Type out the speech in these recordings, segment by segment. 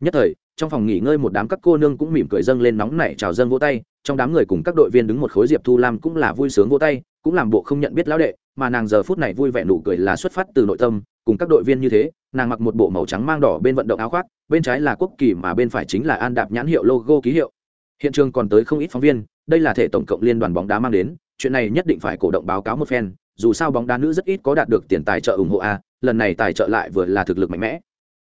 nhất thời, trong phòng nghỉ ngơi một đám các cô nương cũng mỉm cười dâng lên nóng nảy chào dâng vỗ tay, trong đám người cùng các đội viên đứng một khối diệp thu lam cũng là vui sướng vỗ tay, cũng làm bộ không nhận biết lão đệ, mà nàng giờ phút này vui vẻ nụ cười là xuất phát từ nội tâm, cùng các đội viên như thế, nàng mặc một bộ màu trắng mang đỏ bên vận động áo khoác, bên trái là quốc kỳ mà bên phải chính là an đạp nhãn hiệu logo ký hiệu. Hiện trường còn tới không ít phóng viên, đây là thể tổng cộng liên đoàn bóng đá mang đến, chuyện này nhất định phải cổ động báo cáo một phen, dù sao bóng đá nữ rất ít có đạt được tiền tài trợ ủng hộ a, lần này tài trợ lại vừa là thực lực mạnh mẽ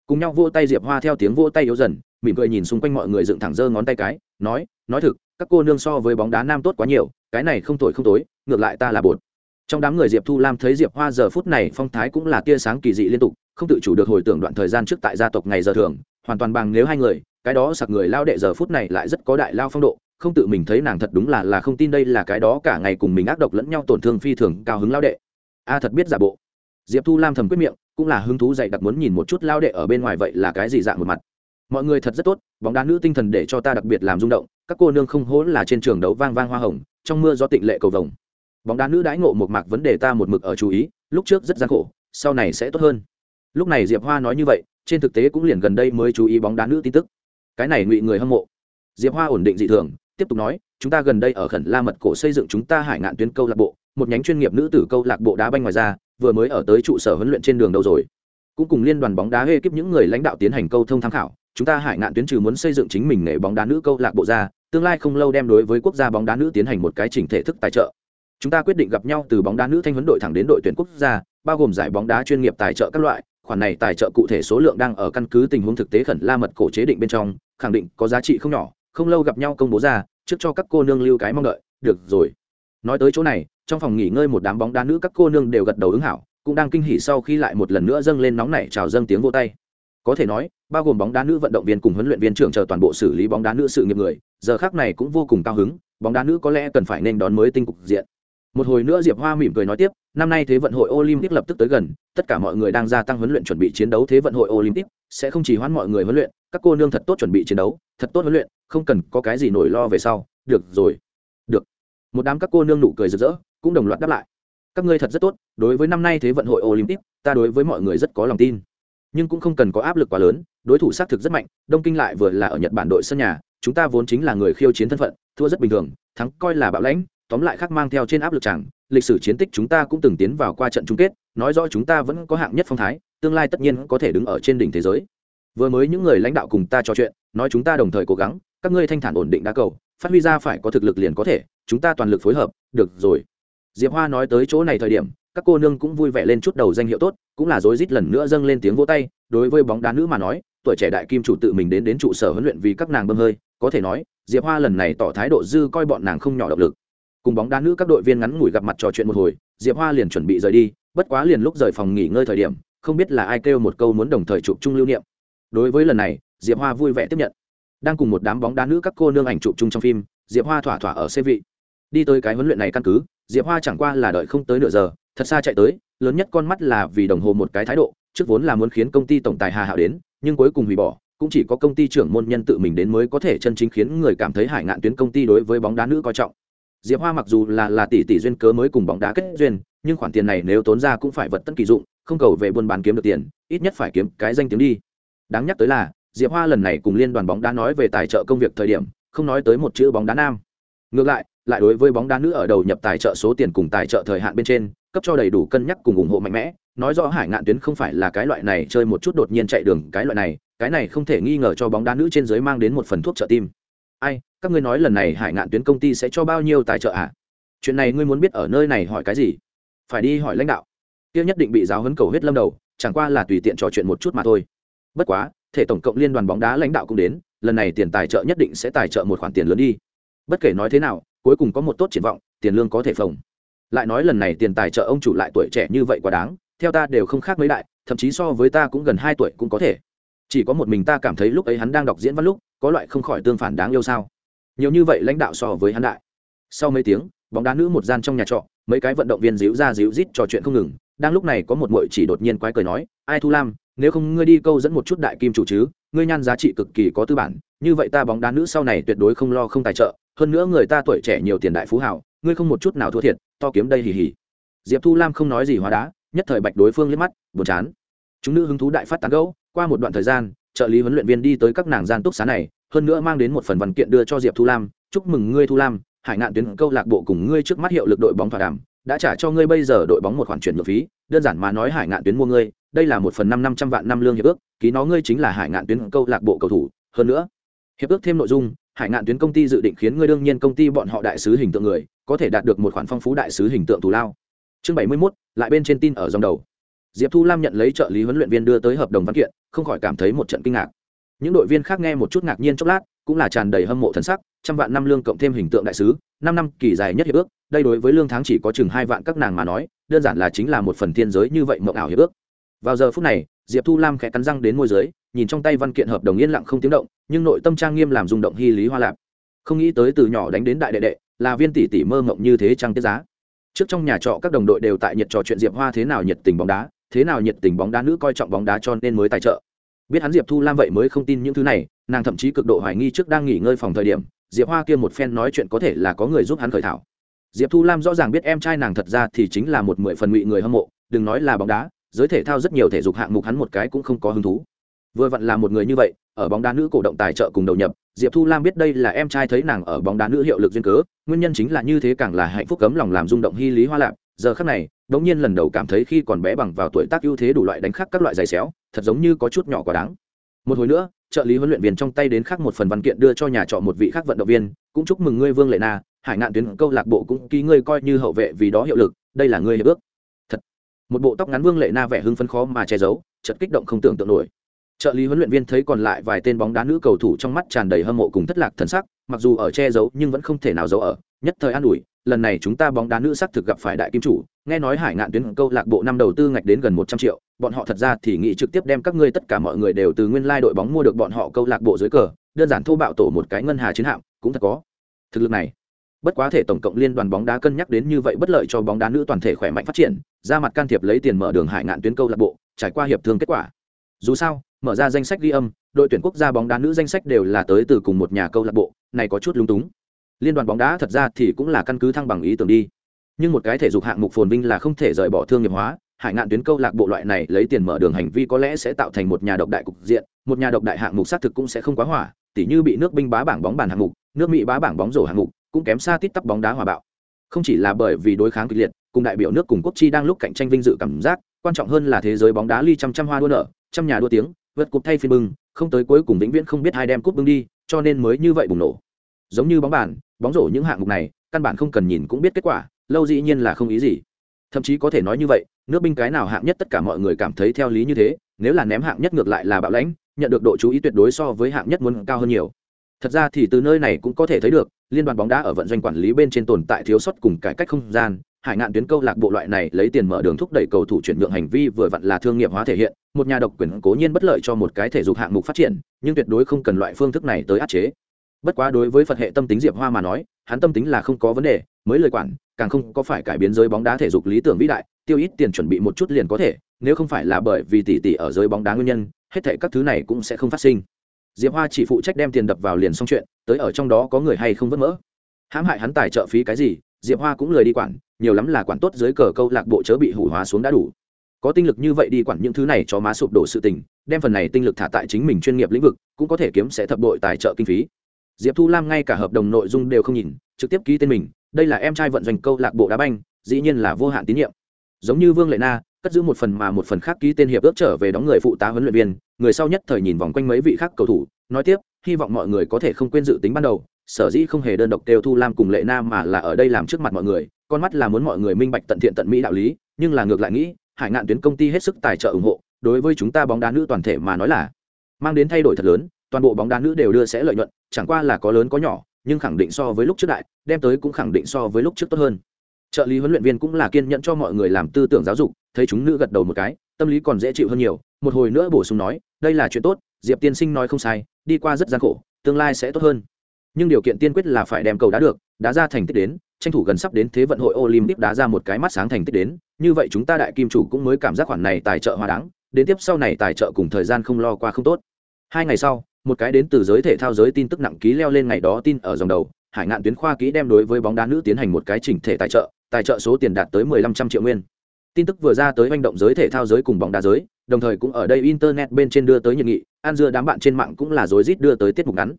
cùng nhau vỗ tay diệp hoa theo tiếng vỗ tay yếu dần, mỉm cười nhìn xung quanh mọi người dựng thẳng giơ ngón tay cái, nói nói thực, các cô nương so với bóng đá nam tốt quá nhiều, cái này không thổi không tối, ngược lại ta là bột. Trong đám người diệp thu lam thấy diệp hoa giờ phút này phong thái cũng là tia sáng kỳ dị liên tục, không tự chủ được hồi tưởng đoạn thời gian trước tại gia tộc ngày giờ thường, hoàn toàn bằng nếu hai người, cái đó sặc người lao đệ giờ phút này lại rất có đại lao phong độ, không tự mình thấy nàng thật đúng là là không tin đây là cái đó cả ngày cùng mình ác độc lẫn nhau tổn thương phi thường cao hứng lao đệ. A, thật biết giả bộ. Diệp thu lam thầm quyết miệng cũng là hứng thú dạy đặc muốn nhìn một chút lao đệ ở bên ngoài vậy là cái gì dạng một mặt. Mọi người thật rất tốt, bóng đá nữ tinh thần để cho ta đặc biệt làm rung động, các cô nương không hố là trên trường đấu vang vang hoa hồng, trong mưa do tịnh lệ cầu vồng. Bóng đá nữ đãi ngộ một mạc vấn đề ta một mực ở chú ý, lúc trước rất gian khổ, sau này sẽ tốt hơn. Lúc này diệp hoa nói như vậy, trên thực tế cũng liền gần đây mới chú ý bóng đá nữ tin tức. Cái này ngụy người hâm mộ. Diệp hoa ổn định dị thường, tiếp tục nói, chúng ta gần đây ở khẩn la mật cổ xây dựng chúng ta hải ngạn tuyến câu lạc bộ, một nhánh chuyên nghiệp nữ tử câu lạc bộ đá banh ngoài ra vừa mới ở tới trụ sở huấn luyện trên đường đâu rồi. Cũng cùng liên đoàn bóng đá hê kíp những người lãnh đạo tiến hành câu thông tham khảo, chúng ta hải ngạn tuyến trừ muốn xây dựng chính mình nghề bóng đá nữ câu lạc bộ ra, tương lai không lâu đem đối với quốc gia bóng đá nữ tiến hành một cái chỉnh thể thức tài trợ. Chúng ta quyết định gặp nhau từ bóng đá nữ thanh huấn đội thẳng đến đội tuyển quốc gia, bao gồm giải bóng đá chuyên nghiệp tài trợ các loại, khoản này tài trợ cụ thể số lượng đang ở căn cứ tình huống thực tế khẩn la mật cổ chế định bên trong, khẳng định có giá trị không nhỏ, không lâu gặp nhau công bố ra, trước cho các cô nương lưu cái mong đợi, được rồi. Nói tới chỗ này trong phòng nghỉ ngơi một đám bóng đá nữ các cô nương đều gật đầu ứng hảo, cũng đang kinh hỉ sau khi lại một lần nữa dâng lên nóng nảy chào dâng tiếng vô tay. Có thể nói, bao gồm bóng đá nữ vận động viên cùng huấn luyện viên trưởng chờ toàn bộ xử lý bóng đá nữ sự nghiệp người, giờ khác này cũng vô cùng cao hứng, bóng đá nữ có lẽ cần phải nên đón mới tinh cục diện. Một hồi nữa diệp hoa mỉm cười nói tiếp, năm nay thế vận hội olympic lập tức tới gần, tất cả mọi người đang gia tăng huấn luyện chuẩn bị chiến đấu thế vận hội olympic, sẽ không chỉ hoãn mọi người huấn luyện, các cô nương thật tốt chuẩn bị chiến đấu, thật tốt huấn luyện, không cần có cái gì nổi lo về sau. Được rồi. Được. Một đám các cô nương nụ cười rực rỡ cũng đồng loạt đáp lại. Các ngươi thật rất tốt, đối với năm nay thế vận hội olympic, ta đối với mọi người rất có lòng tin. Nhưng cũng không cần có áp lực quá lớn, đối thủ xác thực rất mạnh, đông kinh lại vừa là ở nhật bản đội sân nhà, chúng ta vốn chính là người khiêu chiến thân phận, thua rất bình thường, thắng coi là bạo lãnh, tóm lại khác mang theo trên áp lực chẳng, lịch sử chiến tích chúng ta cũng từng tiến vào qua trận chung kết, nói rõ chúng ta vẫn có hạng nhất phong thái, tương lai tất nhiên có thể đứng ở trên đỉnh thế giới. Vừa mới những người lãnh đạo cùng ta trò chuyện, nói chúng ta đồng thời cố gắng, các ngươi thanh thản ổn định đá cầu, phát huy ra phải có thực lực liền có thể, chúng ta toàn lực phối hợp, được rồi diệp hoa nói tới chỗ này thời điểm, các cô nương cũng vui vẻ lên chút đầu danh hiệu tốt, cũng là rối rít lần nữa dâng lên tiếng vỗ tay, đối với bóng đá nữ mà nói, tuổi trẻ đại kim chủ tự mình đến đến trụ sở huấn luyện vì các nàng bơm hơi, có thể nói, diệp hoa lần này tỏ thái độ dư coi bọn nàng không nhỏ động lực. Cùng bóng đá nữ các đội viên ngắn ngủi gặp mặt trò chuyện một hồi, diệp hoa liền chuẩn bị rời đi, bất quá liền lúc rời phòng nghỉ ngơi thời điểm, không biết là ai kêu một câu muốn đồng thời chụp chung lưu niệm. Đối với lần này, diệp hoa vui vẻ tiếp nhận. Đang cùng một đám bóng đá nữ các cô nương ảnh chụp chung trong phim, diệp hoa thỏa thỏa ở xe vị đi tới cái huấn luyện này căn cứ, diệp hoa chẳng qua là đợi không tới nửa giờ, thật xa chạy tới, lớn nhất con mắt là vì đồng hồ một cái thái độ, trước vốn là muốn khiến công ty tổng tài hà hạo đến, nhưng cuối cùng hủy bỏ, cũng chỉ có công ty trưởng môn nhân tự mình đến mới có thể chân chính khiến người cảm thấy hải ngạn tuyến công ty đối với bóng đá nữ coi trọng. Diệp hoa mặc dù là là tỷ tỷ duyên cớ mới cùng bóng đá kết duyên, nhưng khoản tiền này nếu tốn ra cũng phải vật tân kỳ dụng, không cầu về buôn bán kiếm được tiền, ít nhất phải kiếm cái danh tiếng đi. Đáng nhắc tới là, diệp hoa lần này cùng liên đoàn bóng đá nói về tài trợ công việc thời điểm, không nói tới một chữ bóng đá nam. Ngược lại lại đối với bóng đá nữ ở đầu nhập tài trợ số tiền cùng tài trợ thời hạn bên trên, cấp cho đầy đủ cân nhắc cùng ủng hộ mạnh mẽ. Nói rõ hải ngạn tuyến không phải là cái loại này chơi một chút đột nhiên chạy đường, cái loại này, cái này không thể nghi ngờ cho bóng đá nữ trên giới mang đến một phần thuốc trợ tim. Ai, các ngươi nói lần này hải ngạn tuyến công ty sẽ cho bao nhiêu tài trợ à? Chuyện này ngươi muốn biết ở nơi này hỏi cái gì? Phải đi hỏi lãnh đạo. Kia nhất định bị giáo huấn cầu hết lâm đầu, chẳng qua là tùy tiện trò chuyện một chút mà thôi. Bất quá, thể tổng cộng liên đoàn bóng đá lãnh đạo cũng đến, lần này tiền tài trợ nhất định sẽ tài trợ một khoản tiền lớn đi. Bất kể nói thế nào cuối cùng có một tốt triển vọng, tiền lương có thể phồng. Lại nói lần này tiền tài trợ ông chủ lại tuổi trẻ như vậy quá đáng, theo ta đều không khác mấy đại, thậm chí so với ta cũng gần hai tuổi cũng có thể. Chỉ có một mình ta cảm thấy lúc ấy hắn đang đọc diễn văn lúc, có loại không khỏi tương phản đáng yêu sao. Nhiều như vậy lãnh đạo so với hắn đại. Sau mấy tiếng, bóng đá nữ một gian trong nhà trọ, mấy cái vận động viên díu ra díu rít trò chuyện không ngừng, đang lúc này có một mội chỉ đột nhiên quái cười nói, ai thu lam, nếu không ngươi đi câu dẫn một chút đại kim chủ chứ, ngươi nhan giá trị cực kỳ có tư bản, như vậy ta bóng đá nữ sau này tuyệt đối không lo không tài trợ hơn nữa người ta tuổi trẻ nhiều tiền đại phú hảo, ngươi không một chút nào thua thiệt, to kiếm đây hì hì. Diệp thu lam không nói gì hóa đá, nhất thời bạch đối phương liếc mắt, buồn chán. Chúng nữ hứng thú đại phát tán gẫu, qua một đoạn thời gian, trợ lý huấn luyện viên đi tới các nàng gian túc xá này, hơn nữa mang đến một phần văn kiện đưa cho diệp thu lam, chúc mừng ngươi thu lam, hải ngạn tuyến câu lạc bộ cùng ngươi trước mắt hiệu lực đội bóng thỏa đàm, đã trả cho ngươi bây giờ đội bóng một khoản chuyển nhượng phí, đơn giản mà nói hải ngạn tuyến mua ngươi, đây là một phần năm năm trăm vạn năm lương hiệp ước, ký nó ngươi chính là hải ngạn tuyến câu lạc bộ cầu thủ, hơn nữa, hiệp ước thêm nội dung hải ngạn tuyến công ty dự định khiến ngươi đương nhiên công ty bọn họ đại sứ hình tượng người có thể đạt được một khoản phong phú đại sứ hình tượng thù lao. Chương bảy mươi 71, lại bên trên tin ở dòng đầu. Diệp thu lam nhận lấy trợ lý huấn luyện viên đưa tới hợp đồng văn kiện không khỏi cảm thấy một trận kinh ngạc. Những đội viên khác nghe một chút ngạc nhiên chốc lát cũng là tràn đầy hâm mộ thần sắc trăm vạn năm lương cộng thêm hình tượng đại sứ năm năm kỳ dài nhất hiệp ước đây đối với lương tháng chỉ có chừng hai vạn các nàng mà nói đơn giản là chính là một phần thiên giới như vậy mộng ảo hiệp ước. Vào giờ phút này diệp thu lam khẽ cắn răng đến môi giới nhìn trong tay văn kiện hợp đồng yên lặng không tiếng động, nhưng nội tâm trang nghiêm làm rung động hy lý hoa lạp. Không nghĩ tới từ nhỏ đánh đến đại đệ đệ, là viên tỷ tỷ mơ mộng như thế trăng tiết giá. Trước trong nhà trọ, các đồng đội đều tại nhiệt trò chuyện diệp hoa thế nào nhiệt tình bóng đá, thế nào nhiệt tình bóng đá nữ coi trọng bóng đá cho nên mới tài trợ. Biết hắn diệp thu lam vậy mới không tin những thứ này, nàng thậm chí cực độ hoài nghi trước đang nghỉ ngơi phòng thời điểm, diệp hoa kia một phen nói chuyện có thể là có người giúp hắn khởi thảo. Diệp thu lam rõ ràng biết em trai nàng thật ra thì chính là một mười phần ngụy người hâm mộ, đừng nói là bóng đá, giới thể thao rất nhiều thể dục hạng mục hắn một cái cũng không có hứng thú vừa vặn là một người như vậy, ở bóng đá nữ cổ động tài trợ cùng đầu nhập, diệp thu lam biết đây là em trai thấy nàng ở bóng đá nữ hiệu lực duyên cớ, nguyên nhân chính là như thế càng là hạnh phúc cấm lòng làm rung động hy lý hoa lạp. Giờ khắc này, đống nhiên lần đầu cảm thấy khi còn bé bằng vào tuổi tác ưu thế đủ loại đánh khắc các loại giày xéo, thật giống như có chút nhỏ quá đáng. Một hồi nữa, trợ lý huấn luyện viên trong tay đến khắc một phần văn kiện đưa cho nhà trọ một vị khác vận động viên, cũng chúc mừng ngươi vương lệ na, hải ngạn tuyến câu lạc bộ cũng ký ngươi coi như hậu vệ vì đó hiệu lực, đây là ngươi hiệp ước. Thật. Một bộ tóc ngắn vương lệ na vẻ hưng phấn khó mà che giấu chật kích động không tưởng tượng nổi trợ lý huấn luyện viên thấy còn lại vài tên bóng đá nữ cầu thủ trong mắt tràn đầy hâm mộ cùng thất lạc thần sắc, mặc dù ở che giấu nhưng vẫn không thể nào giấu ở, nhất thời an ủi, lần này chúng ta bóng đá nữ xác thực gặp phải đại kim chủ, nghe nói hải ngạn tuyến câu lạc bộ năm đầu tư ngạch đến gần một trăm triệu, bọn họ thật ra thì nghĩ trực tiếp đem các ngươi tất cả mọi người đều từ nguyên lai đội bóng mua được bọn họ câu lạc bộ dưới cờ, đơn giản thô bạo tổ một cái ngân hà chiến hạm, cũng thật có thực lực này. Bất quá thể tổng cộng liên đoàn bóng đá cân nhắc đến như vậy bất lợi cho bóng đá nữ toàn thể khỏe mạnh phát triển, ra mặt can thiệp lấy tiền mở đường hải ngạn tuyến câu lạc bộ, trải qua hiệp thương kết quả dù sao, mở ra danh sách ghi âm, đội tuyển quốc gia bóng đá nữ danh sách đều là tới từ cùng một nhà câu lạc bộ, này có chút lung túng. Liên đoàn bóng đá thật ra thì cũng là căn cứ thăng bằng ý tưởng đi. Nhưng một cái thể dục hạng mục phồn vinh là không thể rời bỏ thương nghiệp hóa, hải ngạn tuyến câu lạc bộ loại này lấy tiền mở đường hành vi có lẽ sẽ tạo thành một nhà độc đại cục diện, một nhà độc đại hạng mục xác thực cũng sẽ không quá hỏa, tỉ như bị nước binh bá bảng bóng bàn hạng mục, nước mỹ bá bảng bóng rổ hạng mục, cũng kém xa tít tắp bóng đá hòa bạo. Không chỉ là bởi vì đối kháng kịch liệt, cùng đại biểu nước cùng quốc chi đang lúc cạnh tranh vinh dự cảm giác, quan trọng hơn là thế giới bóng đá ly trăm trăm hoa đua nở trăm nhà đua tiếng, vượt cúp thay phiên bưng, không tới cuối cùng vĩnh viễn không biết hai đem cúp bưng đi, cho nên mới như vậy bùng nổ. Giống như bóng bàn, bóng rổ những hạng mục này, căn bản không cần nhìn cũng biết kết quả, lâu dĩ nhiên là không ý gì. Thậm chí có thể nói như vậy, nước binh cái nào hạng nhất tất cả mọi người cảm thấy theo lý như thế, nếu là ném hạng nhất ngược lại là bạo lãnh, nhận được độ chú ý tuyệt đối so với hạng nhất muốn cao hơn nhiều. Thật ra thì từ nơi này cũng có thể thấy được, liên đoàn bóng đá ở vận doanh quản lý bên trên tồn tại thiếu sót cùng cải cách không gian hải ngạn tuyến câu lạc bộ loại này lấy tiền mở đường thúc đẩy cầu thủ chuyển nhượng hành vi vừa vặn là thương nghiệp hóa thể hiện, một nhà độc quyền cố nhiên bất lợi cho một cái thể dục hạng mục phát triển, nhưng tuyệt đối không cần loại phương thức này tới áp chế. Bất quá đối với phật hệ tâm tính diệp hoa mà nói, hắn tâm tính là không có vấn đề, mới lời quản, càng không có phải cải biến giới bóng đá thể dục lý tưởng vĩ đại, tiêu ít tiền chuẩn bị một chút liền có thể, nếu không phải là bởi vì tỷ tỷ ở giới bóng đá nguyên nhân, hết thệ các thứ này cũng sẽ không phát sinh. Diệp hoa chỉ phụ trách đem tiền đập vào liền xong chuyện, tới ở trong đó có người hay không vất mỡ. Hãm hại hắn tài trợ phí cái gì diệp hoa cũng lời đi quản, nhiều lắm là quản tốt dưới cờ câu lạc bộ chớ bị hủ hóa xuống đã đủ. Có tinh lực như vậy đi quản những thứ này cho má sụp đổ sự tình, đem phần này tinh lực thả tại chính mình chuyên nghiệp lĩnh vực, cũng có thể kiếm sẽ thập đội tài trợ kinh phí. Diệp thu lam ngay cả hợp đồng nội dung đều không nhìn, trực tiếp ký tên mình, đây là em trai vận doanh câu lạc bộ đá banh, dĩ nhiên là vô hạn tín nhiệm. Giống như vương lệ na, cất giữ một phần mà một phần khác ký tên hiệp ước trở về đóng người phụ tá huấn luyện viên, người sau nhất thời nhìn vòng quanh mấy vị khác cầu thủ, nói tiếp, hy vọng mọi người có thể không quên dự tính ban đầu sở dĩ không hề đơn độc đều thu lam cùng lệ nam mà là ở đây làm trước mặt mọi người, con mắt là muốn mọi người minh bạch tận thiện tận mỹ đạo lý, nhưng là ngược lại nghĩ, hải ngạn tuyến công ty hết sức tài trợ ủng hộ, đối với chúng ta bóng đá nữ toàn thể mà nói là mang đến thay đổi thật lớn, toàn bộ bóng đá nữ đều đưa sẽ lợi nhuận, chẳng qua là có lớn có nhỏ, nhưng khẳng định so với lúc trước đại, đem tới cũng khẳng định so với lúc trước tốt hơn. Trợ lý huấn luyện viên cũng là kiên nhẫn cho mọi người làm tư tưởng giáo dục, thấy chúng nữ gật đầu một cái, tâm lý còn dễ chịu hơn nhiều, một hồi nữa bổ sung nói, đây là chuyện tốt, diệp tiên sinh nói không sai, đi qua rất gian khổ, tương lai sẽ tốt hơn nhưng điều kiện tiên quyết là phải đem cầu đá được, đá ra thành tích đến, tranh thủ gần sắp đến thế vận hội olympic đá ra một cái mắt sáng thành tích đến. Như vậy chúng ta đại kim chủ cũng mới cảm giác khoản này tài trợ hòa đáng, đến tiếp sau này tài trợ cùng thời gian không lo qua không tốt. Hai ngày sau, một cái đến từ giới thể thao giới tin tức nặng ký leo lên ngày đó tin ở dòng đầu, hải ngạn tuyến khoa ký đem đối với bóng đá nữ tiến hành một cái chỉnh thể tài trợ tài trợ số tiền đạt tới mười lăm trăm triệu nguyên. Tin tức vừa ra tới manh động giới thể thao giới cùng bóng đá giới, đồng thời cũng ở đây internet bên trên đưa tới nhiệt nghị an dưa đám bạn trên mạng cũng là rối rít đưa tới tiết mục ngắn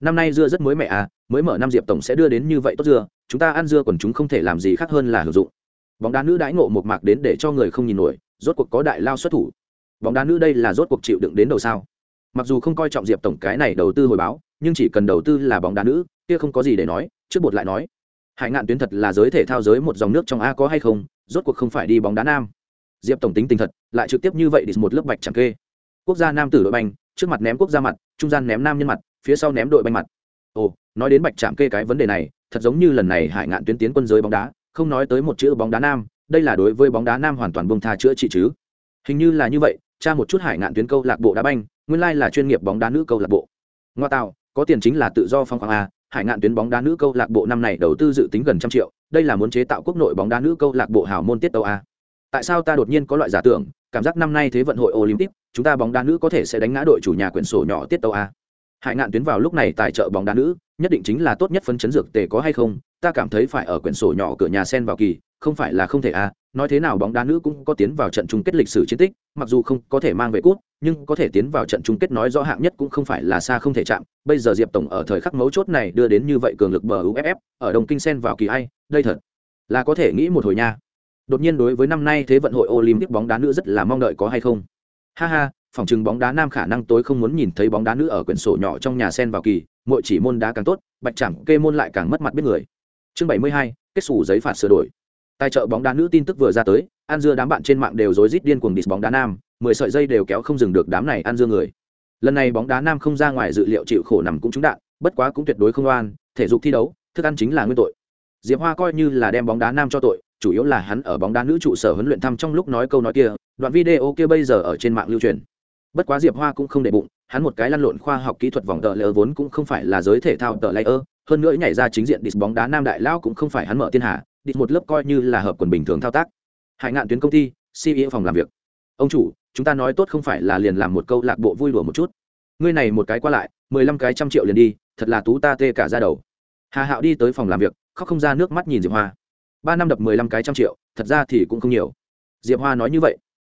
năm nay dưa rất mới mẻ à mới mở năm diệp tổng sẽ đưa đến như vậy tốt dưa, chúng ta ăn dưa còn chúng không thể làm gì khác hơn là hưởng dụng. Bóng đá nữ đãi ngộ một mạc đến để cho người không nhìn nổi, rốt cuộc có đại lao xuất thủ. Bóng đá nữ đây là rốt cuộc chịu đựng đến đầu sao? Mặc dù không coi trọng diệp tổng cái này đầu tư hồi báo, nhưng chỉ cần đầu tư là bóng đá nữ, kia không có gì để nói, trước bột lại nói. Hải ngạn tuyến thật là giới thể thao giới một dòng nước trong a có hay không, rốt cuộc không phải đi bóng đá nam. Diệp tổng tính tình thật, lại trực tiếp như vậy đi một lớp bạch chẳng kê. Quốc gia nam tử đội banh, trước mặt ném quốc gia mặt, trung gian ném nam nhân mặt phía sau ném đội banh mặt. Ồ, nói đến bạch chạm kê cái vấn đề này, thật giống như lần này hải ngạn tuyến tiến quân giới bóng đá, không nói tới một chữ bóng đá nam, đây là đối với bóng đá nam hoàn toàn bông tha chữa trị chứ. Hình như là như vậy, tra một chút hải ngạn tuyến câu lạc bộ đá banh, nguyên lai là chuyên nghiệp bóng đá nữ câu lạc bộ. Ngoa tạo, có tiền chính là tự do phong khoáng a, hải ngạn tuyến bóng đá nữ câu lạc bộ năm này đầu tư dự tính gần trăm triệu, đây là muốn chế tạo quốc nội bóng đá nữ câu lạc bộ hào môn tiết tàu a. Tại sao ta đột nhiên có loại giả tưởng, cảm giác năm nay thế vận hội olympic, chúng ta bóng đá nữ có thể sẽ đánh ngã đội chủ nhà quyển sổ nhỏ tiết tàu a? Hải ngạn tuyến vào lúc này tài trợ bóng đá nữ, nhất định chính là tốt nhất phân chấn dược tề có hay không, ta cảm thấy phải ở quyển sổ nhỏ cửa nhà sen vào kỳ, không phải là không thể à? nói thế nào bóng đá nữ cũng có tiến vào trận chung kết lịch sử chiến tích, mặc dù không có thể mang về cút nhưng có thể tiến vào trận chung kết nói rõ hạng nhất cũng không phải là xa không thể chạm bây giờ diệp tổng ở thời khắc mấu chốt này đưa đến như vậy cường lực bờ uff ở đồng kinh sen vào kỳ ai, đây thật là có thể nghĩ một hồi nha đột nhiên đối với năm nay thế vận hội olympic bóng đá nữ rất là mong đợi có hay không ha ha phòng trừng bóng đá nam khả năng tối không muốn nhìn thấy bóng đá nữ ở quyển sổ nhỏ trong nhà sen vào kỳ mỗi chỉ môn đá càng tốt, bạch chẳng kê môn lại càng mất mặt biết người. Chương bảy mươi hai, kết xù giấy phạt sửa đổi. Tài trợ bóng đá nữ tin tức vừa ra tới, an dưa đám bạn trên mạng đều rối rít điên cuồng đít bóng đá nam, mười sợi dây đều kéo không dừng được đám này ăn dưa người. Lần này bóng đá nam không ra ngoài dự liệu chịu khổ nằm cũng trúng đạn, bất quá cũng tuyệt đối không oan, thể dục thi đấu, thức ăn chính là nguyên tội. Diệp hoa coi như là đem bóng đá nam cho tội, chủ yếu là hắn ở bóng đá nữ trụ sở huấn luyện thăm trong lúc nói câu nói kia, đoạn video kia bây giờ ở trên mạng lưu truyền bất quá diệp hoa cũng không để bụng, hắn một cái lăn lộn khoa học kỹ thuật vòng tờ lỡ vốn cũng không phải là giới thể thao tờ layer hơn nữa nhảy ra chính diện đít bóng đá nam đại lão cũng không phải hắn mở thiên hạ đít một lớp coi như là hợp quần bình thường thao tác. Hải ngạn tuyến công ty ceo phòng làm việc. Ông chủ, chúng ta nói tốt không phải là liền làm một câu lạc bộ vui đùa một chút. Ngươi này một cái qua lại, mười lăm cái trăm triệu liền đi, thật là tú ta tê cả ra đầu. Hà hạo đi tới phòng làm việc, khóc không ra nước mắt nhìn diệp hoa. Ba năm đập mười lăm cái trăm triệu, thật ra thì cũng không nhiều. Diệp hoa nói như vậy.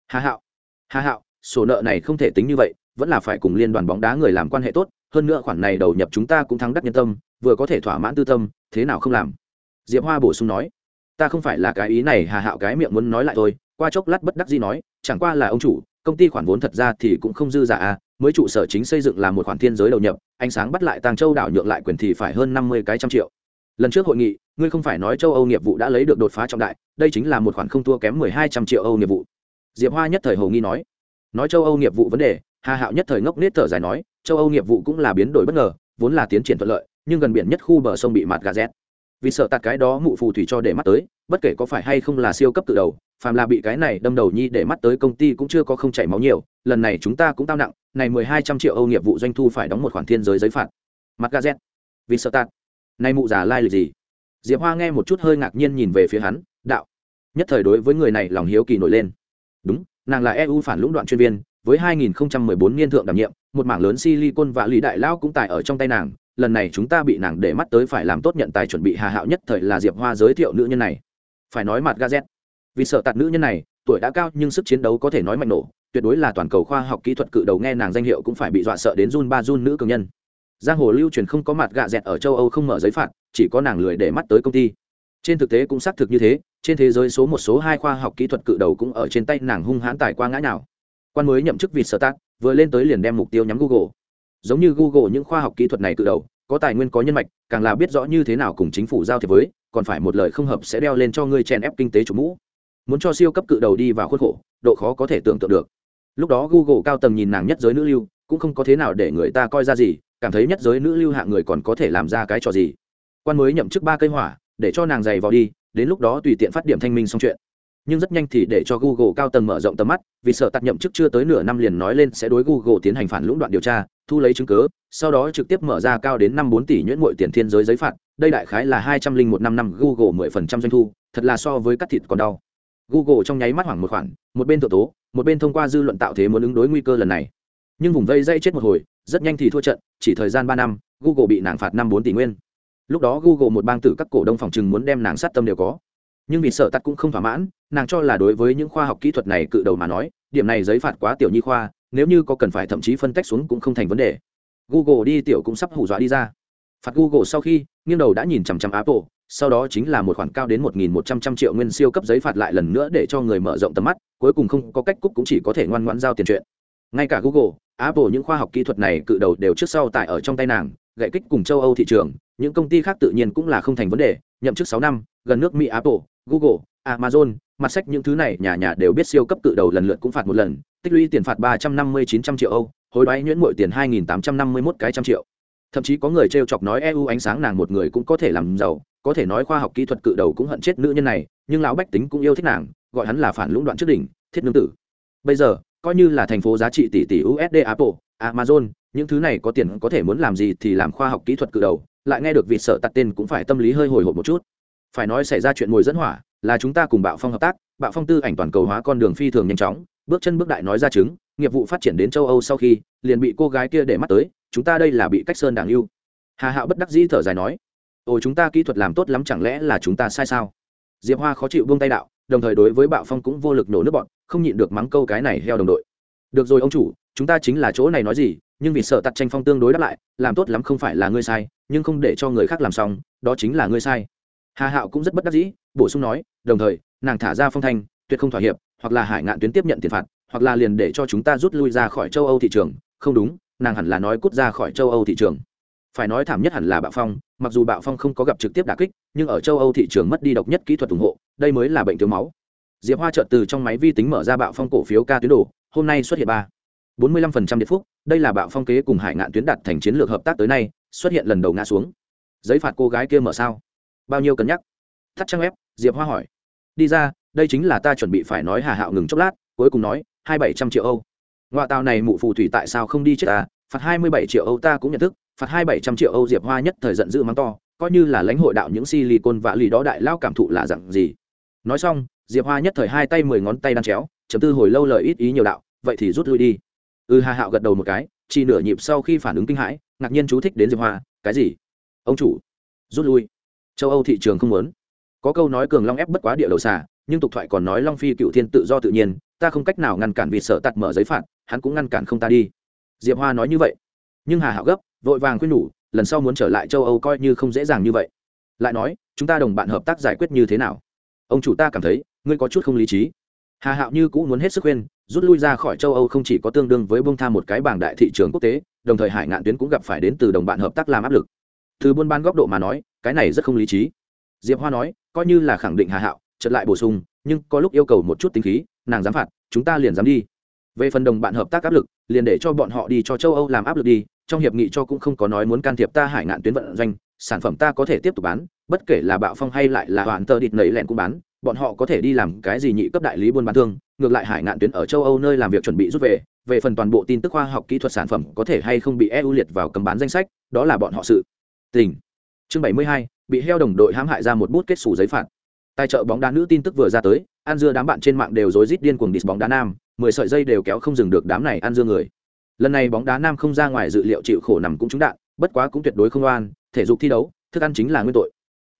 Hà hạo hà hạo sổ nợ này không thể tính như vậy, vẫn là phải cùng liên đoàn bóng đá người làm quan hệ tốt, hơn nữa khoản này đầu nhập chúng ta cũng thắng đắc nhân tâm, vừa có thể thỏa mãn tư tâm, thế nào không làm? Diệp hoa bổ sung nói. Ta không phải là cái ý này, hà hạo cái miệng muốn nói lại thôi, qua chốc lát bất đắc gì nói, chẳng qua là ông chủ, công ty khoản vốn thật ra thì cũng không dư giả à mới trụ sở chính xây dựng là một khoản thiên giới đầu nhập, ánh sáng bắt lại tàng châu đảo nhượng lại quyền thì phải hơn năm mươi cái trăm triệu. Lần trước hội nghị, ngươi không phải nói châu âu nghiệp vụ đã lấy được đột phá trọng đại, đây chính là một khoản không thua kém mười hai trăm triệu âu nghiệp vụ. Diệp hoa nhất thời hồ nghi nói nói châu âu nghiệp vụ vấn đề, hà hạo nhất thời ngốc nết thở dài nói, châu âu nghiệp vụ cũng là biến đổi bất ngờ, vốn là tiến triển thuận lợi, nhưng gần biển nhất khu bờ sông bị mặt gà rét. Vì sợ tạt cái đó mụ phù thủy cho để mắt tới, bất kể có phải hay không là siêu cấp tự đầu, phàm là bị cái này đâm đầu nhi để mắt tới công ty cũng chưa có không chảy máu nhiều, lần này chúng ta cũng tao nặng, này mười hai trăm triệu âu nghiệp vụ doanh thu phải đóng một khoản thiên giới giấy phạt. Mặt gazet vì sợ tạt. Này mụ già lai lịch gì? Diệp hoa nghe một chút hơi ngạc nhiên nhìn về phía hắn, đạo. Nhất thời đối với người này lòng hiếu kỳ nổi lên. Đúng nàng là eu phản lũng đoạn chuyên viên, với 2014 niên thượng đảm nhiệm, một mảng lớn silicon và lý đại lao cũng tại ở trong tay nàng, lần này chúng ta bị nàng để mắt tới phải làm tốt nhận tài chuẩn bị hà hạo nhất thời là diệp hoa giới thiệu nữ nhân này. Phải nói mặt gazet vì sợ tạt nữ nhân này, tuổi đã cao nhưng sức chiến đấu có thể nói mạnh nổ, tuyệt đối là toàn cầu khoa học kỹ thuật cự đầu nghe nàng danh hiệu cũng phải bị dọa sợ đến run ba run nữ cường nhân. Giang hồ lưu truyền không có mặt gạ dẹt ở châu âu không mở giấy phạt, chỉ có nàng lười để mắt tới công ty trên thực tế cũng xác thực như thế, trên thế giới số một số hai khoa học kỹ thuật cự đầu cũng ở trên tay nàng hung hãn tài qua ngã nào quan mới nhậm chức vịt sở tác vừa lên tới liền đem mục tiêu nhắm google. Giống như google những khoa học kỹ thuật này cự đầu, có tài nguyên, có nhân mạch, càng là biết rõ như thế nào cùng chính phủ giao thiệp với, còn phải một lời không hợp sẽ đeo lên cho ngươi chèn ép kinh tế chủ mũ. Muốn cho siêu cấp cự đầu đi vào khuôn khổ, độ khó có thể tưởng tượng được. Lúc đó google cao tầng nhìn nàng nhất giới nữ lưu, cũng không có thế nào để người ta coi ra gì, cảm thấy nhất giới nữ lưu hạng người còn có thể làm ra cái trò gì. Quan mới nhậm chức ba cây hỏa để cho nàng giày vào đi, đến lúc đó tùy tiện phát điểm thanh minh xong chuyện. Nhưng rất nhanh thì để cho google cao tầng mở rộng tầm mắt, vì sợ tạc nhậm chức chưa tới nửa năm liền nói lên sẽ đối google tiến hành phản lũng đoạn điều tra, thu lấy chứng cứ, sau đó trực tiếp mở ra cao đến năm bốn tỷ nhuyễn mội tiền thiên giới giấy phạt, đây đại khái là hai trăm linh một năm năm google mười phần trăm doanh thu, thật là so với cắt thịt còn đau. Google trong nháy mắt hoảng một khoản, một bên thượng tố, một bên thông qua dư luận tạo thế muốn ứng đối nguy cơ lần này. Nhưng vùng vây dây chết một hồi, rất nhanh thì thua trận, chỉ thời gian ba năm, google bị nàng phạt năm bốn tỷ nguyên lúc đó google một bang tử các cổ đông phòng chừng muốn đem nàng sát tâm đều có. Nhưng vì sợ tắt cũng không thỏa mãn, nàng cho là đối với những khoa học kỹ thuật này cự đầu mà nói, điểm này giấy phạt quá tiểu nhi khoa, nếu như có cần phải thậm chí phân tách xuống cũng không thành vấn đề. Google đi tiểu cũng sắp hù dọa đi ra. Phạt google sau khi, nghiêng đầu đã nhìn chằm chằm apple, sau đó chính là một khoản cao đến 1.100 triệu nguyên siêu cấp giấy phạt lại lần nữa để cho người mở rộng tầm mắt, cuối cùng không có cách cúc cũng chỉ có thể ngoan ngoãn giao tiền chuyện. Ngay cả google, apple những khoa học kỹ thuật này cự đầu đều trước sau tại ở trong tay nàng gậy kích cùng châu âu thị trường, những công ty khác tự nhiên cũng là không thành vấn đề, nhậm chức sáu năm, gần nước mỹ, apple, google, amazon, mặt sách những thứ này nhà nhà đều biết siêu cấp cự đầu lần lượt cũng phạt một lần, tích lũy tiền phạt ba trăm năm mươi chín trăm triệu âu, hối đoái nhuyễn muội tiền hai nghìn tám trăm năm mươi mốt cái trăm triệu. Thậm chí có người t chọc nói eu ánh sáng nàng một người cũng có thể làm giàu, có thể nói khoa học kỹ thuật cự đầu cũng hận chết nữ nhân này, nhưng lão bách tính cũng yêu thích nàng, gọi hắn là phản lũng đoạn trước đỉnh, thiết nương tử. Bây giờ, coi như là thành phố giá trị tỷ tỷ usd apple, amazon những thứ này có tiền có thể muốn làm gì thì làm khoa học kỹ thuật cự đầu, lại nghe được vị sợ tặc tên cũng phải tâm lý hơi hồi hộp một chút. Phải nói xảy ra chuyện mồi dẫn hỏa, là chúng ta cùng bạo phong hợp tác, bạo phong tư ảnh toàn cầu hóa con đường phi thường nhanh chóng, bước chân bước đại nói ra chứng, nghiệp vụ phát triển đến châu âu sau khi, liền bị cô gái kia để mắt tới, chúng ta đây là bị cách sơn đảng lưu hà hạo bất đắc dĩ thở dài nói, ồ, chúng ta kỹ thuật làm tốt lắm chẳng lẽ là chúng ta sai sao? Diệp hoa khó chịu buông tay đạo, đồng thời đối với bạo phong cũng vô lực nổ nước bọn không nhịn được mắng câu cái này heo đồng đội. Được rồi ông chủ, chúng ta chính là chỗ này nói gì nhưng vì sợ tặt tranh phong tương đối đáp lại, làm tốt lắm không phải là ngươi sai, nhưng không để cho người khác làm xong, đó chính là ngươi sai. Hà hạo cũng rất bất đắc dĩ, bổ sung nói, đồng thời, nàng thả ra phong thanh, tuyệt không thỏa hiệp, hoặc là hải ngạn tuyến tiếp nhận tiền phạt, hoặc là liền để cho chúng ta rút lui ra khỏi châu âu thị trường. Không đúng, nàng hẳn là nói cút ra khỏi châu âu thị trường. Phải nói thảm nhất hẳn là bạo phong, mặc dù bạo phong không có gặp trực tiếp đà kích, nhưng ở châu âu thị trường mất đi độc nhất kỹ thuật ủng hộ, đây mới là bệnh thiếu máu. Diệp hoa trợt từ trong máy vi tính mở ra bạo phong cổ phiếu ca tuyến đồ, hôm nay xuất hiện ba bốn mươi lăm phần trăm điện phúc, đây là bạo phong kế cùng hải ngạn tuyến đặt thành chiến lược hợp tác tới nay, xuất hiện lần đầu ngã xuống. Giấy phạt cô gái kia mở sao? Bao nhiêu cân nhắc? Thắt trang ép diệp hoa hỏi. Đi ra, đây chính là ta chuẩn bị phải nói hà hạo ngừng chốc lát, cuối cùng nói, hai bảy trăm triệu âu. Ngoại tàu này mụ phù thủy tại sao không đi chết ta? Phạt hai mươi bảy triệu âu ta cũng nhận thức, phạt hai bảy trăm triệu âu diệp hoa nhất thời giận dữ mắng to, coi như là lãnh hội đạo những silicon vạ lì đó đại lao cảm thụ là dạng gì? Nói xong, diệp hoa nhất thời hai tay mười ngón tay đan chéo, chấm tư hồi lâu lời ít ý nhiều đạo, vậy thì rút lui đi ừ, hà hạo gật đầu một cái chỉ nửa nhịp sau khi phản ứng kinh hãi ngạc nhiên chú thích đến diệp hoa cái gì? Ông chủ rút lui. Châu âu thị trường không muốn. Có câu nói cường long ép bất quá địa đầu xà nhưng tục thoại còn nói long phi cựu thiên tự do tự nhiên ta không cách nào ngăn cản vì sợ tạt mở giấy phạt hắn cũng ngăn cản không ta đi. Diệp hoa nói như vậy. Nhưng hà hạo gấp vội vàng khuyên nhủ lần sau muốn trở lại châu âu coi như không dễ dàng như vậy. Lại nói chúng ta đồng bạn hợp tác giải quyết như thế nào? Ông chủ ta cảm thấy ngươi có chút không lý trí. Hà hạo như cũng muốn hết sức khuyên rút lui ra khỏi châu âu không chỉ có tương đương với bông tha một cái bảng đại thị trường quốc tế, đồng thời hải ngạn tuyến cũng gặp phải đến từ đồng bạn hợp tác làm áp lực. Từ buôn bán góc độ mà nói, cái này rất không lý trí. Diệp hoa nói, coi như là khẳng định hà hạo, chợt lại bổ sung, nhưng có lúc yêu cầu một chút tính khí, nàng dám phạt, chúng ta liền dám đi. Về phần đồng bạn hợp tác áp lực, liền để cho bọn họ đi cho châu âu làm áp lực đi, trong hiệp nghị cho cũng không có nói muốn can thiệp ta hải ngạn tuyến vận doanh, sản phẩm ta có thể tiếp tục bán, bất kể là bạo phong hay lại là hoàn tờ địt nẩy lẹn cũng bán bọn họ có thể đi làm cái gì nhị cấp đại lý buôn bán thương, ngược lại hải ngạn tuyến ở châu âu nơi làm việc chuẩn bị rút về về phần toàn bộ tin tức khoa học kỹ thuật sản phẩm có thể hay không bị eu liệt vào cấm bán danh sách, đó là bọn họ sự. Tình. Chương bảy mươi hai, bị heo đồng đội hãm hại ra một bút kết xù giấy phạt. Tài trợ bóng đá nữ tin tức vừa ra tới, ăn dưa đám bạn trên mạng đều rối rít điên cuồng đít bóng đá nam, mười sợi dây đều kéo không dừng được đám này ăn dưa người. Lần này bóng đá nam không ra ngoài dự liệu chịu khổ nằm cũng trúng đạn, bất quá cũng tuyệt đối không oan, thể dục thi đấu, thức ăn chính là nguyên tội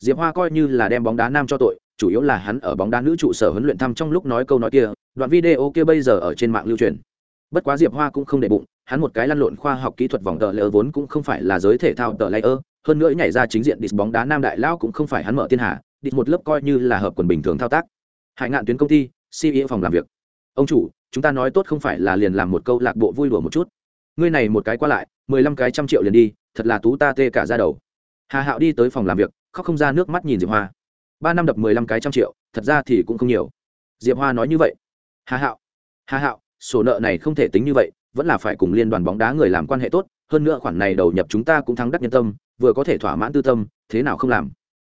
diệp hoa coi như là đem bóng đá nam cho tội, chủ yếu là hắn ở bóng đá nữ trụ sở huấn luyện thăm trong lúc nói câu nói kia, đoạn video kia bây giờ ở trên mạng lưu truyền. Bất quá diệp hoa cũng không để bụng, hắn một cái lăn lộn khoa học kỹ thuật vòng tờ lỡ vốn cũng không phải là giới thể thao tờ layer hơn nữa nhảy ra chính diện đít bóng đá nam đại lao cũng không phải hắn mở thiên hạ đít một lớp coi như là hợp quần bình thường thao tác. Hải ngạn tuyến công ty ceo phòng làm việc. Ông chủ, chúng ta nói tốt không phải là liền làm một câu lạc bộ vui đùa một chút. Ngươi này một cái qua lại, mười lăm cái trăm triệu liền đi, thật là tú ta tê cả ra đầu. Hà hạo đi tới phòng làm việc khóc không ra nước mắt nhìn diệp hoa. Ba năm đập mười lăm cái trăm triệu, thật ra thì cũng không nhiều. Diệp hoa nói như vậy. Hà hạo hà hạo, sổ nợ này không thể tính như vậy, vẫn là phải cùng liên đoàn bóng đá người làm quan hệ tốt, hơn nữa khoản này đầu nhập chúng ta cũng thắng đắc nhân tâm, vừa có thể thỏa mãn tư tâm, thế nào không làm?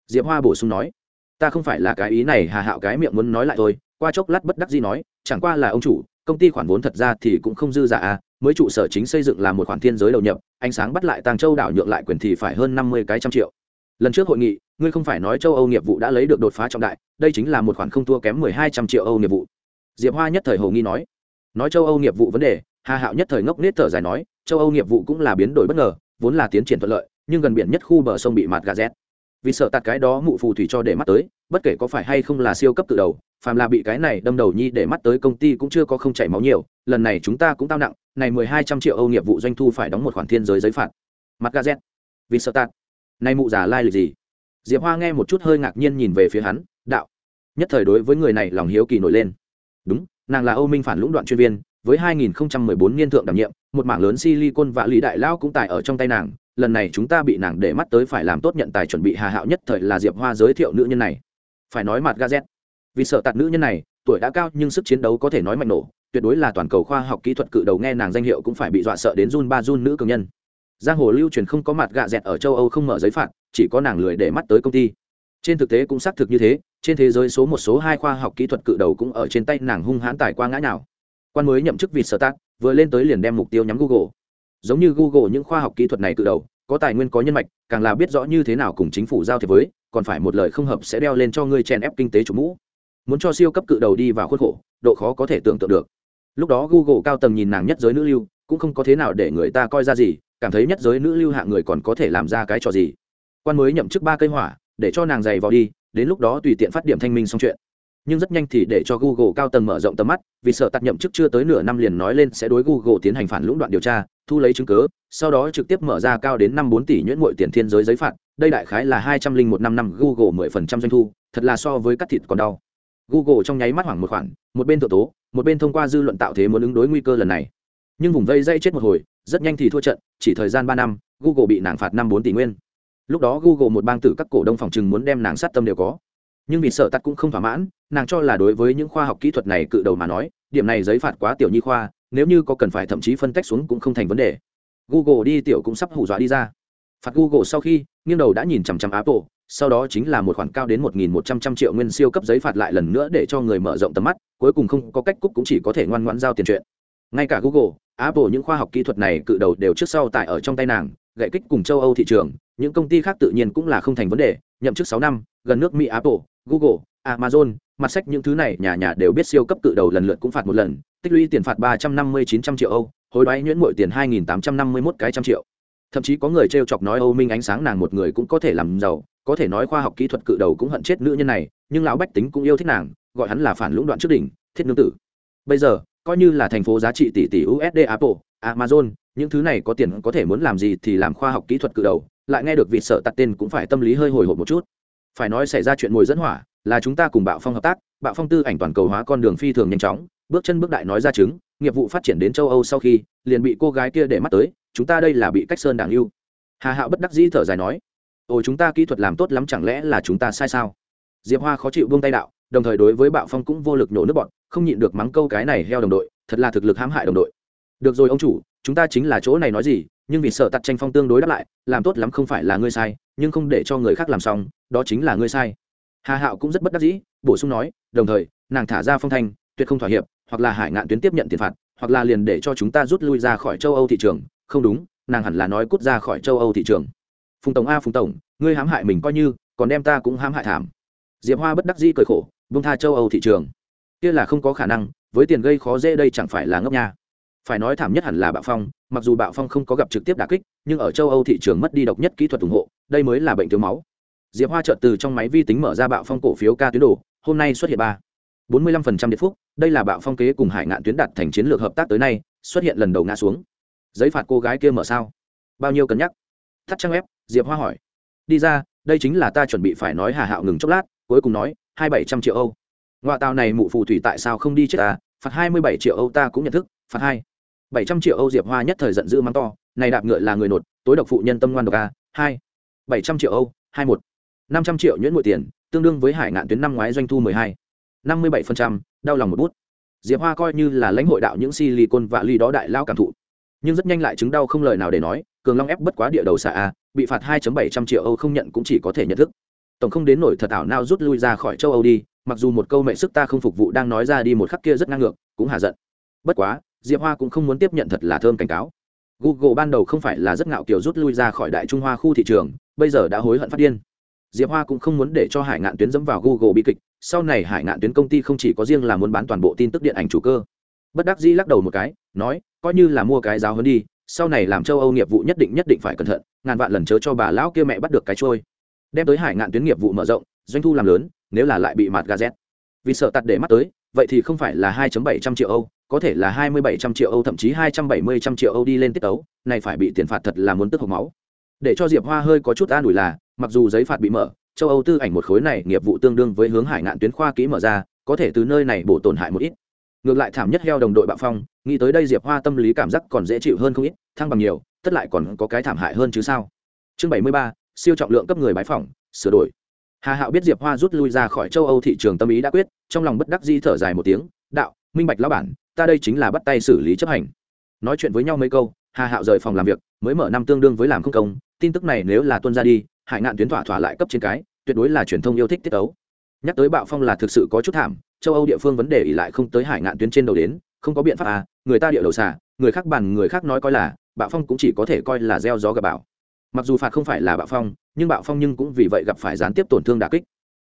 Diệp hoa bổ sung nói. Ta không phải là cái ý này hà hạo cái miệng muốn nói lại thôi, qua chốc lát bất đắc gì nói, chẳng qua là ông chủ, công ty khoản vốn thật ra thì cũng không dư giả à mới trụ sở chính xây dựng là một khoản thiên giới đầu nhập, ánh sáng bắt lại tàng châu đảo nhượng lại quyền thì phải hơn năm mươi cái trăm triệu lần trước hội nghị, ngươi không phải nói châu âu nghiệp vụ đã lấy được đột phá trọng đại, đây chính là một khoản không thua kém mười hai trăm triệu âu nghiệp vụ. Diệp hoa nhất thời hồ nghi nói. Nói châu âu nghiệp vụ vấn đề, hà hạo nhất thời ngốc nết thở dài nói, châu âu nghiệp vụ cũng là biến đổi bất ngờ, vốn là tiến triển thuận lợi, nhưng gần biển nhất khu bờ sông bị mạt gà rét. Vì sợ tạt cái đó mụ phù thủy cho để mắt tới, bất kể có phải hay không là siêu cấp tự đầu, phàm là bị cái này đâm đầu nhi để mắt tới công ty cũng chưa có không chảy máu nhiều, lần này chúng ta cũng tao nặng, này mười hai trăm triệu âu nghiệp vụ doanh thu phải đóng một khoản thiên giới giấy phạt. Mặt gazet vì sợ tạt nay mụ già lai lịch gì? Diệp hoa nghe một chút hơi ngạc nhiên nhìn về phía hắn, đạo. Nhất thời đối với người này lòng hiếu kỳ nổi lên. Đúng, nàng là âu minh phản lũng đoạn chuyên viên, với 2014 niên thượng đảm nhiệm, một mảng lớn silicon và lý đại lao cũng tại ở trong tay nàng. Lần này chúng ta bị nàng để mắt tới phải làm tốt nhận tài chuẩn bị hà hạo nhất thời là diệp hoa giới thiệu nữ nhân này. Phải nói mặt gazet vì sợ tạt nữ nhân này, tuổi đã cao nhưng sức chiến đấu có thể nói mạnh nổ, tuyệt đối là toàn cầu khoa học kỹ thuật cự đầu nghe nàng danh hiệu cũng phải bị dọa sợ đến run ba run nữ cường nhân giang hồ lưu truyền không có mặt gạ dẹt ở châu âu không mở giấy phạt, chỉ có nàng lười để mắt tới công ty. Trên thực tế cũng xác thực như thế, trên thế giới số một số hai khoa học kỹ thuật cự đầu cũng ở trên tay nàng hung hãn tài qua ngã nào quan mới nhậm chức vịt sở tác vừa lên tới liền đem mục tiêu nhắm google. Giống như google những khoa học kỹ thuật này cự đầu, có tài nguyên có nhân mạch, càng là biết rõ như thế nào cùng chính phủ giao thiệp với, còn phải một lời không hợp sẽ đeo lên cho ngươi chèn ép kinh tế chủ mũ. Muốn cho siêu cấp cự đầu đi vào khuôn khổ, độ khó có thể tưởng tượng được. Lúc đó google cao tầng nhìn nàng nhất giới nữ lưu, cũng không có thế nào để người ta coi ra gì cảm thấy nhất giới nữ lưu hạng người còn có thể làm ra cái trò gì? Quan mới nhậm chức ba cây hỏa, để cho nàng giày vào đi, đến lúc đó tùy tiện phát điểm thanh minh xong chuyện. Nhưng rất nhanh thì để cho google cao tầng mở rộng tầm mắt, vì sợ tạc nhậm chức chưa tới nửa năm liền nói lên sẽ đối google tiến hành phản lũng đoạn điều tra, thu lấy chứng cứ, sau đó trực tiếp mở ra cao đến năm bốn tỷ nhuyễn mội tiền thiên giới giấy phạt, đây đại khái là hai trăm linh một năm năm google mười phần trăm doanh thu, thật là so với cắt thịt còn đau. Google trong nháy mắt hoảng một khoản, một bên thượng tố, một bên thông qua dư luận tạo thế muốn ứng đối nguy cơ lần này. Nhưng vùng vây dây chết một hồi rất nhanh thì thua trận, chỉ thời gian ba năm, google bị nàng phạt năm bốn tỷ nguyên. Lúc đó google một bang tử các cổ đông phòng chừng muốn đem nàng sát tâm đều có. Nhưng vì sợ tắt cũng không thỏa mãn, nàng cho là đối với những khoa học kỹ thuật này cự đầu mà nói, điểm này giấy phạt quá tiểu nhi khoa, nếu như có cần phải thậm chí phân tách xuống cũng không thành vấn đề. Google đi tiểu cũng sắp hủ dọa đi ra. Phạt google sau khi, nghiêng đầu đã nhìn chằm chằm apple, sau đó chính là một khoản cao đến 1.100 triệu nguyên siêu cấp giấy phạt lại lần nữa để cho người mở rộng tầm mắt, cuối cùng không có cách cúc cũng chỉ có thể ngoan ngoãn giao tiền chuyện. Ngay cả google apple những khoa học kỹ thuật này cự đầu đều trước sau tại ở trong tay nàng, gậy kích cùng châu âu thị trường, những công ty khác tự nhiên cũng là không thành vấn đề, nhậm chức sáu năm, gần nước mỹ apple, google, amazon, mặt sách những thứ này nhà nhà đều biết siêu cấp cự đầu lần lượt cũng phạt một lần, tích lũy tiền phạt ba trăm năm mươi chín trăm triệu âu, hối đoái nhuyễn mỗi tiền hai nghìn tám trăm năm mươi mốt cái trăm triệu. Thậm chí có người t chọc nói âu minh ánh sáng nàng một người cũng có thể làm giàu, có thể nói khoa học kỹ thuật cự đầu cũng hận chết nữ nhân này, nhưng lão bách tính cũng yêu thích nàng, gọi hắn là phản lũng đoạn trước đỉnh, thiết nương tử. Bây giờ coi như là thành phố giá trị tỷ tỷ usd apple, amazon, những thứ này có tiền có thể muốn làm gì thì làm khoa học kỹ thuật cự đầu, lại nghe được vị sợ tắt tên cũng phải tâm lý hơi hồi hộp một chút. Phải nói xảy ra chuyện mồi dẫn hỏa, là chúng ta cùng bạo phong hợp tác, bạo phong tư ảnh toàn cầu hóa con đường phi thường nhanh chóng, bước chân bước đại nói ra chứng, nghiệp vụ phát triển đến châu âu sau khi, liền bị cô gái kia để mắt tới, chúng ta đây là bị cách sơn đảng lưu hà hạo bất đắc dĩ thở dài nói ồ chúng ta kỹ thuật làm tốt lắm chẳng lẽ là chúng ta sai sao? Diệp hoa khó chịu buông tay đạo đồng thời đối với bạo phong cũng vô lực nhổ nước bọn, không nhịn được mắng câu cái này heo đồng đội, thật là thực lực hãm hại đồng đội. Được rồi ông chủ, chúng ta chính là chỗ này nói gì, nhưng vì sợ tặt tranh phong tương đối đáp lại, làm tốt lắm không phải là ngươi sai, nhưng không để cho người khác làm xong, đó chính là ngươi sai. Hà hạo cũng rất bất đắc dĩ, bổ sung nói, đồng thời, nàng thả ra phong thanh, tuyệt không thỏa hiệp, hoặc là hải ngạn tuyến tiếp nhận tiền phạt, hoặc là liền để cho chúng ta rút lui ra khỏi châu âu thị trường. Không đúng, nàng hẳn là nói cút ra khỏi châu âu thị trường. Phùng tổng a phùng tổng, ngươi hãm hại mình coi như, còn đem ta cũng hãm hại thảm diệp hoa bất đắc dĩ cười khổ bung tha châu âu thị trường. Kia là không có khả năng, với tiền gây khó dễ đây chẳng phải là ngốc nha. Phải nói thảm nhất hẳn là bạo phong, mặc dù bạo phong không có gặp trực tiếp đà kích, nhưng ở châu âu thị trường mất đi độc nhất kỹ thuật ủng hộ, đây mới là bệnh thiếu máu. Diệp hoa trợt từ trong máy vi tính mở ra bạo phong cổ phiếu ca tuyến đồ, hôm nay xuất hiện ba. Bốn mươi lăm phần trăm điện phúc, đây là bạo phong kế cùng hải ngạn tuyến đặt thành chiến lược hợp tác tới nay, xuất hiện lần đầu ngã xuống. Giấy phạt cô gái kia mở sao? Bao nhiêu cân nhắc? Thắt trang web, diệp hoa hỏi. Đi ra, đây chính là ta chuẩn bị phải nói hà hạo ngừng chốc lát cuối cùng nói, hai bảy trăm triệu âu. Ngoại tàu này mụ phù thủy tại sao không đi chết ta? Phạt hai mươi bảy triệu âu ta cũng nhận thức, phạt hai bảy trăm triệu âu diệp hoa nhất thời giận dữ mắng to, này đạp ngựa là người nột, tối độc phụ nhân tâm ngoan độc a, hai bảy trăm triệu âu, hai một năm trăm triệu nhuyễn mụi tiền, tương đương với hải ngạn tuyến năm ngoái doanh thu mười hai năm mươi bảy phần trăm, đau lòng một bút. Diệp hoa coi như là lãnh hội đạo những silicon và ly đó đại lao cảm thụ, nhưng rất nhanh lại chứng đau không lời nào để nói, cường long ép bất quá địa đầu xạ a, bị phạt hai bảy trăm triệu âu không nhận cũng chỉ có thể nhận thức tổng không đến nổi thật ảo nào rút lui ra khỏi châu âu đi, mặc dù một câu mẹ sức ta không phục vụ đang nói ra đi một khắc kia rất ngang ngược, cũng hạ giận. Bất quá, diệp hoa cũng không muốn tiếp nhận thật là thơm cảnh cáo. Google ban đầu không phải là rất ngạo kiểu rút lui ra khỏi đại trung hoa khu thị trường, bây giờ đã hối hận phát điên. Diệp hoa cũng không muốn để cho hải ngạn tuyến dẫm vào google bi kịch, sau này hải ngạn tuyến công ty không chỉ có riêng là muốn bán toàn bộ tin tức điện ảnh chủ cơ. Bất đắc dĩ lắc đầu một cái, nói, coi như là mua cái giáo hơn đi, sau này làm châu âu nghiệp vụ nhất định nhất định phải cẩn thận, ngàn vạn lần chớ cho bà lão kia mẹ bắt được cái trôi đem tới hải ngạn tuyến nghiệp vụ mở rộng, doanh thu làm lớn, nếu là lại bị mặt gà z vì sợ tạt để mắt tới, vậy thì không phải là 2.700 triệu âu, có thể là 2700 triệu âu, thậm chí 270 trăm triệu âu đi lên tiết tấu, này phải bị tiền phạt thật là muốn tức hộc máu. Để cho diệp hoa hơi có chút an ủi là, mặc dù giấy phạt bị mở, châu âu tư ảnh một khối này nghiệp vụ tương đương với hướng hải ngạn tuyến khoa kỹ mở ra, có thể từ nơi này bổ tổn hại một ít. Ngược lại thảm nhất heo đồng đội bạo phong, nghĩ tới đây diệp hoa tâm lý cảm giác còn dễ chịu hơn không ít, thăng bằng nhiều, tất lại còn có cái thảm hại hơn chứ sao? Chương bảy mươi ba siêu trọng lượng cấp người bái phỏng, sửa đổi. Hà hạo biết diệp hoa rút lui ra khỏi châu âu thị trường tâm ý đã quyết, trong lòng bất đắc di thở dài một tiếng, đạo, minh bạch lão bản, ta đây chính là bắt tay xử lý chấp hành. Nói chuyện với nhau mấy câu, hà hạo rời phòng làm việc, mới mở năm tương đương với làm không công, tin tức này nếu là tuân ra đi, hải ngạn tuyến thỏa thỏa lại cấp trên cái, tuyệt đối là truyền thông yêu thích tiết tấu. Nhắc tới bạo phong là thực sự có chút thảm, châu âu địa phương vấn đề ỉ lại không tới hải ngạn tuyến trên đầu đến, không có biện pháp à người ta địa đầu xả, người khác bàn, người khác nói coi là, bạo phong cũng chỉ có thể coi là gieo gió gặp bão mặc dù phạt không phải là bạo phong, nhưng bạo phong nhưng cũng vì vậy gặp phải gián tiếp tổn thương đà kích.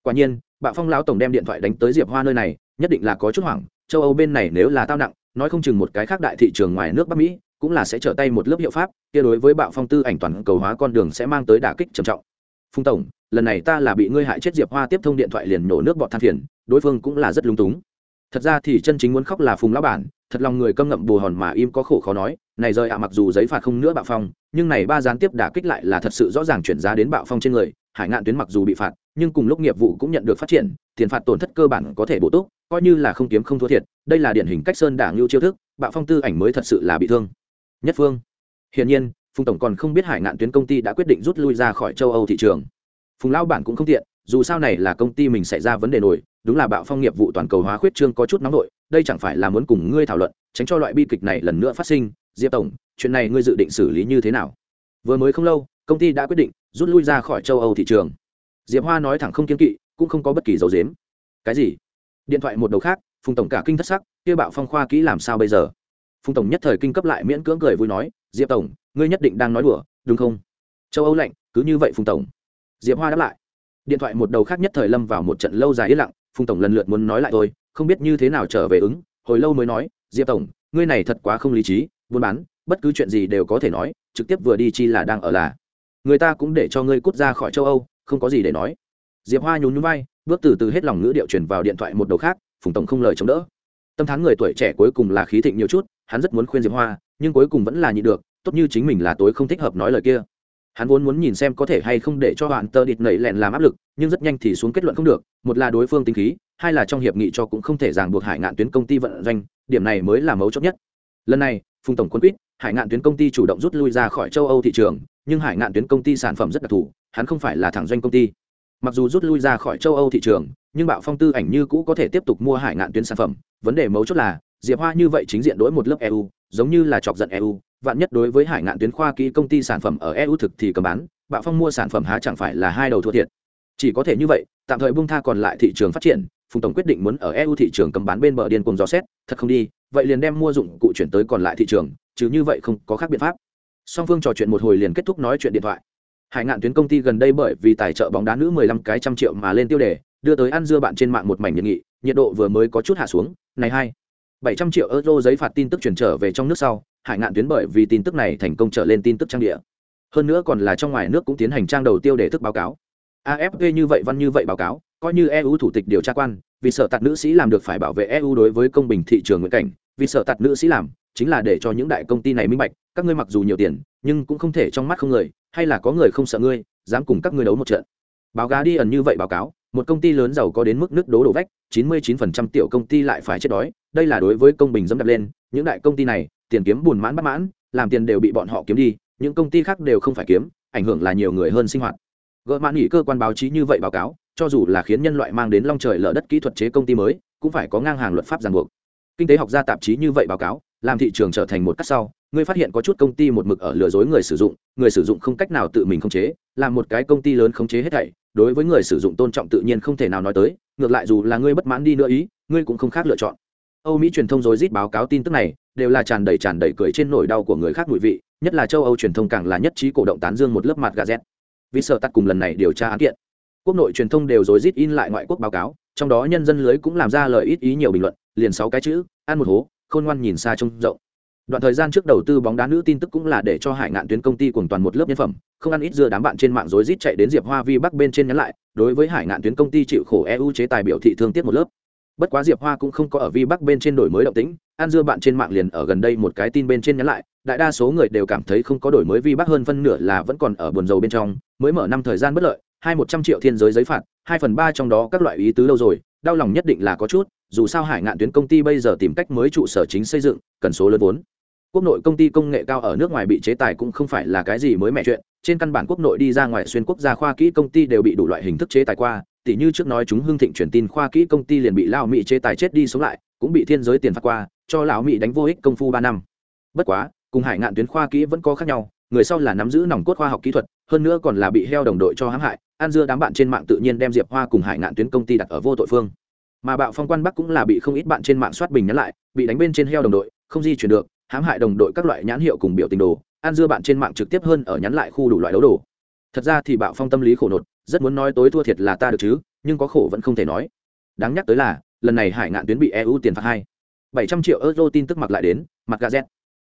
Quả nhiên, bạo phong lão tổng đem điện thoại đánh tới diệp hoa nơi này, nhất định là có chút hoảng, châu âu bên này nếu là tao nặng, nói không chừng một cái khác đại thị trường ngoài nước bắc mỹ cũng là sẽ trở tay một lớp hiệu pháp, kia đối với bạo phong tư ảnh toàn cầu hóa con đường sẽ mang tới đả kích trầm trọng. Phung tổng, lần này ta là bị ngươi hại chết diệp hoa tiếp thông điện thoại liền nổ nước bọt than phiền, đối phương cũng là rất lung túng. Thật ra thì chân chính muốn khóc là phùng lão bản thật lòng người câm ngậm bù hòn mà im có khổ khó nói, này rời ạ, mặc dù giấy phạt không nữa bạo phong, nhưng này ba gián tiếp đả kích lại là thật sự rõ ràng chuyển giá đến bạo phong trên người, hải ngạn tuyến mặc dù bị phạt, nhưng cùng lúc nghiệp vụ cũng nhận được phát triển, tiền phạt tổn thất cơ bản có thể bổ túc, coi như là không kiếm không thua thiệt, đây là điển hình cách sơn đảng lưu chiêu thức, bạo phong tư ảnh mới thật sự là bị thương. Nhất phương. Hiển nhiên, phùng tổng còn không biết hải ngạn tuyến công ty đã quyết định rút lui ra khỏi châu âu thị trường. Phùng lao bản cũng không tiện dù sao này là công ty mình xảy ra vấn đề nổi, đúng là bạo phong nghiệp vụ toàn cầu hóa khuyết trương có chút nóng nổi đây chẳng phải là muốn cùng ngươi thảo luận, tránh cho loại bi kịch này lần nữa phát sinh. Diệp tổng, chuyện này ngươi dự định xử lý như thế nào? Vừa mới không lâu, công ty đã quyết định rút lui ra khỏi châu âu thị trường. Diệp hoa nói thẳng không kiên kỵ, cũng không có bất kỳ dấu dếm cái gì? Điện thoại một đầu khác, phùng tổng cả kinh thất sắc, kia bạo phong khoa kỹ làm sao bây giờ? Phùng tổng nhất thời kinh cấp lại miễn cưỡng cười vui nói, diệp tổng, ngươi nhất định đang nói đùa, đúng không? Châu âu lạnh, cứ như vậy phùng tổng. Diệp hoa đáp lại điện thoại một đầu khác nhất thời lâm vào một trận lâu dài yên lặng, phùng tổng lần lượt muốn nói lại tôi không biết như thế nào trở về ứng, hồi lâu mới nói, diệp tổng, ngươi này thật quá không lý trí, buôn bán, bất cứ chuyện gì đều có thể nói, trực tiếp vừa đi chi là đang ở là. Người ta cũng để cho ngươi cút ra khỏi châu âu, không có gì để nói. Diệp hoa nhún nhún vai, bước từ từ hết lòng ngữ điệu chuyển vào điện thoại một đầu khác, phùng tổng không lời chống đỡ. Tâm thắng người tuổi trẻ cuối cùng là khí thịnh nhiều chút, hắn rất muốn khuyên diệp hoa, nhưng cuối cùng vẫn là nhịn được, tốt như chính mình là tối không thích hợp nói lời kia hắn vốn muốn nhìn xem có thể hay không để cho bạn tơ địt nẩy lẹn làm áp lực, nhưng rất nhanh thì xuống kết luận không được, một là đối phương tính khí, hai là trong hiệp nghị cho cũng không thể ràng buộc hải ngạn tuyến công ty vận doanh, điểm này mới là mấu chốt nhất. Lần này, phùng tổng quân quýt, hải ngạn tuyến công ty chủ động rút lui ra khỏi châu âu thị trường, nhưng hải ngạn tuyến công ty sản phẩm rất đặc thù, hắn không phải là thẳng doanh công ty. Mặc dù rút lui ra khỏi châu âu thị trường, nhưng bạo phong tư ảnh như cũ có thể tiếp tục mua hải ngạn tuyến sản phẩm, vấn đề mấu chốt là, diệp hoa như vậy chính diện đối một lớp eu giống như là chọc giận eu vạn nhất đối với hải ngạn tuyến khoa kỹ công ty sản phẩm ở eu thực thì cầm bán, bạo phong mua sản phẩm há chẳng phải là hai đầu thua thiệt. Chỉ có thể như vậy, tạm thời bung tha còn lại thị trường phát triển, phùng tổng quyết định muốn ở eu thị trường cầm bán bên bờ điên cùng dò xét, thật không đi, vậy liền đem mua dụng cụ chuyển tới còn lại thị trường, chứ như vậy không có khác biện pháp. Song phương trò chuyện một hồi liền kết thúc nói chuyện điện thoại. Hải ngạn tuyến công ty gần đây bởi vì tài trợ bóng đá nữ 15 cái trăm triệu mà lên tiêu đề, đưa tới ăn dưa bạn trên mạng một mảnh nhiệt nghị, nhiệt độ vừa mới có chút hạ xuống, này hai. 700 triệu euro giấy phạt tin tức chuyển trở về trong nước sau, hải ngạn tuyến bởi vì tin tức này thành công trở lên tin tức trang địa. Hơn nữa còn là trong ngoài nước cũng tiến hành trang đầu tiêu để thức báo cáo. Afp như vậy văn như vậy báo cáo, coi như eu thủ tịch điều tra quan, vì sợ tạt nữ sĩ làm được phải bảo vệ eu đối với công bình thị trường nguyện cảnh, vì sợ tạt nữ sĩ làm, chính là để cho những đại công ty này minh bạch, các ngươi mặc dù nhiều tiền, nhưng cũng không thể trong mắt không người, hay là có người không sợ ngươi, dám cùng các ngươi đấu một trận. Báo gá đi ẩn như vậy báo cáo một công ty lớn giàu có đến mức nước đố đổ vách 99% tiểu công ty lại phải chết đói. Đây là đối với công bình dẫm đặt lên, những đại công ty này, tiền kiếm buồn mãn bất mãn, làm tiền đều bị bọn họ kiếm đi, những công ty khác đều không phải kiếm, ảnh hưởng là nhiều người hơn sinh hoạt. Gợi mãn nghỉ cơ quan báo chí như vậy báo cáo, cho dù là khiến nhân loại mang đến long trời lở đất kỹ thuật chế công ty mới, cũng phải có ngang hàng luật pháp ràng buộc. Kinh tế học gia tạp chí như vậy báo cáo, làm thị trường trở thành một cắt sau, ngươi phát hiện có chút công ty một mực ở lừa dối người sử dụng, người sử dụng không cách nào tự mình khống chế, làm một cái công ty lớn khống chế hết thảy đối với người sử dụng tôn trọng tự nhiên không thể nào nói tới, ngược lại dù là ngươi bất mãn đi nữa ý, ngươi cũng không khác lựa chọn. Âu mỹ truyền thông rối rít báo cáo tin tức này, đều là tràn đầy tràn đầy cười trên nỗi đau của người khác mùi vị, nhất là châu âu truyền thông càng là nhất trí cổ động tán dương một lớp mặt gà z vì sợ tắt cùng lần này điều tra án kiện, quốc nội truyền thông đều rối rít in lại ngoại quốc báo cáo, trong đó nhân dân lưới cũng làm ra lời ít ý nhiều bình luận, liền sáu cái chữ, ăn một hố, khôn ngoan nhìn xa trông rộng đoạn thời gian trước đầu tư bóng đá nữ tin tức cũng là để cho hải ngạn tuyến công ty cùng toàn một lớp nhân phẩm, không ăn ít dưa đám bạn trên mạng rối rít chạy đến diệp hoa vi bắc bên trên nhắn lại, đối với hải ngạn tuyến công ty chịu khổ eu chế tài biểu thị thương tiếc một lớp. Bất quá diệp hoa cũng không có ở vi bắc bên trên đổi mới động tĩnh, ăn dưa bạn trên mạng liền ở gần đây một cái tin bên trên nhắn lại, đại đa số người đều cảm thấy không có đổi mới vi bắc hơn phân nửa là vẫn còn ở buồn dầu bên trong, mới mở năm thời gian bất lợi, hai một trăm triệu thiên giới giấy phạt, hai phần ba trong đó các loại ý tứ lâu rồi, đau lòng nhất định là có chút dù sao hải ngạn tuyến công ty bây giờ tìm cách mới trụ sở chính xây dựng, cần số lớn vốn. Quốc nội công ty công nghệ cao ở nước ngoài bị chế tài cũng không phải là cái gì mới mẹ chuyện, trên căn bản quốc nội đi ra ngoài xuyên quốc gia khoa kỹ công ty đều bị đủ loại hình thức chế tài qua, tỉ như trước nói chúng hưng thịnh truyền tin khoa kỹ công ty liền bị lao mỹ chế tài chết đi sống lại, cũng bị thiên giới tiền phạt qua, cho lão mỹ đánh vô ích công phu ba năm. Bất quá, cùng hải ngạn tuyến khoa kỹ vẫn có khác nhau, người sau là nắm giữ nòng cốt khoa học kỹ thuật, hơn nữa còn là bị heo đồng đội cho hãm hại an dưa đám bạn trên mạng tự nhiên đem diệp hoa cùng hải ngạn tuyến công ty đặt ở vô tội phương mà bạo phong quan bắc cũng là bị không ít bạn trên mạng soát bình nhắn lại, bị đánh bên trên heo đồng đội, không di chuyển được, hãm hại đồng đội các loại nhãn hiệu cùng biểu tình đồ, ăn dưa bạn trên mạng trực tiếp hơn ở nhắn lại khu đủ loại đấu đồ. Thật ra thì bạo phong tâm lý khổ nột, rất muốn nói tối thua thiệt là ta được chứ, nhưng có khổ vẫn không thể nói. Đáng nhắc tới là, lần này hải ngạn tuyến bị eu tiền phạt hai. bảy trăm triệu euro tin tức mặc lại đến, mặt gà z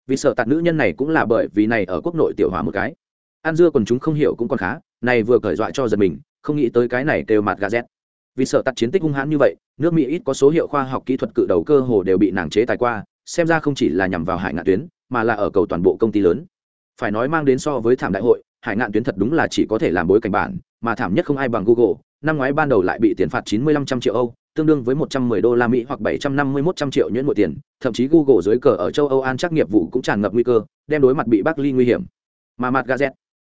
vì sợ tạt nữ nhân này cũng là bởi vì này ở quốc nội tiểu hóa một cái. Ăn dưa còn chúng không hiểu cũng còn khá, này vừa cởi dọa cho giật mình, không nghĩ tới cái này kêu mặt gà z vì sợ tạt chiến tích hung hãn như vậy, nước mỹ ít có số hiệu khoa học kỹ thuật cự đầu cơ hồ đều bị nàng chế tài qua, xem ra không chỉ là nhằm vào hải ngạn tuyến, mà là ở cầu toàn bộ công ty lớn. Phải nói mang đến so với thảm đại hội, hải ngạn tuyến thật đúng là chỉ có thể làm bối cảnh bản, mà thảm nhất không ai bằng google, năm ngoái ban đầu lại bị tiền phạt chín mươi lăm trăm triệu âu, tương đương với một trăm mười đô la mỹ hoặc bảy trăm năm mươi mốt trăm triệu nhuyễn mỗi tiền, thậm chí google dưới cờ ở châu âu an chắc nghiệp vụ cũng tràn ngập nguy cơ, đem đối mặt bị bắc ly nguy hiểm. Mà mặt gazette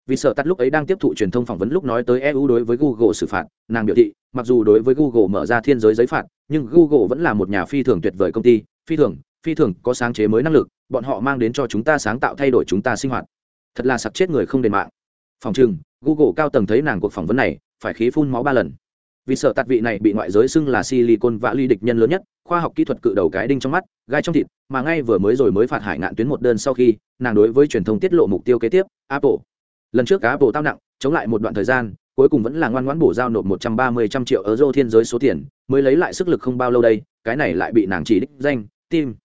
vì sợ tắt lúc ấy đang tiếp thụ truyền thông phỏng vấn lúc nói tới eu đối với google xử phạt, nàng biểu thị, mặc dù đối với google mở ra thiên giới giấy phạt, nhưng google vẫn là một nhà phi thường tuyệt vời công ty, phi thường phi thường có sáng chế mới năng lực, bọn họ mang đến cho chúng ta sáng tạo thay đổi chúng ta sinh hoạt. Thật là sặc chết người không đền mạng. Phòng chừng google cao tầng thấy nàng cuộc phỏng vấn này, phải khí phun máu ba lần. Vì sợ tạt vị này bị ngoại giới xưng là silicon và ly địch nhân lớn nhất, khoa học kỹ thuật cự đầu cái đinh trong mắt, gai trong thịt, mà ngay vừa mới rồi mới phạt hải ngạn tuyến một đơn sau khi, nàng đối với truyền thông tiết lộ mục tiêu kế tiếp, apple lần trước cá bộ tao nặng, chống lại một đoạn thời gian, cuối cùng vẫn là ngoan ngoãn bổ giao nộp một trăm ba mươi trăm triệu euro thiên giới số tiền, mới lấy lại sức lực không bao lâu đây, cái này lại bị nàng chỉ đích danh, tim.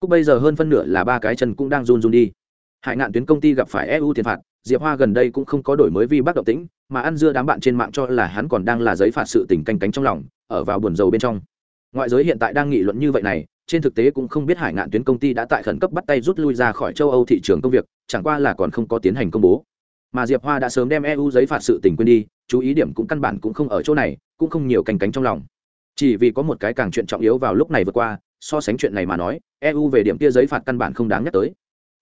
Cúc bây giờ hơn phân nửa là ba cái chân cũng đang run run đi. Hải ngạn tuyến công ty gặp phải eu tiền phạt, diệp hoa gần đây cũng không có đổi mới vi bác động tĩnh, mà ăn dưa đám bạn trên mạng cho là hắn còn đang là giấy phạt sự tình canh cánh trong lòng, ở vào buồn dầu bên trong. Ngoại giới hiện tại đang nghị luận như vậy này, trên thực tế cũng không biết hải ngạn tuyến công ty đã tại khẩn cấp bắt tay rút lui ra khỏi châu âu thị trường công việc, chẳng qua là còn không có tiến hành công bố mà diệp hoa đã sớm đem eu giấy phạt sự tình quên đi chú ý điểm cũng căn bản cũng không ở chỗ này cũng không nhiều cành cánh trong lòng. Chỉ vì có một cái càng chuyện trọng yếu vào lúc này vượt qua so sánh chuyện này mà nói eu về điểm kia giấy phạt căn bản không đáng nhắc tới.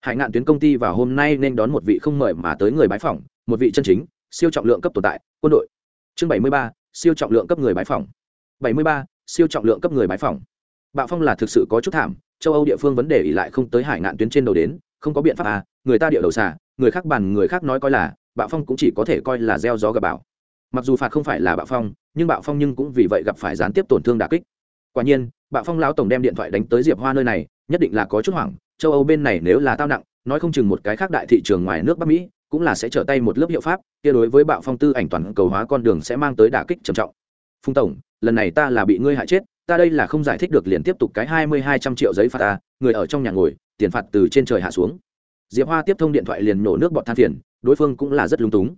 Hải ngạn tuyến công ty vào hôm nay nên đón một vị không mời mà tới người bái phỏng một vị chân chính siêu trọng lượng cấp tồn tại quân đội. Chương 73, siêu trọng lượng cấp người bái phỏng. 73, siêu trọng lượng cấp người bái phỏng. Bạo phong là thực sự có chút thảm châu âu địa phương vấn đề ỉ lại không tới hải ngạn tuyến trên đầu đến không có biện pháp à người ta địa đầu xả người khác bàn người khác nói coi là, bạo phong cũng chỉ có thể coi là gieo gió gặp bảo mặc dù phạt không phải là bạo phong, nhưng bạo phong nhưng cũng vì vậy gặp phải gián tiếp tổn thương đà kích. Quả nhiên, bạo phong lão tổng đem điện thoại đánh tới diệp hoa nơi này, nhất định là có chút hoảng, châu âu bên này nếu là tao nặng, nói không chừng một cái khác đại thị trường ngoài nước bắc mỹ cũng là sẽ trở tay một lớp hiệu pháp, kia đối với bạo phong tư ảnh toàn cầu hóa con đường sẽ mang tới đả kích trầm trọng. Phung tổng, lần này ta là bị ngươi hại chết, ta đây là không giải thích được liền tiếp tục cái hai mươi hai trăm triệu giấy phạt ta, người ở trong nhà ngồi, tiền phạt từ trên trời hạ xuống diệp hoa tiếp thông điện thoại liền nổ nước bọt than phiền, đối phương cũng là rất lung túng.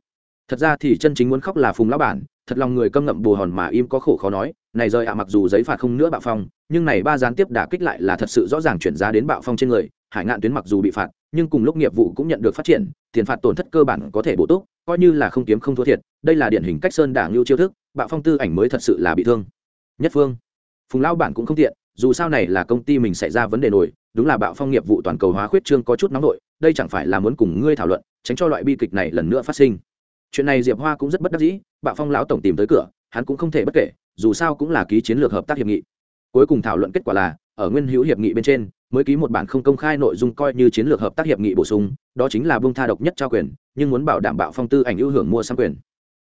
Thật ra thì chân chính muốn khóc là phùng lão bản, thật lòng người câm ngậm bù hòn mà im có khổ khó nói, này rời ạ, mặc dù giấy phạt không nữa bạo phong, nhưng này ba gián tiếp đả kích lại là thật sự rõ ràng chuyển giá đến bạo phong trên người, hải ngạn tuyến mặc dù bị phạt, nhưng cùng lúc nghiệp vụ cũng nhận được phát triển, tiền phạt tổn thất cơ bản có thể bổ túc, coi như là không kiếm không thua thiệt, đây là điển hình cách sơn đảng lưu chiêu thức, bạo phong tư ảnh mới thật sự là bị thương. Nhất phương, phùng lão bản cũng không tiện dù sao này là công ty mình xảy ra vấn đề nổi, đúng là bạo phong nghiệp vụ toàn cầu hóa khuyết trương có chút nóng nổi, đây chẳng phải là muốn cùng ngươi thảo luận, tránh cho loại bi kịch này lần nữa phát sinh. Chuyện này diệp hoa cũng rất bất đắc dĩ, bạo phong lão tổng tìm tới cửa, hắn cũng không thể bất kể, dù sao cũng là ký chiến lược hợp tác hiệp nghị. Cuối cùng thảo luận kết quả là, ở nguyên hữu hiệp nghị bên trên, mới ký một bản không công khai nội dung coi như chiến lược hợp tác hiệp nghị bổ sung, đó chính là bông tha độc nhất trao quyền, nhưng muốn bảo đảm bạo phong tư ảnh ưu hưởng mua sang quyền.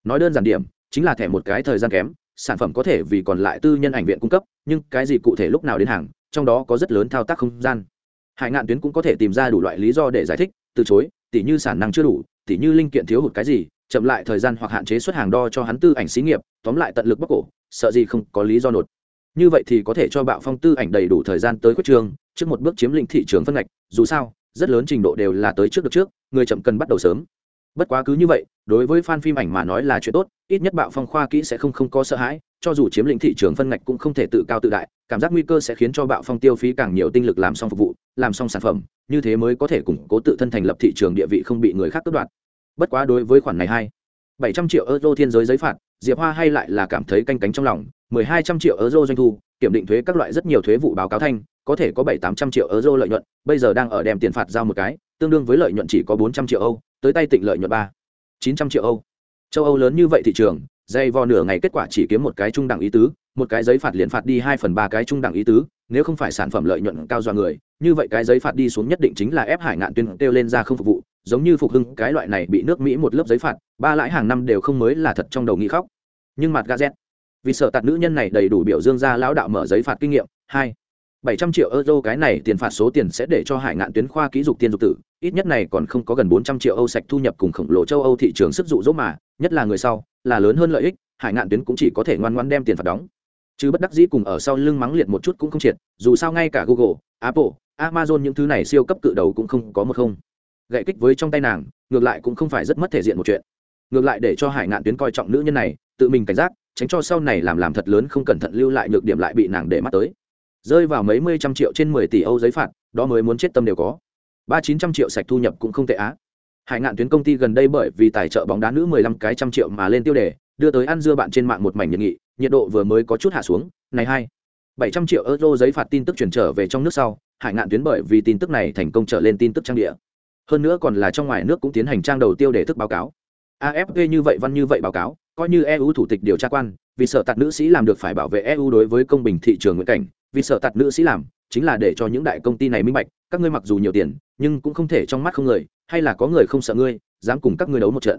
Nói đơn giản điểm, chính là thẻ một cái thời gian kém sản phẩm có thể vì còn lại tư nhân ảnh viện cung cấp, nhưng cái gì cụ thể lúc nào đến hàng, trong đó có rất lớn thao tác không gian. Hải ngạn tuyến cũng có thể tìm ra đủ loại lý do để giải thích, từ chối, tỉ như sản năng chưa đủ, tỉ như linh kiện thiếu hụt cái gì, chậm lại thời gian hoặc hạn chế xuất hàng đo cho hắn tư ảnh xí nghiệp, tóm lại tận lực bóc cổ, sợ gì không có lý do nột. Như vậy thì có thể cho bạo phong tư ảnh đầy đủ thời gian tới quyết trường, trước một bước chiếm lĩnh thị trường phân ngạch, dù sao, rất lớn trình độ đều là tới trước được trước, người chậm cần bắt đầu sớm bất quá cứ như vậy, đối với fan phim ảnh mà nói là chuyện tốt, ít nhất bạo phong khoa kỹ sẽ không không có sợ hãi, cho dù chiếm lĩnh thị trường phân ngạch cũng không thể tự cao tự đại, cảm giác nguy cơ sẽ khiến cho bạo phong tiêu phí càng nhiều tinh lực làm xong phục vụ, làm xong sản phẩm, như thế mới có thể củng cố tự thân thành lập thị trường địa vị không bị người khác cướp đoạt. Bất quá đối với khoản này hai bảy trăm triệu euro thiên giới giấy phạt, diệp hoa hay lại là cảm thấy canh cánh trong lòng, mười hai trăm triệu euro doanh thu, kiểm định thuế các loại rất nhiều thuế vụ báo cáo thanh có thể có bảy tám trăm triệu euro lợi nhuận, bây giờ đang ở đem tiền phạt giao một cái, tương đương với lợi nhuận chỉ có bốn trăm triệu âu, tới tay tịnh lợi nhuận ba, chín trăm triệu âu. Châu âu lớn như vậy thị trường, dây vò nửa ngày kết quả chỉ kiếm một cái trung đẳng ý tứ, một cái giấy phạt liền phạt đi hai phần ba cái trung đẳng ý tứ, nếu không phải sản phẩm lợi nhuận cao do người, như vậy cái giấy phạt đi xuống nhất định chính là ép hải ngạn tuyên kêu lên ra không phục vụ, giống như phục hưng cái loại này bị nước mỹ một lớp giấy phạt, ba lãi hàng năm đều không mới là thật trong đầu nghĩ khóc. Nhưng mặt gazet vì sợ tạt nữ nhân này đầy đủ biểu dương ra lão đạo mở giấy phạt kinh nghiệm, hai bảy trăm triệu euro, cái này tiền phạt số tiền sẽ để cho hải ngạn tuyến khoa kỹ dục tiên dục tử, ít nhất này còn không có gần bốn trăm triệu âu sạch thu nhập cùng khổng lồ châu âu thị trường sức dụ dỗ mà, nhất là người sau, là lớn hơn lợi ích, hải ngạn tuyến cũng chỉ có thể ngoan ngoãn đem tiền phạt đóng. Chứ bất đắc dĩ cùng ở sau lưng mắng liệt một chút cũng không triệt, dù sao ngay cả google, apple, amazon những thứ này siêu cấp cự đầu cũng không có một không. Gậy kích với trong tay nàng, ngược lại cũng không phải rất mất thể diện một chuyện. Ngược lại để cho hải ngạn tuyến coi trọng nữ nhân này, tự mình cảnh giác, tránh cho sau này làm làm thật lớn không cẩn thận lưu lại nhược điểm lại bị nàng để mắt tới rơi vào mấy mươi trăm triệu trên mười tỷ âu giấy phạt, đó mới muốn chết tâm đều có. Ba chín trăm triệu sạch thu nhập cũng không tệ á. Hải ngạn tuyến công ty gần đây bởi vì tài trợ bóng đá nữ mười lăm cái trăm triệu mà lên tiêu đề, đưa tới ăn dưa bạn trên mạng một mảnh nhiệt nghị, nhiệt độ vừa mới có chút hạ xuống, này hai. Bảy trăm triệu euro giấy phạt tin tức chuyển trở về trong nước sau, hải ngạn tuyến bởi vì tin tức này thành công trở lên tin tức trang địa. Hơn nữa còn là trong ngoài nước cũng tiến hành trang đầu tiêu để thức báo cáo. Afp như vậy văn như vậy báo cáo, coi như eu thủ tịch điều tra quan, vì sợ tạt nữ sĩ làm được phải bảo vệ eu đối với công bình thị trường nguyện cảnh vì sợ tạt nữ sĩ làm, chính là để cho những đại công ty này minh bạch, các ngươi mặc dù nhiều tiền, nhưng cũng không thể trong mắt không người, hay là có người không sợ ngươi, dám cùng các ngươi đấu một trận.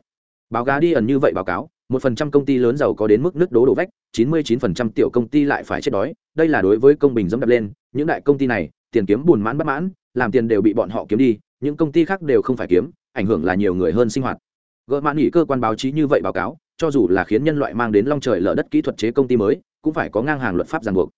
Báo gá đi ẩn như vậy báo cáo, một phần trăm công ty lớn giàu có đến mức nước đố đổ vách, chín mươi chín phần trăm tiểu công ty lại phải chết đói, đây là đối với công bình dẫm đập lên, những đại công ty này, tiền kiếm buồn mãn bất mãn, làm tiền đều bị bọn họ kiếm đi, những công ty khác đều không phải kiếm, ảnh hưởng là nhiều người hơn sinh hoạt. Gợi mãn nghỉ cơ quan báo chí như vậy báo cáo, cho dù là khiến nhân loại mang đến long trời lở đất kỹ thuật chế công ty mới, cũng phải có ngang hàng luật pháp ràng buộc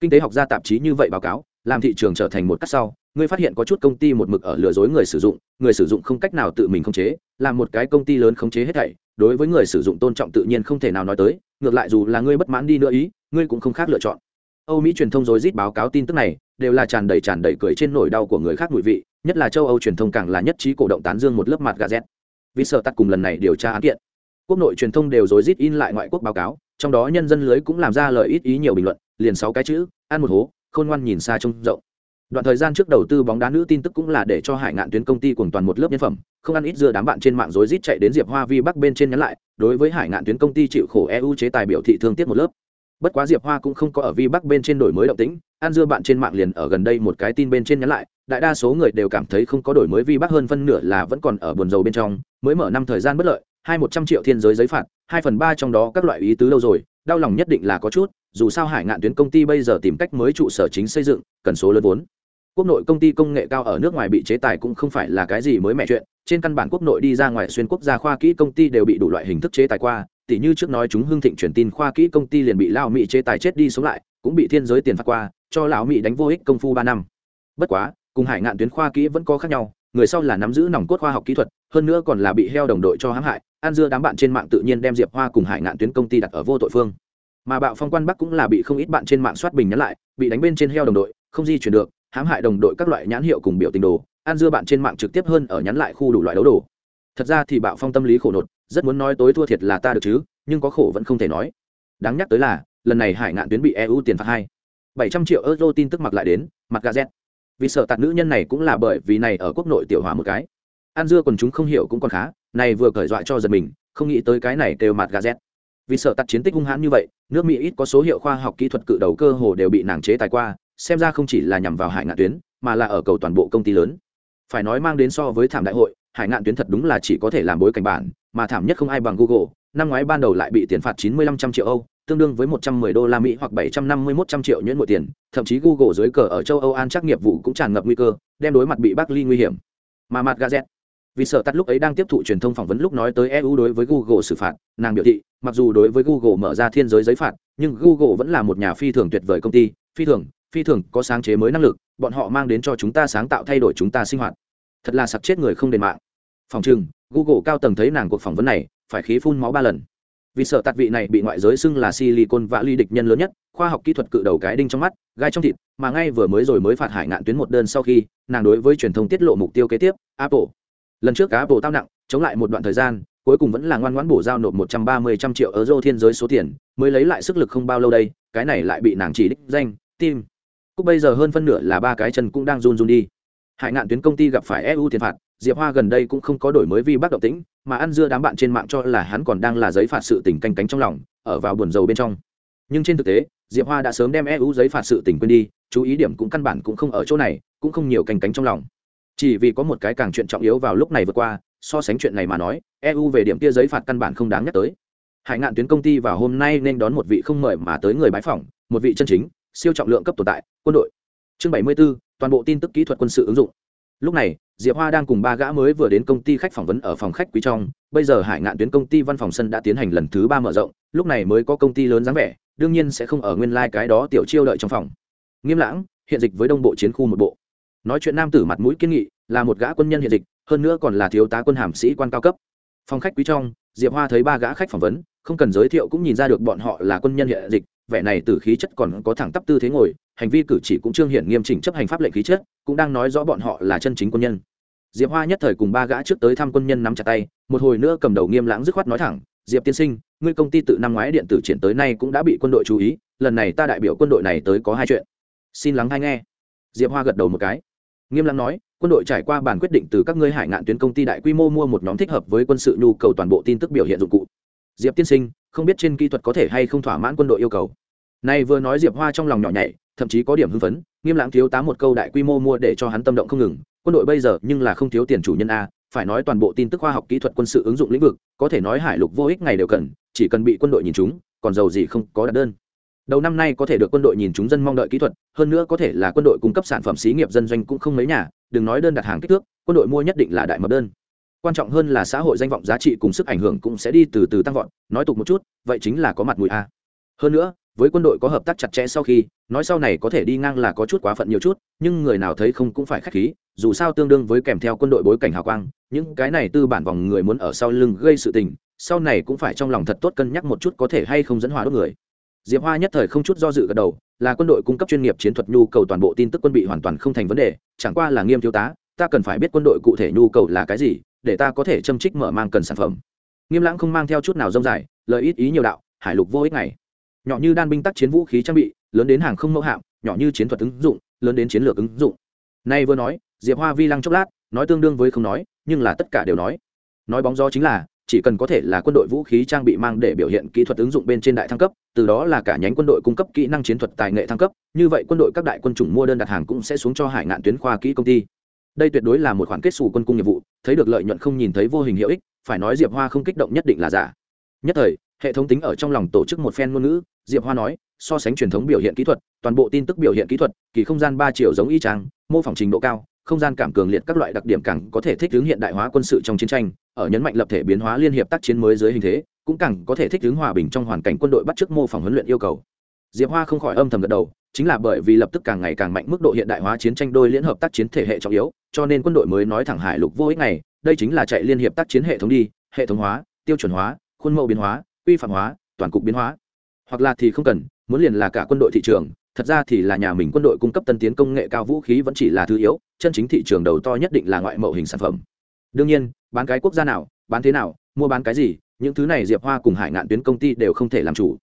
kinh tế học gia tạp chí như vậy báo cáo, làm thị trường trở thành một cắt sau, ngươi phát hiện có chút công ty một mực ở lừa dối người sử dụng, người sử dụng không cách nào tự mình khống chế, làm một cái công ty lớn khống chế hết thảy, đối với người sử dụng tôn trọng tự nhiên không thể nào nói tới, ngược lại dù là ngươi bất mãn đi nữa ý, ngươi cũng không khác lựa chọn. Âu mỹ truyền thông rối rít báo cáo tin tức này, đều là tràn đầy tràn đầy cười trên nỗi đau của người khác mùi vị, nhất là châu âu truyền thông càng là nhất trí cổ động tán dương một lớp mặt gà z vì sợ tắt cùng lần này điều tra án kiện. Quốc nội truyền thông đều rối rít in lại ngoại quốc báo cáo, trong đó nhân dân lưới cũng làm ra lời ít ý nhiều bình luận liền sáu cái chữ, ăn một hố, khôn ngoan nhìn xa trông rộng. Đoạn thời gian trước đầu tư bóng đá nữ tin tức cũng là để cho hải ngạn tuyến công ty cùng toàn một lớp nhân phẩm, không ăn ít dưa đám bạn trên mạng rối rít chạy đến diệp hoa vi bắc bên trên nhắn lại, đối với hải ngạn tuyến công ty chịu khổ eu chế tài biểu thị thương tiếc một lớp. Bất quá diệp hoa cũng không có ở vi bắc bên trên đổi mới động tĩnh, ăn dưa bạn trên mạng liền ở gần đây một cái tin bên trên nhắn lại, đại đa số người đều cảm thấy không có đổi mới vi bắc hơn phân nửa là vẫn còn ở buồn dầu bên trong, mới mở năm thời gian bất lợi, hai một trăm triệu thiên giới giấy phạt, hai phần ba trong đó các loại ý tứ lâu rồi, đau lòng nhất định là có chút dù sao hải ngạn tuyến công ty bây giờ tìm cách mới trụ sở chính xây dựng, cần số lớn vốn. Quốc nội công ty công nghệ cao ở nước ngoài bị chế tài cũng không phải là cái gì mới mẹ chuyện, trên căn bản quốc nội đi ra ngoài xuyên quốc gia khoa kỹ công ty đều bị đủ loại hình thức chế tài qua, tỉ như trước nói chúng hưng thịnh truyền tin khoa kỹ công ty liền bị lao mỹ chế tài chết đi sống lại, cũng bị thiên giới tiền phạt qua, cho lão mỹ đánh vô ích công phu ba năm. Bất quá, cùng hải ngạn tuyến khoa kỹ vẫn có khác nhau, người sau là nắm giữ nòng cốt khoa học kỹ thuật, hơn nữa còn là bị heo đồng đội cho hãm hại an dưa đám bạn trên mạng tự nhiên đem diệp hoa cùng hải ngạn tuyến công ty đặt ở vô tội phương mà bạo phong quan bắc cũng là bị không ít bạn trên mạng soát bình nhắn lại, bị đánh bên trên heo đồng đội, không di chuyển được, hãm hại đồng đội các loại nhãn hiệu cùng biểu tình đồ, ăn dưa bạn trên mạng trực tiếp hơn ở nhắn lại khu đủ loại đấu đồ. Thật ra thì bạo phong tâm lý khổ nột, rất muốn nói tối thua thiệt là ta được chứ, nhưng có khổ vẫn không thể nói. Đáng nhắc tới là, lần này hải ngạn tuyến bị eu tiền phạt hai. bảy trăm triệu euro tin tức mặc lại đến, mặt gà z vì sợ tạt nữ nhân này cũng là bởi vì này ở quốc nội tiểu hóa một cái. Ăn dưa còn chúng không hiểu cũng còn khá, này vừa cởi dọa cho giật mình, không nghĩ tới cái này kêu mặt gà z vì sợ tạt chiến tích hung hãn như vậy, nước mỹ ít có số hiệu khoa học kỹ thuật cự đầu cơ hồ đều bị nàng chế tài qua, xem ra không chỉ là nhằm vào hải ngạn tuyến, mà là ở cầu toàn bộ công ty lớn. Phải nói mang đến so với thảm đại hội, hải ngạn tuyến thật đúng là chỉ có thể làm bối cảnh bản, mà thảm nhất không ai bằng google, năm ngoái ban đầu lại bị tiền phạt chín mươi lăm trăm triệu âu, tương đương với một trăm mười đô la mỹ hoặc bảy trăm năm mươi mốt trăm triệu nhuyễn mỗi tiền, thậm chí google dưới cờ ở châu âu an chắc nghiệp vụ cũng tràn ngập nguy cơ, đem đối mặt bị bắc ly nguy hiểm. Mà mặt gazette vì sợ tắt lúc ấy đang tiếp thụ truyền thông phỏng vấn lúc nói tới eu đối với google xử phạt, nàng biểu thị, mặc dù đối với google mở ra thiên giới giấy phạt, nhưng google vẫn là một nhà phi thường tuyệt vời công ty, phi thường phi thường có sáng chế mới năng lực, bọn họ mang đến cho chúng ta sáng tạo thay đổi chúng ta sinh hoạt. Thật là sặc chết người không đền mạng. Phòng trừng, google cao tầng thấy nàng cuộc phỏng vấn này, phải khí phun máu ba lần. Vì sợ tạt vị này bị ngoại giới xưng là silicon và ly địch nhân lớn nhất, khoa học kỹ thuật cự đầu cái đinh trong mắt, gai trong thịt, mà ngay vừa mới rồi mới phạt hải ngạn tuyến một đơn sau khi, nàng đối với truyền thông tiết lộ mục tiêu kế tiếp, apple lần trước cá bộ tao nặng, chống lại một đoạn thời gian, cuối cùng vẫn là ngoan ngoãn bổ giao nộp một trăm ba mươi trăm triệu euro thiên giới số tiền, mới lấy lại sức lực không bao lâu đây, cái này lại bị nàng chỉ đích danh, tim. Cúc bây giờ hơn phân nửa là ba cái chân cũng đang run run đi. Hải ngạn tuyến công ty gặp phải eu tiền phạt, diệp hoa gần đây cũng không có đổi mới vi bác động tĩnh, mà ăn dưa đám bạn trên mạng cho là hắn còn đang là giấy phạt sự tình canh cánh trong lòng, ở vào buồn dầu bên trong. Nhưng trên thực tế, diệp hoa đã sớm đem eu giấy phạt sự tình quên đi, chú ý điểm cũng căn bản cũng không ở chỗ này, cũng không nhiều canh cánh trong lòng chỉ vì có một cái càng chuyện trọng yếu vào lúc này vượt qua so sánh chuyện này mà nói eu về điểm kia giấy phạt căn bản không đáng nhắc tới. Hải ngạn tuyến công ty vào hôm nay nên đón một vị không mời mà tới người bái phỏng một vị chân chính siêu trọng lượng cấp tồn tại quân đội. Chương 74, toàn bộ tin tức kỹ thuật quân sự ứng dụng. Lúc này diệp hoa đang cùng ba gã mới vừa đến công ty khách phỏng vấn ở phòng khách quý trong bây giờ hải ngạn tuyến công ty văn phòng sân đã tiến hành lần thứ ba mở rộng lúc này mới có công ty lớn dáng vẻ đương nhiên sẽ không ở nguyên lai、like、cái đó tiểu chiêu đợi trong phòng. Nghiêm lãng hiện dịch với đông bộ chiến khu một bộ nói chuyện nam tử mặt mũi kiên nghị, là một gã quân nhân hiện dịch, hơn nữa còn là thiếu tá quân hàm sĩ quan cao cấp. Phòng khách quý trong, diệp hoa thấy ba gã khách phỏng vấn, không cần giới thiệu cũng nhìn ra được bọn họ là quân nhân hiện dịch, vẻ này từ khí chất còn có thẳng tắp tư thế ngồi, hành vi cử chỉ cũng trương hiển nghiêm chỉnh chấp hành pháp lệnh khí chất, cũng đang nói rõ bọn họ là chân chính quân nhân. Diệp hoa nhất thời cùng ba gã trước tới thăm quân nhân nắm chặt tay, một hồi nữa cầm đầu nghiêm lãng dứt khoát nói thẳng, diệp tiên sinh, ngươi công ty tự năm ngoái điện tử triển tới nay cũng đã bị quân đội chú ý, lần này ta đại biểu quân đội này tới có hai chuyện. Xin lắng hay nghe. Diệp hoa gật đầu một cái nghiêm lãng nói, quân đội trải qua bản quyết định từ các ngươi hải ngạn tuyến công ty đại quy mô mua một nhóm thích hợp với quân sự nhu cầu toàn bộ tin tức biểu hiện dụng cụ. Diệp tiên sinh, không biết trên kỹ thuật có thể hay không thỏa mãn quân đội yêu cầu. Này vừa nói diệp hoa trong lòng nhỏ nhảy, thậm chí có điểm hưng phấn, nghiêm lãng thiếu tám một câu đại quy mô mua để cho hắn tâm động không ngừng, quân đội bây giờ nhưng là không thiếu tiền chủ nhân a, phải nói toàn bộ tin tức khoa học kỹ thuật quân sự ứng dụng lĩnh vực, có thể nói hải lục vô ích ngày đều cần, chỉ cần bị quân đội nhìn chúng, còn giàu gì không có đặt đơn đầu năm nay có thể được quân đội nhìn chúng dân mong đợi kỹ thuật, hơn nữa có thể là quân đội cung cấp sản phẩm xí nghiệp dân doanh cũng không mấy nhà, đừng nói đơn đặt hàng kích thước, quân đội mua nhất định là đại mập đơn. Quan trọng hơn là xã hội danh vọng giá trị cùng sức ảnh hưởng cũng sẽ đi từ từ tăng vọt, nói tục một chút, vậy chính là có mặt mũi a. Hơn nữa, với quân đội có hợp tác chặt chẽ sau khi, nói sau này có thể đi ngang là có chút quá phận nhiều chút, nhưng người nào thấy không cũng phải k h á c h khí, dù sao tương đương với kèm theo quân đội bối cảnh hào quang, những cái này tư bản vòng người muốn ở sau lưng gây sự tình, sau này cũng phải trong lòng thật tốt cân nhắc một chút có thể hay không dẫn hòa đốt người diệp hoa nhất thời không chút do dự gật đầu, là quân đội cung cấp chuyên nghiệp chiến thuật nhu cầu toàn bộ tin tức quân bị hoàn toàn không thành vấn đề, chẳng qua là nghiêm thiếu tá, ta cần phải biết quân đội cụ thể nhu cầu là cái gì, để ta có thể châm trích mở mang cần sản phẩm. Nghiêm lãng không mang theo chút nào rông dài, lời ít ý nhiều đạo, hải lục vô ích này nhỏ như đan binh tác chiến vũ khí trang bị, lớn đến hàng không mẫu hạm, nhỏ như chiến thuật ứng dụng, lớn đến chiến lược ứng dụng. Nay vừa nói, diệp hoa vi lăng chốc lát, nói tương đương với không nói, nhưng là tất cả đều nói. Nói bóng gió chính là chỉ cần có thể là quân đội vũ khí trang bị mang để biểu hiện kỹ thuật ứng dụng bên trên đại thăng cấp, từ đó là cả nhánh quân đội cung cấp kỹ năng chiến thuật tài nghệ thăng cấp, như vậy quân đội các đại quân chủng mua đơn đặt hàng cũng sẽ xuống cho hải ngạn tuyến khoa kỹ công ty. Đây tuyệt đối là một khoản kết xù quân cung nghiệp vụ, thấy được lợi nhuận không nhìn thấy vô hình hiệu ích, phải nói diệp hoa không kích động nhất định là giả. Nhất thời, hệ thống tính ở trong lòng tổ chức một phen ngôn ngữ, diệp hoa nói, so sánh truyền thống biểu hiện kỹ thuật, toàn bộ tin tức biểu hiện kỹ thuật, kỳ không gian ba chiều giống y trang, mô phỏng trình độ cao không gian cảm cường liệt các loại đặc điểm càng có thể thích ứng hiện đại hóa quân sự trong chiến tranh, ở nhấn mạnh lập thể biến hóa liên hiệp tác chiến mới dưới hình thế, cũng càng có thể thích ứng hòa bình trong hoàn cảnh quân đội bắt chước mô phỏng huấn luyện yêu cầu. Diệp hoa không khỏi âm thầm gật đầu, chính là bởi vì lập tức càng ngày càng mạnh mức độ hiện đại hóa chiến tranh đôi liên hợp tác chiến thể hệ trọng yếu, cho nên quân đội mới nói thẳng hải lục vô ích này, đây chính là chạy liên hiệp tác chiến hệ thống đi, hệ thống hóa, tiêu chuẩn hóa, khuôn mẫu biến hóa, quy phạm hóa, toàn cục biến hóa. Hoặc là thì không cần, muốn liền là cả quân đội thị trường thật ra thì là nhà mình quân đội cung cấp tân tiến công nghệ cao vũ khí vẫn chỉ là thứ yếu chân chính thị trường đầu to nhất định là ngoại mậu hình sản phẩm. Đương nhiên bán cái quốc gia nào bán thế nào mua bán cái gì những thứ này diệp hoa cùng hải ngạn tuyến công ty đều không thể làm chủ.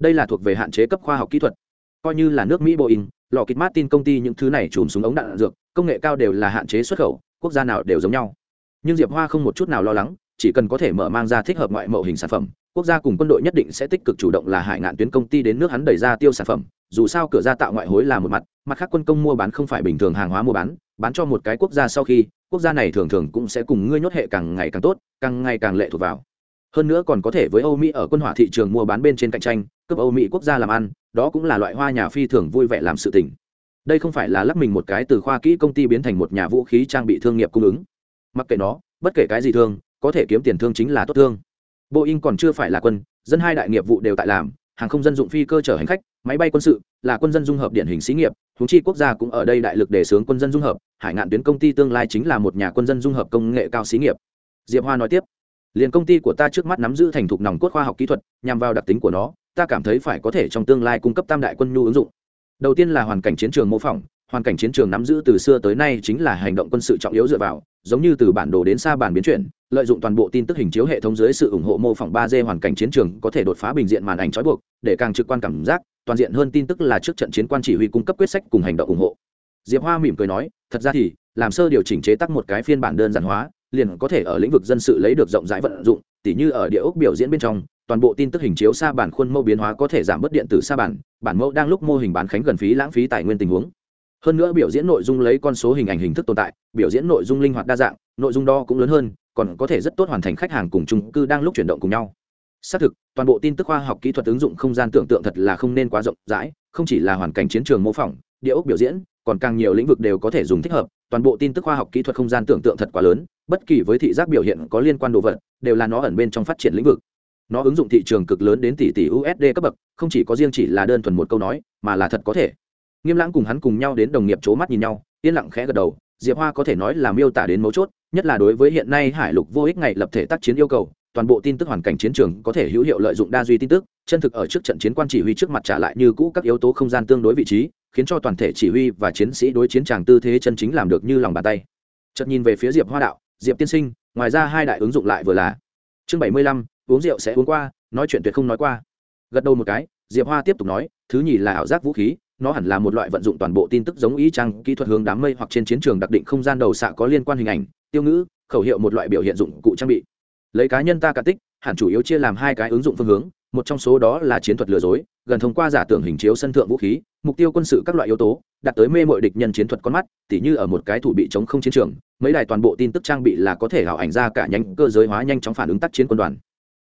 Đây là thuộc về hạn chế cấp khoa học kỹ thuật. Coi như là nước mỹ boeing lò kịch martin công ty những thứ này chùm súng ống đạn, đạn dược công nghệ cao đều là hạn chế xuất khẩu quốc gia nào đều giống nhau. Nhưng diệp hoa không một chút nào lo lắng chỉ cần có thể mở mang ra thích hợp ngoại mẫu hình sản phẩm quốc gia cùng quân đội nhất định sẽ tích cực chủ động là hải ngạn tuyến công ty đến nước hắn đẩy ra tiêu sản phẩm dù sao cửa ra tạo ngoại hối là một mặt mặt khác quân công mua bán không phải bình thường hàng hóa mua bán bán cho một cái quốc gia sau khi, quốc gia này thường thường cũng sẽ cùng ngươi nhốt hệ càng ngày càng tốt, càng ngày càng lệ thuộc vào. Hơn nữa còn có thể với âu mỹ ở quân hỏa thị trường mua bán bên trên cạnh tranh, cướp âu mỹ quốc gia làm ăn, đó cũng là loại hoa nhà phi thường vui vẻ làm sự tình. Đây không phải là lắp mình một cái từ khoa kỹ công ty biến thành một nhà vũ khí trang bị thương nghiệp cung ứng. Mặc kệ nó, bất kể cái gì thương, có thể kiếm tiền thương chính là tốt thương. Boeing còn chưa phải là quân, dân hai đại nghiệp vụ đều tại làm, hàng không dân dụng phi cơ chở hành khách máy bay quân sự là quân dân dung hợp điển hình xí nghiệp húng chi quốc gia cũng ở đây đại lực đề xướng quân dân dung hợp, hải ngạn tuyến công ty tương lai chính là một nhà quân dân dung hợp công nghệ cao xí nghiệp. Diệp hoa nói tiếp, liền công ty của ta trước mắt nắm giữ thành thục nòng cốt khoa học kỹ thuật, nhằm vào đặc tính của nó, ta cảm thấy phải có thể trong tương lai cung cấp tam đại quân nhu ứng dụng. Đầu tiên là hoàn cảnh chiến trường mô phỏng, hoàn cảnh chiến trường nắm giữ từ xưa tới nay chính là hành động quân sự trọng yếu dựa vào, giống như từ bản đồ đến xa bản biến chuyển, lợi dụng toàn bộ tin tức hình chiếu hệ thống dưới sự ủng hộ mô phỏng ba d hoàn cảnh chiến trường có thể đột phá bình diện màn ảnh trói buộc, để càng trực quan cảm giác toàn diện hơn tin tức là trước trận chiến quan chỉ huy cung cấp quyết sách cùng hành động ủng hộ. Diệp hoa mỉm cười nói, thật ra thì, làm sơ điều chỉnh chế tác một cái phiên bản đơn giản hóa, liền có thể ở lĩnh vực dân sự lấy được rộng rãi vận dụng, tỉ như ở địa ốc biểu diễn bên trong, toàn bộ tin tức hình chiếu xa bản khuôn mẫu biến hóa có thể giảm bớt điện tử xa bản bản mẫu đang lúc mô hình bán khánh gần phí lãng phí tài nguyên tình huống. Hơn nữa biểu diễn nội dung lấy con số hình ảnh hình thức tồn tại, biểu diễn nội dung linh hoạt đa dạng, nội dung đo cũng lớn hơn, còn có thể rất tốt hoàn thành khách hàng cùng chung cư đang lúc chuyển động cùng nhau xác thực, toàn bộ tin tức khoa học kỹ thuật ứng dụng không gian tưởng tượng thật là không nên quá rộng rãi, không chỉ là hoàn cảnh chiến trường mô phỏng, địa ốc biểu diễn, còn càng nhiều lĩnh vực đều có thể dùng thích hợp, toàn bộ tin tức khoa học kỹ thuật không gian tưởng tượng thật quá lớn, bất kỳ với thị giác biểu hiện có liên quan đồ vật, đều là nó ẩn bên trong phát triển lĩnh vực. Nó ứng dụng thị trường cực lớn đến tỷ tỷ usd cấp bậc, không chỉ có riêng chỉ là đơn thuần một câu nói, mà là thật có thể. Nghiêm lãng cùng hắn cùng nhau đến đồng nghiệp c h ố mắt nhìn nhau, yên lặng khẽ gật đầu, diệp hoa có thể nói là miêu tả đến mấu chốt, nhất là đối với hiện nay hải lục vô ích ngày lập thể tác chiến yêu cầu toàn bộ tin tức hoàn cảnh chiến trường có thể hữu hiệu lợi dụng đa duy tin tức, chân thực ở trước trận chiến quan chỉ huy trước mặt trả lại như cũ các yếu tố không gian tương đối vị trí, khiến cho toàn thể chỉ huy và chiến sĩ đối chiến tràng tư thế chân chính làm được như lòng bàn tay. Chợt nhìn về phía diệp hoa đạo, diệp tiên sinh, ngoài ra hai đại ứng dụng lại vừa là chương bảy mươi lăm, uống rượu sẽ uống qua, nói chuyện tuyệt không nói qua. Gật đầu một cái, diệp hoa tiếp tục nói, thứ nhì là ảo giác vũ khí, nó hẳn là một loại vận dụng toàn bộ tin tức giống ý trang kỹ thuật hướng đám mây hoặc trên chiến trường đặc định không gian đầu xạ có liên quan hình ảnh, tiêu ngữ, khẩu hiệu một loại biểu hiện dụng cụ trang bị lấy cá nhân ta cả tích, hẳn chủ yếu chia làm hai cái ứng dụng phương hướng, một trong số đó là chiến thuật lừa dối, gần thông qua giả tưởng hình chiếu sân thượng vũ khí, mục tiêu quân sự các loại yếu tố đặt tới mê mội địch nhân chiến thuật con mắt, tỉ như ở một cái thủ bị chống không chiến trường, mấy đài toàn bộ tin tức trang bị là có thể hảo ảnh ra cả nhánh cơ giới hóa nhanh chóng phản ứng tác chiến quân đoàn.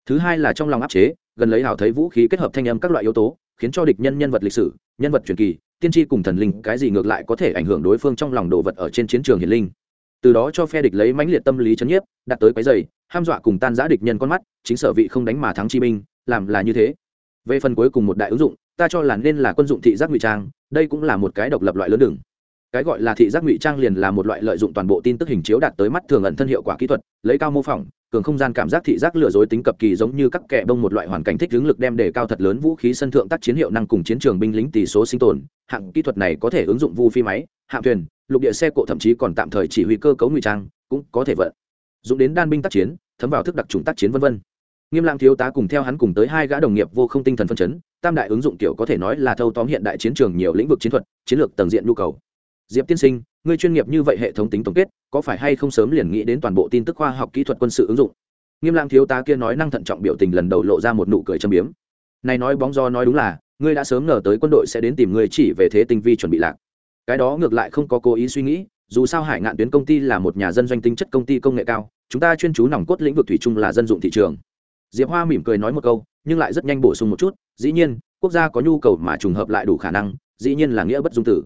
Thứ hai là trong lòng áp chế, gần lấy hảo thấy vũ khí kết hợp thanh âm các loại yếu tố, khiến cho địch nhân nhân vật lịch sử, nhân vật truyền kỳ, tiên tri cùng thần linh, cái gì ngược lại có thể ảnh hưởng đối phương trong lòng đồ vật ở trên chiến trường hiển linh từ đó cho phe địch lấy mãnh liệt tâm lý chấn nhiếp, đặt tới cái dày ham dọa cùng tan giã địch nhân con mắt, chính sở vị không đánh mà thắng chi binh, làm là như thế. Về phần cuối cùng một đại ứng dụng, ta cho là nên là quân dụng thị giác ngụy trang, đây cũng là một cái độc lập loại lớn đường cái gọi là thị giác ngụy trang liền là một loại lợi dụng toàn bộ tin tức hình chiếu đạt tới mắt thường ẩn thân hiệu quả kỹ thuật, lấy cao mô phỏng, cường không gian cảm giác thị giác lừa dối tính cập kỳ giống như các kẻ bông một loại hoàn cảnh thích hướng lực đem đề cao thật lớn vũ khí sân thượng tác chiến hiệu năng cùng chiến trường binh lính tỷ số sinh tồn. Hạng kỹ thuật này có thể ứng dụng vu phi máy hạng thuyền lục địa xe cộ thậm chí còn tạm thời chỉ huy cơ cấu ngụy trang, cũng có thể vận. Dụng đến đan binh tác chiến, thấm vào thức đặc trùng tác chiến vân vân. Nghiêm Lang thiếu tá cùng theo hắn cùng tới hai gã đồng nghiệp vô không tinh thần phân chấn, tam đại ứng dụng kiểu có thể nói là thâu tóm hiện đại chiến trường nhiều lĩnh vực chiến thuật, chiến lược tầng diện nhu cầu. Diệp tiên sinh người chuyên nghiệp như vậy hệ thống tính tổng kết, có phải hay không sớm liền nghĩ đến toàn bộ tin tức khoa học kỹ thuật quân sự ứng dụng? Nghiêm Lang thiếu tá kia nói năng thận trọng biểu tình lần đầu lộ ra một nụ cười châm biếm. Này nói bóng do nói đúng là, ngươi đã sớm ngờ tới quân đội sẽ đến tìm ngươi chỉ về thế tinh vi chuẩn bị lạc cái đó ngược lại không có cố ý suy nghĩ, dù sao hải ngạn tuyến công ty là một nhà dân doanh tính chất công ty công nghệ cao, chúng ta chuyên chú nòng cốt lĩnh vực thủy chung là dân dụng thị trường. Diệp hoa mỉm cười nói một câu, nhưng lại rất nhanh bổ sung một chút, dĩ nhiên, quốc gia có nhu cầu mà trùng hợp lại đủ khả năng, dĩ nhiên là nghĩa bất dung tử.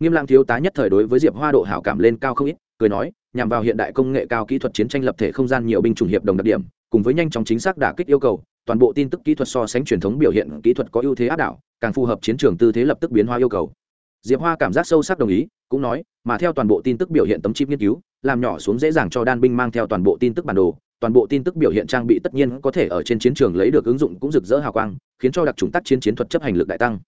Nghiêm Lang thiếu tá nhất thời đối với diệp hoa độ hảo cảm lên cao không ít, cười nói, nhằm vào hiện đại công nghệ cao kỹ thuật chiến tranh lập thể không gian nhiều binh chủng hiệp đồng đặc điểm, cùng với nhanh chóng chính xác đả kích yêu cầu, toàn bộ tin tức kỹ thuật so sánh truyền thống biểu hiện kỹ thuật có ưu thế áp đảo, càng phù hợp chiến trường tư thế lập tức biến hóa yêu cầu diệp hoa cảm giác sâu sắc đồng ý, cũng nói, mà theo toàn bộ tin tức biểu hiện tấm chip nghiên cứu, làm nhỏ xuống dễ dàng cho đan binh mang theo toàn bộ tin tức bản đồ, toàn bộ tin tức biểu hiện trang bị tất nhiên có thể ở trên chiến trường lấy được ứng dụng cũng rực rỡ hào quang, khiến cho đặc trùng tác chiến chiến thuật chấp hành lực đại tăng.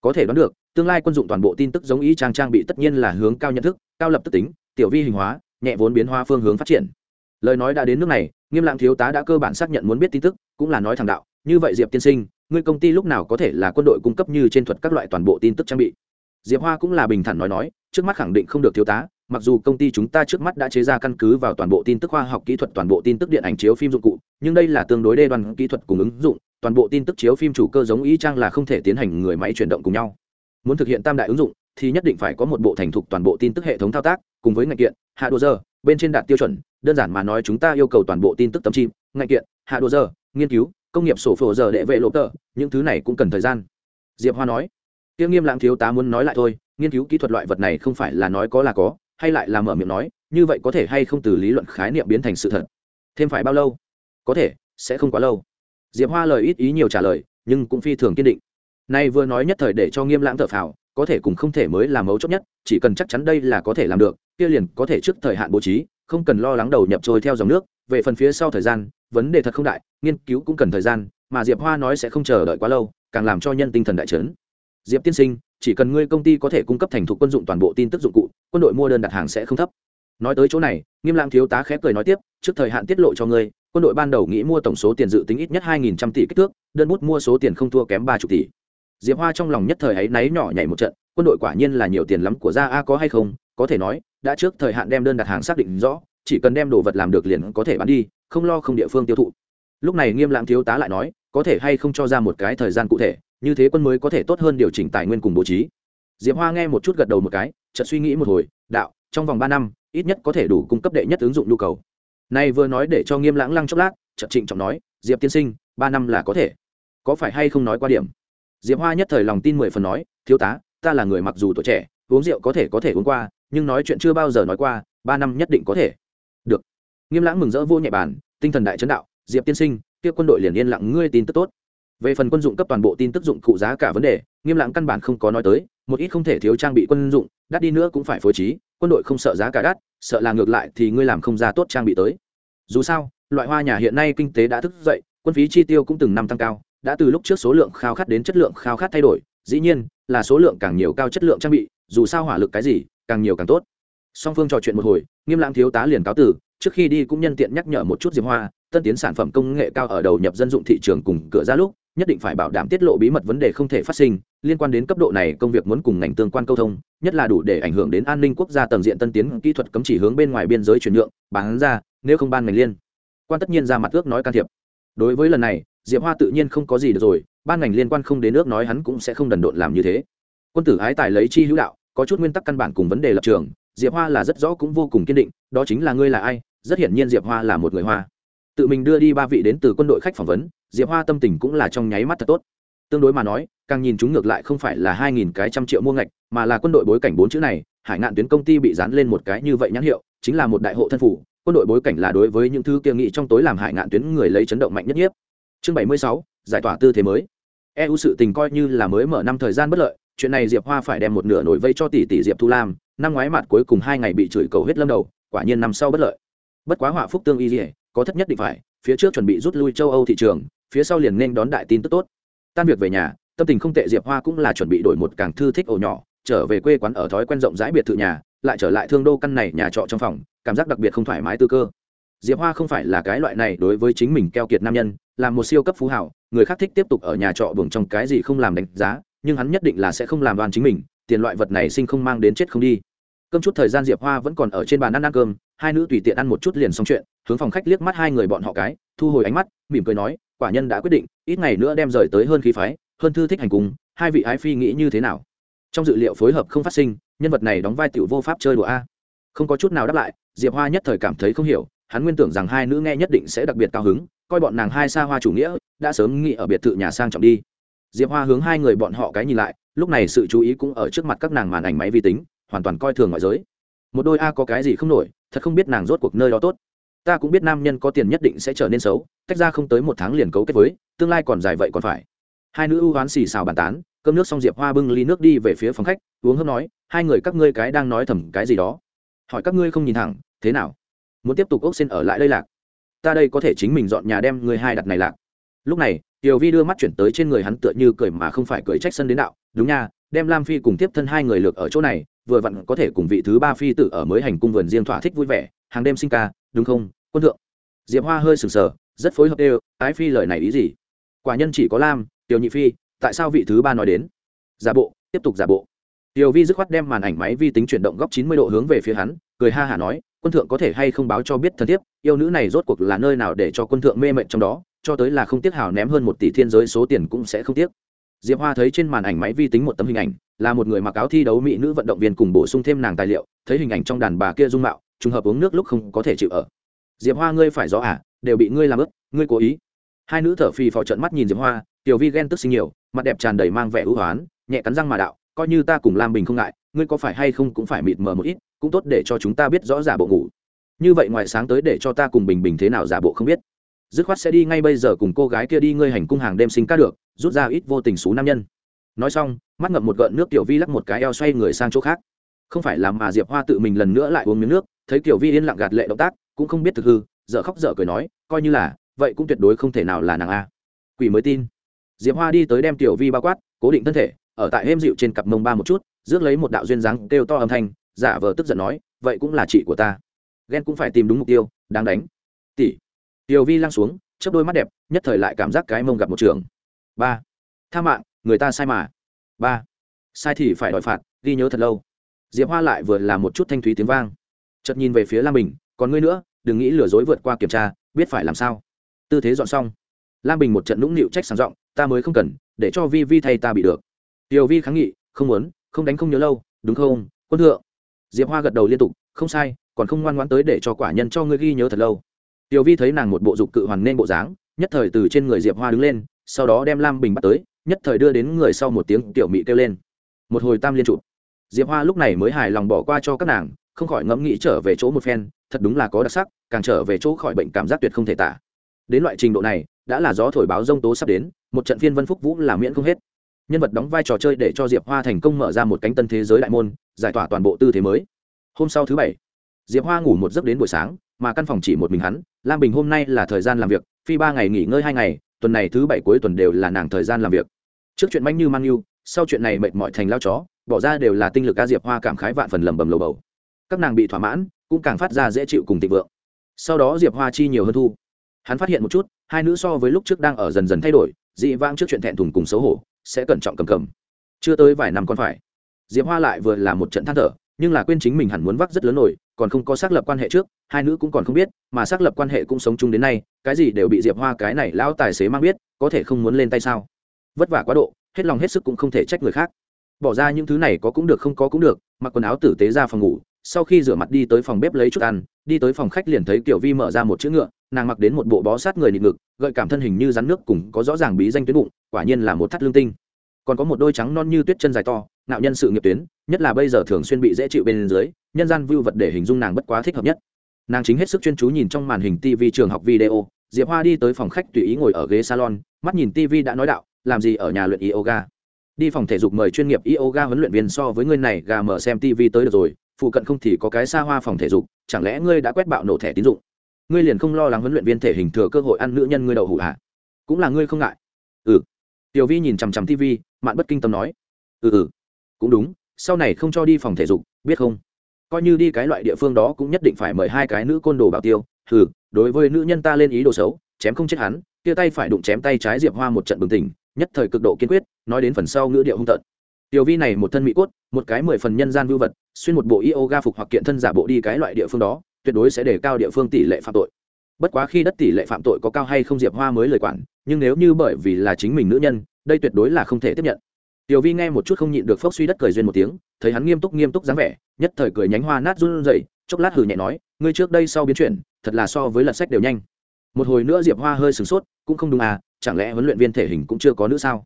Có thể đoán được, tương lai quân dụng toàn bộ tin tức giống ý trang trang bị tất nhiên là hướng cao nhận thức, cao lập tức tính, tiểu vi hình hóa, nhẹ vốn biến hóa phương hướng phát triển. Lời nói đã đến nước này, nghiêm lãng thiếu tá đã cơ bản xác nhận muốn biết tin tức, cũng là nói thẳng đạo, như vậy diệp tiên sinh, ngươi công ty lúc nào có thể là quân đội cung cấp như trên thuật các loại toàn bộ tin tức trang bị? Diệp hoa cũng là bình thản nói nói, trước mắt khẳng định không được thiếu tá, mặc dù công ty chúng ta trước mắt đã chế ra căn cứ vào toàn bộ tin tức khoa học kỹ thuật, toàn bộ tin tức điện ảnh chiếu phim dụng cụ, nhưng đây là tương đối đê đoàn kỹ thuật cùng ứng dụng, toàn bộ tin tức chiếu phim chủ cơ giống ý trang là không thể tiến hành người máy chuyển động cùng nhau. Muốn thực hiện tam đại ứng dụng, thì nhất định phải có một bộ thành thục toàn bộ tin tức hệ thống thao tác, cùng với ngành kiện, hạ đồ giờ, bên trên đạt tiêu chuẩn, đơn giản mà nói chúng ta yêu cầu toàn bộ tin tức tâm chim, ngành kiện, hạ đồ giờ, nghiên cứu, công nghiệp sổ phổ giờ đệ vệ lộ tờ, những thứ này cũng cần thời gian. Diệp hoa nói tiêu nghiêm lãng thiếu tá muốn nói lại thôi, nghiên cứu kỹ thuật loại vật này không phải là nói có là có, hay lại là mở miệng nói, như vậy có thể hay không từ lý luận khái niệm biến thành sự thật? Thêm phải bao lâu? Có thể, sẽ không quá lâu. Diệp hoa lời ít ý nhiều trả lời, nhưng cũng phi thường kiên định. Nay vừa nói nhất thời để cho nghiêm lãng thở phào, có thể cùng không thể mới là mấu chốt nhất, chỉ cần chắc chắn đây là có thể làm được, kia liền có thể trước thời hạn bố trí, không cần lo lắng đầu nhập trôi theo dòng nước, về phần phía sau thời gian, vấn đề thật không đại, nghiên cứu cũng cần thời gian, mà diệp hoa nói sẽ không chờ đợi quá lâu, càng làm cho nhân tinh thần đại trấn diệp tiên sinh, chỉ cần ngươi công ty có thể cung cấp thành thục quân dụng toàn bộ tin tức dụng cụ, quân đội mua đơn đặt hàng sẽ không thấp. Nói tới chỗ này, nghiêm lãng thiếu tá khép cười nói tiếp, trước thời hạn tiết lộ cho ngươi, quân đội ban đầu nghĩ mua tổng số tiền dự tính ít nhất hai nghìn trăm tỷ kích thước, đơn bút mua số tiền không thua kém ba chục tỷ. Diệp hoa trong lòng nhất thời ấy náy nhỏ nhảy một trận, quân đội quả nhiên là nhiều tiền lắm của Ra a có hay không, có thể nói, đã trước thời hạn đem đơn đặt hàng xác định rõ, chỉ cần đem đồ vật làm được liền có thể bán đi, không lo không địa phương tiêu thụ. Lúc này nghiêm lãng thiếu tá lại nói, có thể hay không cho ra một cái thời gian cụ thể như thế quân mới có thể tốt hơn điều chỉnh tài nguyên cùng bố trí. Diệp hoa nghe một chút gật đầu một cái, chợt suy nghĩ một hồi, đạo, trong vòng ba năm, ít nhất có thể đủ cung cấp đệ nhất ứng dụng nhu cầu. Nay vừa nói để cho nghiêm lãng lăng chốc lát, chợt trịnh trọng nói, diệp tiên sinh, ba năm là có thể. Có phải hay không nói qua điểm? Diệp hoa nhất thời lòng tin mười phần nói, thiếu tá, ta là người mặc dù tuổi trẻ, uống rượu có thể có thể uống qua, nhưng nói chuyện chưa bao giờ nói qua, ba năm nhất định có thể. Được. Nghiêm lãng mừng rỡ vô nhẹ bàn, tinh thần đại chấn đạo, diệp tiên sinh, kia quân đội liền yên lặng, ngươi tin tức tốt về phần quân dụng cấp toàn bộ tin tức dụng cụ giá cả vấn đề, nghiêm lãng căn bản không có nói tới, một ít không thể thiếu trang bị quân dụng, đắt đi nữa cũng phải phối trí, quân đội không sợ giá cả đắt, sợ là ngược lại thì ngươi làm không ra tốt trang bị tới. Dù sao, loại hoa nhà hiện nay kinh tế đã thức dậy, quân phí chi tiêu cũng từng năm tăng cao, đã từ lúc trước số lượng khao khát đến chất lượng khao khát thay đổi, dĩ nhiên là số lượng càng nhiều cao chất lượng trang bị, dù sao hỏa lực cái gì, càng nhiều càng tốt. Song phương trò chuyện một hồi, nghiêm lãng thiếu tá liền cáo tử trước khi đi cũng nhân tiện nhắc nhở một chút diệp hoa, tân tiến sản phẩm công nghệ cao ở đầu nhập dân dụng thị trường cùng cửa ra lúc nhất định phải bảo đảm tiết lộ bí mật vấn đề không thể phát sinh, liên quan đến cấp độ này công việc muốn cùng ngành tương quan câu thông, nhất là đủ để ảnh hưởng đến an ninh quốc gia tầng diện tân tiến kỹ thuật cấm chỉ hướng bên ngoài biên giới chuyển nhượng, bán ra, nếu không ban ngành liên. Quan tất nhiên ra mặt ước nói can thiệp. Đối với lần này, diệp hoa tự nhiên không có gì được rồi, ban ngành liên quan không đến nước nói hắn cũng sẽ không đần độn làm như thế. Quân tử ái tài lấy chi hữu đạo, có chút nguyên tắc căn bản cùng vấn đề lập trường, diệp hoa là rất rõ cũng vô cùng kiên định, đó chính là ngươi là ai, rất hiển nhiên diệp hoa là một người hoa tự mình đưa đi ba vị đến từ quân đội khách phỏng vấn, diệp hoa tâm tình cũng là trong nháy mắt thật tốt. Tương đối mà nói, càng nhìn chúng ngược lại không phải là hai nghìn cái trăm triệu mua ngạch, mà là quân đội bối cảnh bốn chữ này, hải ngạn tuyến công ty bị dán lên một cái như vậy nhãn hiệu, chính là một đại hộ thân phủ, quân đội bối cảnh là đối với những thứ kia nghị trong tối làm hải ngạn tuyến người lấy chấn động mạnh nhất nhiếp chương bảy mươi sáu, giải tỏa tư thế mới. Eu sự tình coi như là mới mở năm thời gian bất lợi, chuyện này diệp hoa phải đem một nửa nổi vây cho tỷ tỷ diệp thu lam, năm ngoái mặt cuối cùng hai ngày bị chửi cầu hết lâm đầu, quả nhiên năm sau bất lợi. Bất quá họa phúc tương y dỉa có thất nhất định phải, phía trước chuẩn bị rút lui châu âu thị trường, phía sau liền nên đón đại tin tức tốt. Tan việc về nhà, tâm tình không tệ diệp hoa cũng là chuẩn bị đổi một càng thư thích ổ nhỏ, trở về quê quán ở thói quen rộng rãi biệt thự nhà, lại trở lại thương đô căn này nhà trọ trong phòng, cảm giác đặc biệt không thoải mái tư cơ. Diệp hoa không phải là cái loại này đối với chính mình keo kiệt nam nhân, là một siêu cấp phú hảo, người khác thích tiếp tục ở nhà trọ buồng trong cái gì không làm đánh giá, nhưng hắn nhất định là sẽ không làm đoàn chính mình, tiền loại vật này sinh không mang đến chết không đi cơm chút thời gian diệp hoa vẫn còn ở trên bàn ăn ăn cơm, hai nữ tùy tiện ăn một chút liền xong chuyện, hướng phòng khách liếc mắt hai người bọn họ cái, thu hồi ánh mắt, mỉm cười nói, quả nhân đã quyết định, ít ngày nữa đem rời tới hơn khí phái, hơn thư thích hành cùng, hai vị ái phi nghĩ như thế nào? Trong dự liệu phối hợp không phát sinh, nhân vật này đóng vai tiểu vô pháp chơi đùa a. Không có chút nào đáp lại, diệp hoa nhất thời cảm thấy không hiểu, hắn nguyên tưởng rằng hai nữ nghe nhất định sẽ đặc biệt cao hứng, coi bọn nàng hai xa hoa chủ nghĩa, đã sớm nghĩ ở biệt thự nhà sang trọng đi. Diệp hoa hướng hai người bọn họ cái nhìn lại, lúc này sự chú ý cũng ở trước mặt các nàng màn ảnh máy vi tính hoàn toàn coi thường ngoại giới. Một đôi a có cái gì không nổi, thật không biết nàng rốt cuộc nơi đó tốt. Ta cũng biết nam nhân có tiền nhất định sẽ trở nên xấu, tách ra không tới một tháng liền cấu kết với, tương lai còn dài vậy còn phải. Hai nữ ưu hoán xì xào bàn tán, cơm nước xong diệp hoa bưng ly nước đi về phía phòng khách, uống hớp nói, hai người các ngươi cái đang nói thầm cái gì đó. Hỏi các ngươi không nhìn thẳng, thế nào? Muốn tiếp tục ốc xin ở lại đây lạc? Ta đây có thể chính mình dọn nhà đem người hai đặt này lạc. Lúc này, tiểu vi đưa mắt chuyển tới trên người hắn tựa như cười mà không phải cười trách sân đến đạo, đúng nha đem lam phi cùng tiếp thân hai người lược ở chỗ này, vừa vặn có thể cùng vị thứ ba phi tử ở mới hành cung vườn riêng thỏa thích vui vẻ, hàng đêm sinh ca, đúng không, quân thượng? Diệp hoa hơi sừng sờ, rất phối hợp đều, ái phi lời này ý gì? Quả nhân chỉ có lam, tiểu nhị phi, tại sao vị thứ ba nói đến? Giả bộ, tiếp tục giả bộ. Tiểu vi dứt khoát đem màn ảnh máy vi tính chuyển động góc chín mươi độ hướng về phía hắn, cười ha hả nói, quân thượng có thể hay không báo cho biết thân thiết, yêu nữ này rốt cuộc là nơi nào để cho quân thượng mê mệnh trong đó, cho tới là không tiếc hào ném hơn một tỷ thiên giới số tiền cũng sẽ không tiếc diệp hoa thấy trên màn ảnh máy vi tính một tấm hình ảnh, là một người mặc áo thi đấu mỹ nữ vận động viên cùng bổ sung thêm nàng tài liệu, thấy hình ảnh trong đàn bà kia dung mạo, trùng hợp uống nước lúc không có thể chịu ở. Diệp hoa ngươi phải rõ à đều bị ngươi làm ướt, ngươi cố ý. Hai nữ thở phì phò trận mắt nhìn diệp hoa, tiểu vi ghen tức sinh nhiều, mặt đẹp tràn đầy mang vẻ ưu hoán, nhẹ cắn răng mà đạo, coi như ta cùng lam bình không ngại, ngươi có phải hay không cũng phải mịt mờ một ít, cũng tốt để cho chúng ta biết rõ giả bộ ngủ. Như vậy ngoài sáng tới để cho ta cùng bình bình thế nào giả bộ không biết dứt khoát sẽ đi ngay bây giờ cùng cô gái kia đi ngươi hành cung hàng đêm sinh ca được, rút ra ít vô tình xú nam nhân. Nói xong, mắt ngậm một gợn nước tiểu vi lắc một cái eo xoay người sang chỗ khác. Không phải làm mà diệp hoa tự mình lần nữa lại uống miếng nước, thấy tiểu vi yên lặng gạt lệ động tác, cũng không biết thực hư, dở khóc dở cười nói, coi như là, vậy cũng tuyệt đối không thể nào là nàng a. Quỷ mới tin. Diệp hoa đi tới đem tiểu vi bao quát, cố định thân thể, ở tại êm dịu trên cặp mông ba một chút, rước lấy một đạo duyên dáng kêu to âm thanh, giả vờ tức giận nói, vậy cũng là chị của ta. Ghen cũng phải tìm đúng mục tiêu, đáng đánh. Tỷ tiểu vi lăng xuống, chớp đôi mắt đẹp, nhất thời lại cảm giác cái mông gặp một trường. Ba. Tha mạng, người ta sai mà. Ba. Sai thì phải đòi phạt, ghi nhớ thật lâu. Diệp hoa lại vừa là một chút thanh thúy tiếng vang. Chợt nhìn về phía lam bình, còn ngươi nữa, đừng nghĩ lừa dối vượt qua kiểm tra, biết phải làm sao. Tư thế dọn xong. Lam bình một trận nũng nịu trách sàng giọng, ta mới không cần, để cho vi vi thay ta bị được. Tiểu vi kháng nghị, không muốn, không đánh không nhớ lâu, đúng không, quân thượng? Diệp hoa gật đầu liên tục, không sai, còn không ngoan ngoãn tới để cho quả nhân cho ngươi ghi nhớ thật lâu tiểu vi thấy nàng một bộ dục cự hoàn nên bộ dáng, nhất thời từ trên người diệp hoa đứng lên, sau đó đem lam bình bắt tới, nhất thời đưa đến người sau một tiếng tiểu mị kêu lên. Một hồi tam liên chụp diệp hoa lúc này mới hài lòng bỏ qua cho các nàng, không khỏi ngẫm nghĩ trở về chỗ một phen, thật đúng là có đặc sắc, càng trở về chỗ khỏi bệnh cảm giác tuyệt không thể tả. Đến loại trình độ này, đã là gió thổi báo rông tố sắp đến, một trận phiên vân phúc vũ là miễn không hết. Nhân vật đóng vai trò chơi để cho diệp hoa thành công mở ra một cánh tân thế giới đại môn, giải tỏa toàn bộ tư thế mới. Hôm sau thứ bảy, diệp hoa ngủ một giấc đến buổi sáng mà căn phòng chỉ một mình hắn, lam bình hôm nay là thời gian làm việc, phi ba ngày nghỉ ngơi hai ngày, tuần này thứ bảy cuối tuần đều là nàng thời gian làm việc. Trước chuyện manh như mang yêu, sau chuyện này mệt mỏi thành lao chó, bỏ ra đều là tinh lực ca diệp hoa cảm khái vạn phần lầm bầm lầu bầu. Các nàng bị thỏa mãn, cũng càng phát ra dễ chịu cùng thịnh vượng. Sau đó diệp hoa chi nhiều hơn thu. Hắn phát hiện một chút, hai nữ so với lúc trước đang ở dần dần thay đổi, dị vãng trước chuyện thẹn thùng cùng xấu hổ, sẽ cẩn trọng cầm cầm. Chưa tới vài năm còn phải. Diệp hoa lại vừa là một trận than thở, nhưng là quên chính mình hẳn muốn vác rất lớn nổi còn không có xác lập quan hệ trước, hai nữ cũng còn không biết, mà xác lập quan hệ cũng sống chung đến nay, cái gì đều bị diệp hoa cái này lão tài xế mang biết, có thể không muốn lên tay sao? Vất vả quá độ, hết lòng hết sức cũng không thể trách người khác. Bỏ ra những thứ này có cũng được không có cũng được, mặc quần áo tử tế ra phòng ngủ, sau khi rửa mặt đi tới phòng bếp lấy chút ăn, đi tới phòng khách liền thấy kiểu vi mở ra một chữ ngựa, nàng mặc đến một bộ bó sát người nịt ngực, gợi cảm thân hình như rắn nước cùng có rõ ràng bí danh tuyến bụng, quả nhiên là một thắt lương tinh. Còn có một đôi trắng non như tuyết chân dài to nạo nhân sự nghiệp tuyến, nhất là bây giờ thường xuyên bị dễ chịu bên dưới, nhân gian vưu vật để hình dung nàng bất quá thích hợp nhất. Nàng chính hết sức chuyên chú nhìn trong màn hình tv trường học video, diệp hoa đi tới phòng khách tùy ý ngồi ở ghế salon, mắt nhìn tv đã nói đạo, làm gì ở nhà luyện yoga? Đi phòng thể dục mời chuyên nghiệp yoga huấn luyện viên so với ngươi này gà mở xem tv tới được rồi, phụ cận không thì có cái xa hoa phòng thể dục, chẳng lẽ ngươi đã quét bạo nổ thẻ tín dụng? Ngươi liền không lo lắng huấn luyện viên thể hình thừa cơ hội ăn nữ nhân ngươi đầu hủ hạ cũng là ngươi không ngại. Ừ. Tiểu vi nhìn chằm chằm tv mạn bất kinh tâm nói. Ừ ừ cũng đúng, sau này không cho đi phòng thể dục, biết không? Coi như đi cái loại địa phương đó cũng nhất định phải mời hai cái nữ côn đồ bảo tiêu. Ừ đối với nữ nhân ta lên ý đồ xấu, chém không chết hắn, kia tay phải đụng chém tay trái diệp hoa một trận bừng tỉnh, nhất thời cực độ kiên quyết, nói đến phần sau ngữ điệu hung tợn. Tiểu vi này một thân mỹ cốt, một cái mười phần nhân gian vưu vật, xuyên một bộ yoga phục hoặc kiện thân giả bộ đi cái loại địa phương đó, tuyệt đối sẽ để cao địa phương tỷ lệ phạm tội. Bất quá khi đất tỷ lệ phạm tội có cao hay không diệp hoa mới lời quản, nhưng nếu như bởi vì là chính mình nữ nhân, đây tuyệt đối là không thể tiếp nhận tiểu vi nghe một chút không nhịn được phốc suy đất cười duyên một tiếng, thấy hắn nghiêm túc nghiêm túc dáng vẻ, nhất thời cười nhánh hoa nát run rẩy, chốc lát hừ nhẹ nói, ngươi trước đây sau biến chuyển, thật là so với lật sách đều nhanh. Một hồi nữa diệp hoa hơi sửng sốt, cũng không đúng à chẳng lẽ huấn luyện viên thể hình cũng chưa có nữa sao?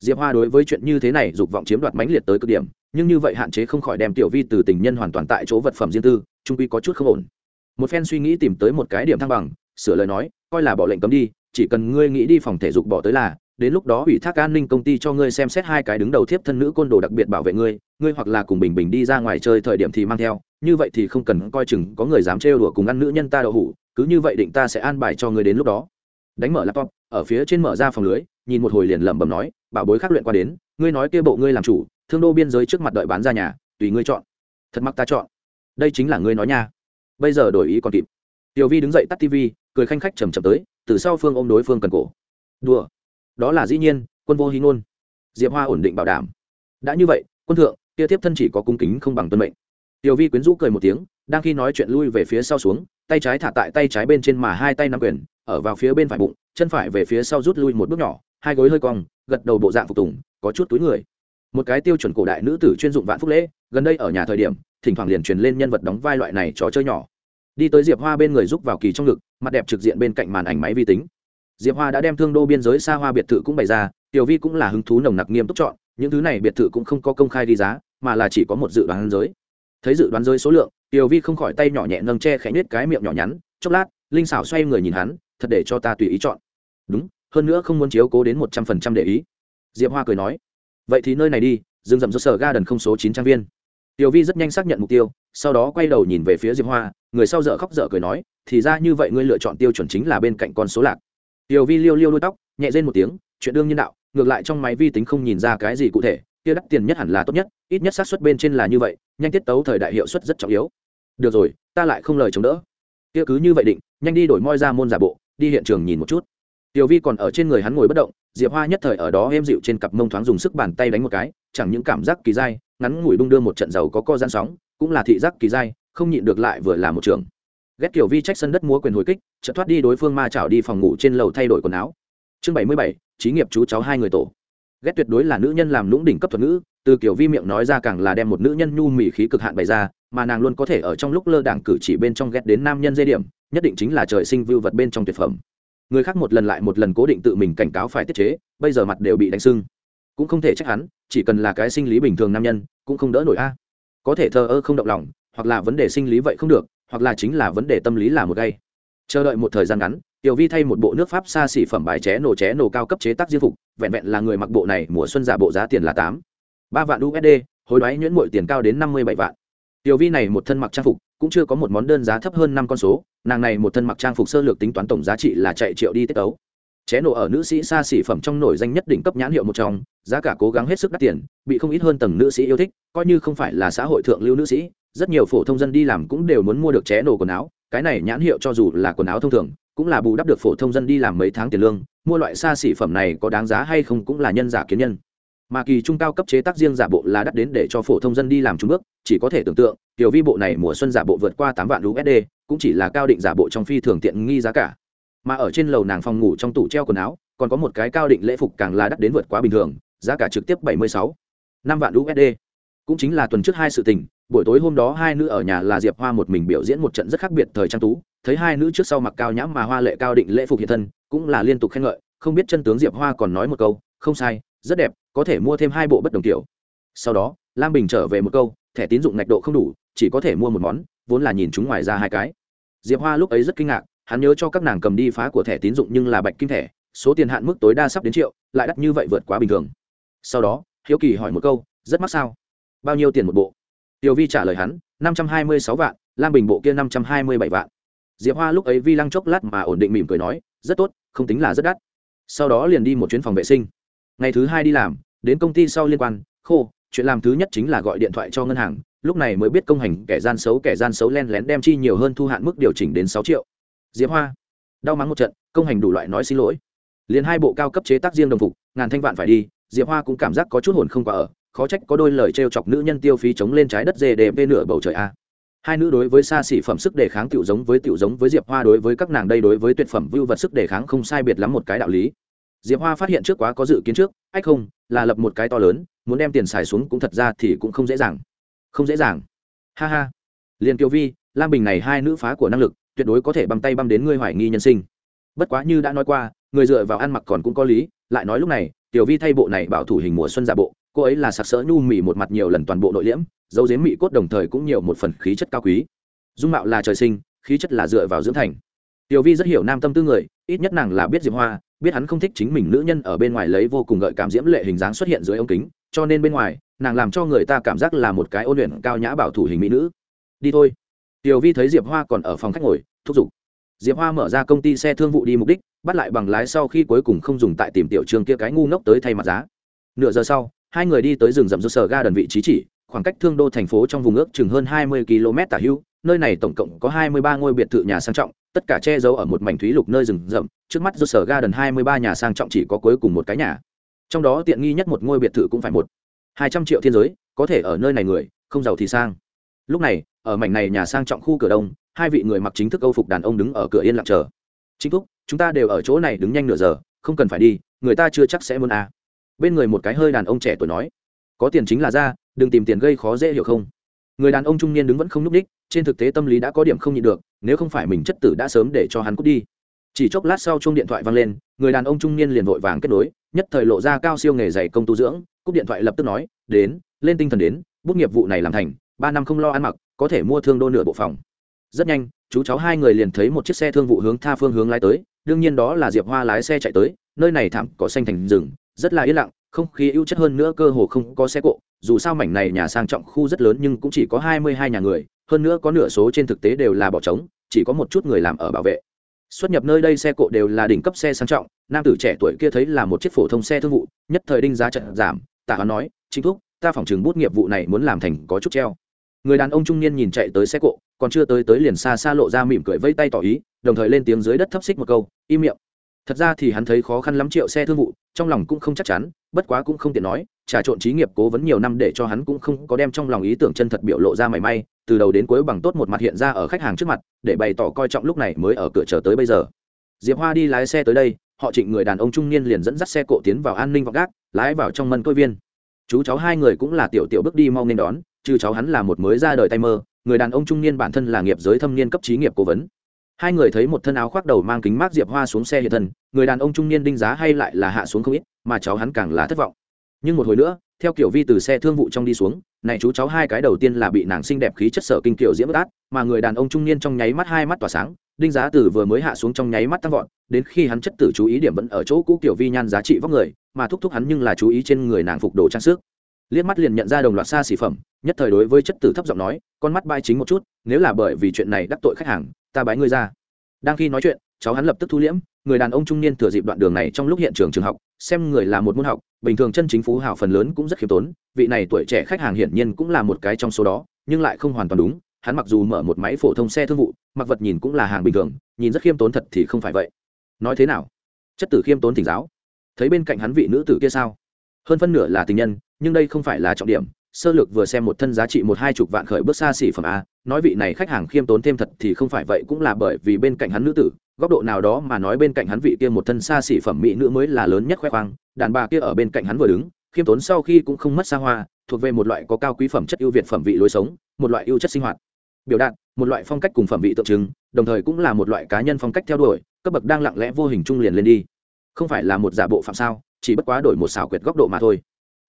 Diệp hoa đối với chuyện như thế này dục vọng chiếm đoạt mãnh liệt tới cực điểm, nhưng như vậy hạn chế không khỏi đem tiểu vi từ tình nhân hoàn toàn tại chỗ vật phẩm riêng tư, trung quy có chút không ổn. Một phen suy nghĩ tìm tới một cái điểm thăng bằng, sửa lời nói, coi là bỏ lệnh cấm đi, chỉ cần ngươi nghĩ đi phòng thể dục bỏ tới là đến lúc đó ủy thác an ninh công ty cho ngươi xem xét hai cái đứng đầu thiếp thân nữ côn đồ đặc biệt bảo vệ ngươi ngươi hoặc là cùng bình bình đi ra ngoài chơi thời điểm thì mang theo, như vậy thì không cần coi chừng có người dám trêu đùa cùng ăn nữ nhân ta đậu hủ, cứ như vậy định ta sẽ an bài cho ngươi đến lúc đó. Đánh mở laptop, ở phía trên mở ra phòng lưới, nhìn một hồi liền lẩm bẩm nói, bảo bối khắc luyện qua đến, ngươi nói kia bộ ngươi làm chủ, thương đô biên giới trước mặt đợi bán ra nhà, tùy ngươi chọn. Thật mặc ta chọn. Đây chính là ngươi nói nha. Bây giờ đổi ý còn kịp. Tiểu vi đứng dậy tắt tv cười khanh khách chầm chậm tới, từ sau phương ôm đối phương cần cổ. Đùa đó là dĩ nhiên, quân vô hy ngôn. Diệp hoa ổn định bảo đảm. Đã như vậy, quân thượng, kia tiếp thân chỉ có cung kính không bằng tuân mệnh. Tiểu vi quyến rũ cười một tiếng, đang khi nói chuyện lui về phía sau xuống, tay trái thả tại tay trái bên trên mà hai tay nắm quyền, ở vào phía bên phải bụng, chân phải về phía sau rút lui một bước nhỏ, hai gối hơi cong, gật đầu bộ dạng phục tùng, có chút túi người. Một cái tiêu chuẩn cổ đại nữ tử chuyên dụng vạn phúc lễ, gần đây ở nhà thời điểm, thỉnh thoảng liền truyền lên nhân vật đóng vai loại này trò chơi nhỏ. Đi tới diệp hoa bên người giúp vào kỳ trong ngực, mặt đẹp trực diện bên cạnh màn ảnh máy vi tính diệp hoa đã đem thương đô biên giới xa hoa biệt thự cũng bày ra, tiểu vi cũng là hứng thú nồng nặc nghiêm túc chọn, những thứ này biệt thự cũng không có công khai đi giá, mà là chỉ có một dự đoán giới. Thấy dự đoán giới số lượng, tiểu vi không khỏi tay nhỏ nhẹ nâng che khẽ nhết cái miệng nhỏ nhắn, chốc lát, linh xảo xoay người nhìn hắn, thật để cho ta tùy ý chọn. Đúng, hơn nữa không muốn chiếu cố đến một trăm phần trăm để ý. Diệp hoa cười nói, vậy thì nơi này đi, rừng rậm do sở ga đần không số chín trang viên. Tiểu vi rất nhanh xác nhận mục tiêu, sau đó quay đầu nhìn về phía diệp hoa, người sau dợ khóc dợ cười nói, thì ra như vậy ngươi lựa chọn tiêu chuẩn chính là bên cạnh con số lạc tiểu vi liêu liêu đôi tóc, nhẹ rên một tiếng, chuyện đương nhiên đạo, ngược lại trong máy vi tính không nhìn ra cái gì cụ thể, kia đắt tiền nhất hẳn là tốt nhất, ít nhất xác suất bên trên là như vậy, nhanh tiết tấu thời đại hiệu suất rất trọng yếu. Được rồi, ta lại không lời chống đỡ. Kia cứ như vậy định, nhanh đi đổi moi ra môn giả bộ, đi hiện trường nhìn một chút. Tiểu vi còn ở trên người hắn ngồi bất động, diệp hoa nhất thời ở đó êm dịu trên cặp mông thoáng dùng sức bàn tay đánh một cái, chẳng những cảm giác kỳ dai, ngắn ngủi đung đưa một trận dầu có co gian sóng, cũng là thị giác kỳ dai, không nhịn được lại vừa là một trường ghét kiểu vi trách sân đất múa quyền hồi kích, chợt thoát đi đối phương ma chảo đi phòng ngủ trên lầu thay đổi quần áo. Chương bảy mươi bảy, trí nghiệp chú cháu hai người tổ. Ghét tuyệt đối là nữ nhân làm lũng đỉnh cấp thuật ngữ, từ kiểu vi miệng nói ra càng là đem một nữ nhân nhu mì khí cực hạn bày ra, mà nàng luôn có thể ở trong lúc lơ đảng cử chỉ bên trong ghét đến nam nhân dây điểm, nhất định chính là trời sinh vưu vật bên trong tuyệt phẩm. Người khác một lần lại một lần cố định tự mình cảnh cáo phải tiết chế, bây giờ mặt đều bị đánh sưng. Cũng không thể trách hắn, chỉ cần là cái sinh lý bình thường nam nhân, cũng không đỡ nổi a. Có thể thờ ơ không động lòng, hoặc là vấn đề sinh lý vậy không được hoặc là chính là vấn đề tâm lý là một gây chờ đợi một thời gian ngắn, tiểu vi thay một bộ nước pháp xa xỉ phẩm bài ché nổ ché nổ cao cấp chế tác diên phục, vẹn vẹn là người mặc bộ này, mùa xuân giả bộ giá tiền là tám. Ba vạn usd hối đoái nhuyễn mội tiền cao đến năm mươi bảy vạn. Tiểu vi này một thân mặc trang phục, cũng chưa có một món đơn giá thấp hơn năm con số, nàng này một thân mặc trang phục sơ lược tính toán tổng giá trị là chạy triệu đi tiết ấu ché nổ ở nữ sĩ xa xỉ phẩm trong nổi danh nhất đỉnh cấp nhãn hiệu một trong, giá cả cố gắng hết sức đắt tiền, bị không ít hơn tầng nữ sĩ yêu thích, coi như không phải là xã hội thượng lưu nữ sĩ rất nhiều phổ thông dân đi làm cũng đều muốn mua được ché nổ quần áo, cái này nhãn hiệu cho dù là quần áo thông thường, cũng là bù đắp được phổ thông dân đi làm mấy tháng tiền lương, mua loại xa xỉ phẩm này có đáng giá hay không cũng là nhân giả kiến nhân. Mà kỳ trung cao cấp chế tác riêng giả bộ là đắt đến để cho phổ thông dân đi làm trung bước, chỉ có thể tưởng tượng, tiểu vi bộ này mùa xuân giả bộ vượt qua tám vạn usd cũng chỉ là cao định giả bộ trong phi thường tiện nghi giá cả. Mà ở trên lầu nàng phòng ngủ trong tủ treo quần áo, còn có một cái cao định lễ phục càng là đắt đến vượt quá bình thường, giá cả trực tiếp bảy mươi sáu năm vạn usd cũng chính là tuần trước hai sự tình, buổi tối hôm đó hai nữ ở nhà là diệp hoa một mình biểu diễn một trận rất khác biệt thời trang tú, thấy hai nữ trước sau mặc cao nhãm mà hoa lệ cao định lễ phục hiện thân, cũng là liên tục khen ngợi, không biết chân tướng diệp hoa còn nói một câu, không sai, rất đẹp, có thể mua thêm hai bộ bất đồng kiểu. Sau đó, lam bình trở về một câu, thẻ tín dụng ngạch độ không đủ, chỉ có thể mua một món, vốn là nhìn chúng ngoài ra hai cái. Diệp hoa lúc ấy rất kinh ngạc, hắn nhớ cho các nàng cầm đi phá của thẻ tín dụng nhưng là bạch kim thẻ, số tiền hạn mức tối đa sắp đến triệu, lại đắt như vậy vượt quá bình thường. Sau đó, hiếu kỳ hỏi một câu, rất mắc sao? Bao nhiêu tiền một bộ? Tiểu vi trả lời hắn, năm trăm hai mươi sáu vạn, lam bình bộ kia năm trăm hai mươi bảy vạn. Diệp hoa lúc ấy vi lăng chốc lát mà ổn định mỉm cười nói, rất tốt, không tính là rất đắt. Sau đó liền đi một chuyến phòng vệ sinh. Ngày thứ hai đi làm, đến công ty sau liên quan, khô, chuyện làm thứ nhất chính là gọi điện thoại cho ngân hàng, lúc này mới biết công hành kẻ gian xấu, kẻ gian xấu len lén đem chi nhiều hơn thu hạn mức điều chỉnh đến sáu triệu. Diệp hoa, đau mắng một trận, công hành đủ loại nói xin lỗi. Liền hai bộ cao cấp chế tác riêng đồng phục, ngàn thanh vạn phải đi, diệp hoa cũng cảm giác có chút hồn không qua ở khó trách có đôi lời t chọc nữ nhân tiêu phí chống lên trái đất gdp nửa bầu trời a. Hai nữ đối với xa xỉ phẩm sức đề kháng tiểu giống với tiểu giống với diệp hoa đối với các nàng đây đối với tuyệt phẩm vưu vật sức đề kháng không sai biệt lắm một cái đạo lý. Diệp hoa phát hiện trước quá có dự kiến trước, ách không, là lập một cái to lớn, muốn đem tiền xài xuống cũng thật ra thì cũng không dễ dàng. Không dễ dàng. Ha ha. Liền kiều vi, lam bình này hai nữ phá của năng lực, tuyệt đối có thể băm tay băm đến ngươi hoài nghi nhân sinh. Bất quá như đã nói qua, người dựa vào ăn mặc còn cũng có lý, lại nói lúc này tiểu vi thay bộ này bảo thủ hình mùa xuân giả bộ cô ấy là sặc sỡ nhu mì một mặt nhiều lần toàn bộ nội liễm dấu dếm mị cốt đồng thời cũng nhiều một phần khí chất cao quý. Dung mạo là trời sinh, khí chất là dựa vào dưỡng thành. Tiểu vi rất hiểu nam tâm tư người, ít nhất nàng là biết diệp hoa, biết hắn không thích chính mình nữ nhân ở bên ngoài lấy vô cùng gợi cảm diễm lệ hình dáng xuất hiện dưới ống kính, cho nên bên ngoài, nàng làm cho người ta cảm giác là một cái ôn luyện cao nhã bảo thủ hình mỹ nữ. Đi thôi. Tiểu vi thấy diệp hoa còn ở phòng khách ngồi, thúc giục. Diệp hoa mở ra công ty xe thương vụ đi mục đích, bắt lại bằng lái sau khi cuối cùng không dùng tại tìm tiểu trường kia cái ngu ngốc tới thay mặt giá. Nửa giờ sau hai người đi tới rừng rậm do sở ga đần vị trí chỉ, khoảng cách thương đô thành phố trong vùng ước chừng hơn hai mươi km tả hưu, nơi này tổng cộng có hai mươi ba ngôi biệt thự nhà sang trọng, tất cả che giấu ở một mảnh thúy lục nơi rừng rậm, trước mắt do sở ga đần hai mươi ba nhà sang trọng chỉ có cuối cùng một cái nhà. Trong đó tiện nghi nhất một ngôi biệt thự cũng phải một, hai trăm triệu thiên giới, có thể ở nơi này người, không giàu thì sang. Lúc này, ở mảnh này nhà sang trọng khu cửa đông, hai vị người mặc chính thức âu phục đàn ông đứng ở cửa yên lặng chờ. Chính thúc, chúng ta đều ở chỗ này đứng nhanh nửa giờ, không cần phải đi, người ta chưa chắc sẽ muốn à bên người một cái hơi đàn ông trẻ tuổi nói, có tiền chính là ra, đừng tìm tiền gây khó dễ hiểu không? Người đàn ông trung niên đứng vẫn không n ú c đích trên thực tế tâm lý đã có điểm không nhịn được, nếu không phải mình chất tử đã sớm để cho hắn cút đi. Chỉ chốc lát sau chung điện thoại vang lên, người đàn ông trung niên liền vội vàng kết nối, nhất thời lộ ra cao siêu nghề dạy công tu dưỡng, cúp điện thoại lập tức nói, đến, lên tinh thần đến, bút nghiệp vụ này làm thành, ba năm không lo ăn mặc, có thể mua thương đô nửa bộ phòng. Rất nhanh, chú cháu hai người liền thấy một chiếc xe thương vụ hướng tha phương hướng lái tới, đương nhiên đó là diệp hoa lái xe chạy tới, nơi này thảm, cỏ xanh thành rừng rất là yên lặng, không khí ưu chất hơn nữa cơ hồ không có xe cộ, dù sao mảnh này nhà sang trọng khu rất lớn nhưng cũng chỉ có hai mươi hai nhà người, hơn nữa có nửa số trên thực tế đều là bỏ trống, chỉ có một chút người làm ở bảo vệ. Xuất nhập nơi đây xe cộ đều là đỉnh cấp xe sang trọng, nam tử trẻ tuổi kia thấy là một chiếc phổ thông xe thương vụ, nhất thời đinh giá trận giảm, tạ hắn nói, chính thúc, ta phỏng chừng bút nghiệp vụ này muốn làm thành có chút treo. Người đàn ông trung niên nhìn chạy tới xe cộ, còn chưa tới tới liền xa xa lộ ra mỉm cười vây tay tỏ ý, đồng thời lên tiếng dưới đất thấp xích một câu, im miệng. Thật ra thì hắn thấy khó khăn lắm triệu xe thương vụ trong lòng cũng không chắc chắn, bất quá cũng không tiện nói, trà trộn trí nghiệp cố vấn nhiều năm để cho hắn cũng không có đem trong lòng ý tưởng chân thật biểu lộ ra mảy may, từ đầu đến cuối bằng tốt một mặt hiện ra ở khách hàng trước mặt, để bày tỏ coi trọng lúc này mới ở cửa chờ tới bây giờ. Diệp hoa đi lái xe tới đây, họ trịnh người đàn ông trung niên liền dẫn dắt xe cộ tiến vào an ninh vọng gác, lái vào trong mân tôi viên. Chú cháu hai người cũng là tiểu tiểu bước đi mau nên đón, trừ cháu hắn là một mới ra đời tay mơ, người đàn ông trung niên bản thân là nghiệp giới thâm niên cấp trí nghiệp cố vấn hai người thấy một thân áo khoác đầu mang kính mát diệp hoa xuống xe hiện thân, người đàn ông trung niên đinh giá hay lại là hạ xuống không ít, mà cháu hắn càng là thất vọng. Nhưng một hồi nữa, theo kiểu vi từ xe thương vụ trong đi xuống, này chú cháu hai cái đầu tiên là bị nàng xinh đẹp khí chất sở kinh kiểu diễm bất át mà người đàn ông trung niên trong nháy mắt hai mắt tỏa sáng, đinh giá từ vừa mới hạ xuống trong nháy mắt tăng vọt, đến khi hắn chất tử chú ý điểm vẫn ở chỗ cũ kiểu vi nhan giá trị vóc người, mà thúc thúc hắn nhưng là chú ý trên người nàng phục đồ trang sức liếc mắt liền nhận ra đồng loạt xa xỉ phẩm, nhất thời đối với chất tử thấp giọng nói, con mắt bay chính một chút, nếu là bởi vì chuyện này đắc tội khách hàng, ta bái ngươi ra. Đang khi nói chuyện, cháu hắn lập tức thu liễm, người đàn ông trung niên thừa dịp đoạn đường này trong lúc hiện trường trường học, xem người là một môn học, bình thường chân chính phú hào phần lớn cũng rất khiêm tốn, vị này tuổi trẻ khách hàng hiển nhiên cũng là một cái trong số đó, nhưng lại không hoàn toàn đúng, hắn mặc dù mở một máy phổ thông xe thương vụ, mặc vật nhìn cũng là hàng bình thường, nhìn rất khiêm tốn thật thì không phải vậy. Nói thế nào? Chất tử khiêm tốn thỉnh giáo. Thấy bên cạnh hắn vị nữ tử kia sao? Hơn phân nửa là tình nhân, nhưng đây không phải là trọng điểm. Sơ lược vừa xem một thân giá trị một hai chục vạn khởi bước xa xỉ phẩm a, nói vị này khách hàng khiêm tốn thêm thật thì không phải vậy, cũng là bởi vì bên cạnh hắn nữ tử, góc độ nào đó mà nói bên cạnh hắn vị kia một thân xa xỉ phẩm mỹ nữ mới là lớn nhất khoe khoang. Đàn bà kia ở bên cạnh hắn vừa đứng, khiêm tốn sau khi cũng không mất xa hoa, thuộc về một loại có cao quý phẩm chất ưu việt phẩm vị lối sống, một loại ưu chất sinh hoạt. Biểu đạt, một loại phong cách cùng phẩm vị tượng trưng, đồng thời cũng là một loại cá nhân phong cách theo đuổi, cấp bậc đang lặng lẽ vô hình trung liền lên đi không phải là một giả bộ phạm sao, chỉ bất quá đổi một xảo quyệt góc độ mà thôi.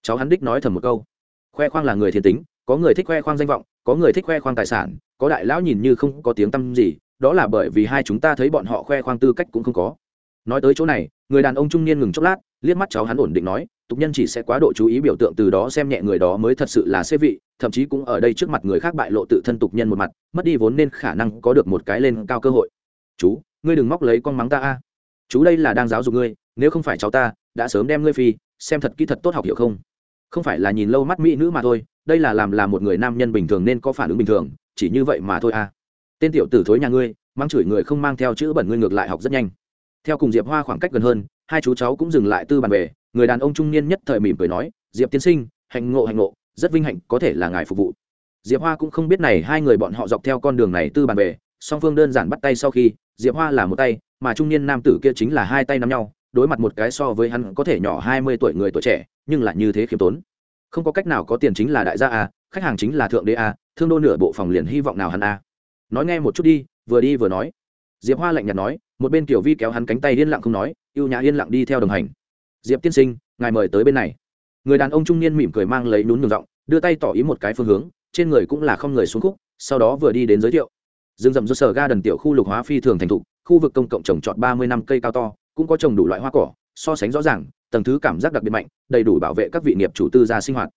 Cháu hắn đích nói thầm một câu. Khoe khoang là người thiên tính, có người thích khoe khoang danh vọng, có người thích khoe khoang tài sản, có đại lão nhìn như không có tiếng tăm gì, đó là bởi vì hai chúng ta thấy bọn họ khoe khoang tư cách cũng không có. Nói tới chỗ này, người đàn ông trung niên ngừng chốc lát, liếc mắt cháu hắn ổn định nói, tục nhân chỉ sẽ quá độ chú ý biểu tượng từ đó xem nhẹ người đó mới thật sự là xế vị, thậm chí cũng ở đây trước mặt người khác bại lộ tự thân tục nhân một mặt, mất đi vốn nên khả năng có được một cái lên cao cơ hội. Chú, ngươi đừng móc lấy con mắng ta a chú đây là đang giáo dục ngươi, nếu không phải cháu ta, đã sớm đem ngươi phi, xem thật kỹ thật tốt học hiểu không? Không phải là nhìn lâu mắt mỹ nữ mà thôi, đây là làm là một người nam nhân bình thường nên có phản ứng bình thường, chỉ như vậy mà thôi à. Tên tiểu tử thối nhà ngươi mang chửi người không mang theo chữ bẩn ngươi ngược lại học rất nhanh. Theo cùng diệp hoa khoảng cách gần hơn, hai chú cháu cũng dừng lại tư bàn về, người đàn ông trung niên nhất thời mỉm cười nói, diệp tiên sinh, hạnh ngộ hạnh ngộ, rất vinh hạnh có thể là ngài phục vụ. Diệp hoa cũng không biết này hai người bọn họ dọc theo con đường này tư bàn về, song phương đơn giản bắt tay sau khi diệp hoa là một tay, mà trung niên nam tử kia chính là hai tay nắm nhau, đối mặt một cái so với hắn có thể nhỏ hai mươi tuổi người tuổi trẻ, nhưng lại như thế khiêm tốn. Không có cách nào có tiền chính là đại gia a, khách hàng chính là thượng đế a, thương đô nửa bộ phòng liền hy vọng nào hắn a. Nói nghe một chút đi, vừa đi vừa nói. Diệp hoa lạnh nhạt nói, một bên kiểu vi kéo hắn cánh tay yên lặng không nói y ê u nhã yên lặng đi theo đồng hành. Diệp tiên sinh, ngài mời tới bên này. Người đàn ông trung niên mỉm cười mang lấy nhún ngừng giọng, đưa tay tỏ ý một cái phương hướng, trên người cũng là không người xuống khúc, sau đó vừa đi đến giới thiệu rừng rậm do sở ga đần tiểu khu lục hóa phi thường thành thục, khu vực công cộng trồng trọt ba mươi năm cây cao to, cũng có trồng đủ loại hoa cỏ, so sánh rõ ràng, tầng thứ cảm giác đặc biệt mạnh, đầy đủ bảo vệ các vị nghiệp chủ tư gia sinh hoạt.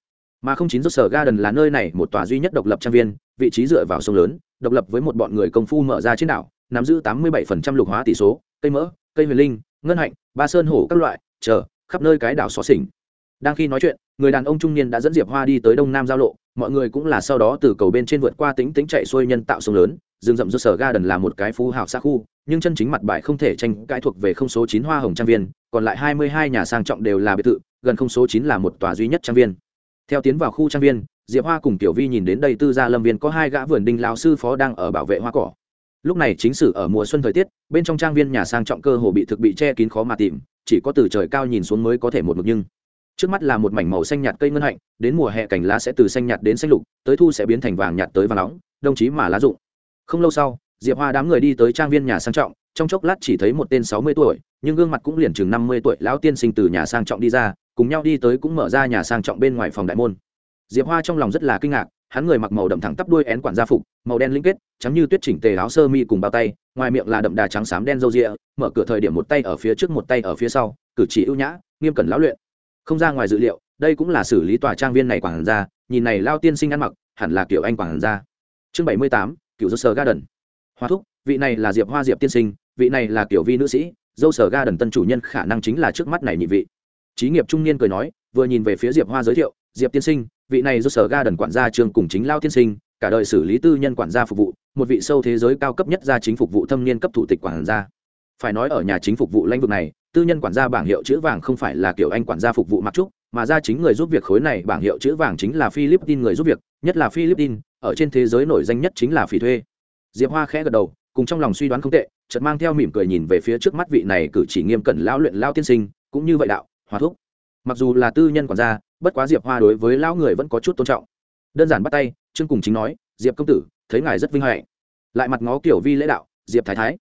Mà không chín do sở Đần là nơi này một tòa duy nhất độc lập trang viên, vị trí dựa vào sông lớn, độc lập với một bọn người công phu mở ra trên đảo, nắm giữ tám mươi 87% lục hóa tỷ số, cây mỡ, cây huyền linh, ngân hạnh, ba sơn hổ các loại, chờ, khắp nơi cái đảo xó xỉnh. Đang khi nói chuyện, người đàn ông trung niên đã dẫn diệp hoa đi tới đông nam giao lộ mọi người cũng là sau đó từ cầu bên trên vượt qua tính tính chạy xuôi nhân tạo sông lớn, rừng rậm do sở garden là một cái phú hào xa khu, nhưng chân chính mặt bài không thể tranh cãi thuộc về không số chín hoa hồng trang viên, còn lại hai mươi hai nhà sang trọng đều là biệt thự, gần không số chín là một tòa duy nhất trang viên. Theo tiến vào khu trang viên, diệp hoa cùng tiểu vi nhìn đến đây tư gia lâm viên có hai gã vườn đinh lão sư phó đang ở bảo vệ hoa cỏ. Lúc này chính sử ở mùa xuân thời tiết, bên trong trang viên nhà sang trọng cơ hồ bị thực bị che kín khó mà tìm, chỉ có từ trời cao nhìn xuống mới có thể một mực nhưng trước mắt là một mảnh màu xanh nhạt cây ngân hạnh, đến mùa hè cành lá sẽ từ xanh nhạt đến xanh lục, tới thu sẽ biến thành vàng nhạt tới vàng nóng, đồng chí mà lá rụng không lâu sau, diệp hoa đám người đi tới trang viên nhà sang trọng, trong chốc lát chỉ thấy một tên sáu mươi tuổi, nhưng gương mặt cũng liền chừng năm mươi tuổi lão tiên sinh từ nhà sang trọng đi ra, cùng nhau đi tới cũng mở ra nhà sang trọng bên ngoài phòng đại môn. Diệp hoa trong lòng rất là kinh ngạc, hắn người mặc màu đậm thẳng tắp đuôi én quản gia phục, màu đen linh kết, trắng như tuyết chỉnh tề áo sơ mi cùng bao tay, ngoài miệng là đậm đà trắng xám đen râu rịa, mở cửa thời điểm một tay ở phía trước một tay ở phía sau, cử chỉ ưu nhã, nghiêm cẩn lão luyện không ra ngoài dự liệu, đây cũng là xử lý tòa trang viên này quản gia, nhìn này lao tiên sinh ăn mặc, hẳn là kiểu anh quản gia. Chương bảy mươi tám cựu dâu sờ garden. Hoa thúc, vị này là diệp hoa diệp tiên sinh, vị này là kiểu vi nữ sĩ, dâu sờ đần tân chủ nhân khả năng chính là trước mắt này nhị vị. Trí nghiệp trung niên cười nói, vừa nhìn về phía diệp hoa giới thiệu, diệp tiên sinh, vị này do sở ga đần quản gia trường cùng chính lao tiên sinh, cả đời xử lý tư nhân quản gia phục vụ, một vị sâu thế giới cao cấp nhất gia chính phục vụ thâm niên cấp thủ tịch quản gia phải nói ở nhà chính phục vụ lãnh vực này, tư nhân quản gia bảng hiệu chữ vàng không phải là kiểu anh quản gia phục vụ mặc trúc, mà ra chính người giúp việc khối này bảng hiệu chữ vàng chính là philippines người giúp việc, nhất là philippines, ở trên thế giới nổi danh nhất chính là phỉ thuê. Diệp hoa khẽ gật đầu, cùng trong lòng suy đoán không tệ, chợt mang theo mỉm cười nhìn về phía trước mắt vị này cử chỉ nghiêm cẩn lão luyện lao tiên sinh, cũng như vậy đạo hòa thúc. Mặc dù là tư nhân quản gia, bất quá diệp hoa đối với lão người vẫn có chút tôn trọng. Đơn giản bắt tay chương cùng chính nói, diệp công tử, thấy ngài rất vinh hạnh. Lại mặt ngó kiểu vi lễ đạo, diệp thái thái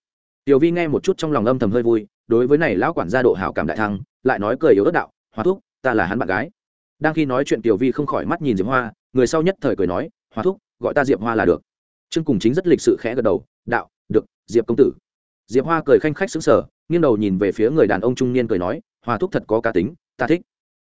tiểu vi nghe một chút trong lòng âm thầm hơi vui, đối với này lão quản gia độ hảo cảm đại thăng, lại nói cười yếu ớt đạo, hoa thúc, ta là hắn bạn gái. Đang khi nói chuyện tiểu vi không khỏi mắt nhìn diệp hoa, người sau nhất thời cười nói, hoa thúc, gọi ta diệp hoa là được. Trương cùng chính rất lịch sự khẽ gật đầu, đạo, được, diệp công tử. Diệp hoa cười khanh khách xứng sở nghiêng đầu nhìn về phía người đàn ông trung niên cười nói, hoa thúc thật có cá tính, ta thích.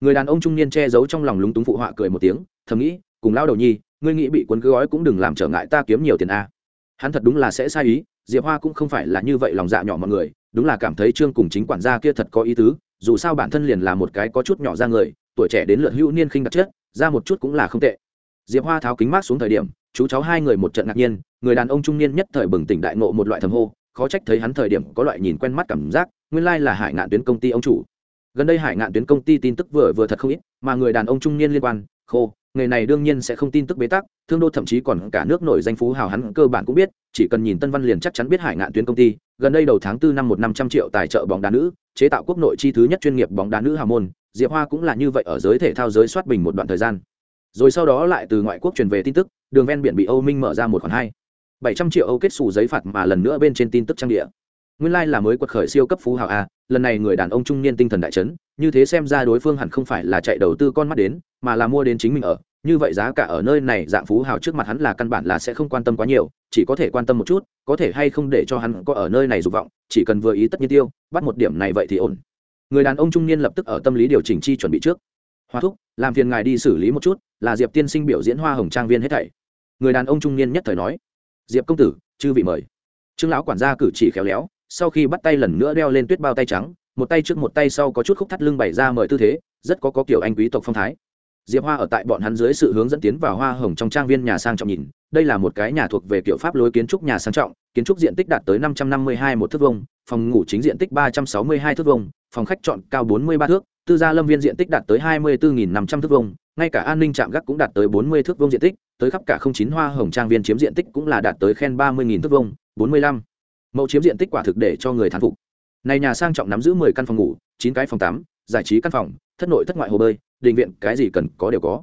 Người đàn ông trung niên che giấu trong lòng lúng túng phụ họa cười một tiếng, thầm nghĩ, cùng lao đầu nhi, ngươi nghĩ bị cuốn cứ gói cũng đừng làm trở ngại ta kiếm nhiều tiền a. Hắn thật đúng là sẽ sai ý diệp hoa cũng không phải là như vậy lòng dạ nhỏ mọi người, đúng là cảm thấy trương cùng chính quản gia kia thật có ý tứ, dù sao bản thân liền là một cái có chút nhỏ ra người, tuổi trẻ đến lượt hữu niên khinh đặc chất, ra một chút cũng là không tệ. Diệp hoa tháo kính mát xuống thời điểm, chú cháu hai người một trận ngạc nhiên, người đàn ông trung niên nhất thời bừng tỉnh đại ngộ một loại thầm hô, khó trách thấy hắn thời điểm có loại nhìn quen mắt cảm giác, nguyên lai là hải ngạn tuyến công ty ông chủ. Gần đây hải ngạn tuyến công ty tin tức vừa vừa thật không ít, mà người đàn ông trung niên liên quan, khô nghề này đương nhiên sẽ không tin tức bế tắc, thương đô thậm chí còn cả nước nổi danh phú hào hắn cơ bản cũng biết, chỉ cần nhìn tân văn liền chắc chắn biết hải ngạn tuyến công ty, gần đây đầu tháng tư năm một năm trăm triệu tài trợ bóng đá nữ, chế tạo quốc nội chi thứ nhất chuyên nghiệp bóng đá nữ hào môn, diệp hoa cũng là như vậy ở giới thể thao giới soát bình một đoạn thời gian. Rồi sau đó lại từ ngoại quốc truyền về tin tức, đường ven biển bị âu minh mở ra một khoản hai. Bảy trăm triệu âu kết xù giấy phạt mà lần nữa bên trên tin tức trang địa. Nguyên lai là mới quật khởi siêu cấp phú hào a, lần này người đàn ông trung niên tinh thần đại chấn, như thế xem ra đối phương hẳn không phải là chạy đầu tư con mắt đến, mà là mua đến chính mình ở như vậy giá cả ở nơi này dạng phú hào trước mặt hắn là căn bản là sẽ không quan tâm quá nhiều, chỉ có thể quan tâm một chút, có thể hay không để cho hắn có ở nơi này dục vọng, chỉ cần vừa ý tất nhiên tiêu, bắt một điểm này vậy thì ổn. Người đàn ông trung niên lập tức ở tâm lý điều chỉnh chi chuẩn bị trước. Hoa thúc, làm phiền ngài đi xử lý một chút, là diệp tiên sinh biểu diễn hoa hồng trang viên hết thảy. Người đàn ông trung niên nhất thời nói. Diệp công tử, chư vị mời. Trương lão quản gia cử chỉ khéo léo, sau khi bắt tay lần nữa đeo lên tuyết bao tay trắng, một tay trước một tay sau có chút khúc thắt lưng bày ra mời tư thế, rất có có kiểu anh quý tộc phong thái diệp hoa ở tại bọn hắn dưới sự hướng dẫn tiến vào hoa hồng trong trang viên nhà sang trọng nhìn. Đây là một cái nhà thuộc về kiểu pháp lối kiến trúc nhà sang trọng, kiến trúc diện tích đạt tới năm trăm năm mươi hai một thước vông phòng ngủ chính diện tích ba trăm sáu mươi hai thước vông phòng khách chọn cao bốn mươi ba thước, tư gia lâm viên diện tích đạt tới hai mươi bốn năm trăm thước vông ngay cả an ninh trạm gác cũng đạt tới bốn mươi thước vông diện tích, tới khắp cả không chín hoa hồng trang viên chiếm diện tích cũng là đạt tới khen ba mươi thước vông bốn mươi lăm. Mẫu chiếm diện tích quả thực để cho người thán phục. Này nhà sang trọng nắm giữ mười căn phòng ngủ, chín cái phòng tắm, giải trí căn phòng, thất nội thất ngoại hồ bơi định viện cái gì cần có đều có.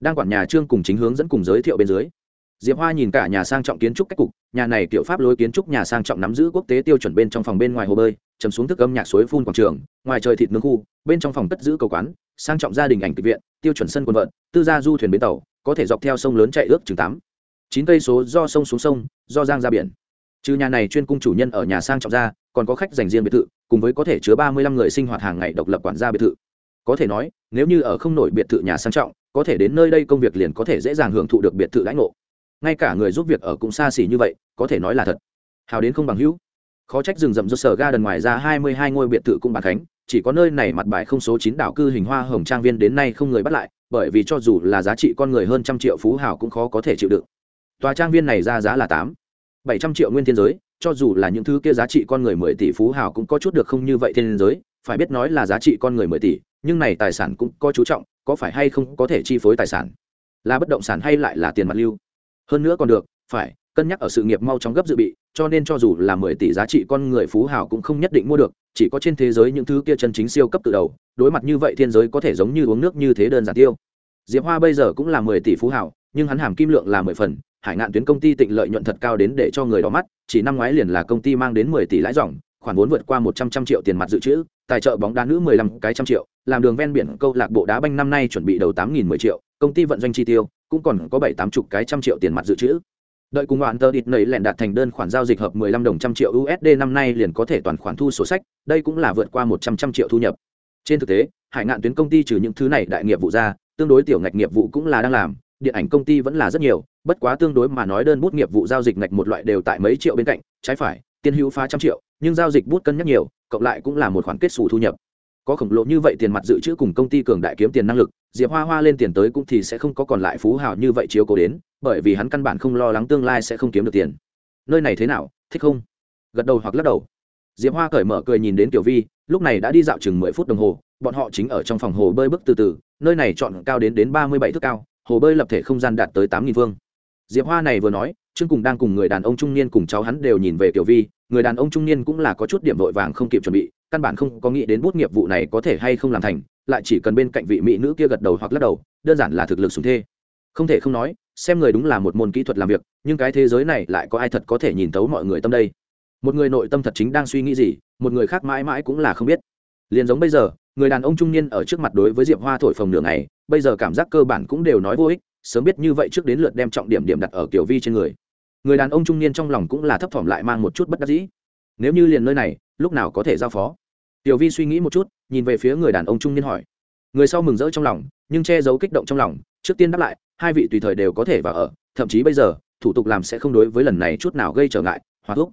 Đang quản nhà trương cùng chính hướng dẫn cùng giới thiệu bên dưới, diệp hoa nhìn cả nhà sang trọng kiến trúc cách cục, nhà này kiểu pháp lối kiến trúc nhà sang trọng nắm giữ quốc tế tiêu chuẩn bên trong phòng bên ngoài hồ bơi, chấm xuống thức âm nhạc suối phun quảng trường, ngoài trời thịt nướng khu, bên trong phòng cất giữ cầu quán, sang trọng gia đình ảnh kịch viện, tiêu chuẩn sân quân vận tư gia du thuyền bến tàu, có thể dọc theo sông lớn chạy ước chừng tám, chín cây số do sông xuống sông, do giang ra biển. Trừ nhà này chuyên cung chủ nhân ở nhà sang trọng gia, còn có khách dành riêng biệt thự, cùng với có thể chứa ba mươi lăm người sinh hoạt hàng ngày độc lập quản gia biệt thự có thể nói, nếu như ở không nổi biệt thự nhà sang trọng, có thể đến nơi đây công việc liền có thể dễ dàng hưởng thụ được biệt thự lãnh ngộ. Ngay cả người giúp việc ở cũng xa xỉ như vậy, có thể nói là thật. Hào đến không bằng hữu. Khó trách rừng rậm do sở ga đần ngoài ra hai mươi hai ngôi biệt thự cũng bàn khánh, chỉ có nơi này mặt bài không số chín đảo cư hình hoa hồng trang viên đến nay không người bắt lại, bởi vì cho dù là giá trị con người hơn trăm triệu phú hào cũng khó có thể chịu đựng. Tòa trang viên này ra giá là tám, bảy trăm triệu nguyên thiên giới, cho dù là những thứ kia giá trị con người mười tỷ phú hào cũng có chút được không như vậy thiên giới, phải biết nói là giá trị con người mười tỷ nhưng này tài sản cũng có chú trọng, có phải hay không có thể chi phối tài sản? Là bất động sản hay lại là tiền mặt lưu? Hơn nữa còn được, phải, cân nhắc ở sự nghiệp mau chóng gấp dự bị, cho nên cho dù là mười tỷ giá trị con người phú hào cũng không nhất định mua được, chỉ có trên thế giới những thứ kia chân chính siêu cấp từ đầu, đối mặt như vậy thiên giới có thể giống như uống nước như thế đơn giản tiêu. Diệp hoa bây giờ cũng là mười tỷ phú hào, nhưng hắn hàm kim lượng là mười phần, hải ngạn tuyến công ty tịnh lợi nhuận thật cao đến để cho người đỏ mắt, chỉ năm ngoái liền là công ty mang đến mười tỷ lãi dòng, khoản vốn vượt qua một trăm trăm triệu tiền mặt dự trữ tài trợ bóng đá nữ mười lăm cái trăm triệu, làm đường ven biển câu lạc bộ đá banh năm nay chuẩn bị đầu tám nghìn mười triệu, công ty vận doanh chi tiêu cũng còn có bảy tám chục cái trăm triệu tiền mặt dự trữ. Đợi cùng đoạn tờ địt nảy lẹn đạt thành đơn khoản giao dịch hợp mười lăm đồng trăm triệu usd năm nay liền có thể toàn khoản thu sổ sách, đây cũng là vượt qua một trăm trăm triệu thu nhập. Trên thực tế, hải ngạn tuyến công ty trừ những thứ này đại nghiệp vụ ra, tương đối tiểu ngạch nghiệp vụ cũng là đang làm, điện ảnh công ty vẫn là rất nhiều, bất quá tương đối mà nói đơn bút nghiệp vụ giao dịch ngạch một loại đều tại mấy triệu bên cạnh, trái phải tiên hữu phá trăm triệu, nhưng giao dịch bút cân nhắc nhiều cộng lại cũng là một khoản kết xù thu nhập. Có khổng lồ như vậy tiền mặt dự trữ cùng công ty cường đại kiếm tiền năng lực, diệp hoa hoa lên tiền tới cũng thì sẽ không có còn lại phú hào như vậy chiếu cố đến, bởi vì hắn căn bản không lo lắng tương lai sẽ không kiếm được tiền. Nơi này thế nào, thích không? Gật đầu hoặc lắc đầu. Diệp hoa cởi mở cười nhìn đến tiểu vi, lúc này đã đi dạo chừng mười phút đồng hồ, bọn họ chính ở trong phòng hồ bơi bước từ từ, nơi này chọn cao đến đến ba mươi bảy thước cao, hồ bơi lập thể không gian đạt tới tám nghìn vương. Diệp hoa này vừa nói, trương cùng đang cùng người đàn ông trung niên cùng cháu hắn đều nhìn về tiểu vi người đàn ông trung niên cũng là có chút điểm vội vàng không kịp chuẩn bị, căn bản không có nghĩ đến bút nghiệp vụ này có thể hay không làm thành, lại chỉ cần bên cạnh vị mỹ nữ kia gật đầu hoặc lắc đầu, đơn giản là thực lực sùng thê. Không thể không nói, xem người đúng là một môn kỹ thuật làm việc, nhưng cái thế giới này lại có ai thật có thể nhìn tấu mọi người tâm đây? Một người nội tâm thật chính đang suy nghĩ gì, một người khác mãi mãi cũng là không biết. Liền giống bây giờ, người đàn ông trung niên ở trước mặt đối với diệp hoa thổi phồng nửa ngày, bây giờ cảm giác cơ bản cũng đều nói vô ích, sớm biết như vậy trước đến lượt đem trọng điểm điểm đặt ở kiểu vi trên người người đàn ông trung niên trong lòng cũng là thấp thỏm lại mang một chút bất đắc dĩ. Nếu như liền nơi này, lúc nào có thể giao phó? Tiểu vi suy nghĩ một chút, nhìn về phía người đàn ông trung niên hỏi. Người sau mừng rỡ trong lòng, nhưng che giấu kích động trong lòng, trước tiên đáp lại, hai vị tùy thời đều có thể vào ở, thậm chí bây giờ, thủ tục làm sẽ không đối với lần này chút nào gây trở ngại, hòa thúc.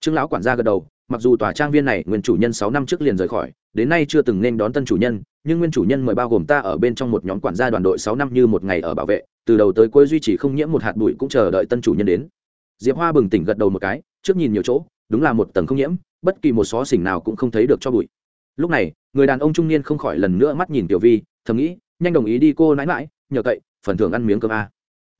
Trương lão quản gia gật đầu, mặc dù tòa trang viên này nguyên chủ nhân sáu năm trước liền rời khỏi, đến nay chưa từng nên đón tân chủ nhân, nhưng nguyên chủ nhân mời bao gồm ta ở bên trong một nhóm quản gia đoàn đội sáu năm như một ngày ở bảo vệ, từ đầu tới cuối duy trì không nhiễm một hạt bụi cũng chờ đợi tân chủ nhân đến diệp hoa bừng tỉnh gật đầu một cái, trước nhìn nhiều chỗ, đúng là một tầng không nhiễm, bất kỳ một xó xỉnh nào cũng không thấy được cho bụi. Lúc này, người đàn ông trung niên không khỏi lần nữa mắt nhìn tiểu vi, thầm nghĩ, nhanh đồng ý đi cô nãi mãi nhờ cậy, phần thưởng ăn miếng cơm a.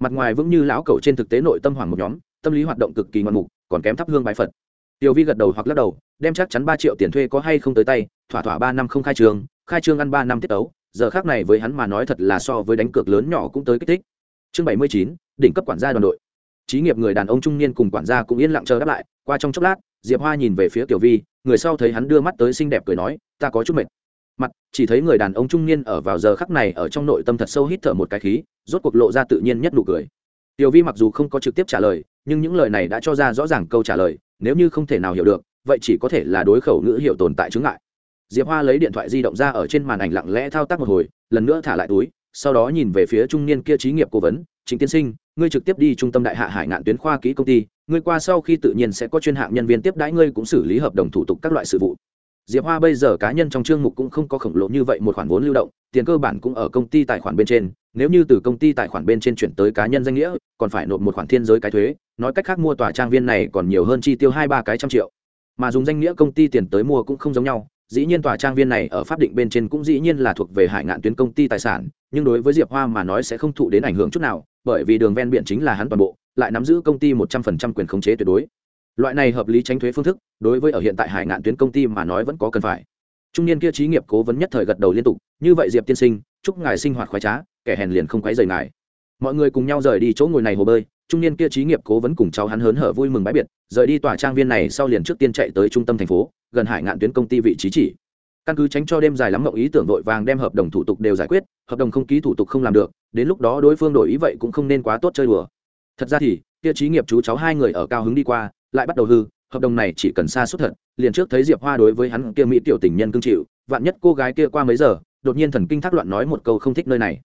Mặt ngoài vững như lão cẩu trên thực tế nội tâm hoàng một nhóm, tâm lý hoạt động cực kỳ ngoạn mục, còn kém thắp hương bái phật. Tiểu vi gật đầu hoặc lắc đầu, đem chắc chắn ba triệu tiền thuê có hay không tới tay, thỏa thỏa ba năm không khai trương khai trương ăn ba năm tiết tấu, giờ khác này với hắn mà nói thật là so với đánh cược lớn nhỏ cũng tới kích thích. Chương bảy mươi chín, đỉnh cấp quản gia đoàn đội trí nghiệp người đàn ông trung niên cùng quản gia cũng yên lặng chờ đáp lại, qua trong chốc lát, diệp hoa nhìn về phía tiểu vi, người sau thấy hắn đưa mắt tới xinh đẹp cười nói, ta có chút mệt. Mặt, chỉ thấy người đàn ông trung niên ở vào giờ khắc này ở trong nội tâm thật sâu hít thở một cái khí, rốt cuộc lộ ra tự nhiên nhất nụ cười. Tiểu vi mặc dù không có trực tiếp trả lời, nhưng những lời này đã cho ra rõ ràng câu trả lời, nếu như không thể nào hiểu được, vậy chỉ có thể là đối khẩu ngữ hiệu tồn tại chứng ngại. Diệp hoa lấy điện thoại di động ra ở trên màn ảnh lặng lẽ thao tác một hồi, lần nữa thả lại túi, sau đó nhìn về phía trung niên kia trí nghiệp cố vấn trịnh tiên sinh, ngươi trực tiếp đi trung tâm đại hạ hải ngạn tuyến khoa kỹ công ty, ngươi qua sau khi tự nhiên sẽ có chuyên hạng nhân viên tiếp đãi ngươi cũng xử lý hợp đồng thủ tục các loại sự vụ. Diệp hoa bây giờ cá nhân trong chương mục cũng không có khổng lồ như vậy một khoản vốn lưu động, tiền cơ bản cũng ở công ty tài khoản bên trên, nếu như từ công ty tài khoản bên trên chuyển tới cá nhân danh nghĩa, còn phải nộp một khoản thiên giới cái thuế, nói cách khác mua tòa trang viên này còn nhiều hơn chi tiêu hai ba cái trăm triệu. Mà dùng danh nghĩa công ty tiền tới mua cũng không giống nhau dĩ nhiên tòa trang viên này ở pháp định bên trên cũng dĩ nhiên là thuộc về hải ngạn tuyến công ty tài sản, nhưng đối với diệp hoa mà nói sẽ không thụ đến ảnh hưởng chút nào, bởi vì đường ven biển chính là hắn toàn bộ, lại nắm giữ công ty một trăm phần trăm quyền khống chế tuyệt đối. Loại này hợp lý tránh thuế phương thức, đối với ở hiện tại hải ngạn tuyến công ty mà nói vẫn có cần phải. Trung niên kia trí nghiệp cố vấn nhất thời gật đầu liên tục, như vậy diệp tiên sinh, chúc ngài sinh hoạt khoái trá, kẻ hèn liền không quấy rầy ngài. Mọi người cùng nhau rời đi chỗ ngồi này hồ bơi trung niên kia trí nghiệp cố vấn cùng cháu hắn hớn hở vui mừng bãi biệt, rời đi tòa trang viên này sau liền trước tiên chạy tới trung tâm thành phố, gần hải ngạn tuyến công ty vị trí chỉ. Căn cứ tránh cho đêm dài lắm mộng ý tưởng vội vàng đem hợp đồng thủ tục đều giải quyết, hợp đồng không ký thủ tục không làm được, đến lúc đó đối phương đổi ý vậy cũng không nên quá tốt chơi đùa. Thật ra thì, kia trí nghiệp chú cháu hai người ở cao hứng đi qua, lại bắt đầu hư, hợp đồng này chỉ cần xa suốt thật, liền trước thấy diệp hoa đối với hắn kia mỹ tiểu tình nhân cương chịu, vạn nhất cô gái kia qua mấy giờ, đột nhiên thần kinh thác loạn nói một câu không thích nơi này.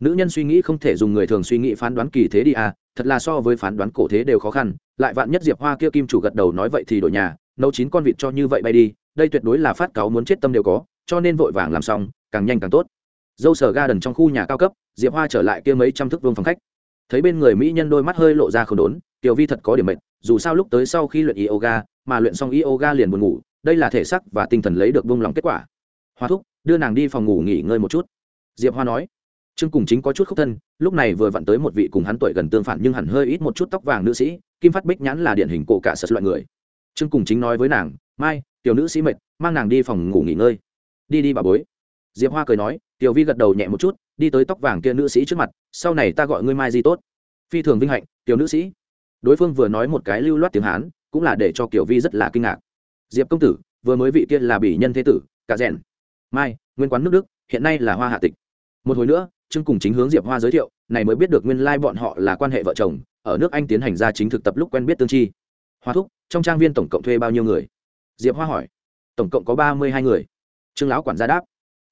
Nữ nhân suy nghĩ không thể dùng người thường suy nghĩ phán đoán kỳ thế đi à thật là so với phán đoán cổ thế đều khó khăn, lại vạn nhất diệp hoa kia kim chủ gật đầu nói vậy thì đổi nhà, nấu chín con vịt cho như vậy bay đi, đây tuyệt đối là phát cáo muốn chết tâm đều có, cho nên vội vàng làm xong, càng nhanh càng tốt. Dâu sở ga đần trong khu nhà cao cấp, diệp hoa trở lại kia mấy trăm thước vương phòng khách. Thấy bên người mỹ nhân đôi mắt hơi lộ ra không đốn, tiểu vi thật có điểm mệt, dù sao lúc tới sau khi luyện yoga, mà luyện xong yoga liền buồn ngủ, đây là thể sắc và tinh thần lấy được vung lòng kết quả. Hoa thúc, đưa nàng đi phòng ngủ nghỉ ngơi một chút. Diệp hoa nói trương cùng chính có chút khúc thân, lúc này vừa vặn tới một vị cùng hắn tuổi gần tương phản nhưng hẳn hơi ít một chút tóc vàng nữ sĩ, kim phát bích nhãn là điển hình cổ cả sật loại người. Trương cùng chính nói với nàng, mai, tiểu nữ sĩ mệt, mang nàng đi phòng ngủ nghỉ ngơi. Đi đi bà bối. Diệp hoa cười nói, tiểu vi gật đầu nhẹ một chút, đi tới tóc vàng kia nữ sĩ trước mặt, sau này ta gọi ngươi mai di tốt. Phi thường vinh hạnh, tiểu nữ sĩ. Đối phương vừa nói một cái lưu loát tiếng hán, cũng là để cho kiểu vi rất là kinh ngạc. Diệp công tử, vừa mới vị kia là bỉ nhân thế tử, cả rèn. Mai, nguyên quán nước đức, hiện nay là hoa hạ tịch. Một hồi nữa trương cùng chính hướng diệp hoa giới thiệu, này mới biết được nguyên lai bọn họ là quan hệ vợ chồng, ở nước anh tiến hành ra chính thực tập lúc quen biết tương chi. Hoa thúc, trong trang viên tổng cộng thuê bao nhiêu người? Diệp hoa hỏi. Tổng cộng có ba mươi hai người. Trương lão quản gia đáp.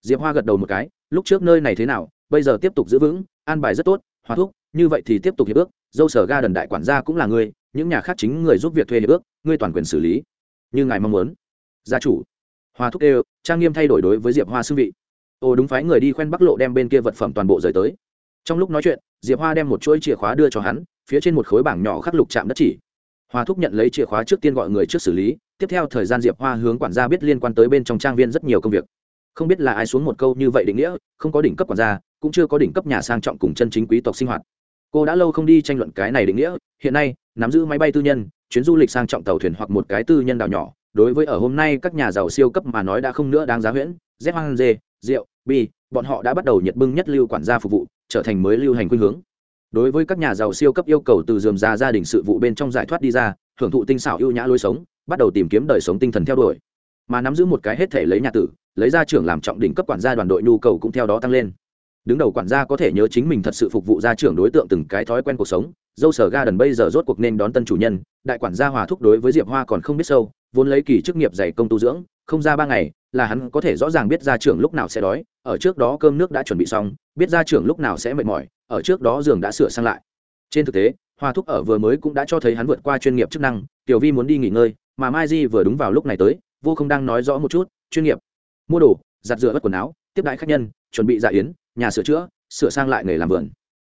Diệp hoa gật đầu một cái, lúc trước nơi này thế nào, bây giờ tiếp tục giữ vững, an bài rất tốt. Hoa thúc, như vậy thì tiếp tục hiệp ước, dâu sở ga đần đại quản gia cũng là ngươi những nhà khác chính người giúp việc thuê hiệp ước, ngươi toàn quyền xử lý. Như ngài mong muốn. Gia chủ. Hoa thúc đều trang nghiêm thay đổi đối với diệp hoa xưng vị ồ đúng phái người đi khoen bắc lộ đem bên kia vật phẩm toàn bộ rời tới. Trong lúc nói chuyện, diệp hoa đem một chuỗi chìa khóa đưa cho hắn, phía trên một khối bảng nhỏ khắc lục chạm đất chỉ. Hoa thúc nhận lấy chìa khóa trước tiên gọi người trước xử lý, tiếp theo thời gian diệp hoa hướng quản gia biết liên quan tới bên trong trang viên rất nhiều công việc. Không biết là ai xuống một câu như vậy định nghĩa, không có đỉnh cấp quản gia, cũng chưa có đỉnh cấp nhà sang trọng cùng chân chính quý tộc sinh hoạt. Cô đã lâu không đi tranh luận cái này định nghĩa, hiện nay, nắm giữ máy bay tư nhân, chuyến du lịch sang trọng tàu thuyền hoặc một cái tư nhân đảo nhỏ, đối với ở hôm nay các nhà giàu siêu cấp mà nói đã không nữa đáng giá huyễn, z hoang dê, rượu b, bọn họ đã bắt đầu nhiệt bưng nhất lưu quản gia phục vụ, trở thành mới lưu hành khuynh hướng. Đối với các nhà giàu siêu cấp yêu cầu từ dườm ra gia đình sự vụ bên trong giải thoát đi ra, hưởng thụ tinh xảo ưu nhã lối sống, bắt đầu tìm kiếm đời sống tinh thần theo đuổi. Mà nắm giữ một cái hết thể lấy nhà tử, lấy ra trưởng làm trọng đỉnh cấp quản gia đoàn đội nhu cầu cũng theo đó tăng lên. Đứng đầu quản gia có thể nhớ chính mình thật sự phục vụ gia trưởng đối tượng từng cái thói quen cuộc sống, dâu sở ga đần bây giờ rốt cuộc nên đón tân chủ nhân, đại quản gia hòa thúc đối với diệp hoa còn không biết sâu, vốn lấy kỳ chức nghiệp dày công tu dưỡng không ra ba ngày, là hắn có thể rõ ràng biết gia trưởng lúc nào sẽ đói, ở trước đó cơm nước đã chuẩn bị xong, biết gia trưởng lúc nào sẽ mệt mỏi, ở trước đó giường đã sửa sang lại. Trên thực tế, hoa thúc ở vừa mới cũng đã cho thấy hắn vượt qua chuyên nghiệp chức năng, tiểu vi muốn đi nghỉ ngơi, mà mai di vừa đúng vào lúc này tới, vô không đang nói rõ một chút, chuyên nghiệp. Mua đồ, giặt rửa bất quần áo, tiếp đãi khách nhân, chuẩn bị dạ yến, nhà sửa chữa, sửa sang lại nghề làm vườn.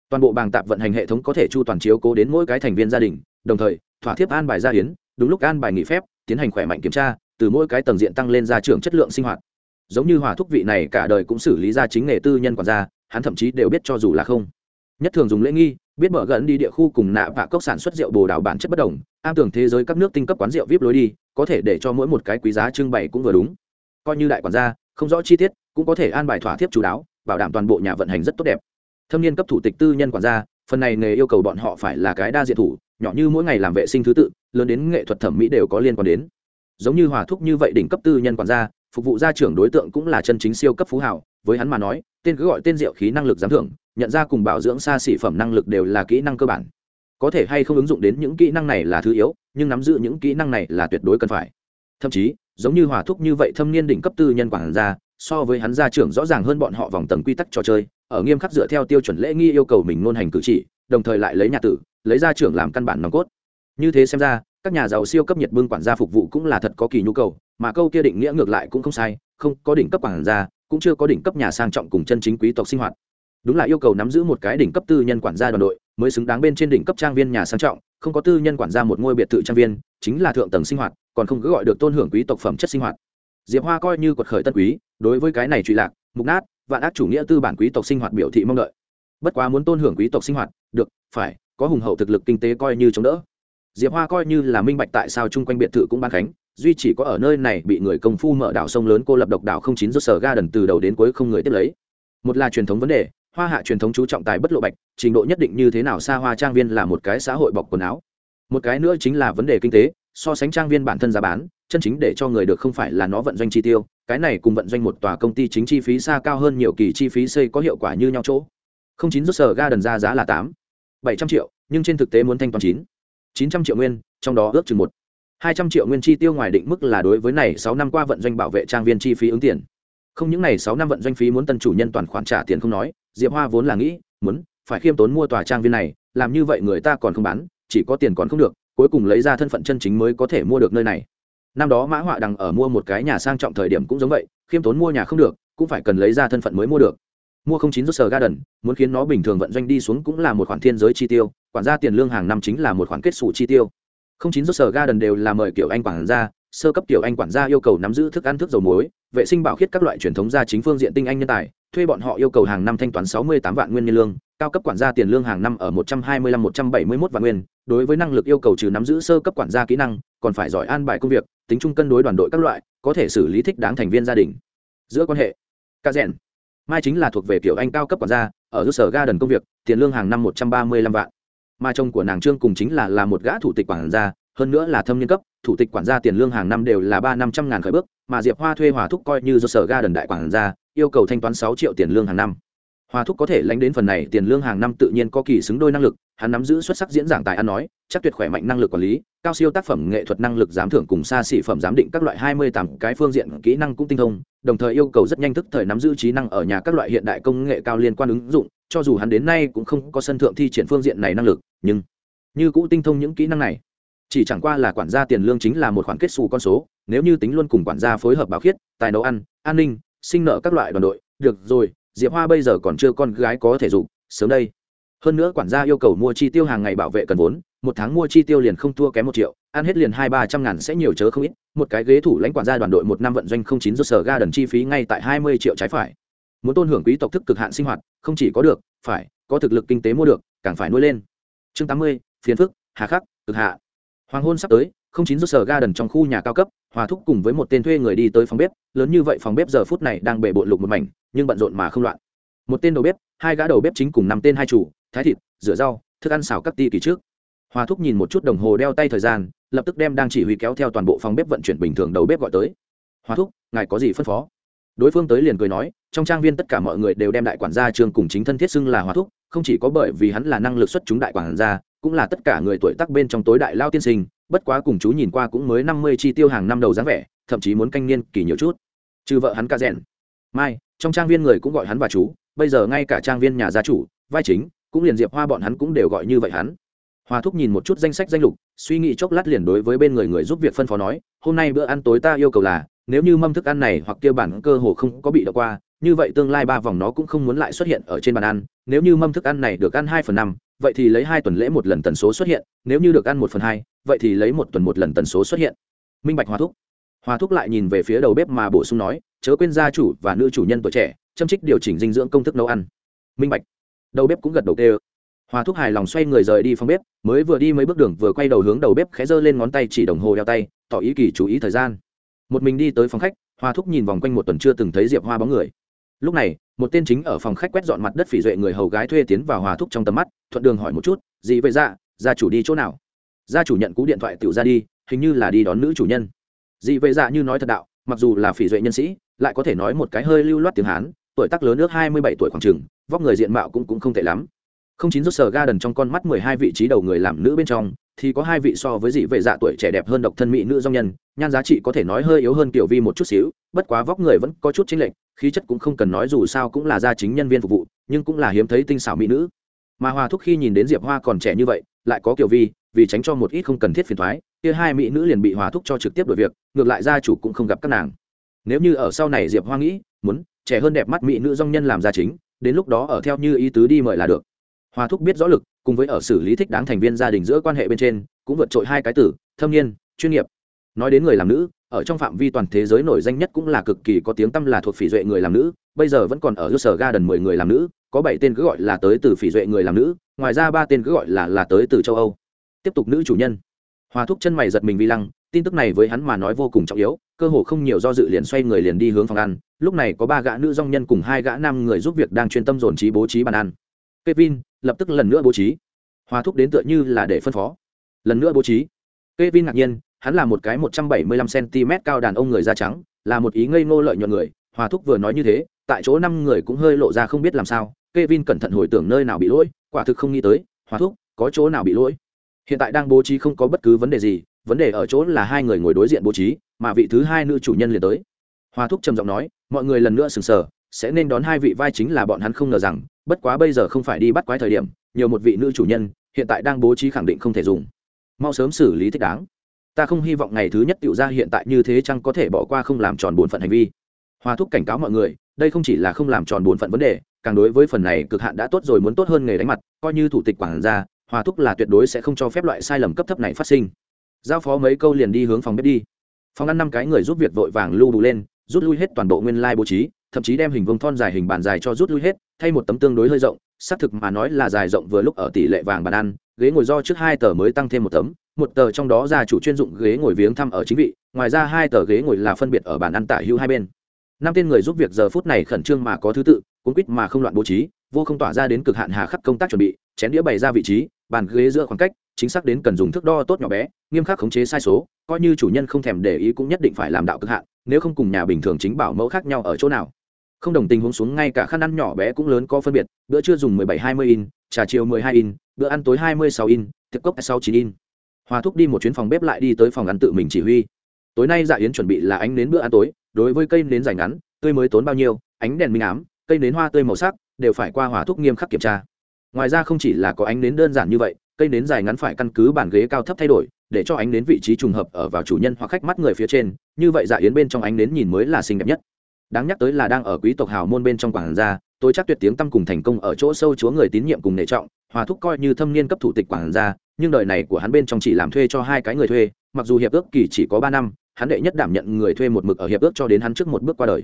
Toàn bộ bàng tạp vận hành hệ thống có thể chu toàn chiếu cố đến mỗi cái thành viên gia đình, đồng thời, thỏa thiếp an bài gia yến, đúng lúc an bài nghỉ phép, tiến hành khỏe mạnh kiểm tra từ mỗi cái tầng diện tăng lên gia trưởng chất lượng sinh hoạt. Giống như hòa thúc vị này cả đời cũng xử lý ra chính nghề tư nhân quản gia, hắn thậm chí đều biết cho dù là không. Nhất thường dùng lễ nghi, biết mở gần đi địa khu cùng nạ và cốc sản xuất rượu bồ đào bản chất bất đồng, am tưởng thế giới các nước tinh cấp quán rượu vip lối đi, có thể để cho mỗi một cái quý giá trưng bày cũng vừa đúng. Coi như đại quản gia, không rõ chi tiết, cũng có thể an bài thỏa thiếp chú đáo, bảo đảm toàn bộ nhà vận hành rất tốt đẹp. Thâm niên cấp thủ tịch tư nhân quản gia, phần này nghề yêu cầu bọn họ phải là cái đa diện thủ, nhỏ như mỗi ngày làm vệ sinh thứ tự, lớn đến nghệ thuật thẩm mỹ đều có liên quan đến giống như hòa thúc như vậy đỉnh cấp tư nhân quản gia, phục vụ gia trưởng đối tượng cũng là chân chính siêu cấp phú hảo với hắn mà nói, tên cứ gọi tên rượu khí năng lực giám thưởng, nhận ra cùng bảo dưỡng xa xỉ phẩm năng lực đều là kỹ năng cơ bản. Có thể hay không ứng dụng đến những kỹ năng này là thứ yếu, nhưng nắm giữ những kỹ năng này là tuyệt đối cần phải. Thậm chí, giống như hòa thúc như vậy thâm niên đỉnh cấp tư nhân quản gia, so với hắn gia trưởng rõ ràng hơn bọn họ vòng tầng quy tắc trò chơi, ở nghiêm khắc dựa theo tiêu chuẩn lễ nghi yêu cầu mình ngôn hành cử chỉ, đồng thời lại lấy nhà tử, lấy gia trưởng làm căn bản nòng cốt. Như thế xem ra các nhà giàu siêu cấp nhiệt bưng quản gia phục vụ cũng là thật có kỳ nhu cầu, mà câu kia định nghĩa ngược lại cũng không sai, không, có đỉnh cấp quản gia, cũng chưa có đỉnh cấp nhà sang trọng cùng chân chính quý tộc sinh hoạt. Đúng là yêu cầu nắm giữ một cái đỉnh cấp tư nhân quản gia đoàn đội, mới xứng đáng bên trên đỉnh cấp trang viên nhà sang trọng, không có tư nhân quản gia một ngôi biệt thự trang viên, chính là thượng tầng sinh hoạt, còn không cứ gọi được tôn hưởng quý tộc phẩm chất sinh hoạt. Diệp hoa coi như quật khởi tân quý, đối với cái này trụy lạc, mục nát, vạn ác chủ nghĩa tư bản quý tộc sinh hoạt biểu thị mong đợi. Bất quá muốn tôn hưởng quý tộc sinh hoạt, được, phải, có hùng hậu thực lực kinh tế coi như chống đỡ diệp hoa coi như là minh bạch tại sao chung quanh biệt thự cũng ban khánh, duy chỉ có ở nơi này bị người công phu mở đảo sông lớn cô lập độc đảo không chín do sở ga đần từ đầu đến cuối không người tiếp lấy. Một là truyền thống vấn đề, hoa hạ truyền thống chú trọng tài bất lộ bạch, trình độ nhất định như thế nào xa hoa trang viên là một cái xã hội bọc quần áo. Một cái nữa chính là vấn đề kinh tế, so sánh trang viên bản thân giá bán, chân chính để cho người được không phải là nó vận doanh chi tiêu, cái này cùng vận doanh một tòa công ty chính chi phí xa cao hơn nhiều kỳ chi phí xây có hiệu quả như nhau chỗ. Không chín rốt sở ga đần ra giá là tám, bảy trăm triệu, nhưng trên thực tế muốn thanh toán chín chín trăm triệu nguyên, trong đó ước chừng một, hai trăm triệu nguyên chi tiêu ngoài định mức là đối với này sáu năm qua vận doanh bảo vệ trang viên chi phí ứng tiền. Không những này sáu năm vận doanh phí muốn tân chủ nhân toàn khoản trả tiền không nói, diệp hoa vốn là nghĩ, muốn, phải khiêm tốn mua tòa trang viên này, làm như vậy người ta còn không bán, chỉ có tiền còn không được, cuối cùng lấy ra thân phận chân chính mới có thể mua được nơi này. Năm đó mã họa đằng ở mua một cái nhà sang trọng thời điểm cũng giống vậy, khiêm tốn mua nhà không được, cũng phải cần lấy ra thân phận mới mua được. Mua không chín rút sờ garden, muốn khiến nó bình thường vận doanh đi xuống cũng là một khoản thiên giới chi tiêu quản gia tiền lương hàng năm chính là một khoản kết sủ chi tiêu. Không chín do sở ga garden đều là mời kiểu anh quản gia, sơ cấp tiểu anh quản gia yêu cầu nắm giữ thức ăn thức dầu muối, vệ sinh bảo khiết các loại truyền thống gia chính phương diện tinh anh nhân tài, thuê bọn họ yêu cầu hàng năm thanh toán sáu mươi tám vạn nguyên nhân lương, cao cấp quản gia tiền lương hàng năm ở một trăm hai mươi lăm, một trăm bảy mươi mốt vạn nguyên. Đối với năng lực yêu cầu trừ nắm giữ sơ cấp quản gia kỹ năng, còn phải giỏi an bài công việc, tính chung cân đối đoàn đội các loại, có thể xử lý thích đáng thành viên gia đình. Giữa quan hệ, ca rèn, mai chính là thuộc về kiểu anh cao cấp quản gia, ở cơ sở ga đần công việc, tiền lương hàng năm một trăm ba mươi lăm vạn mà chồng của nàng trương cùng chính là là một gã thủ tịch quản gia, hơn nữa là thâm niên cấp, thủ tịch quản gia tiền lương hàng năm đều là ba năm trăm ngàn khởi bước, mà diệp hoa thuê hòa thúc coi như do sở ga đần đại quản gia, yêu cầu thanh toán sáu triệu tiền lương hàng năm. Hòa thúc có thể lãnh đến phần này tiền lương hàng năm tự nhiên có kỳ xứng đôi năng lực, hắn nắm giữ xuất sắc diễn giảng tài ăn nói, chắc tuyệt khỏe mạnh năng lực quản lý, cao siêu tác phẩm nghệ thuật năng lực giám thưởng cùng xa xỉ phẩm giám định các loại hai mươi tám cái phương diện kỹ năng cũng tinh thông, đồng thời yêu cầu rất nhanh thức thời nắm giữ trí năng ở nhà các loại hiện đại công nghệ cao liên quan ứng dụng, cho dù hắn đến nay cũng không có sân thượng thi triển phương diện này năng lực nhưng như cũ tinh thông những kỹ năng này, chỉ chẳng qua là quản gia tiền lương chính là một khoản kết xù con số, nếu như tính luôn cùng quản gia phối hợp bảo khiết, tài nấu ăn, an ninh, sinh nợ các loại đoàn đội, được rồi, diệp hoa bây giờ còn chưa con gái có thể dùng sớm đây. Hơn nữa quản gia yêu cầu mua chi tiêu hàng ngày bảo vệ cần vốn, một tháng mua chi tiêu liền không thua kém một triệu, ăn hết liền hai ba trăm ngàn sẽ nhiều chớ không ít, một cái ghế thủ lãnh quản gia đoàn đội một năm vận doanh không chín do sở ga đần chi phí ngay tại hai mươi triệu trái phải. Muốn tôn hưởng quý tộc thức cực hạn sinh hoạt, không chỉ có được, phải, có thực lực kinh tế mua được, càng phải nuôi lên chương tám mươi, phiền phức, hà khắc, cực hạ. Hoàng hôn sắp tới, không chín do sở ga đần trong khu nhà cao cấp, hòa thúc cùng với một tên thuê người đi tới phòng bếp, lớn như vậy phòng bếp giờ phút này đang bể bộn lục một mảnh, nhưng bận rộn mà không loạn. Một tên đầu bếp, hai gã đầu bếp chính cùng năm tên hai chủ, thái thịt, rửa rau, thức ăn xào các ti kỳ trước. Hòa thúc nhìn một chút đồng hồ đeo tay thời gian, lập tức đem đang chỉ huy kéo theo toàn bộ phòng bếp vận chuyển bình thường đầu bếp gọi tới. Hòa thúc, ngài có gì phân phó? Đối phương tới liền cười nói, trong trang viên tất cả mọi người đều đem đại quản gia Trương cùng chính thân thiết xưng là hòa thúc không chỉ có bởi vì hắn là năng lực xuất chúng đại quản gia, cũng là tất cả người tuổi tác bên trong tối đại lao tiên sinh, bất quá cùng chú nhìn qua cũng mới năm mươi chi tiêu hàng năm đầu dáng vẻ, thậm chí muốn canh niên kỳ nhiều chút. Trừ vợ hắn ca rèn. Mai, trong trang viên người cũng gọi hắn và chú, bây giờ ngay cả trang viên nhà gia chủ, vai chính, cũng liền diệp hoa bọn hắn cũng đều gọi như vậy hắn. Hoa thúc nhìn một chút danh sách danh lục, suy nghĩ chốc lát liền đối với bên người người giúp việc phân phó nói, hôm nay bữa ăn tối ta yêu cầu là, nếu như mâm thức ăn này hoặc kia bản cơ hồ không có bị đọc qua như vậy tương lai ba vòng nó cũng không muốn lại xuất hiện ở trên bàn ăn. Nếu như mâm thức ăn này được ăn hai phần năm, vậy thì lấy hai tuần lễ một lần tần số xuất hiện. Nếu như được ăn một phần hai, vậy thì lấy một tuần một lần tần số xuất hiện. Minh bạch hòa thúc. Hòa thúc lại nhìn về phía đầu bếp mà bổ sung nói, chớ quên gia chủ và nữ chủ nhân tuổi trẻ châm trích điều chỉnh dinh dưỡng công thức nấu ăn. Minh bạch. Đầu bếp cũng gật đầu tê hòa thúc hài lòng xoay người rời đi phòng bếp, mới vừa đi mấy bước đường vừa quay đầu hướng đầu bếp khẽ giơ lên ngón tay chỉ đồng hồ đeo tay, tỏ ý kỳ chú ý thời gian. Một mình đi tới phòng khách, hòa thúc nhìn vòng quanh một tuần chưa từng thấy diệp hoa bóng người lúc này một tên chính ở phòng khách quét dọn mặt đất phỉ duệ người hầu gái thuê tiến vào hòa thúc trong tầm mắt thuận đường hỏi một chút gì vậy dạ, gia chủ đi chỗ nào? Gia chủ nhận cú điện thoại tự ra đi hình như là đi đón nữ chủ nhân. Dị vậy dạ như nói thật đạo mặc dù là phỉ duệ nhân sĩ lại có thể nói một cái hơi lưu loát tiếng hán tuổi tác lớn nước hai mươi bảy tuổi khoảng chừng vóc người diện mạo cũng cũng không tệ lắm không chín rút sở ga đần trong con mắt mười hai vị trí đầu người làm nữ bên trong, thì có hai vị so với dị vệ dạ tuổi trẻ đẹp hơn độc thân mỹ nữ dong nhân, nhan giá trị có thể nói hơi yếu hơn tiểu vi một chút xíu, bất quá vóc người vẫn có chút chính lệch, khí chất cũng không cần nói dù sao cũng là gia chính nhân viên phục vụ, nhưng cũng là hiếm thấy tinh xảo mỹ nữ. Mà hòa thúc khi nhìn đến diệp hoa còn trẻ như vậy, lại có kiểu vi, vì tránh cho một ít không cần thiết phiền thoái, kia hai mỹ nữ liền bị hòa thúc cho trực tiếp đổi việc, ngược lại gia chủ cũng không gặp các nàng. Nếu như ở sau này diệp hoa nghĩ, muốn, trẻ hơn đẹp mắt mỹ nữ dong nhân làm gia chính, đến lúc đó ở theo như ý tứ đi mời là được hòa thúc biết rõ lực, cùng với ở xử lý thích đáng thành viên gia đình giữa quan hệ bên trên, cũng vượt trội hai cái tử thâm niên, chuyên nghiệp. Nói đến người làm nữ, ở trong phạm vi toàn thế giới nổi danh nhất cũng là cực kỳ có tiếng tăm là thuộc phỉ duệ người làm nữ, bây giờ vẫn còn ở cơ sở ga đần mười người làm nữ, có bảy tên cứ gọi là tới từ phỉ duệ người làm nữ, ngoài ra ba tên cứ gọi là là tới từ châu âu. Tiếp tục nữ chủ nhân. Hòa thúc chân mày giật mình vi lăng, tin tức này với hắn mà nói vô cùng trọng yếu, cơ hồ không nhiều do dự liền xoay người liền đi hướng phòng ăn, lúc này có ba gã nữ dong nhân cùng hai gã nam người giúp việc đang chuyên tâm dồn trí bố trí bàn ăn. Kevin lập tức lần nữa bố trí. Hòa thúc đến tựa như là để phân phó. Lần nữa bố trí. Kevin ngạc nhiên hắn là một cái một trăm bảy mươi lăm cm cao đàn ông người da trắng là một ý ngây ngô lợi nhuận người. Hòa thúc vừa nói như thế tại chỗ năm người cũng hơi lộ ra không biết làm sao. Kevin cẩn thận hồi tưởng nơi nào bị lỗi, quả thực không nghĩ tới, hòa thúc, có chỗ nào bị lỗi. Hiện tại đang bố trí không có bất cứ vấn đề gì, vấn đề ở chỗ là hai người ngồi đối diện bố trí, mà vị thứ hai nữ chủ nhân liền tới. Hòa thúc trầm giọng nói, mọi người lần nữa sừng sờ, sẽ nên đón hai vị vai chính là bọn hắn không ngờ rằng, bất quá bây giờ không phải đi bắt quái thời điểm, nhiều một vị nữ chủ nhân, hiện tại đang bố trí khẳng định không thể dùng. Mau sớm xử lý thích đáng. Ta không hy vọng ngày thứ nhất tiểu ra hiện tại như thế chăng có thể bỏ qua không làm tròn bổn phận hành vi. Hòa thúc cảnh cáo mọi người, đây không chỉ là không làm tròn bổn phận vấn đề, càng đối với phần này cực hạn đã tốt rồi muốn tốt hơn nghề đánh mặt coi như thủ tịch quản gia hòa thúc là tuyệt đối sẽ không cho phép loại sai lầm cấp thấp này phát sinh giao phó mấy câu liền đi hướng phòng bếp đi phòng ăn năm cái người giúp việc vội vàng lưu đủ lên rút lui hết toàn bộ nguyên lai bố trí thậm chí đem hình vông thon dài hình bàn dài cho rút lui hết, thay một tấm tương đối hơi rộng, xác thực mà nói là dài rộng vừa lúc ở tỷ lệ vàng bàn ăn, ghế ngồi do trước hai tờ mới tăng thêm một tấm, một tờ trong đó gia chủ chuyên dụng ghế ngồi viếng thăm ở chính vị, ngoài ra hai tờ ghế ngồi là phân biệt ở bàn ăn tả hữu hai bên. Năm tên người giúp việc giờ phút này khẩn trương mà có thứ tự, cuốn quýt mà không loạn bố trí, vô không tỏa ra đến cực hạn hà khắc công tác chuẩn bị, chén đĩa bày ra vị trí, bàn ghế giữa khoảng cách, chính xác đến cần dùng thước đo tốt nhỏ bé, nghiêm khắc khống chế sai số, coi như chủ nhân không thèm để ý cũng nhất định phải làm đạo cực hạn, nếu không cùng nhà bình thường chính bảo mẫu khác nhau ở chỗ nào không đồng tình huống xuống ngay cả khăn ăn nhỏ bé cũng lớn có phân biệt, bữa trưa dùng 17-20 in, trà chiều 12 in, bữa ăn tối 26 in, tiệc cốc 69 in. Hòa thúc đi một chuyến phòng bếp lại đi tới phòng ăn tự mình chỉ huy. Tối nay dạ yến chuẩn bị là ánh nến bữa ăn tối, đối với cây nến dài ngắn, tươi mới tốn bao nhiêu, ánh đèn minh ám, cây nến hoa tươi màu sắc, đều phải qua hòa thúc nghiêm khắc kiểm tra. Ngoài ra không chỉ là có ánh nến đơn giản như vậy, cây nến dài ngắn phải căn cứ bản ghế cao thấp thay đổi, để cho ánh nến vị trí trùng hợp ở vào chủ nhân hoặc khách mắt người phía trên, như vậy dạ yến bên trong ánh nến nhìn mới là xinh đẹp nhất đáng nhắc tới là đang ở quý tộc hào môn bên trong quảng gia, tôi chắc tuyệt tiếng tăm cùng thành công ở chỗ sâu chúa người tín nhiệm cùng nể trọng, hòa thúc coi như thâm niên cấp thủ tịch quảng gia, nhưng đời này của hắn bên trong chỉ làm thuê cho hai cái người thuê, mặc dù hiệp ước kỳ chỉ có ba năm, hắn đệ nhất đảm nhận người thuê một mực ở hiệp ước cho đến hắn trước một bước qua đời.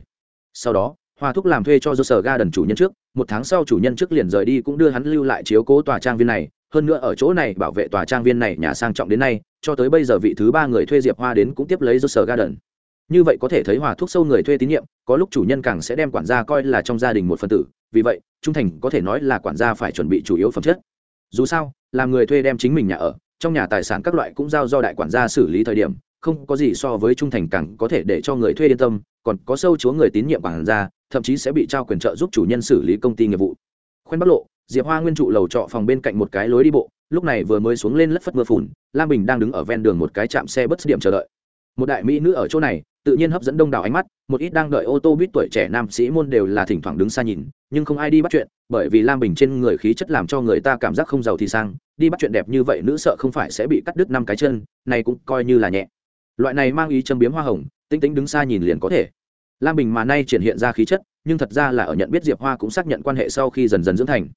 Sau đó, hòa thúc làm thuê cho do sở ga đần chủ nhân trước, một tháng sau chủ nhân trước liền rời đi cũng đưa hắn lưu lại chiếu cố tòa trang viên này, hơn nữa ở chỗ này bảo vệ tòa trang viên này nhà sang trọng đến nay, cho tới bây giờ vị thứ ba người thuê diệp hoa đến cũng tiếp lấy do sở ga đần như vậy có thể thấy hòa thuốc sâu người thuê tín nhiệm, có lúc chủ nhân càng sẽ đem quản gia coi là trong gia đình một phần tử, vì vậy, trung thành có thể nói là quản gia phải chuẩn bị chủ yếu phẩm chất. Dù sao, làm người thuê đem chính mình nhà ở, trong nhà tài sản các loại cũng giao do đại quản gia xử lý thời điểm, không có gì so với trung thành càng có thể để cho người thuê yên tâm, còn có sâu chúa người tín nhiệm quản gia, thậm chí sẽ bị trao quyền trợ giúp chủ nhân xử lý công ty nghiệp vụ. Khoen bắc lộ, diệp hoa nguyên trụ lầu trọ phòng bên cạnh một cái lối đi bộ, lúc này vừa mới xuống lên lất phất mưa phùn, lam bình đang đứng ở ven đường một cái trạm xe bất điểm chờ đợi một đại mỹ nữ ở chỗ này, tự nhiên hấp dẫn đông đảo ánh mắt, một ít đang đợi ô tô buýt tuổi trẻ nam sĩ môn đều là thỉnh thoảng đứng xa nhìn, nhưng không ai đi bắt chuyện, bởi vì lam bình trên người khí chất làm cho người ta cảm giác không giàu thì sang, đi bắt chuyện đẹp như vậy nữ sợ không phải sẽ bị cắt đứt năm cái chân, này cũng coi như là nhẹ. Loại này mang ý châm biếm hoa hồng, tinh tính đứng xa nhìn liền có thể. Lam bình mà nay triển hiện ra khí chất, nhưng thật ra là ở nhận biết diệp hoa cũng xác nhận quan hệ sau khi dần dần dưỡng thành.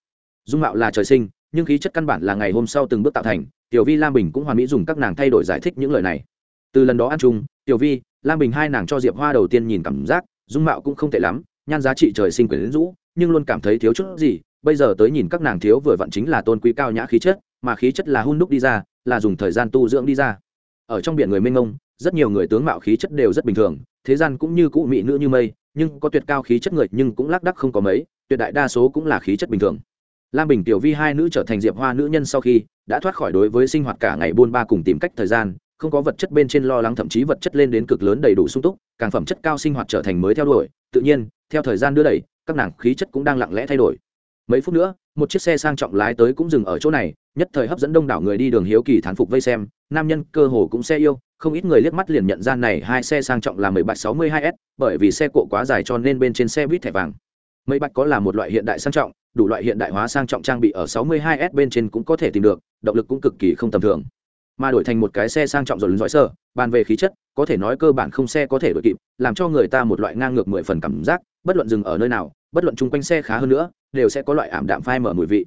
Dung mạo là trời sinh, nhưng khí chất căn bản là ngày hôm sau từng bước tạo thành, tiểu vi lam bình cũng hoàn mỹ dùng các nàng thay đổi giải thích những lời này từ lần đó ăn chung, tiểu vi, lam bình hai nàng cho diệp hoa đầu tiên nhìn cảm giác, dung mạo cũng không tệ lắm, nhan giá trị trời sinh quyển rũ, nhưng luôn cảm thấy thiếu chút gì. Bây giờ tới nhìn các nàng thiếu vừa vặn chính là tôn quý cao nhã khí chất, mà khí chất là hun đúc đi ra, là dùng thời gian tu dưỡng đi ra. Ở trong biển người mênh mông, rất nhiều người tướng mạo khí chất đều rất bình thường, thế gian cũng như cũ mỹ nữ như mây, nhưng có tuyệt cao khí chất người nhưng cũng lác đắc không có mấy, tuyệt đại đa số cũng là khí chất bình thường. Lam bình, tiểu vi hai nữ trở thành diệp hoa nữ nhân sau khi đã thoát khỏi đối với sinh hoạt cả ngày buôn ba cùng tìm cách thời gian không có vật chất bên trên lo lắng thậm chí vật chất lên đến cực lớn đầy đủ sung túc càng phẩm chất cao sinh hoạt trở thành mới theo đuổi tự nhiên theo thời gian đưa đẩy các nàng khí chất cũng đang lặng lẽ thay đổi mấy phút nữa một chiếc xe sang trọng lái tới cũng dừng ở chỗ này nhất thời hấp dẫn đông đảo người đi đường hiếu kỳ thán phục vây xem nam nhân cơ hồ cũng xe yêu không ít người liếc mắt liền nhận ra này hai xe sang trọng là 1762S, bởi vì xe cộ quá dài cho nên bên trên xe buýt thẻ vàng. Mấy bạch có là một loại hiện đại sang trọng, đủ loại hiện đại hóa sang trọng trang bị ở 62S bên trên cũng có thể tìm được, động lực cũng cực kỳ không tầm thường. Mà đổi thành một cái xe sang trọng rồi giỏi sơ bàn về khí chất, có thể nói cơ bản không xe có thể đổi kịp, làm cho người ta một loại ngang ngược mười phần cảm giác, bất luận dừng ở nơi nào, bất luận chung quanh xe khá hơn nữa, đều sẽ có loại ảm đạm phai mở mùi vị.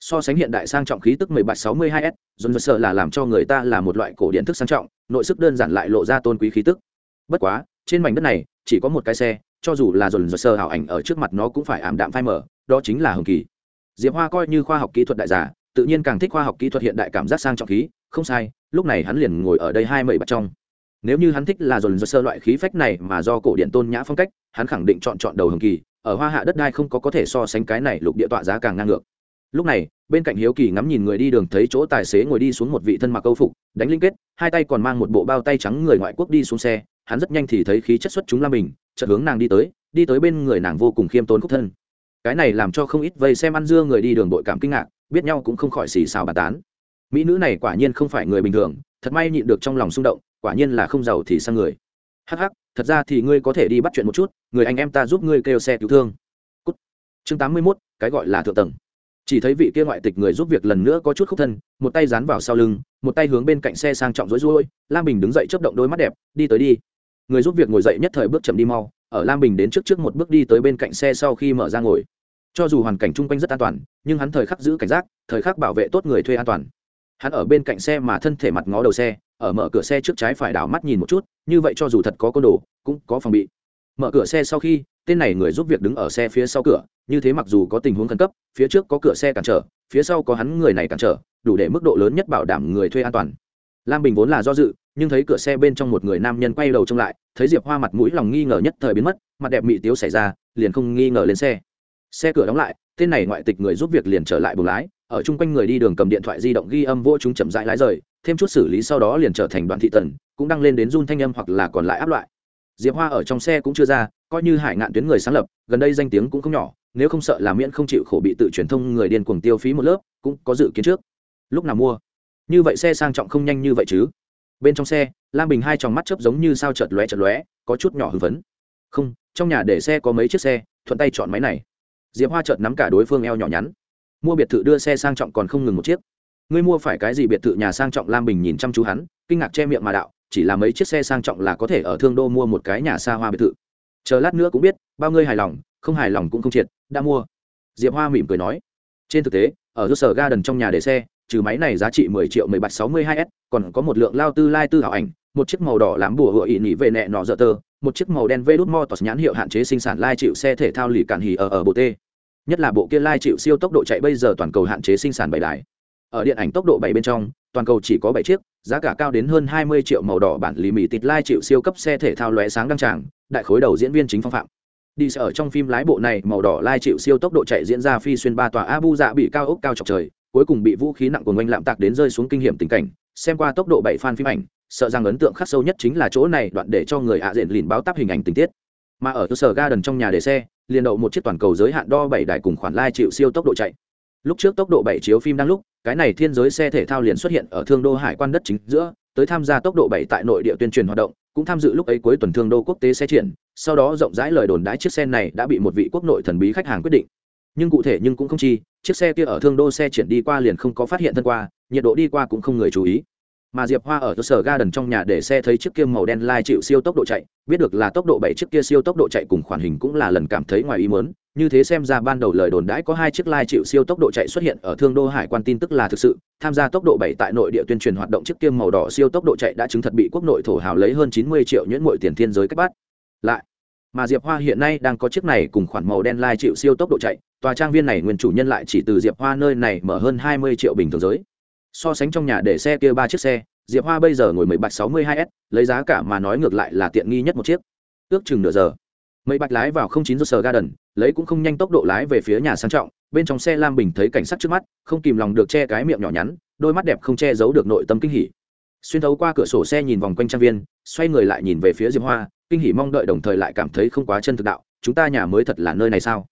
So sánh hiện đại sang trọng khí tức 1762S, dồn dơ là làm cho người ta là một loại cổ điện thức sang trọng nội sức đơn giản lại lộ ra tôn quý khí tức. Bất quá trên mảnh đất này chỉ có một cái xe cho dù là dồn dơ sơ hảo ảnh ở trước mặt nó cũng phải ảm đạm phai mở đó chính là hồng kỳ. Diệp hoa coi như khoa học kỹ thuật đại giả tự nhiên càng thích khoa học kỹ thuật hiện đại cảm giác sang trọng khí không sai, lúc này hắn liền ngồi ở đây hai mẩy bạch trong. Nếu như hắn thích là dồn dơ sơ loại khí phách này mà do cổ điện tôn nhã phong cách, hắn khẳng định chọn chọn đầu hồng kỳ, ở hoa hạ đất đai không có có thể so sánh cái này lục địa tọa giá càng ngang ngược. Lúc này, bên cạnh hiếu kỳ ngắm nhìn người đi đường thấy chỗ tài xế ngồi đi xuống một vị thân mặc câu phục, đánh linh kết, hai tay còn mang một bộ bao tay trắng người ngoại quốc đi xuống xe, hắn rất nhanh thì thấy khí chất xuất chúng la mình chợt hướng nàng đi tới đi tới bên người nàng vô cùng khiêm tốn khúc thân. Cái này làm cho không ít vây xem ăn dưa người đi đường bội cảm kinh ngạc, biết nhau cũng không khỏi xì xào bà tán mỹ nữ này quả nhiên không phải người bình thường, thật may nhịn được trong lòng xung động, quả nhiên là không giàu thì sang người. Hắc hắc, thật ra thì ngươi có thể đi bắt chuyện một chút, người anh em ta giúp ngươi kêu xe cứu thương. Cút. chương tám mươi mốt, cái gọi là thượng tầng. Chỉ thấy vị kia ngoại tịch người giúp việc lần nữa có chút khúc thân, một tay dán vào sau lưng, một tay hướng bên cạnh xe sang trọng rối rối lam bình đứng dậy chấp động đôi mắt đẹp, đi tới đi. Người giúp việc ngồi dậy nhất thời bước chậm đi mau, ở lam bình đến trước trước một bước đi tới bên cạnh xe sau khi mở ra ngồi. Cho dù hoàn cảnh chung quanh rất an toàn, nhưng hắn thời khắc giữ cảnh giác, thời khắc bảo vệ tốt người thuê an toàn hắn ở bên cạnh xe mà thân thể mặt ngó đầu xe, ở mở cửa xe trước trái phải đảo mắt nhìn một chút, như vậy cho dù thật có côn đồ, cũng có phòng bị. Mở cửa xe sau khi, tên này người giúp việc đứng ở xe phía sau cửa, như thế mặc dù có tình huống khẩn cấp, phía trước có cửa xe cản trở, phía sau có hắn người này cản trở, đủ để mức độ lớn nhất bảo đảm người thuê an toàn. Lam bình vốn là do dự, nhưng thấy cửa xe bên trong một người nam nhân quay đầu trông lại, thấy diệp hoa mặt mũi lòng nghi ngờ nhất thời biến mất, mặt đẹp mị tiếu xảy ra, liền không nghi ngờ lên xe. Xe cửa đóng lại, tên này ngoại tịch người giúp việc liền trở lại buồng lái ở chung quanh người đi đường cầm điện thoại di động ghi âm vô chúng chậm rãi lái rời, thêm chút xử lý sau đó liền trở thành đoạn thị tần, cũng đăng lên đến run thanh âm hoặc là còn lại áp loại. Diệp hoa ở trong xe cũng chưa ra, coi như hải ngạn tuyến người sáng lập, gần đây danh tiếng cũng không nhỏ, nếu không sợ là miễn không chịu khổ bị tự truyền thông người điên cuồng tiêu phí một lớp, cũng có dự kiến trước. Lúc nào mua? Như vậy xe sang trọng không nhanh như vậy chứ. Bên trong xe, lam bình hai tròng mắt chớp giống như sao chợt lóe chợt lóe, có chút nhỏ hưng phấn. Không, trong nhà để xe có mấy chiếc xe, thuận tay chọn máy này. Diệp hoa chợt nắm cả đối phương eo nhỏ nhắn mua biệt thự đưa xe sang trọng còn không ngừng một chiếc. Ngươi mua phải cái gì biệt thự nhà sang trọng lam bình nhìn chăm chú hắn, kinh ngạc che miệng mà đạo, chỉ là mấy chiếc xe sang trọng là có thể ở thương đô mua một cái nhà xa hoa biệt thự. Chờ lát nữa cũng biết, bao ngươi hài lòng, không hài lòng cũng không triệt, đã mua. Diệp hoa mỉm cười nói. Trên thực tế, ở cơ sở ga đần trong nhà để xe, trừ máy này giá trị 10 triệu 10 bạch 62 s, còn có một lượng lao tư lai tư hảo ảnh, một chiếc màu đỏ làm bùa hựa ỉ nỉ về nẹ nọ dợ tơ, một chiếc màu đen vê motors nhãn hiệu hạn chế sinh sản lai chịu xe thể thao lì cản hỉ ở ở bộ t nhất là bộ kia lai chịu siêu tốc độ chạy bây giờ toàn cầu hạn chế sinh sản bảy đài. Ở điện ảnh tốc độ bảy bên trong, toàn cầu chỉ có bảy chiếc, giá cả cao đến hơn 20 triệu màu đỏ bản lì mì tịt lai chịu siêu cấp xe thể thao lóe sáng đăng tràng, đại khối đầu diễn viên chính phong phạm. Đi ở trong phim lái bộ này, màu đỏ lai chịu siêu tốc độ chạy diễn ra phi xuyên ba tòa abu dạ bị cao ốc cao chọc trời, cuối cùng bị vũ khí nặng của ngoanh lạm tạc đến rơi xuống kinh hiểm tình cảnh. Xem qua tốc độ bảy fan phim ảnh, sợ rằng ấn tượng khắc sâu nhất chính là chỗ này, đoạn để cho người ạ à diện lìn báo tắp hình ảnh tình tiết mà ở cơ sở ga đần trong nhà để xe, liền đậu một chiếc toàn cầu giới hạn đo bảy đài cùng khoản lai chịu siêu tốc độ chạy. Lúc trước tốc độ bảy chiếu phim đang lúc, cái này thiên giới xe thể thao liền xuất hiện ở thương đô hải quan đất chính giữa, tới tham gia tốc độ bảy tại nội địa tuyên truyền hoạt động, cũng tham dự lúc ấy cuối tuần thương đô quốc tế xe triển, sau đó rộng rãi lời đồn đãi chiếc xe này đã bị một vị quốc nội thần bí khách hàng quyết định. Nhưng cụ thể nhưng cũng không chi, chiếc xe kia ở thương đô xe triển đi qua liền không có phát hiện thân qua, nhiệt độ đi qua cũng không người chú ý mà diệp hoa ở cơ sở ga đần trong nhà để xe thấy chiếc kia màu đen lai chịu siêu tốc độ chạy, biết được là tốc độ bảy chiếc kia siêu tốc độ chạy cùng khoản hình cũng là lần cảm thấy ngoài ý muốn. Như thế xem ra ban đầu lời đồn đãi có hai chiếc lai chịu siêu tốc độ chạy xuất hiện ở thương đô hải quan tin tức là thực sự, tham gia tốc độ bảy tại nội địa tuyên truyền hoạt động chiếc kia màu đỏ siêu tốc độ chạy đã chứng thật bị quốc nội thổ hào lấy hơn chín mươi triệu nhuyễn mội tiền thiên giới cách bắt. Lại, mà diệp hoa hiện nay đang có chiếc này cùng khoản màu đen lai chịu siêu tốc độ chạy, tòa trang viên này nguyên chủ nhân lại chỉ từ diệp hoa nơi này mở hơn hai mươi triệu bình thường giới so sánh trong nhà để xe kia ba chiếc xe, diệp hoa bây giờ ngồi mười bạch sáu mươi hai s, lấy giá cả mà nói ngược lại là tiện nghi nhất một chiếc. Ước chừng nửa giờ. Mấy bạch lái vào không chín giờ sờ garden, lấy cũng không nhanh tốc độ lái về phía nhà sang trọng, bên trong xe lam bình thấy cảnh sát trước mắt, không kìm lòng được che cái miệng nhỏ nhắn, đôi mắt đẹp không che giấu được nội tâm kinh hỉ. Xuyên thấu qua cửa sổ xe nhìn vòng quanh trang viên, xoay người lại nhìn về phía diệp hoa, kinh hỉ mong đợi đồng thời lại cảm thấy không quá chân thực đạo, chúng ta nhà mới thật là nơi này sao?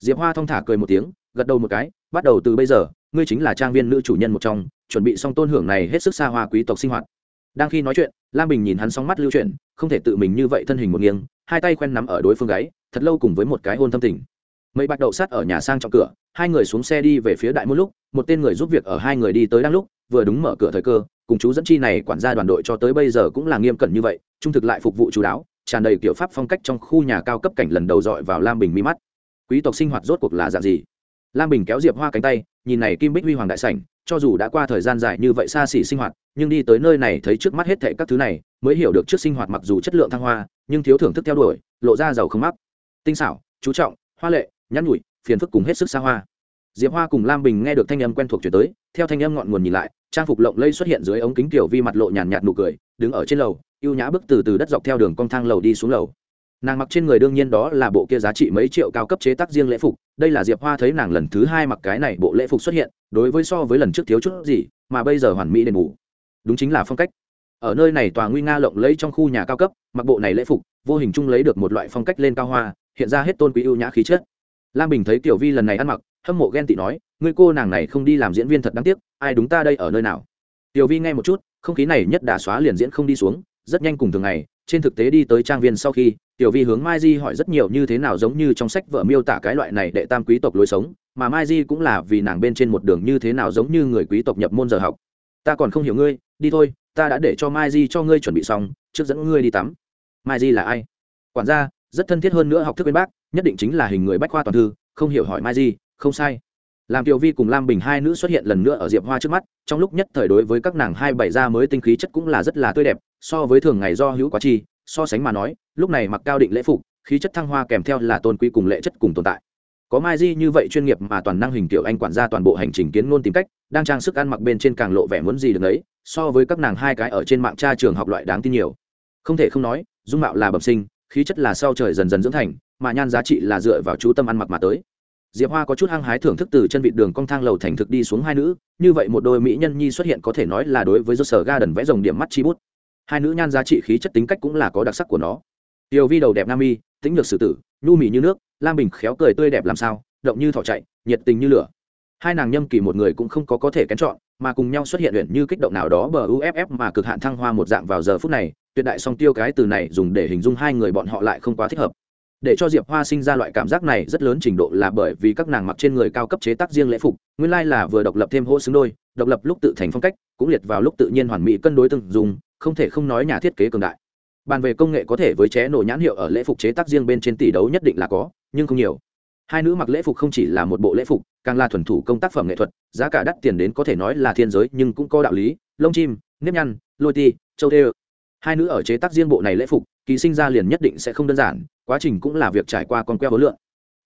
Diệp hoa thong thả cười một tiếng, gật đầu một cái, bắt đầu từ bây giờ, ngươi chính là trang viên nữ chủ nhân một trong chuẩn bị xong tôn hưởng này hết sức xa hoa quý tộc sinh hoạt. Đang khi nói chuyện, lam bình nhìn hắn sóng mắt lưu chuyển, không thể tự mình như vậy thân hình một nghiêng, hai tay khoen nắm ở đối phương gáy, thật lâu cùng với một cái hôn thâm tình. Mấy bạch đậu sắt ở nhà sang trọng cửa, hai người xuống xe đi về phía đại một lúc, một tên người giúp việc ở hai người đi tới đang lúc, vừa đúng mở cửa thời cơ, cùng chú dẫn chi này quản gia đoàn đội cho tới bây giờ cũng là nghiêm cẩn như vậy, trung thực lại phục vụ chú đáo, tràn đầy kiểu pháp phong cách trong khu nhà cao cấp cảnh lần đầu dọi vào lam bình mi mắt. Quý tộc sinh hoạt rốt cuộc là dạng gì? Lam bình kéo diệp hoa cánh tay, nhìn này kim bích huy hoàng đại sảnh, cho dù đã qua thời gian dài như vậy xa xỉ sinh hoạt, nhưng đi tới nơi này thấy trước mắt hết thệ các thứ này, mới hiểu được trước sinh hoạt mặc dù chất lượng thăng hoa, nhưng thiếu thưởng thức theo đuổi, lộ ra giàu không mắc. Tinh xảo, chú trọng, hoa lệ, nhắn nhủi, phiền phức cùng hết sức xa hoa. Diệp hoa cùng lam bình nghe được thanh âm quen thuộc chuyển tới, theo thanh âm ngọn nguồn nhìn lại, trang phục lộng lây xuất hiện dưới ống kính tiểu vi mặt lộ nhàn nhạt nụ cười, đứng ở trên lầu, ưu nhã bước từ từ đất dọc theo đường cong thang lầu đi xuống lầu nàng mặc trên người đương nhiên đó là bộ kia giá trị mấy triệu cao cấp chế tác riêng lễ phục, đây là diệp hoa thấy nàng lần thứ hai mặc cái này bộ lễ phục xuất hiện, đối với so với lần trước thiếu chút gì, mà bây giờ hoàn mỹ đền bù. Đúng chính là phong cách. Ở nơi này tòa nguy nga lộng lấy trong khu nhà cao cấp, mặc bộ này lễ phục, vô hình chung lấy được một loại phong cách lên cao hoa, hiện ra hết tôn quý ưu nhã khí chất. Lam bình thấy tiểu vi lần này ăn mặc, hâm mộ ghen tị nói, ngươi cô nàng này không đi làm diễn viên thật đáng tiếc, ai đúng ta đây ở nơi nào? Tiểu vi nghe một chút, không khí này nhất đả xóa liền diễn không đi xuống, rất nhanh cùng thường ngày trên thực tế đi tới trang viên sau khi, tiểu vi hướng mai di hỏi rất nhiều như thế nào giống như trong sách vợ miêu tả cái loại này đệ tam quý tộc lối sống, mà mai di cũng là vì nàng bên trên một đường như thế nào giống như người quý tộc nhập môn giờ học. Ta còn không hiểu ngươi, đi thôi, ta đã để cho mai di cho ngươi chuẩn bị xong, trước dẫn ngươi đi tắm. Mai di là ai? Quản gia, rất thân thiết hơn nữa học thức bên bác, nhất định chính là hình người bách khoa toàn thư, không hiểu hỏi mai di, không sai làm tiểu vi cùng lam bình hai nữ xuất hiện lần nữa ở diệp hoa trước mắt, trong lúc nhất thời đối với các nàng hai bảy ra mới tinh khí chất cũng là rất là tươi đẹp, so với thường ngày do hữu quá chi, so sánh mà nói, lúc này mặc cao định lễ phục, khí chất thăng hoa kèm theo là tôn quý cùng lệ chất cùng tồn tại. Có mai di như vậy chuyên nghiệp mà toàn năng hình tiểu anh quản gia toàn bộ hành trình kiến ngôn tìm cách, đang trang sức ăn mặc bên trên càng lộ vẻ muốn gì được ấy so với các nàng hai cái ở trên mạng tra trường học loại đáng tin nhiều. Không thể không nói, dung mạo là bẩm sinh, khí chất là sau trời dần dần dưỡng thành, mà nhan giá trị là dựa vào chú tâm ăn mặc mà tới diệp hoa có chút hăng hái thưởng thức từ chân vịt đường cong thang lầu thành thực đi xuống hai nữ, như vậy một đôi mỹ nhân nhi xuất hiện có thể nói là đối với do sở ga đần vẽ dòng điểm mắt chi bút. Hai nữ nhan giá trị khí chất tính cách cũng là có đặc sắc của nó. Tiểu vi đầu đẹp nam mi tính được sử tử, nhu mì như nước, lam bình khéo cười tươi đẹp làm sao, động như thỏ chạy, nhiệt tình như lửa. Hai nàng nhâm kỳ một người cũng không có có thể kén chọn, mà cùng nhau xuất hiện luyện như kích động nào đó bờ uff mà cực hạn thăng hoa một dạng vào giờ phút này, tuyệt đại song tiêu cái từ này dùng để hình dung hai người bọn họ lại không quá thích hợp để cho diệp hoa sinh ra loại cảm giác này rất lớn trình độ là bởi vì các nàng mặc trên người cao cấp chế tác riêng lễ phục, nguyên lai là vừa độc lập thêm hô xứng đôi, độc lập lúc tự thành phong cách, cũng liệt vào lúc tự nhiên hoàn mỹ cân đối từng dùng, không thể không nói nhà thiết kế cường đại. Bàn về công nghệ có thể với ché nổ nhãn hiệu ở lễ phục chế tác riêng bên trên tỷ đấu nhất định là có, nhưng không nhiều. Hai nữ mặc lễ phục không chỉ là một bộ lễ phục, càng là thuần thủ công tác phẩm nghệ thuật, giá cả đắt tiền đến có thể nói là thiên giới, nhưng cũng có đạo lý, lông chim, nếp nhăn, lôi ti, châu tê hai nữ ở chế tác riêng bộ này lễ phục, kỳ sinh ra liền nhất định sẽ không đơn giản quá trình cũng là việc trải qua con queo hối lượng.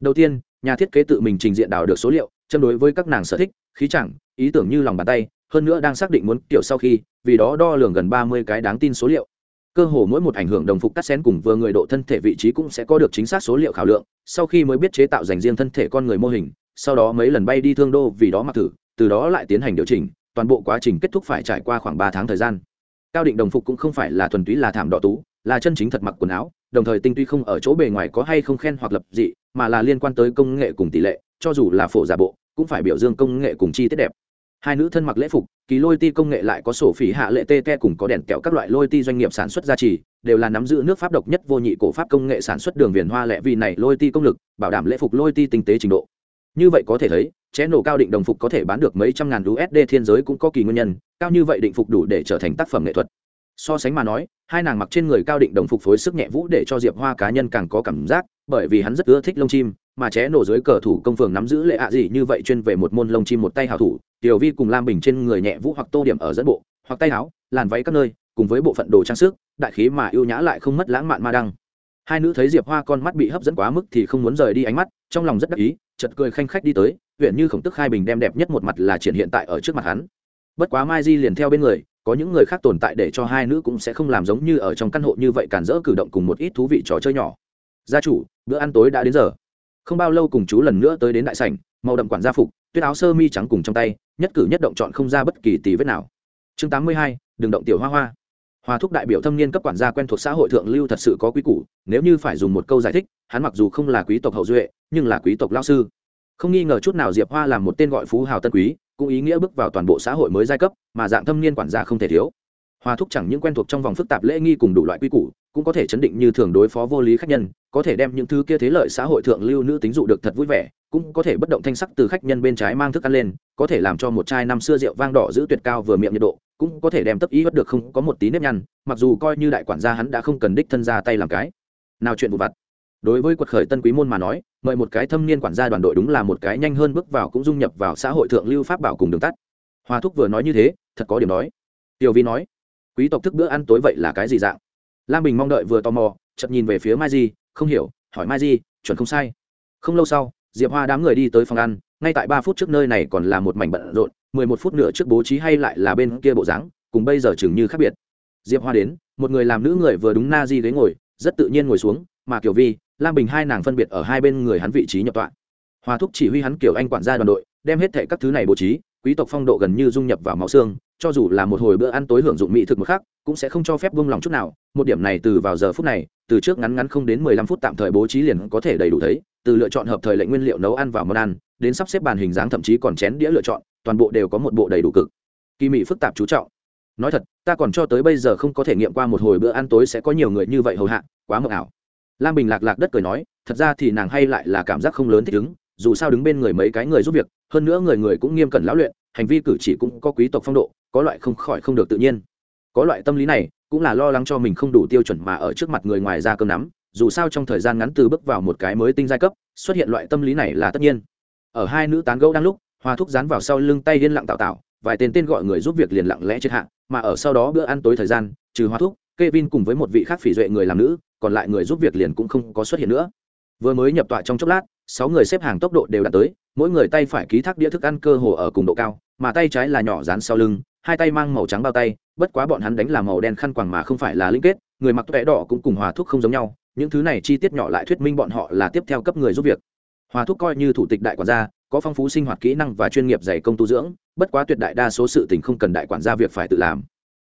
Đầu tiên, nhà thiết kế tự mình trình diện đào được số liệu, châm đối với các nàng sở thích, khí chẳng, ý tưởng như lòng bàn tay, hơn nữa đang xác định muốn kiểu sau khi, vì đó đo lường gần ba mươi cái đáng tin số liệu. Cơ hồ mỗi một ảnh hưởng đồng phục cắt xén cùng vừa người độ thân thể vị trí cũng sẽ có được chính xác số liệu khảo lượng, sau khi mới biết chế tạo dành riêng thân thể con người mô hình, sau đó mấy lần bay đi thương đô vì đó mặc thử, từ đó lại tiến hành điều chỉnh, toàn bộ quá trình kết thúc phải trải qua khoảng ba tháng thời gian. Cao định đồng phục cũng không phải là thuần túy là thảm đỏ tú, là chân chính thật mặc quần áo đồng thời tinh tuy không ở chỗ bề ngoài có hay không khen hoặc lập dị, mà là liên quan tới công nghệ cùng tỷ lệ, cho dù là phổ giả bộ, cũng phải biểu dương công nghệ cùng chi tiết đẹp. Hai nữ thân mặc lễ phục, kỳ lôi ti công nghệ lại có sổ phỉ hạ lệ tê te cùng có đèn kẹo các loại lôi ti doanh nghiệp sản xuất gia trì, đều là nắm giữ nước pháp độc nhất vô nhị cổ pháp công nghệ sản xuất đường viền hoa lệ vì này lôi ti công lực, bảo đảm lễ phục lôi ti tinh tế trình độ. Như vậy có thể thấy ché nổ cao định đồng phục có thể bán được mấy trăm ngàn usd thiên giới cũng có kỳ nguyên nhân, cao như vậy định phục đủ để trở thành tác phẩm nghệ thuật so sánh mà nói, hai nàng mặc trên người cao định đồng phục phối sức nhẹ vũ để cho diệp hoa cá nhân càng có cảm giác, bởi vì hắn rất ưa thích lông chim, mà ché nổ dưới cờ thủ công phường nắm giữ lệ ạ gì như vậy chuyên về một môn lông chim một tay hào thủ, tiểu vi cùng lam bình trên người nhẹ vũ hoặc tô điểm ở dẫn bộ, hoặc tay áo, làn váy các nơi, cùng với bộ phận đồ trang sức, đại khí mà ưu nhã lại không mất lãng mạn ma đăng. Hai nữ thấy diệp hoa con mắt bị hấp dẫn quá mức thì không muốn rời đi ánh mắt, trong lòng rất đắc ý chật cười khanh khách đi tới, huyện như khổng tức khai bình đem đẹp nhất một mặt là triển hiện tại ở trước mặt hắn. Bất quá mai di liền theo bên người có những người khác tồn tại để cho hai nữ cũng sẽ không làm giống như ở trong căn hộ như vậy cản rỡ cử động cùng một ít thú vị trò chơi nhỏ. Gia chủ, bữa ăn tối đã đến giờ. Không bao lâu cùng chú lần nữa tới đến đại sảnh, màu đậm quản gia phục, tuyết áo sơ mi trắng cùng trong tay, nhất cử nhất động chọn không ra bất kỳ tì vết nào. Chương tám mươi hai đường động tiểu hoa hoa. Hòa thúc đại biểu thâm niên cấp quản gia quen thuộc xã hội thượng lưu thật sự có quý củ, nếu như phải dùng một câu giải thích, hắn mặc dù không là quý tộc hậu duệ, nhưng là quý tộc lao sư. Không nghi ngờ chút nào diệp hoa là một tên gọi phú hào tân quý cũng ý nghĩa bước vào toàn bộ xã hội mới giai cấp, mà dạng thâm niên quản gia không thể thiếu. Hòa thúc chẳng những quen thuộc trong vòng phức tạp lễ nghi cùng đủ loại quy củ, cũng có thể chấn định như thường đối phó vô lý khách nhân, có thể đem những thứ kia thế lợi xã hội thượng lưu nữ tính dụ được thật vui vẻ, cũng có thể bất động thanh sắc từ khách nhân bên trái mang thức ăn lên, có thể làm cho một chai năm xưa rượu vang đỏ giữ tuyệt cao vừa miệng nhiệt độ, cũng có thể đem tấp ý bất được không có một tí nếp nhăn, mặc dù coi như đại quản gia hắn đã không cần đích thân ra tay làm cái. Nào chuyện vụ vặt đối với quật khởi tân quý môn mà nói, mời một cái thâm niên quản gia đoàn đội đúng là một cái nhanh hơn bước vào cũng dung nhập vào xã hội thượng lưu pháp bảo cùng đường tắt. Hòa thúc vừa nói như thế, thật có điểm nói tiểu vi nói, quý tộc thức bữa ăn tối vậy là cái gì dạng? Lam bình mong đợi vừa tò mò chậm nhìn về phía mai di, không hiểu, hỏi mai di, chuẩn không sai. Không lâu sau, diệp hoa đám người đi tới phòng ăn, ngay tại ba phút trước nơi này còn là một mảnh bận rộn, mười một phút nữa trước bố trí hay lại là bên kia bộ dáng, cùng bây giờ chừng như khác biệt. Diệp hoa đến, một người làm nữ người vừa đúng na di ghế ngồi, rất tự nhiên ngồi xuống, mà kiểu vi lam bình hai nàng phân biệt ở hai bên người hắn vị trí nhập tọa. Hòa thúc chỉ huy hắn kiểu anh quản gia đoàn đội, đem hết thệ các thứ này bố trí, quý tộc phong độ gần như dung nhập vào máu xương, cho dù là một hồi bữa ăn tối hưởng dụng mỹ thực một khác cũng sẽ không cho phép buông lòng chút nào, một điểm này từ vào giờ phút này, từ trước ngắn ngắn không đến mười lăm phút tạm thời bố trí liền có thể đầy đủ thấy, từ lựa chọn hợp thời lệnh nguyên liệu nấu ăn vào món ăn, đến sắp xếp bàn hình dáng thậm chí còn chén đĩa lựa chọn, toàn bộ đều có một bộ đầy đủ cực. Kỳ mỹ phức tạp chú trọng. Nói thật, ta còn cho tới bây giờ không có thể nghiệm qua một hồi bữa ăn tối sẽ có nhiều người như vậy hầu hạ, quá mộng ảo lam bình lạc lạc đất cười nói thật ra thì nàng hay lại là cảm giác không lớn thích ứng dù sao đứng bên người mấy cái người giúp việc hơn nữa người người cũng nghiêm cẩn lão luyện hành vi cử chỉ cũng có quý tộc phong độ có loại không khỏi không được tự nhiên. Có loại tâm lý này cũng là lo lắng cho mình không đủ tiêu chuẩn mà ở trước mặt người ngoài ra cơm nắm dù sao trong thời gian ngắn từ bước vào một cái mới tinh giai cấp xuất hiện loại tâm lý này là tất nhiên. Ở hai nữ tán gẫu đang lúc hoa thúc dán vào sau lưng tay liên lặng tạo tạo vài tên tên gọi người giúp việc liền lặng lẽ chết hạng, mà ở sau đó bữa ăn tối thời gian trừ hoa thúc Kevin cùng với một vị khác phỉ duệ người làm nữ còn lại người giúp việc liền cũng không có xuất hiện nữa. Vừa mới nhập tọa trong chốc lát, sáu người xếp hàng tốc độ đều đạt tới, mỗi người tay phải ký thác đĩa thức ăn cơ hồ ở cùng độ cao, mà tay trái là nhỏ dán sau lưng, hai tay mang màu trắng bao tay, bất quá bọn hắn đánh là màu đen khăn quàng mà không phải là liên kết, người mặc vẽ đỏ cũng cùng hòa thuốc không giống nhau, những thứ này chi tiết nhỏ lại thuyết minh bọn họ là tiếp theo cấp người giúp việc. Hòa thuốc coi như thủ tịch đại quản gia, có phong phú sinh hoạt kỹ năng và chuyên nghiệp dày công tu dưỡng, bất quá tuyệt đại đa số sự tình không cần đại quản gia việc phải tự làm.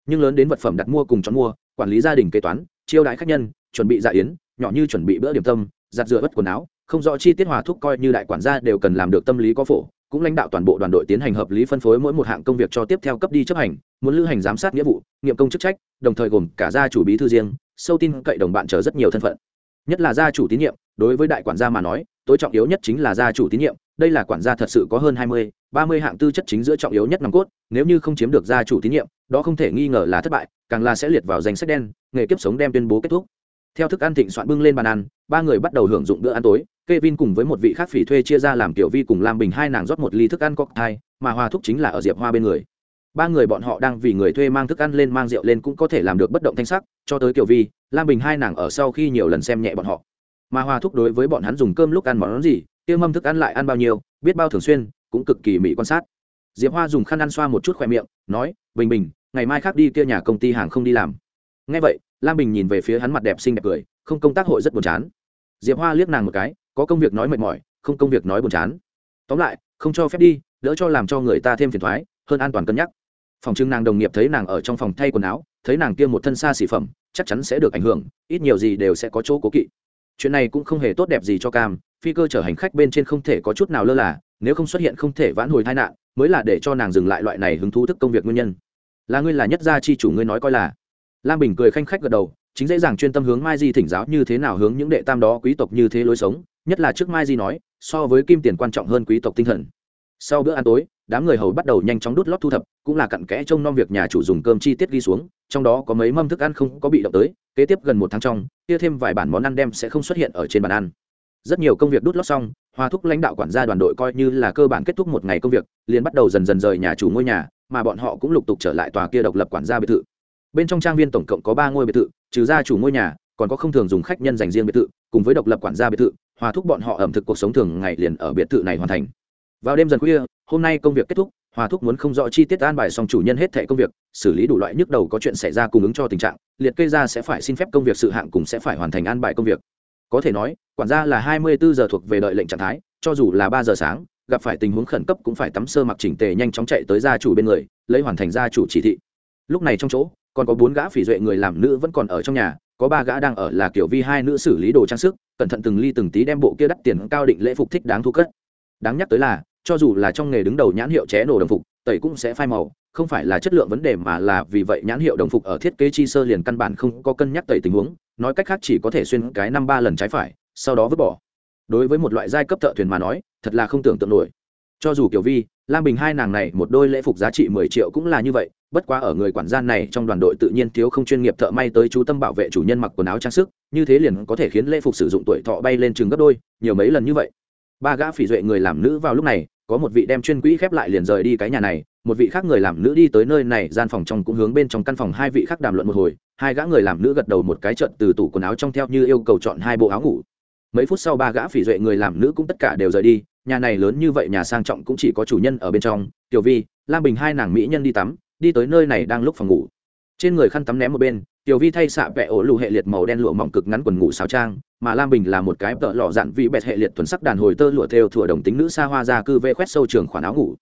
Nhưng lớn đến vật phẩm đặt mua cùng chọn mua, quản lý gia đình kế toán, chiêu đãi khách nhân chuẩn bị dạ yến, nhỏ như chuẩn bị bữa điểm tâm, giặt rửa bất quần áo, không rõ chi tiết hòa thúc coi như đại quản gia đều cần làm được tâm lý có phổ, cũng lãnh đạo toàn bộ đoàn đội tiến hành hợp lý phân phối mỗi một hạng công việc cho tiếp theo cấp đi chấp hành, muốn lưu hành giám sát nghĩa vụ, nghiệm công chức trách, đồng thời gồm cả gia chủ bí thư riêng, sâu tin cậy đồng bạn chờ rất nhiều thân phận. Nhất là gia chủ tín nhiệm, đối với đại quản gia mà nói, tối trọng yếu nhất chính là gia chủ tín nhiệm, đây là quản gia thật sự có hơn hai mươi, ba mươi hạng tư chất chính giữa trọng yếu nhất nòng cốt, nếu như không chiếm được gia chủ tín nhiệm, đó không thể nghi ngờ là thất bại, càng là sẽ liệt vào danh sách đen, nghề kiếp sống đem tuyên bố kết thúc theo thức ăn thịnh soạn bưng lên bàn ăn ba người bắt đầu hưởng dụng bữa ăn tối Kevin cùng với một vị khác phỉ thuê chia ra làm tiểu vi cùng Lam Bình hai nàng rót một ly thức ăn cocktail, mà Hoa Thúc chính là ở Diệp Hoa bên người. Ba người bọn họ đang vì người thuê mang thức ăn lên mang rượu lên cũng có thể làm được bất động thanh sắc, cho tới kiểu Vi, Lam Bình hai nàng ở sau khi nhiều lần xem nhẹ bọn họ. Mà Hoa Thúc đối với bọn hắn dùng cơm lúc ăn món gì, kia mâm thức ăn lại ăn bao nhiêu, biết bao thường xuyên, cũng cực kỳ mỹ quan sát. Diệp Hoa dùng khăn ăn xoa một chút khoe miệng, nói: "Bình Bình, ngày mai khác đi kia nhà công ty hàng không đi làm." Nghe vậy, Lam Bình nhìn về phía hắn mặt đẹp xinh đẹp cười, không công tác hội rất buồn chán. Diệp Hoa liếc nàng một cái, có công việc nói mệt mỏi không công việc nói buồn chán. Tóm lại không cho phép đi đỡ cho làm cho người ta thêm phiền thoái hơn an toàn cân nhắc. Phòng trưng nàng đồng nghiệp thấy nàng ở trong phòng thay quần áo thấy nàng kia một thân xa xỉ phẩm chắc chắn sẽ được ảnh hưởng ít nhiều gì đều sẽ có chỗ cố kỵ. Chuyện này cũng không hề tốt đẹp gì cho cam phi cơ chở hành khách bên trên không thể có chút nào lơ là nếu không xuất hiện không thể vãn hồi tai nạn mới là để cho nàng dừng lại loại này hứng thú thức công việc nguyên nhân. Là ngươi là nhất gia chi chủ ngươi nói coi là lam bình cười khanh khách gật đầu, chính dễ dàng chuyên tâm hướng mai di thỉnh giáo như thế nào hướng những đệ tam đó quý tộc như thế lối sống, nhất là trước mai di nói, so với kim tiền quan trọng hơn quý tộc tinh thần. Sau bữa ăn tối, đám người hầu bắt đầu nhanh chóng đút lót thu thập, cũng là cặn kẽ trông nom việc nhà chủ dùng cơm chi tiết ghi xuống, trong đó có mấy mâm thức ăn không có bị động tới, kế tiếp gần một tháng trong, kia thêm vài bản món ăn đem sẽ không xuất hiện ở trên bàn ăn. Rất nhiều công việc đút lót xong, Hoa thúc lãnh đạo quản gia đoàn đội coi như là cơ bản kết thúc một ngày công việc, liền bắt đầu dần dần rời nhà chủ ngôi nhà, mà bọn họ cũng lục tục trở lại tòa kia độc lập quản gia biệt thự bên trong trang viên tổng cộng có ba ngôi biệt thự, trừ ra chủ ngôi nhà, còn có không thường dùng khách nhân dành riêng biệt thự, cùng với độc lập quản gia biệt thự, hòa thúc bọn họ ẩm thực cuộc sống thường ngày liền ở biệt thự này hoàn thành. Vào đêm dần khuya, hôm nay công việc kết thúc, hòa thúc muốn không rõ chi tiết an bài xong chủ nhân hết thẻ công việc, xử lý đủ loại nhức đầu có chuyện xảy ra cung ứng cho tình trạng, liệt kê ra sẽ phải xin phép công việc sự hạng cùng sẽ phải hoàn thành an bài công việc. Có thể nói, quản gia là hai mươi bốn giờ thuộc về đợi lệnh trạng thái, cho dù là ba giờ sáng, gặp phải tình huống khẩn cấp cũng phải tắm sơ mặc chỉnh tề nhanh chóng chạy tới gia chủ bên người, lấy hoàn thành gia chủ chỉ thị. Lúc này trong chỗ còn có bốn gã phỉ duệ người làm nữ vẫn còn ở trong nhà, có ba gã đang ở là kiểu vi hai nữ xử lý đồ trang sức, cẩn thận từng ly từng tí đem bộ kia đắt tiền cao định lễ phục thích đáng thu cất. Đáng nhắc tới là, cho dù là trong nghề đứng đầu nhãn hiệu ché nổ đồng phục, tẩy cũng sẽ phai màu, không phải là chất lượng vấn đề mà là vì vậy nhãn hiệu đồng phục ở thiết kế chi sơ liền căn bản không có cân nhắc tẩy tình huống, nói cách khác chỉ có thể xuyên cái năm ba lần trái phải, sau đó vứt bỏ. Đối với một loại giai cấp thợ thuyền mà nói, thật là không tưởng tượng nổi. Cho dù kiểu vi, lam bình hai nàng này một đôi lễ phục giá trị mười triệu cũng là như vậy bất quá ở người quản gia này trong đoàn đội tự nhiên thiếu không chuyên nghiệp thợ may tới chú tâm bảo vệ chủ nhân mặc quần áo trang sức, như thế liền có thể khiến lễ phục sử dụng tuổi thọ bay lên chừng gấp đôi, nhiều mấy lần như vậy. Ba gã phỉ duệ người làm nữ vào lúc này, có một vị đem chuyên quỹ khép lại liền rời đi cái nhà này, một vị khác người làm nữ đi tới nơi này, gian phòng trong cũng hướng bên trong căn phòng hai vị khác đàm luận một hồi, hai gã người làm nữ gật đầu một cái trận từ tủ quần áo trong theo như yêu cầu chọn hai bộ áo ngủ. Mấy phút sau ba gã phỉ duệ người làm nữ cũng tất cả đều rời đi, nhà này lớn như vậy nhà sang trọng cũng chỉ có chủ nhân ở bên trong, tiểu vi, lam bình hai nàng mỹ nhân đi tắm đi tới nơi này đang lúc phòng ngủ. Trên người khăn tắm ném một bên, tiểu vi thay xạ vẽ ổ lụ hệ liệt màu đen lụa mỏng cực ngắn quần ngủ sáo trang, mà lam bình là một cái tợ lọ dạn vị bẹt hệ liệt thuần sắc đàn hồi tơ lụa theo thủa đồng tính nữ xa hoa ra cư vê khoét sâu trường khoản áo ngủ.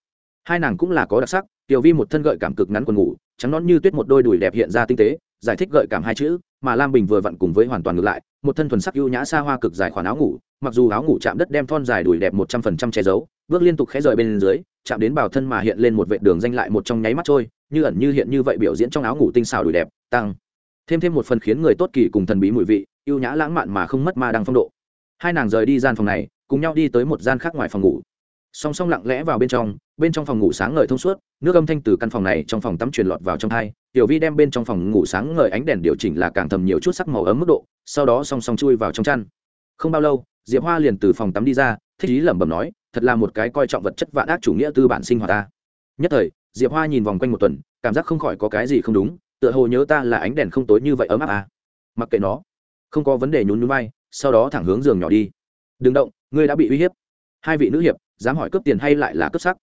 Hai nàng cũng là có đặc sắc, tiểu vi một thân gợi cảm cực ngắn quần ngủ, trắng nón như tuyết một đôi đùi đẹp hiện ra tinh tế, giải thích gợi cảm hai chữ mà lam bình vừa vặn cùng với hoàn toàn ngược lại, một thân thuần sắc ưu nhã xa hoa cực dài khoản áo ngủ, mặc dù áo ngủ chạm đất đem thon dài đùi đẹp một trăm phần trăm che giấu, bước liên tục khẽ rời bên dưới, chạm đến bào thân mà hiện lên một vệ đường danh lại một trong nháy mắt trôi, như ẩn như hiện như vậy biểu diễn trong áo ngủ tinh xào đùi đẹp, tăng. Thêm thêm một phần khiến người tốt kỳ cùng thần bí mùi vị, ưu nhã lãng mạn mà không mất ma đang phong độ. Hai nàng rời đi gian phòng này, cùng nhau đi tới một gian khác ngoài phòng ngủ song song lặng lẽ vào bên trong bên trong phòng ngủ sáng ngời thông suốt, nước âm thanh từ căn phòng này trong phòng tắm truyền lọt vào trong hai, tiểu vi đem bên trong phòng ngủ sáng ngời ánh đèn điều chỉnh là càng thầm nhiều chút sắc màu ấm mức độ, sau đó song song chui vào trong chăn. Không bao lâu, diệp hoa liền từ phòng tắm đi ra, thích ý lẩm bẩm nói, thật là một cái coi trọng vật chất vạn ác chủ nghĩa tư bản sinh hoạt ta. Nhất thời, diệp hoa nhìn vòng quanh một tuần, cảm giác không khỏi có cái gì không đúng, tựa hồ nhớ ta là ánh đèn không tối như vậy ấm áp à. mặc kệ nó, không có vấn đề nhún nhún vai, sau đó thẳng hướng giường nhỏ đi. Đừng động, ngươi đã bị uy hiếp. Hai vị nữ hiệp dám hỏi cướp tiền hay lại là cướp sắc.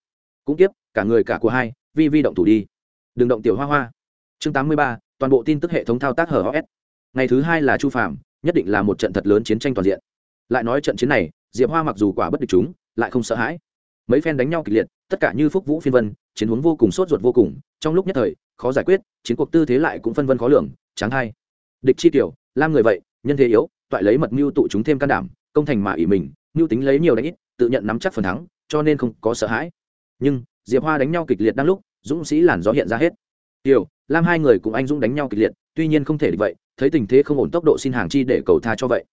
Cũng tiếp cả người cả của hai, vi vi động thủ đi. Đừng động tiểu hoa hoa. Chương tám mươi ba, toàn bộ tin tức hệ thống thao tác hở hrs ngày thứ hai là chu phạm nhất định là một trận thật lớn chiến tranh toàn diện. Lại nói trận chiến này, diệp hoa mặc dù quả bất địch chúng, lại không sợ hãi. Mấy phen đánh nhau kịch liệt, tất cả như phúc vũ phiên vân, chiến hướng vô cùng sốt ruột vô cùng. Trong lúc nhất thời, khó giải quyết, chiến cuộc tư thế lại cũng phân vân khó lường tráng hai. Địch chi tiểu, lam người vậy, nhân thế yếu, toại lấy mật mưu tụ chúng thêm can đảm, công thành mà ỷ mình, mưu tính lấy nhiều đánh ít tự nhận nắm chắc phần thắng, cho nên không có sợ hãi. Nhưng, diệp hoa đánh nhau kịch liệt đang lúc, dũng sĩ làn gió hiện ra hết. Tiểu, lam hai người cùng anh dũng đánh nhau kịch liệt, tuy nhiên không thể vậy, thấy tình thế không ổn tốc độ xin hàng chi để cầu tha cho vậy.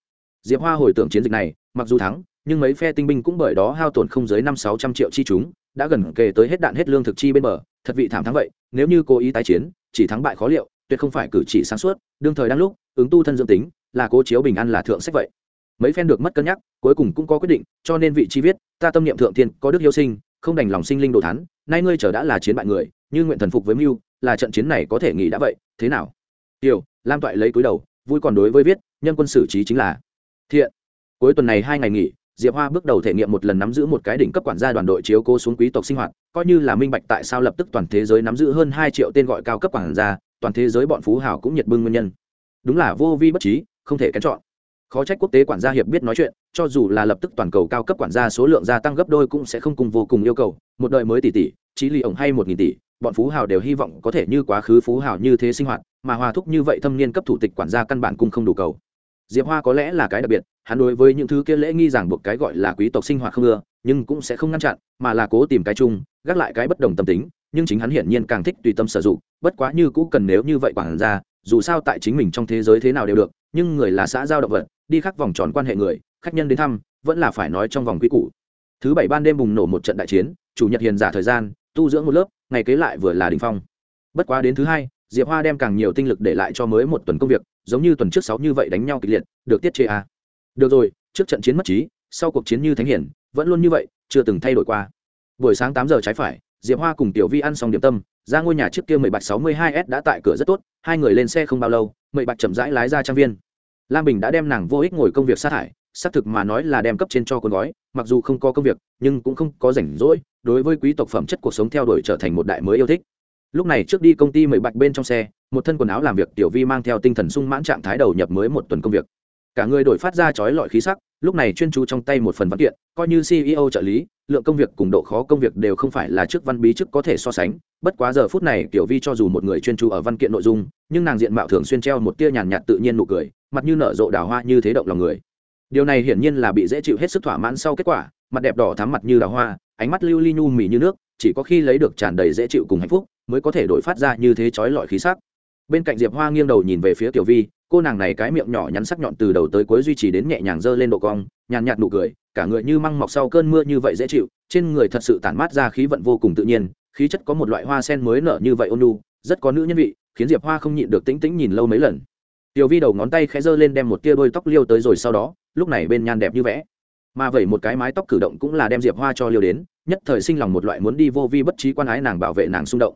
Diệp hoa hồi tưởng chiến dịch này, mặc dù thắng, nhưng mấy phe tinh binh cũng bởi đó hao tổn không dưới năm sáu trăm triệu chi chúng, đã gần kề tới hết đạn hết lương thực chi bên bờ, thật vị thảm thắng vậy, nếu như cố ý tái chiến, chỉ thắng bại khó liệu, tuyệt không phải cử chỉ sáng suốt, đương thời đang lúc, ứng tu thân dương tính, là cố chiếu bình an là thượng sách vậy mấy phen được mất cân nhắc, cuối cùng cũng có quyết định, cho nên vị chi viết, ta tâm niệm thượng thiên, có đức hiếu sinh, không đành lòng sinh linh đồ thắn nay ngươi trở đã là chiến bại người, như nguyện thần phục với mưu, là trận chiến này có thể nghỉ đã vậy, thế nào? Tiểu, lam toại lấy cúi đầu, vui còn đối với viết, nhân quân xử trí chính là thiện. Cuối tuần này hai ngày nghỉ, diệp hoa bước đầu thể nghiệm một lần nắm giữ một cái đỉnh cấp quản gia đoàn đội chiếu cố xuống quý tộc sinh hoạt, coi như là minh bạch tại sao lập tức toàn thế giới nắm giữ hơn hai triệu tên gọi cao cấp quản gia, toàn thế giới bọn phú hào cũng nhiệt bưng nguyên nhân. Đúng là vô vi bất trí, không thể kén chọn khó trách quốc tế quản gia hiệp biết nói chuyện cho dù là lập tức toàn cầu cao cấp quản gia số lượng gia tăng gấp đôi cũng sẽ không cùng vô cùng yêu cầu một đời mới tỷ tỷ trí lì ổng hay một nghìn tỷ bọn phú hào đều hy vọng có thể như quá khứ phú hào như thế sinh hoạt mà hòa thúc như vậy thâm niên cấp thủ tịch quản gia căn bản cũng không đủ cầu. Diệp hoa có lẽ là cái đặc biệt hắn đối với những thứ kia lễ nghi giảng buộc cái gọi là quý tộc sinh hoạt không ưa nhưng cũng sẽ không ngăn chặn mà là cố tìm cái chung gác lại cái bất đồng tâm tính nhưng chính hắn hiển nhiên càng thích tùy tâm sử dụng bất quá như cũ cần nếu như vậy quản gia, dù sao tại chính mình trong thế giới thế nào đều được nhưng người là xã giao động vật đi khắc vòng tròn quan hệ người, khách nhân đến thăm, vẫn là phải nói trong vòng quy củ. Thứ bảy ban đêm bùng nổ một trận đại chiến, chủ nhật hiền giả thời gian, tu dưỡng một lớp, ngày kế lại vừa là đình phong. Bất quá đến thứ hai, diệp hoa đem càng nhiều tinh lực để lại cho mới một tuần công việc, giống như tuần trước sáu như vậy đánh nhau kịch liệt, được tiết chế à. được rồi, trước trận chiến mất trí, sau cuộc chiến như thánh hiển, vẫn luôn như vậy, chưa từng thay đổi qua. Buổi sáng tám giờ trái phải, diệp hoa cùng tiểu vi ăn xong điểm tâm, ra ngôi nhà trước kia mười bạch sáu mươi hai s đã tại cửa rất tốt, hai người lên xe không bao lâu mười bạch chậm rãi lái ra trang viên lam bình đã đem nàng vô ích ngồi công việc sát hại, xác thực mà nói là đem cấp trên cho con gói, mặc dù không có công việc, nhưng cũng không có rảnh rỗi, đối với quý tộc phẩm chất cuộc sống theo đuổi trở thành một đại mới yêu thích. Lúc này trước đi công ty mười bạch bên trong xe, một thân quần áo làm việc tiểu vi mang theo tinh thần sung mãn trạng thái đầu nhập mới một tuần công việc. Cả người đổi phát ra chói lọi khí sắc, lúc này chuyên chú trong tay một phần văn kiện, coi như ceo trợ lý, lượng công việc cùng độ khó công việc đều không phải là trước văn bí trước có thể so sánh, bất quá giờ phút này tiểu vi cho dù một người chuyên chú ở văn kiện nội dung, nhưng nàng diện mạo thường xuyên treo một tia nhàn nhạt tự nhiên nụ cười mặt như nở rộ đào hoa như thế động lòng người. Điều này hiển nhiên là bị dễ chịu hết sức thỏa mãn sau kết quả mặt đẹp đỏ thắm mặt như đào hoa ánh mắt lưu ly nhu mì như nước chỉ có khi lấy được tràn đầy dễ chịu cùng hạnh phúc mới có thể đổi phát ra như thế chói lọi khí sắc. Bên cạnh diệp hoa nghiêng đầu nhìn về phía tiểu vi cô nàng này cái miệng nhỏ nhắn sắc nhọn từ đầu tới cuối duy trì đến nhẹ nhàng giơ lên độ cong nhàn nhạt nụ cười cả người như măng mọc sau cơn mưa như vậy dễ chịu trên người thật sự tản mát ra khí vận vô cùng tự nhiên khí chất có một loại hoa sen mới nở như vậy ôn nu, rất có nữ nhân vị khiến diệp hoa không nhịn được tĩnh tĩnh nhìn lâu mấy lần tiểu vi đầu ngón tay khẽ giơ lên đem một tia đôi tóc liêu tới rồi sau đó, lúc này bên nhan đẹp như vẽ. Mà vậy một cái mái tóc cử động cũng là đem diệp hoa cho liêu đến, nhất thời sinh lòng một loại muốn đi vô vi bất trí quan ái nàng bảo vệ nàng xung động.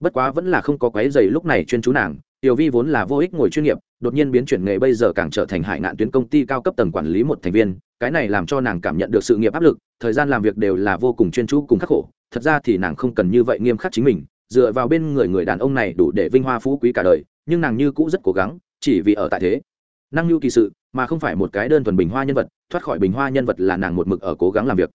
Bất quá vẫn là không có quái dày lúc này chuyên chú nàng, tiểu vi vốn là vô ích ngồi chuyên nghiệp, đột nhiên biến chuyển nghề bây giờ càng trở thành hải nạn tuyến công ty cao cấp tầng quản lý một thành viên, cái này làm cho nàng cảm nhận được sự nghiệp áp lực, thời gian làm việc đều là vô cùng chuyên chú cùng khắc khổ, thật ra thì nàng không cần như vậy nghiêm khắc chính mình, dựa vào bên người người đàn ông này đủ để vinh hoa phú quý cả đời, nhưng nàng như cũ rất cố gắng chỉ vì ở tại thế. Năng lưu kỳ sự, mà không phải một cái đơn thuần bình hoa nhân vật, thoát khỏi bình hoa nhân vật là nàng một mực ở cố gắng làm việc.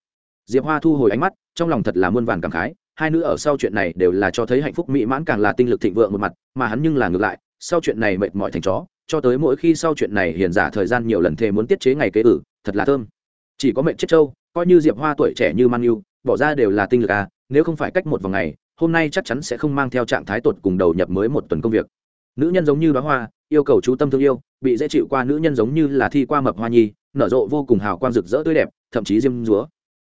Diệp hoa thu hồi ánh mắt, trong lòng thật là muôn vàn cảm khái, hai nữ ở sau chuyện này đều là cho thấy hạnh phúc mỹ mãn càng là tinh lực thịnh vượng một mặt, mà hắn nhưng là ngược lại, sau chuyện này mệt mỏi thành chó, cho tới mỗi khi sau chuyện này hiền giả thời gian nhiều lần thề muốn tiết chế ngày kế ử, thật là thơm. Chỉ có mệnh chết trâu, coi như diệp hoa tuổi trẻ như man yêu bỏ ra đều là tinh lực à nếu không phải cách một vòng ngày, hôm nay chắc chắn sẽ không mang theo trạng thái tột cùng đầu nhập mới một tuần công việc nữ nhân giống như đoá hoa, yêu cầu chú tâm thương yêu, bị dễ chịu qua nữ nhân giống như là thi qua mập hoa nhi, nở rộ vô cùng hào quang rực rỡ tươi đẹp, thậm chí diêm dúa.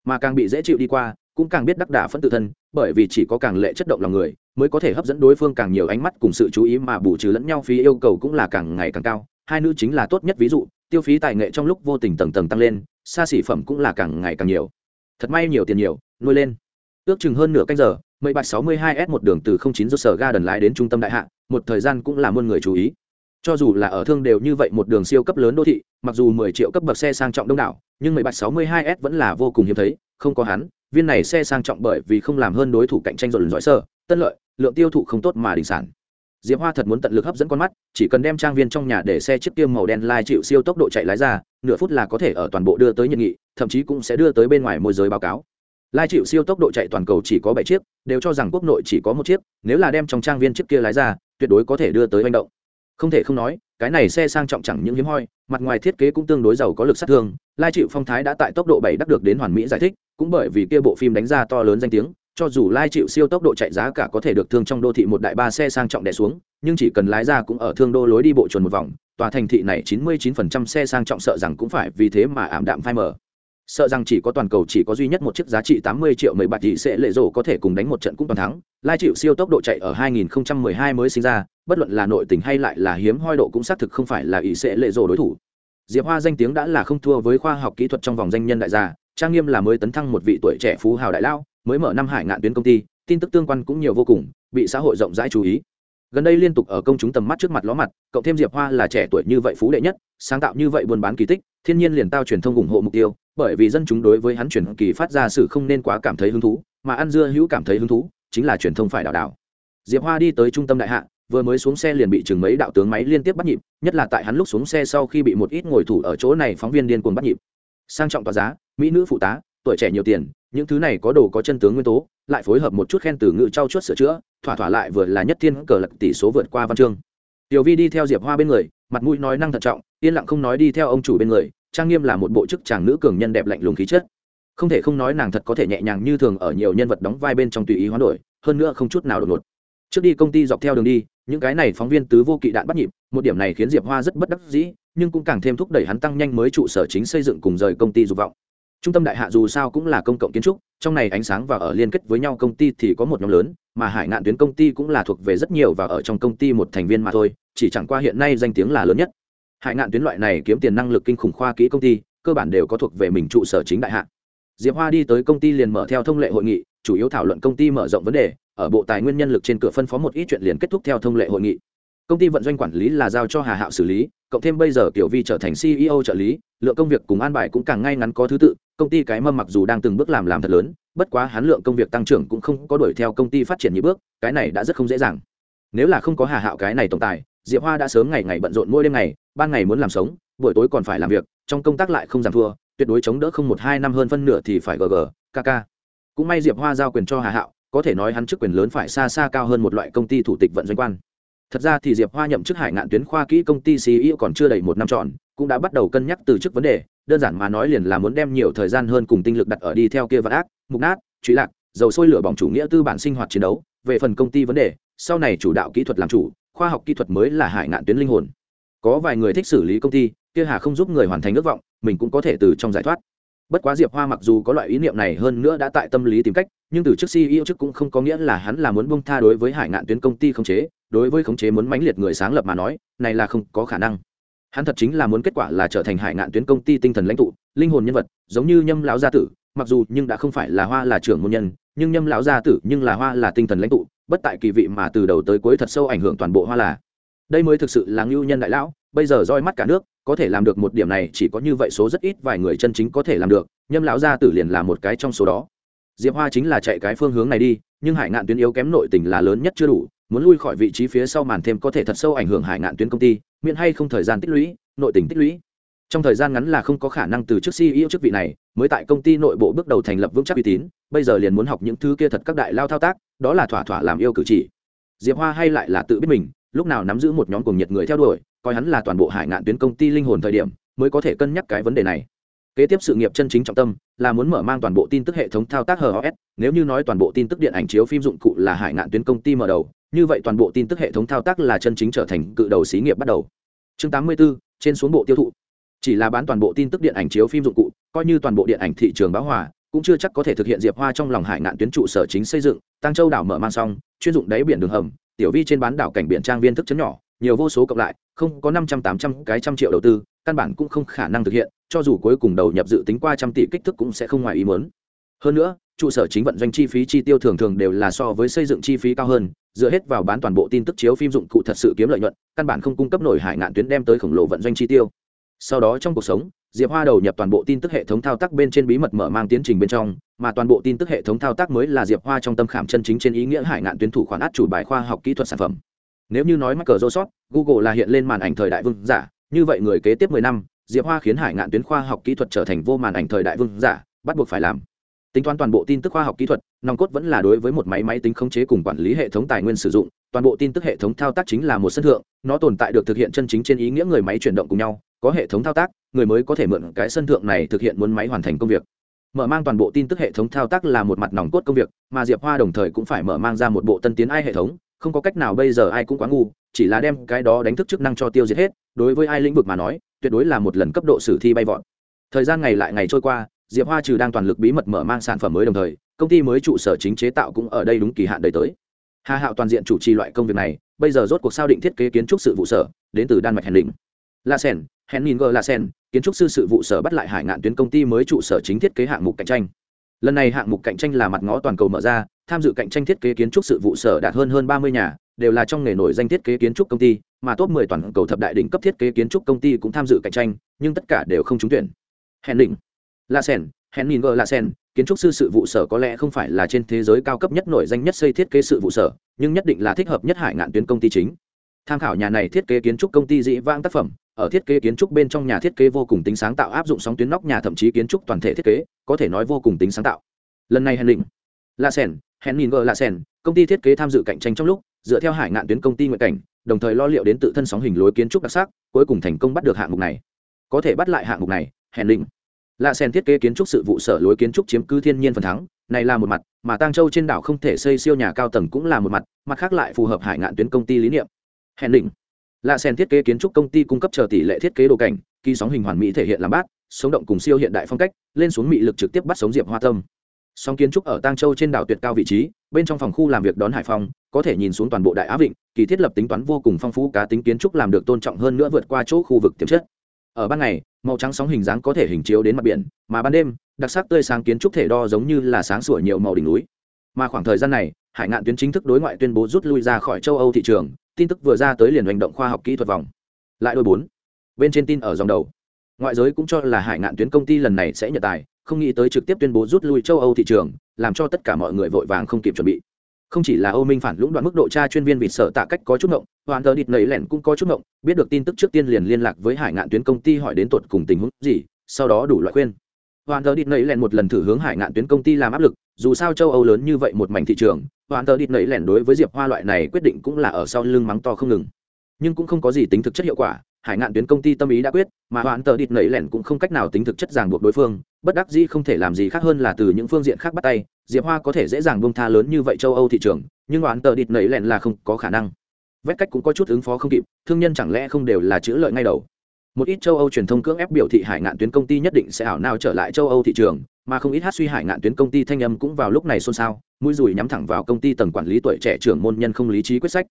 Mà càng bị dễ chịu đi qua, cũng càng biết đắc đả phẫn tự thân, bởi vì chỉ có càng lệ chất động lòng người, mới có thể hấp dẫn đối phương càng nhiều ánh mắt cùng sự chú ý mà bù trừ lẫn nhau, phí yêu cầu cũng là càng ngày càng cao. Hai nữ chính là tốt nhất ví dụ, tiêu phí tài nghệ trong lúc vô tình tầng tầng tăng lên, xa xỉ phẩm cũng là càng ngày càng nhiều. Thật may nhiều tiền nhiều, nuôi lên. Ước chừng hơn nửa canh giờ mấy bạch sáu mươi hai s một đường từ chín do sở ga đần lái đến trung tâm đại hạ một thời gian cũng là muôn người chú ý. Cho dù là ở thương đều như vậy một đường siêu cấp lớn đô thị, mặc dù mười triệu cấp bậc xe sang trọng đông đảo, nhưng mười bạch sáu mươi hai s vẫn là vô cùng hiếm thấy, không có hắn, viên này xe sang trọng bởi vì không làm hơn đối thủ cạnh tranh rộn giỏi sơ, tân lợi, lượng tiêu thụ không tốt mà đình sản. Diệp hoa thật muốn tận lực hấp dẫn con mắt, chỉ cần đem trang viên trong nhà để xe chiếc tiêm màu đen lai chịu siêu tốc độ chạy lái ra, nửa phút là có thể ở toàn bộ đưa tới nhiệt nghị, thậm chí cũng sẽ đưa tới bên ngoài môi giới báo cáo. Lai chịu siêu tốc độ chạy toàn cầu chỉ có bảy chiếc, đều cho rằng quốc nội chỉ có một chiếc, nếu là đem trong trang viên chiếc kia lái ra tuyệt đối có thể đưa tới manh động. Không thể không nói, cái này xe sang trọng chẳng những hiếm hoi, mặt ngoài thiết kế cũng tương đối giàu có lực sát thương, lai chịu phong thái đã tại tốc độ bảy đắc được đến hoàn mỹ giải thích, cũng bởi vì kia bộ phim đánh ra to lớn danh tiếng, cho dù lai chịu siêu tốc độ chạy giá cả có thể được thương trong đô thị một đại ba xe sang trọng đè xuống, nhưng chỉ cần lái ra cũng ở thương đô lối đi bộ chuồn một vòng, tòa thành thị này 99% xe sang trọng sợ rằng cũng phải vì thế mà ảm đạm phai mờ sợ rằng chỉ có toàn cầu chỉ có duy nhất một chiếc giá trị 80 triệu mấy bạc thì sẽ lệ rổ có thể cùng đánh một trận cũng toàn thắng. Lai chịu siêu tốc độ chạy ở 2012 mới sinh ra, bất luận là nội tình hay lại là hiếm hoi độ cũng xác thực không phải là ý sẽ lệ rổ đối thủ. Diệp hoa danh tiếng đã là không thua với khoa học kỹ thuật trong vòng danh nhân đại gia, trang nghiêm là mới tấn thăng một vị tuổi trẻ phú hào đại lao, mới mở năm hải ngạn tuyến công ty, tin tức tương quan cũng nhiều vô cùng, bị xã hội rộng rãi chú ý. Gần đây liên tục ở công chúng tầm mắt trước mặt ló mặt, cộng thêm diệp hoa là trẻ tuổi như vậy phú đệ nhất, sáng tạo như vậy buôn bán kỳ tích, thiên nhiên liền tao truyền thông ủng hộ mục tiêu bởi vì dân chúng đối với hắn truyền kỳ phát ra sự không nên quá cảm thấy hứng thú, mà ăn dưa hữu cảm thấy hứng thú, chính là truyền thông phải đảo đảo. Diệp hoa đi tới trung tâm đại hạ, vừa mới xuống xe liền bị chừng mấy đạo tướng máy liên tiếp bắt nhịp, nhất là tại hắn lúc xuống xe sau khi bị một ít ngồi thủ ở chỗ này phóng viên điên cuồng bắt nhịp. Sang trọng tòa giá, mỹ nữ phụ tá, tuổi trẻ nhiều tiền, những thứ này có đồ có chân tướng nguyên tố, lại phối hợp một chút khen từ ngữ trau chuốt sửa chữa, thỏa thỏa lại vừa là nhất thiên cờ lật tỷ số vượt qua văn chương. Tiểu vi đi theo diệp hoa bên người, mặt mũi nói năng thận trọng, yên lặng không nói đi theo ông chủ bên người trang nghiêm là một bộ chức chàng nữ cường nhân đẹp lạnh lùng khí chất. Không thể không nói nàng thật có thể nhẹ nhàng như thường ở nhiều nhân vật đóng vai bên trong tùy ý hoán đổi, hơn nữa không chút nào đột ngột. Trước đi công ty dọc theo đường đi, những cái này phóng viên tứ vô kỵ đạn bắt nhịp, một điểm này khiến diệp hoa rất bất đắc dĩ, nhưng cũng càng thêm thúc đẩy hắn tăng nhanh mới trụ sở chính xây dựng cùng rời công ty dục vọng. Trung tâm đại hạ dù sao cũng là công cộng kiến trúc, trong này ánh sáng và ở liên kết với nhau công ty thì có một nhóm lớn, mà hải ngạn tuyến công ty cũng là thuộc về rất nhiều và ở trong công ty một thành viên mà thôi, chỉ chẳng qua hiện nay danh tiếng là lớn nhất hải ngạn tuyến loại này kiếm tiền năng lực kinh khủng khoa kỹ công ty, cơ bản đều có thuộc về mình trụ sở chính đại hạn diệp hoa đi tới công ty liền mở theo thông lệ hội nghị, chủ yếu thảo luận công ty mở rộng vấn đề, ở bộ tài nguyên nhân lực trên cửa phân phó một ít chuyện liền kết thúc theo thông lệ hội nghị. Công ty vận doanh quản lý là giao cho hà hạo xử lý, cộng thêm bây giờ kiểu vi trở thành ceo trợ lý, lượng công việc cùng an bài cũng càng ngay ngắn có thứ tự, công ty cái mâm mặc dù đang từng bước làm làm thật lớn, bất quá hắn lượng công việc tăng trưởng cũng không có đuổi theo công ty phát triển như bước, cái này đã rất không dễ dàng. Nếu là không có hà hạo cái này tồn tại diệp hoa đã sớm ngày ngày bận rộn mỗi đêm ngày ban ngày muốn làm sống, buổi tối còn phải làm việc, trong công tác lại không giảm thua, tuyệt đối chống đỡ không một hai năm hơn phân nửa thì phải gg kk cũng may diệp hoa giao quyền cho hà hạo, có thể nói hắn chức quyền lớn phải xa xa cao hơn một loại công ty thủ tịch vận doanh quan. Thật ra thì diệp hoa nhậm chức hải ngạn tuyến khoa kỹ công ty ceo còn chưa đầy một năm trọn cũng đã bắt đầu cân nhắc từ chức vấn đề, đơn giản mà nói liền là muốn đem nhiều thời gian hơn cùng tinh lực đặt ở đi theo kia vật ác, mục nát, truy lạc, dầu sôi lửa bỏng chủ nghĩa tư bản sinh hoạt chiến đấu, về phần công ty vấn đề, sau này chủ đạo kỹ thuật làm chủ, khoa học kỹ thuật mới là hải ngạn tuyến linh hồn có vài người thích xử lý công ty, kia hà không giúp người hoàn thành ước vọng, mình cũng có thể từ trong giải thoát. Bất quá diệp hoa mặc dù có loại ý niệm này hơn nữa đã tại tâm lý tìm cách, nhưng từ trước ceo chức cũng không có nghĩa là hắn là muốn bông tha đối với hải ngạn tuyến công ty khống chế, đối với khống chế muốn mãnh liệt người sáng lập mà nói, này là không có khả năng. Hắn thật chính là muốn kết quả là trở thành hải ngạn tuyến công ty tinh thần lãnh tụ, linh hồn nhân vật, giống như nhâm lão gia tử, mặc dù nhưng đã không phải là hoa là trưởng môn nhân, nhưng nhâm lão gia tử nhưng là hoa là tinh thần lãnh tụ, bất tại kỳ vị mà từ đầu tới cuối thật sâu ảnh hưởng toàn bộ hoa là đây mới thực sự là ngưu nhân đại lão, bây giờ roi mắt cả nước, có thể làm được một điểm này chỉ có như vậy số rất ít vài người chân chính có thể làm được, nhâm lão gia tử liền là một cái trong số đó. Diệp hoa chính là chạy cái phương hướng này đi, nhưng hải ngạn tuyến yếu kém nội tình là lớn nhất chưa đủ, muốn lui khỏi vị trí phía sau màn thêm có thể thật sâu ảnh hưởng hải ngạn tuyến công ty, miễn hay không thời gian tích lũy, nội tình tích lũy. Trong thời gian ngắn là không có khả năng từ chức ceo chức vị này, mới tại công ty nội bộ bước đầu thành lập vững chắc uy tín, bây giờ liền muốn học những thứ kia thật các đại lao thao tác, đó là thỏa thỏa làm yêu cử chỉ. Diệp hoa hay lại là tự biết mình lúc nào nắm giữ một nhóm cùng nhiệt người theo đuổi coi hắn là toàn bộ hải ngạn tuyến công ty linh hồn thời điểm mới có thể cân nhắc cái vấn đề này. Kế tiếp sự nghiệp chân chính trọng tâm là muốn mở mang toàn bộ tin tức hệ thống thao tác hos nếu như nói toàn bộ tin tức điện ảnh chiếu phim dụng cụ là hải ngạn tuyến công ty mở đầu như vậy toàn bộ tin tức hệ thống thao tác là chân chính trở thành cự đầu xí nghiệp bắt đầu. Chương 84, trên xuống bộ tiêu thụ. Chỉ là bán toàn bộ tin tức điện ảnh chiếu phim dụng cụ coi như toàn bộ điện ảnh thị trường báo hòa cũng chưa chắc có thể thực hiện diệp hoa trong lòng hải ngạn tuyến trụ sở chính xây dựng tăng châu đảo mở mang xong, chuyên dụng đáy biển đường hầm, tiểu vi trên bán đảo cảnh biển trang viên thức chấn nhỏ, nhiều vô số cộng lại, không có năm trăm tám trăm cái trăm triệu đầu tư, căn bản cũng không khả năng thực hiện, cho dù cuối cùng đầu nhập dự tính qua trăm tỷ kích thước cũng sẽ không ngoài ý muốn. Hơn nữa, trụ sở chính vận doanh chi phí chi tiêu thường thường đều là so với xây dựng chi phí cao hơn, dựa hết vào bán toàn bộ tin tức chiếu phim dụng cụ thật sự kiếm lợi nhuận, căn bản không cung cấp nổi hải ngạn tuyến đem tới khổng lồ vận doanh chi tiêu. Sau đó trong cuộc sống diệp hoa đầu nhập toàn bộ tin tức hệ thống thao tác bên trên bí mật mở mang tiến trình bên trong, mà toàn bộ tin tức hệ thống thao tác mới là diệp hoa trong tâm khảm chân chính trên ý nghĩa hải ngạn tuyến thủ khoản át chủ bài khoa học kỹ thuật sản phẩm. Nếu như nói mắc cờ rô google là hiện lên màn ảnh thời đại vương giả, như vậy người kế tiếp mười năm, diệp hoa khiến hải ngạn tuyến khoa học kỹ thuật trở thành vô màn ảnh thời đại vương giả, bắt buộc phải làm. Tính toán toàn bộ tin tức khoa học kỹ thuật, nòng cốt vẫn là đối với một máy máy tính khống chế cùng quản lý hệ thống tài nguyên sử dụng, toàn bộ tin tức hệ thống thao tác chính là một sân thượng, nó tồn tại được thực hiện chân chính trên ý nghĩa người máy chuyển động cùng nhau có hệ thống thao tác, người mới có thể mượn cái sân thượng này thực hiện muốn máy hoàn thành công việc. Mở mang toàn bộ tin tức hệ thống thao tác là một mặt nòng cốt công việc, mà diệp hoa đồng thời cũng phải mở mang ra một bộ tân tiến ai hệ thống, không có cách nào bây giờ ai cũng quá ngu, chỉ là đem cái đó đánh thức chức năng cho tiêu diệt hết, đối với ai lĩnh vực mà nói, tuyệt đối là một lần cấp độ sử thi bay vọt. Thời gian ngày lại ngày trôi qua, diệp hoa trừ đang toàn lực bí mật mở mang sản phẩm mới đồng thời, công ty mới trụ sở chính chế tạo cũng ở đây đúng kỳ hạn đời tới. Hà hạo toàn diện chủ trì loại công việc này, bây giờ rốt cuộc sao định thiết kế kiến trúc sự vụ sở, đến từ đan mạch hèn định la sen hèn la sen, kiến trúc sư sự vụ sở bắt lại hải ngạn tuyến công ty mới trụ sở chính thiết kế hạng mục cạnh tranh. Lần này hạng mục cạnh tranh là mặt ngõ toàn cầu mở ra, tham dự cạnh tranh thiết kế kiến trúc sự vụ sở đạt hơn hơn ba mươi nhà, đều là trong nghề nổi danh thiết kế kiến trúc công ty, mà top 10 toàn cầu thập đại đỉnh cấp thiết kế kiến trúc công ty cũng tham dự cạnh tranh, nhưng tất cả đều không trúng tuyển. Hèn định la sen hèn la sen, kiến trúc sư sự vụ sở có lẽ không phải là trên thế giới cao cấp nhất nổi danh nhất xây thiết kế sự vụ sở, nhưng nhất định là thích hợp nhất hải ngạn tuyến công ty chính. Tham khảo nhà này thiết kế kiến trúc công ty dĩ vãng tác phẩm ở thiết kế kiến trúc bên trong nhà thiết kế vô cùng tính sáng tạo áp dụng sóng tuyến nóc nhà thậm chí kiến trúc toàn thể thiết kế, có thể nói vô cùng tính sáng tạo. Lần này hèn định la sen hèn min la sen công ty thiết kế tham dự cạnh tranh trong lúc, dựa theo hải ngạn tuyến công ty nguyện cảnh, đồng thời lo liệu đến tự thân sóng hình lối kiến trúc đặc sắc, cuối cùng thành công bắt được hạng mục này. Có thể bắt lại hạng mục này hèn định la sen thiết kế kiến trúc sự vụ sở lối kiến trúc chiếm cứ thiên nhiên phần thắng, này là một mặt, mà tăng châu trên đảo không thể xây siêu nhà cao tầng cũng là một mặt mặt khác lại phù hợp hải ngạn tuyến công ty lý niệm. Hèn định lạ sen thiết kế kiến trúc công ty cung cấp chờ tỷ lệ thiết kế đồ cảnh, kỳ sóng hình hoàn mỹ thể hiện làm bát, sống động cùng siêu hiện đại phong cách, lên xuống mị lực trực tiếp bắt sống diệp hoa tâm. Song kiến trúc ở tang châu trên đảo tuyệt cao vị trí, bên trong phòng khu làm việc đón hải phòng có thể nhìn xuống toàn bộ đại á vịnh, kỳ thiết lập tính toán vô cùng phong phú, cá tính kiến trúc làm được tôn trọng hơn nữa vượt qua chỗ khu vực tiềm chất. Ở ban ngày, màu trắng sóng hình dáng có thể hình chiếu đến mặt biển, mà ban đêm, đặc sắc tươi sáng kiến trúc thể đo giống như là sáng sủa nhiều màu đỉnh núi. Mà khoảng thời gian này hải ngạn tuyến chính thức đối ngoại tuyên bố rút lui ra khỏi châu âu thị trường tin tức vừa ra tới liền hành động khoa học kỹ thuật vòng. Lại đôi bốn. Bên trên tin ở dòng đầu. Ngoại giới cũng cho là hải ngạn tuyến công ty lần này sẽ nhận tài không nghĩ tới trực tiếp tuyên bố rút lui châu âu thị trường làm cho tất cả mọi người vội vàng không kịp chuẩn bị. Không chỉ là Âu Minh phản lũng đoạn mức độ tra chuyên viên vịt sở tạ cách có chút ngộng, hoàn tờ địt nảy lẻn cũng có chút ngộng, biết được tin tức trước tiên liền liên lạc với Hải Ngạn tuyến công ty hỏi đến tột cùng tình huống gì, sau đó đủ loại khuyên. Hoàn tờ địt nảy lẻn một lần thử hướng Hải Ngạn tuyến công ty làm áp lực, dù sao châu Âu lớn như vậy một mảnh thị trường, hoàn tờ địt nảy lẻn đối với Diệp Hoa loại này quyết định cũng là ở sau lưng mắng to không ngừng. Nhưng cũng không có gì tính thực chất hiệu quả, Hải Ngạn tuyến công ty tâm ý đã quyết, mà hoàn tờ địt nảy lẻn cũng không cách nào tính thực chất ràng buộc đối phương, bất đắc dĩ không thể làm gì khác hơn là từ những phương diện khác bắt tay, Diệp Hoa có thể dễ dàng buông tha lớn như vậy châu Âu thị trường, nhưng Hoàn tờ địt nảy lẻn là không có khả năng Vét cách cũng có chút ứng phó không kịp thương nhân chẳng lẽ không đều là chữ lợi ngay đầu một ít châu âu truyền thông cưỡng ép biểu thị hải ngạn tuyến công ty nhất định sẽ ảo nào trở lại châu âu thị trường, mà không ít hát suy hải ngạn tuyến công ty thanh âm cũng vào lúc này xôn xao, mũi dùi nhắm thẳng vào công ty tầng quản lý tuổi trẻ trưởng môn nhân không lý trí quyết sách.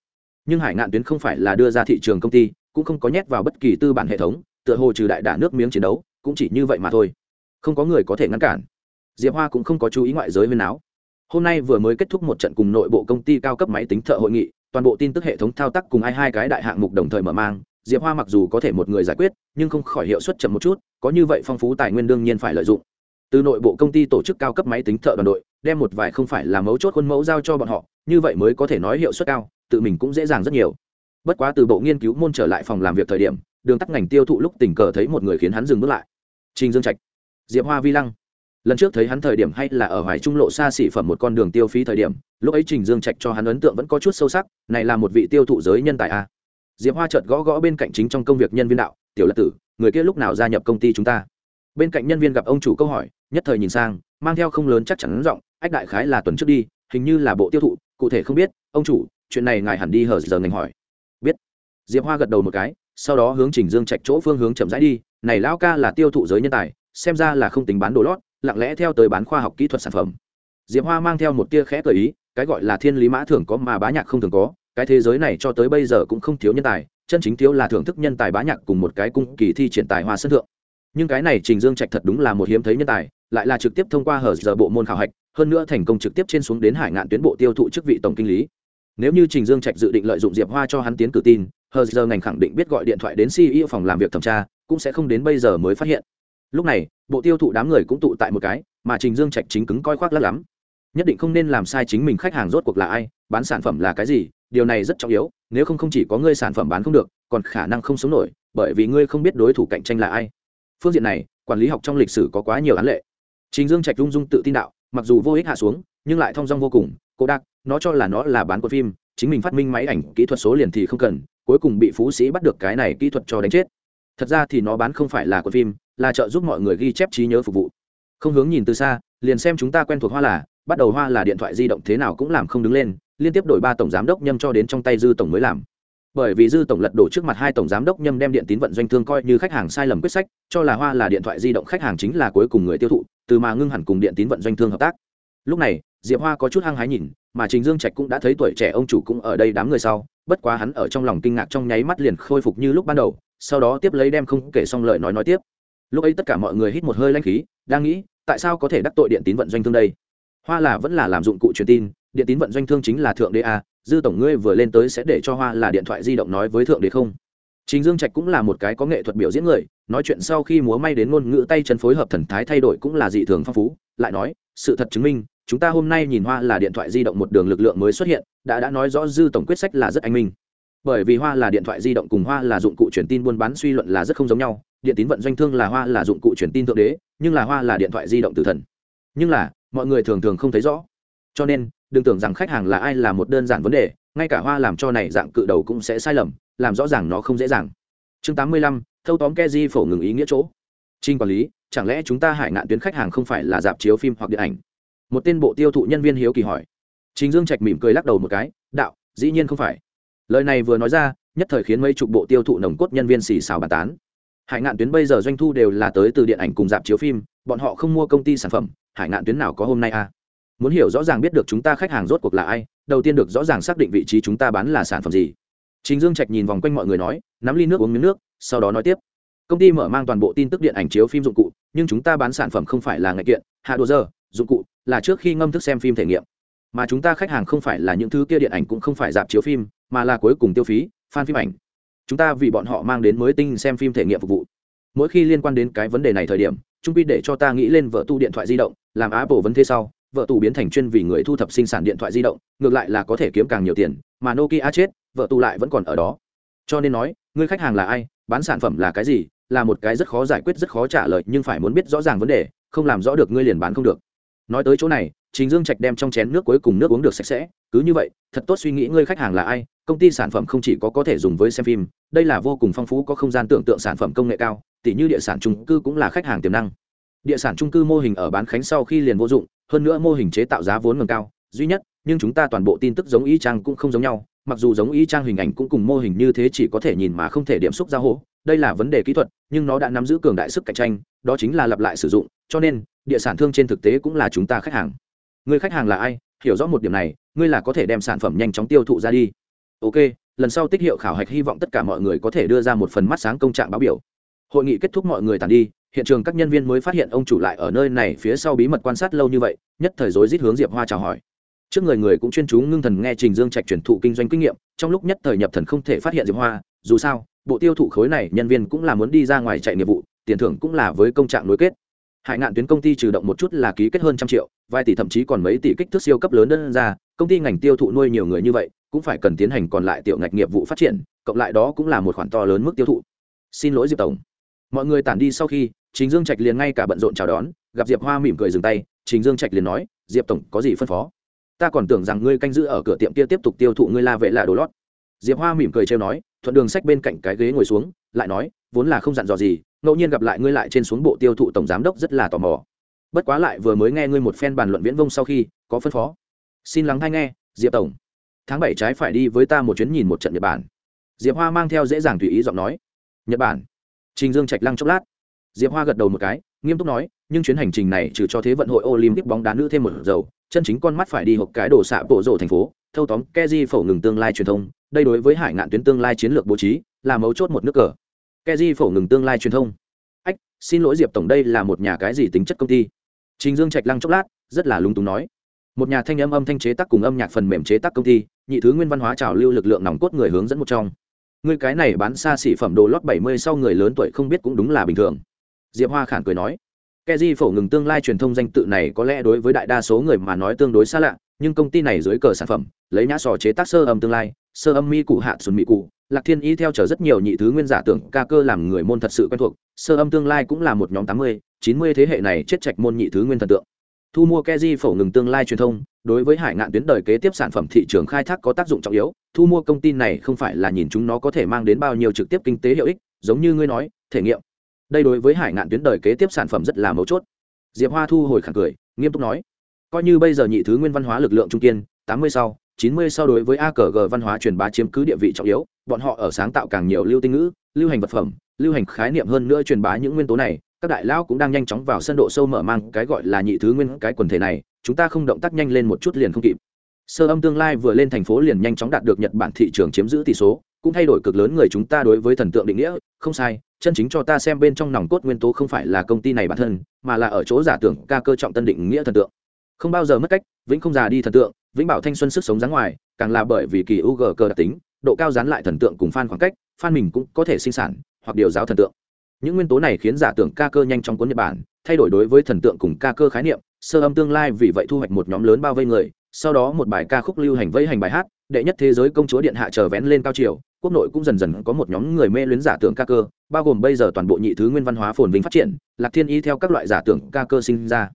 Nhưng hải ngạn tuyến không phải là đưa ra thị trường công ty, cũng không có nhét vào bất kỳ tư bản hệ thống, tựa hồ trừ đại đả nước miếng chiến đấu, cũng chỉ như vậy mà thôi. Không có người có thể ngăn cản. Diệp hoa cũng không có chú ý ngoại giới viên áo hôm nay vừa mới kết thúc một trận cùng nội bộ công ty cao cấp máy tính thợ hội nghị, toàn bộ tin tức hệ thống thao tác cùng ai hai cái đại hạng mục đồng thời mở mang diệp hoa mặc dù có thể một người giải quyết, nhưng không khỏi hiệu suất chậm một chút, có như vậy phong phú tài nguyên đương nhiên phải lợi dụng. Từ nội bộ công ty tổ chức cao cấp máy tính thợ đoàn đội, đem một vài không phải là mấu chốt khuôn mẫu giao cho bọn họ, như vậy mới có thể nói hiệu suất cao, tự mình cũng dễ dàng rất nhiều. Bất quá từ bộ nghiên cứu môn trở lại phòng làm việc thời điểm, đường tắt ngành tiêu thụ lúc tình cờ thấy một người khiến hắn dừng bước lại. Trình dương trạch, diệp hoa vi lăng. Lần trước thấy hắn thời điểm hay là ở hoài trung lộ xa xỉ phẩm một con đường tiêu phí thời điểm, lúc ấy trình dương trạch cho hắn ấn tượng vẫn có chút sâu sắc, này là một vị tiêu thụ giới nhân tài a diệp hoa chợt gõ gõ bên cạnh chính trong công việc nhân viên đạo, tiểu lật tử, người kia lúc nào gia nhập công ty chúng ta? Bên cạnh nhân viên gặp ông chủ câu hỏi, nhất thời nhìn sang, mang theo không lớn chắc chắn giọng, ách đại khái là tuần trước đi, hình như là bộ tiêu thụ, cụ thể không biết, ông chủ, chuyện này ngài hẳn đi hở giờ ngành hỏi. Biết. Diệp hoa gật đầu một cái, sau đó hướng trình dương trạch chỗ phương hướng chậm rãi đi, này lão ca là tiêu thụ giới nhân tài, xem ra là không tính bán đồ lót, lặng lẽ theo tới bán khoa học kỹ thuật sản phẩm. Diệp hoa mang theo một tia khẽ cởi ý, cái gọi là thiên lý mã thường có mà bá nhạc không thường có cái thế giới này cho tới bây giờ cũng không thiếu nhân tài, chân chính thiếu là thưởng thức nhân tài bá nhạc cùng một cái cung kỳ thi triển tài hoa sân thượng. Nhưng cái này trình dương trạch thật đúng là một hiếm thấy nhân tài, lại là trực tiếp thông qua hở giờ bộ môn khảo hạch, hơn nữa thành công trực tiếp trên xuống đến hải ngạn tuyến bộ tiêu thụ chức vị tổng kinh lý. Nếu như trình dương trạch dự định lợi dụng diệp hoa cho hắn tiến cử tin hờ giờ ngành khẳng định biết gọi điện thoại đến ceo phòng làm việc thẩm tra, cũng sẽ không đến bây giờ mới phát hiện. Lúc này, bộ tiêu thụ đám người cũng tụ tại một cái, mà trình dương trạch chính cứng coi khoác lắc lắm. Nhất định không nên làm sai chính mình khách hàng rốt cuộc là ai bán sản phẩm là cái gì, điều này rất trọng yếu, nếu không không chỉ có ngươi sản phẩm bán không được, còn khả năng không sống nổi, bởi vì ngươi không biết đối thủ cạnh tranh là ai. Phương diện này, quản lý học trong lịch sử có quá nhiều án lệ. Chính dương trạch rung dung tự tin đạo, mặc dù vô ích hạ xuống, nhưng lại thong dong vô cùng, cô đắc, nó cho là nó là bán của phim, chính mình phát minh máy ảnh, kỹ thuật số liền thì không cần, cuối cùng bị phú sĩ bắt được cái này kỹ thuật cho đánh chết. Thật ra thì nó bán không phải là của phim, là trợ giúp mọi người ghi chép trí nhớ phục vụ. Không hướng nhìn từ xa, liền xem chúng ta quen thuộc hoa là, bắt đầu hoa là điện thoại di động thế nào cũng làm không đứng lên liên tiếp đổi ba tổng giám đốc nhâm cho đến trong tay dư tổng mới làm. Bởi vì dư tổng lật đổ trước mặt hai tổng giám đốc nhâm đem điện tín vận doanh thương coi như khách hàng sai lầm quyết sách, cho là hoa là điện thoại di động khách hàng chính là cuối cùng người tiêu thụ, từ mà ngưng hẳn cùng điện tín vận doanh thương hợp tác. Lúc này, diệp hoa có chút hăng hái nhìn, mà trình dương trạch cũng đã thấy tuổi trẻ ông chủ cũng ở đây đám người sau, bất quá hắn ở trong lòng kinh ngạc trong nháy mắt liền khôi phục như lúc ban đầu, sau đó tiếp lấy đem không kể xong lời nói nói tiếp. Lúc ấy tất cả mọi người hít một hơi lanh khí, đang nghĩ, tại sao có thể đắc tội điện tín vận doanh thương đây? Hoa là vẫn là làm dụng cụ truyền tin điện tín vận doanh thương chính là thượng đế a, dư tổng ngươi vừa lên tới sẽ để cho hoa là điện thoại di động nói với thượng đế không? Chính dương trạch cũng là một cái có nghệ thuật biểu diễn người, nói chuyện sau khi múa may đến ngôn ngữ tay chân phối hợp thần thái thay đổi cũng là dị thường phong phú, lại nói, sự thật chứng minh, chúng ta hôm nay nhìn hoa là điện thoại di động một đường lực lượng mới xuất hiện, đã đã nói rõ dư tổng quyết sách là rất anh minh. Bởi vì hoa là điện thoại di động cùng hoa là dụng cụ truyền tin buôn bán suy luận là rất không giống nhau, điện tín vận doanh thương là hoa là dụng cụ truyền tin thượng đế, nhưng là hoa là điện thoại di động từ thần. Nhưng là, mọi người thường thường không thấy rõ. Cho nên đừng tưởng rằng khách hàng là ai là một đơn giản vấn đề, ngay cả hoa làm cho này dạng cự đầu cũng sẽ sai lầm, làm rõ ràng nó không dễ dàng. Chương tám mươi lăm, thâu tóm ke di phổ ngừng ý nghĩa chỗ. Trinh quản lý, chẳng lẽ chúng ta hải ngạn tuyến khách hàng không phải là dạp chiếu phim hoặc điện ảnh? Một tên bộ tiêu thụ nhân viên hiếu kỳ hỏi. Chính dương trạch mỉm cười lắc đầu một cái, đạo, dĩ nhiên không phải. Lời này vừa nói ra, nhất thời khiến mấy chục bộ tiêu thụ nồng cốt nhân viên xì xào bàn tán. Hải ngạn tuyến bây giờ doanh thu đều là tới từ điện ảnh cùng dạp chiếu phim, bọn họ không mua công ty sản phẩm, hải ngạn tuyến nào có hôm nay à? Muốn hiểu rõ ràng biết được chúng ta khách hàng rốt cuộc là ai, đầu tiên được rõ ràng xác định vị trí chúng ta bán là sản phẩm gì. Chính dương trạch nhìn vòng quanh mọi người nói, nắm ly nước uống miếng nước, sau đó nói tiếp. Công ty mở mang toàn bộ tin tức điện ảnh chiếu phim dụng cụ, nhưng chúng ta bán sản phẩm không phải là ngày kiện, hạ đồ giờ, dụng cụ, là trước khi ngâm thức xem phim thể nghiệm. Mà chúng ta khách hàng không phải là những thứ kia điện ảnh cũng không phải dạp chiếu phim, mà là cuối cùng tiêu phí, fan phim ảnh. Chúng ta vì bọn họ mang đến mới tinh xem phim thể nghiệm phục vụ. Mỗi khi liên quan đến cái vấn đề này thời điểm, trung pi để cho ta nghĩ lên vợ tu điện thoại di động, làm apple vấn thế sau vợ tù biến thành chuyên vì người thu thập sinh sản điện thoại di động, ngược lại là có thể kiếm càng nhiều tiền, mà nokia chết, vợ tù lại vẫn còn ở đó. Cho nên nói người khách hàng là ai, bán sản phẩm là cái gì, là một cái rất khó giải quyết, rất khó trả lời, nhưng phải muốn biết rõ ràng vấn đề, không làm rõ được ngươi liền bán không được. Nói tới chỗ này chính dương trạch đem trong chén nước cuối cùng nước uống được sạch sẽ, cứ như vậy, thật tốt suy nghĩ ngươi khách hàng là ai, công ty sản phẩm không chỉ có có thể dùng với xem phim, đây là vô cùng phong phú, có không gian tưởng tượng sản phẩm công nghệ cao, tỉ như địa sản trung cư cũng là khách hàng tiềm năng. Địa sản trung cư mô hình ở bán khánh sau khi liền vô dụng hơn nữa mô hình chế tạo giá vốn ngầm cao, duy nhất, nhưng chúng ta toàn bộ tin tức giống y trang cũng không giống nhau, mặc dù giống y trang hình ảnh cũng cùng mô hình như thế chỉ có thể nhìn mà không thể điểm xúc ra hố, đây là vấn đề kỹ thuật, nhưng nó đã nắm giữ cường đại sức cạnh tranh, đó chính là lặp lại sử dụng, cho nên, địa sản thương trên thực tế cũng là chúng ta khách hàng. Người khách hàng là ai? Hiểu rõ một điểm này, ngươi là có thể đem sản phẩm nhanh chóng tiêu thụ ra đi. Ok, lần sau tích hiệu khảo hạch hy vọng tất cả mọi người có thể đưa ra một phần mắt sáng công trạng báo biểu. Hội nghị kết thúc mọi người tàn đi hiện trường các nhân viên mới phát hiện ông chủ lại ở nơi này phía sau bí mật quan sát lâu như vậy, nhất thời rối rít hướng diệp hoa chào hỏi. Trước người người cũng chuyên chú ngưng thần nghe trình dương trạch truyền thụ kinh doanh kinh nghiệm, trong lúc nhất thời nhập thần không thể phát hiện diệp hoa, dù sao, bộ tiêu thụ khối này nhân viên cũng là muốn đi ra ngoài chạy nghiệp vụ, tiền thưởng cũng là với công trạng nối kết. Hải ngạn tuyến công ty trừ động một chút là ký kết hơn trăm triệu, vài tỷ thậm chí còn mấy tỷ kích thước siêu cấp lớn đơn ra, công ty ngành tiêu thụ nuôi nhiều người như vậy, cũng phải cần tiến hành còn lại tiểu ngạch nghiệp vụ phát triển, cộng lại đó cũng là một khoản to lớn mức tiêu thụ. Xin lỗi diệp tổng mọi người tản đi sau khi, trình dương trạch liền ngay cả bận rộn chào đón, gặp diệp hoa mỉm cười dừng tay, trình dương trạch liền nói, diệp tổng, có gì phân phó? Ta còn tưởng rằng ngươi canh giữ ở cửa tiệm kia tiếp tục tiêu thụ ngươi la vệ là đồ lót. Diệp hoa mỉm cười trêu nói, thuận đường sách bên cạnh cái ghế ngồi xuống, lại nói, vốn là không dặn dò gì, ngẫu nhiên gặp lại ngươi lại trên xuống bộ tiêu thụ tổng giám đốc rất là tò mò. Bất quá lại vừa mới nghe ngươi một phen bàn luận viễn vông sau khi, có phân phó. Xin lắng hay nghe, diệp tổng. Tháng bảy trái phải đi với ta một chuyến nhìn một trận nhật bản. Diệp hoa mang theo dễ dàng tùy ý giọng nói. Nhật bản trình dương trạch lăng chốc lát. Diệp hoa gật đầu một cái, nghiêm túc nói, nhưng chuyến hành trình này trừ cho thế vận hội olympic bóng đá nữ thêm một dầu, chân chính con mắt phải đi hộp cái đồ xạ bộ rổ thành phố, thâu tóm keji phổ ngừng tương lai truyền thông, đây đối với hải ngạn tuyến tương lai chiến lược bố trí, là mấu chốt một nước cờ. Keji phổ ngừng tương lai truyền thông. Ách, xin lỗi diệp tổng, đây là một nhà cái gì tính chất công ty? Trình dương trạch lăng chốc lát, rất là lung túng nói. Một nhà thanh âm âm thanh chế tác cùng âm nhạc phần mềm chế tác công ty, nhị thứ nguyên văn hóa trào lưu lực lượng nòng cốt người hướng dẫn một trong người cái này bán xa xỉ phẩm đồ lót bảy mươi sau người lớn tuổi không biết cũng đúng là bình thường. Diệp hoa khản cười nói keji phổ ngừng tương lai truyền thông danh tự này có lẽ đối với đại đa số người mà nói tương đối xa lạ, nhưng công ty này dưới cờ sản phẩm, lấy nhã sò chế tác sơ âm tương lai, sơ âm mi cụ hạ xuân mỹ cụ, lạc thiên y theo trở rất nhiều nhị thứ nguyên giả tưởng ca cơ làm người môn thật sự quen thuộc, sơ âm tương lai cũng là một nhóm tám mươi, chín mươi thế hệ này chết chạch môn nhị thứ nguyên thần tượng. Thu mua keji phổ ngừng tương lai truyền thông đối với hải ngạn tuyến đời kế tiếp sản phẩm thị trường khai thác có tác dụng trọng yếu, thu mua công ty này không phải là nhìn chúng nó có thể mang đến bao nhiêu trực tiếp kinh tế hiệu ích, giống như ngươi nói, thể nghiệm. Đây đối với hải ngạn tuyến đời kế tiếp sản phẩm rất là mấu chốt. Diệp hoa thu hồi khẳng cười, nghiêm túc nói, coi như bây giờ nhị thứ nguyên văn hóa lực lượng trung kiên, tám mươi sau, chín mươi sau đối với a c g văn hóa truyền bá chiếm cứ địa vị trọng yếu, bọn họ ở sáng tạo càng nhiều lưu tinh ngữ, lưu hành vật phẩm, lưu hành khái niệm hơn nữa truyền bá những nguyên tố này, các đại lão cũng đang nhanh chóng vào sân độ sâu mở mang cái gọi là nhị thứ nguyên cái quần thể này chúng ta không động tác nhanh lên một chút liền không kịp. Sơ âm tương lai vừa lên thành phố liền nhanh chóng đạt được nhật bản thị trường chiếm giữ tỷ số, cũng thay đổi cực lớn người chúng ta đối với thần tượng định nghĩa, không sai, chân chính cho ta xem bên trong nòng cốt nguyên tố không phải là công ty này bản thân, mà là ở chỗ giả tưởng ca cơ trọng tân định nghĩa thần tượng. Không bao giờ mất cách, vĩnh không già đi thần tượng, vĩnh bảo thanh xuân sức sống dáng ngoài, càng là bởi vì kỳ u g cơ đặc tính, độ cao dán lại thần tượng cùng fan khoảng cách, fan mình cũng có thể sinh sản hoặc điều giáo thần tượng. Những nguyên tố này khiến giả tưởng ca cơ nhanh trong cuốn nhật bản thay đổi đối với thần tượng cùng ca cơ khái niệm, sơ âm tương lai vì vậy thu hoạch một nhóm lớn bao vây người, sau đó một bài ca khúc lưu hành vây hành bài hát, đệ nhất thế giới công chúa điện hạ chờ vén lên cao chiều quốc nội cũng dần dần có một nhóm người mê luyến giả tưởng ca cơ, bao gồm bây giờ toàn bộ nhị thứ nguyên văn hóa phồn vinh phát triển, lạc thiên y theo các loại giả tưởng ca cơ sinh ra.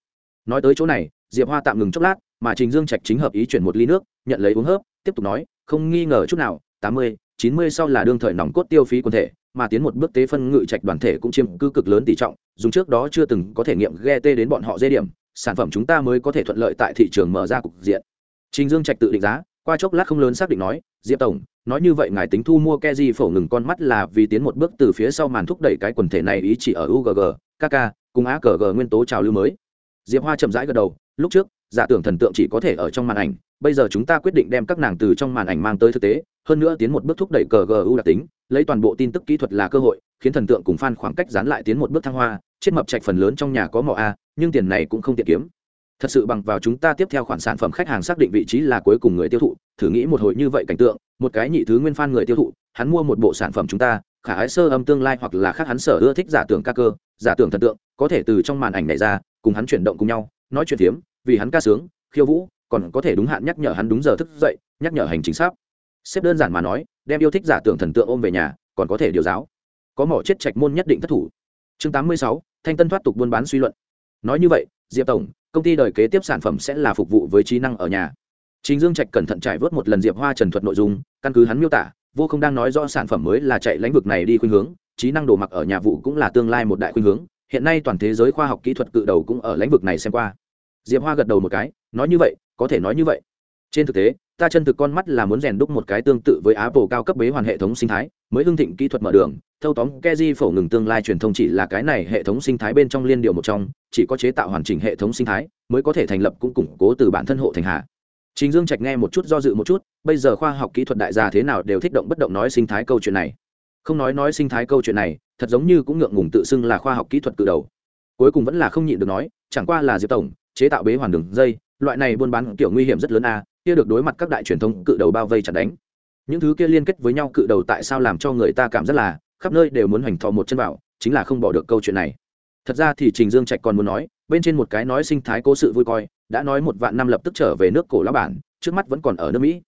Nói tới chỗ này, diệp hoa tạm ngừng chốc lát, mà trình dương trạch chính hợp ý chuyển một ly nước, nhận lấy uống hớp, tiếp tục nói, không nghi ngờ chút nào, tám mươi, chín mươi sau là đương thời nòng cốt tiêu phí quần thể mà tiến một bước tế phân ngự trạch đoàn thể cũng chiếm cư cực lớn tỷ trọng, dùng trước đó chưa từng có thể nghiệm ghe tê đến bọn họ dây điểm, sản phẩm chúng ta mới có thể thuận lợi tại thị trường mở ra cục diện. Trình dương trạch tự định giá, qua chốc lát không lớn xác định nói, diệp tổng, nói như vậy ngài tính thu mua ke di phổ ngừng con mắt là vì tiến một bước từ phía sau màn thúc đẩy cái quần thể này ý chỉ ở ugg kk cùng á cờ g nguyên tố trào lưu mới. Diệp hoa chậm rãi gật đầu, lúc trước giả tưởng thần tượng chỉ có thể ở trong màn ảnh, bây giờ chúng ta quyết định đem các nàng từ trong màn ảnh mang tới thực tế, hơn nữa tiến một bước thúc đẩy cờ gu đặc tính, lấy toàn bộ tin tức kỹ thuật là cơ hội, khiến thần tượng cùng f a n khoảng cách dán lại tiến một bước thăng hoa, chết mập trạch phần lớn trong nhà có mỏ a, nhưng tiền này cũng không tiện kiếm. Thật sự bằng vào chúng ta tiếp theo khoản sản phẩm khách hàng xác định vị trí là cuối cùng người tiêu thụ, thử nghĩ một hồi như vậy cảnh tượng, một cái nhị thứ nguyên f a n người tiêu thụ, hắn mua một bộ sản phẩm chúng ta, khả ái sơ âm tương lai hoặc là khác hắn sở ưa thích giả tưởng ca cơ, giả tưởng thần tượng, có thể từ trong màn ảnh này ra, cùng hắn chuyển động cùng nhau, nói chuyện phiếm vì hắn ca sướng khiêu vũ còn có thể đúng hạn nhắc nhở hắn đúng giờ thức dậy nhắc nhở hành chính sắp, xếp đơn giản mà nói đem yêu thích giả tưởng thần tượng ôm về nhà còn có thể điều giáo. Có mỏ chết trạch môn nhất định thất thủ. Chương tám mươi sáu thanh tân thoát tục buôn bán suy luận. Nói như vậy diệp tổng công ty đời kế tiếp sản phẩm sẽ là phục vụ với trí năng ở nhà. Chính dương trạch cẩn thận trải vớt một lần diệp hoa trần thuật nội dung căn cứ hắn miêu tả vô không đang nói rõ sản phẩm mới là chạy lĩnh vực này đi khuynh hướng trí năng đồ mặc ở nhà vụ cũng là tương lai một đại khuynh hướng. Hiện nay toàn thế giới khoa học kỹ thuật cự đầu cũng ở lĩnh vực này xem qua diệp hoa gật đầu một cái nói như vậy có thể nói như vậy trên thực tế ta chân thực con mắt là muốn rèn đúc một cái tương tự với apple cao cấp bế hoàn hệ thống sinh thái mới hưng thịnh kỹ thuật mở đường thâu tóm keji phổ ngừng tương lai truyền thông chỉ là cái này hệ thống sinh thái bên trong liên điệu một trong chỉ có chế tạo hoàn chỉnh hệ thống sinh thái mới có thể thành lập cũng củng cố từ bản thân hộ thành hạ Chính Dương Trạch nghe một chút do dự một chút, bây giờ khoa học kỹ thuật đại gia thế nào đều thích động bất động nói sinh thái câu chuyện này. Không nói nói sinh thái câu chuyện này, thật giống như cũng ngượng ngùng tự xưng là khoa học kỹ thuật từ đầu. Cuối cùng vẫn là không nhịn được nói, chẳng qua là Diệp tổng, chế tạo bế hoàn đường dây, loại này buôn bán kiểu nguy hiểm rất lớn a, kia được đối mặt các đại truyền thông cự đầu bao vây chặt đánh. Những thứ kia liên kết với nhau cự đầu tại sao làm cho người ta cảm rất là khắp nơi đều muốn hoành thò một chân vào chính là không bỏ được câu chuyện này. Thật ra thì trình dương trạch còn muốn nói bên trên một cái nói sinh thái cố sự vui coi đã nói một vạn năm lập tức trở về nước cổ lão bản trước mắt vẫn còn ở nước mỹ.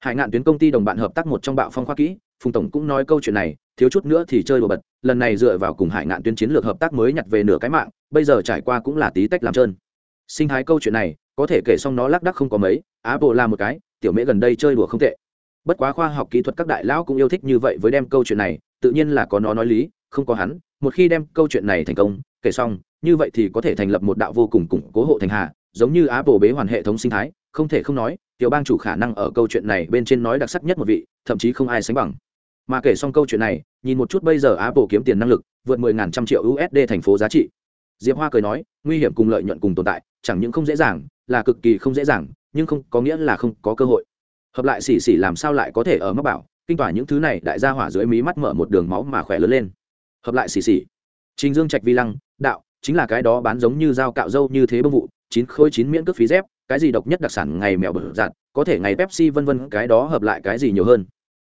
Hải ngạn tuyến công ty đồng bạn hợp tác một trong bạo phong khoa kỹ phùng tổng cũng nói câu chuyện này thiếu chút nữa thì chơi đồ bật lần này dựa vào cùng hải ngạn tuyến chiến lược hợp tác mới nhặt về nửa cái mạng bây giờ trải qua cũng là tí tách làm trơn sinh thái câu chuyện này, có thể kể xong nó lác đắc không có mấy á bộ là một cái, tiểu mễ gần đây chơi đùa không tệ. Bất quá khoa học kỹ thuật các đại lão cũng yêu thích như vậy với đem câu chuyện này, tự nhiên là có nó nói lý, không có hắn, một khi đem câu chuyện này thành công, kể xong, như vậy thì có thể thành lập một đạo vô cùng củng cố hộ thành hà, giống như á bộ bế hoàn hệ thống sinh thái, không thể không nói, tiểu bang chủ khả năng ở câu chuyện này bên trên nói đặc sắc nhất một vị, thậm chí không ai sánh bằng. Mà kể xong câu chuyện này, nhìn một chút bây giờ apple kiếm tiền năng lực, vượt mười ngàn trăm triệu usd thành phố giá trị. Diệp hoa cười nói, nguy hiểm cùng lợi nhuận cùng tồn tại chẳng những không dễ dàng, là cực kỳ không dễ dàng, nhưng không có nghĩa là không có cơ hội. Hợp lại xỉ xỉ làm sao lại có thể ở mắc bảo, kinh tỏa những thứ này, đại gia hỏa dưới mí mắt mở một đường máu mà khỏe lớn lên. Hợp lại xỉ xỉ. Trình dương trạch vi lăng, đạo, chính là cái đó bán giống như dao cạo dâu như thế bông vụ, chín khôi chín miễn cước phí dép, cái gì độc nhất đặc sản ngày mèo bở dạt, có thể ngày pepsi vân vân, cái đó hợp lại cái gì nhiều hơn.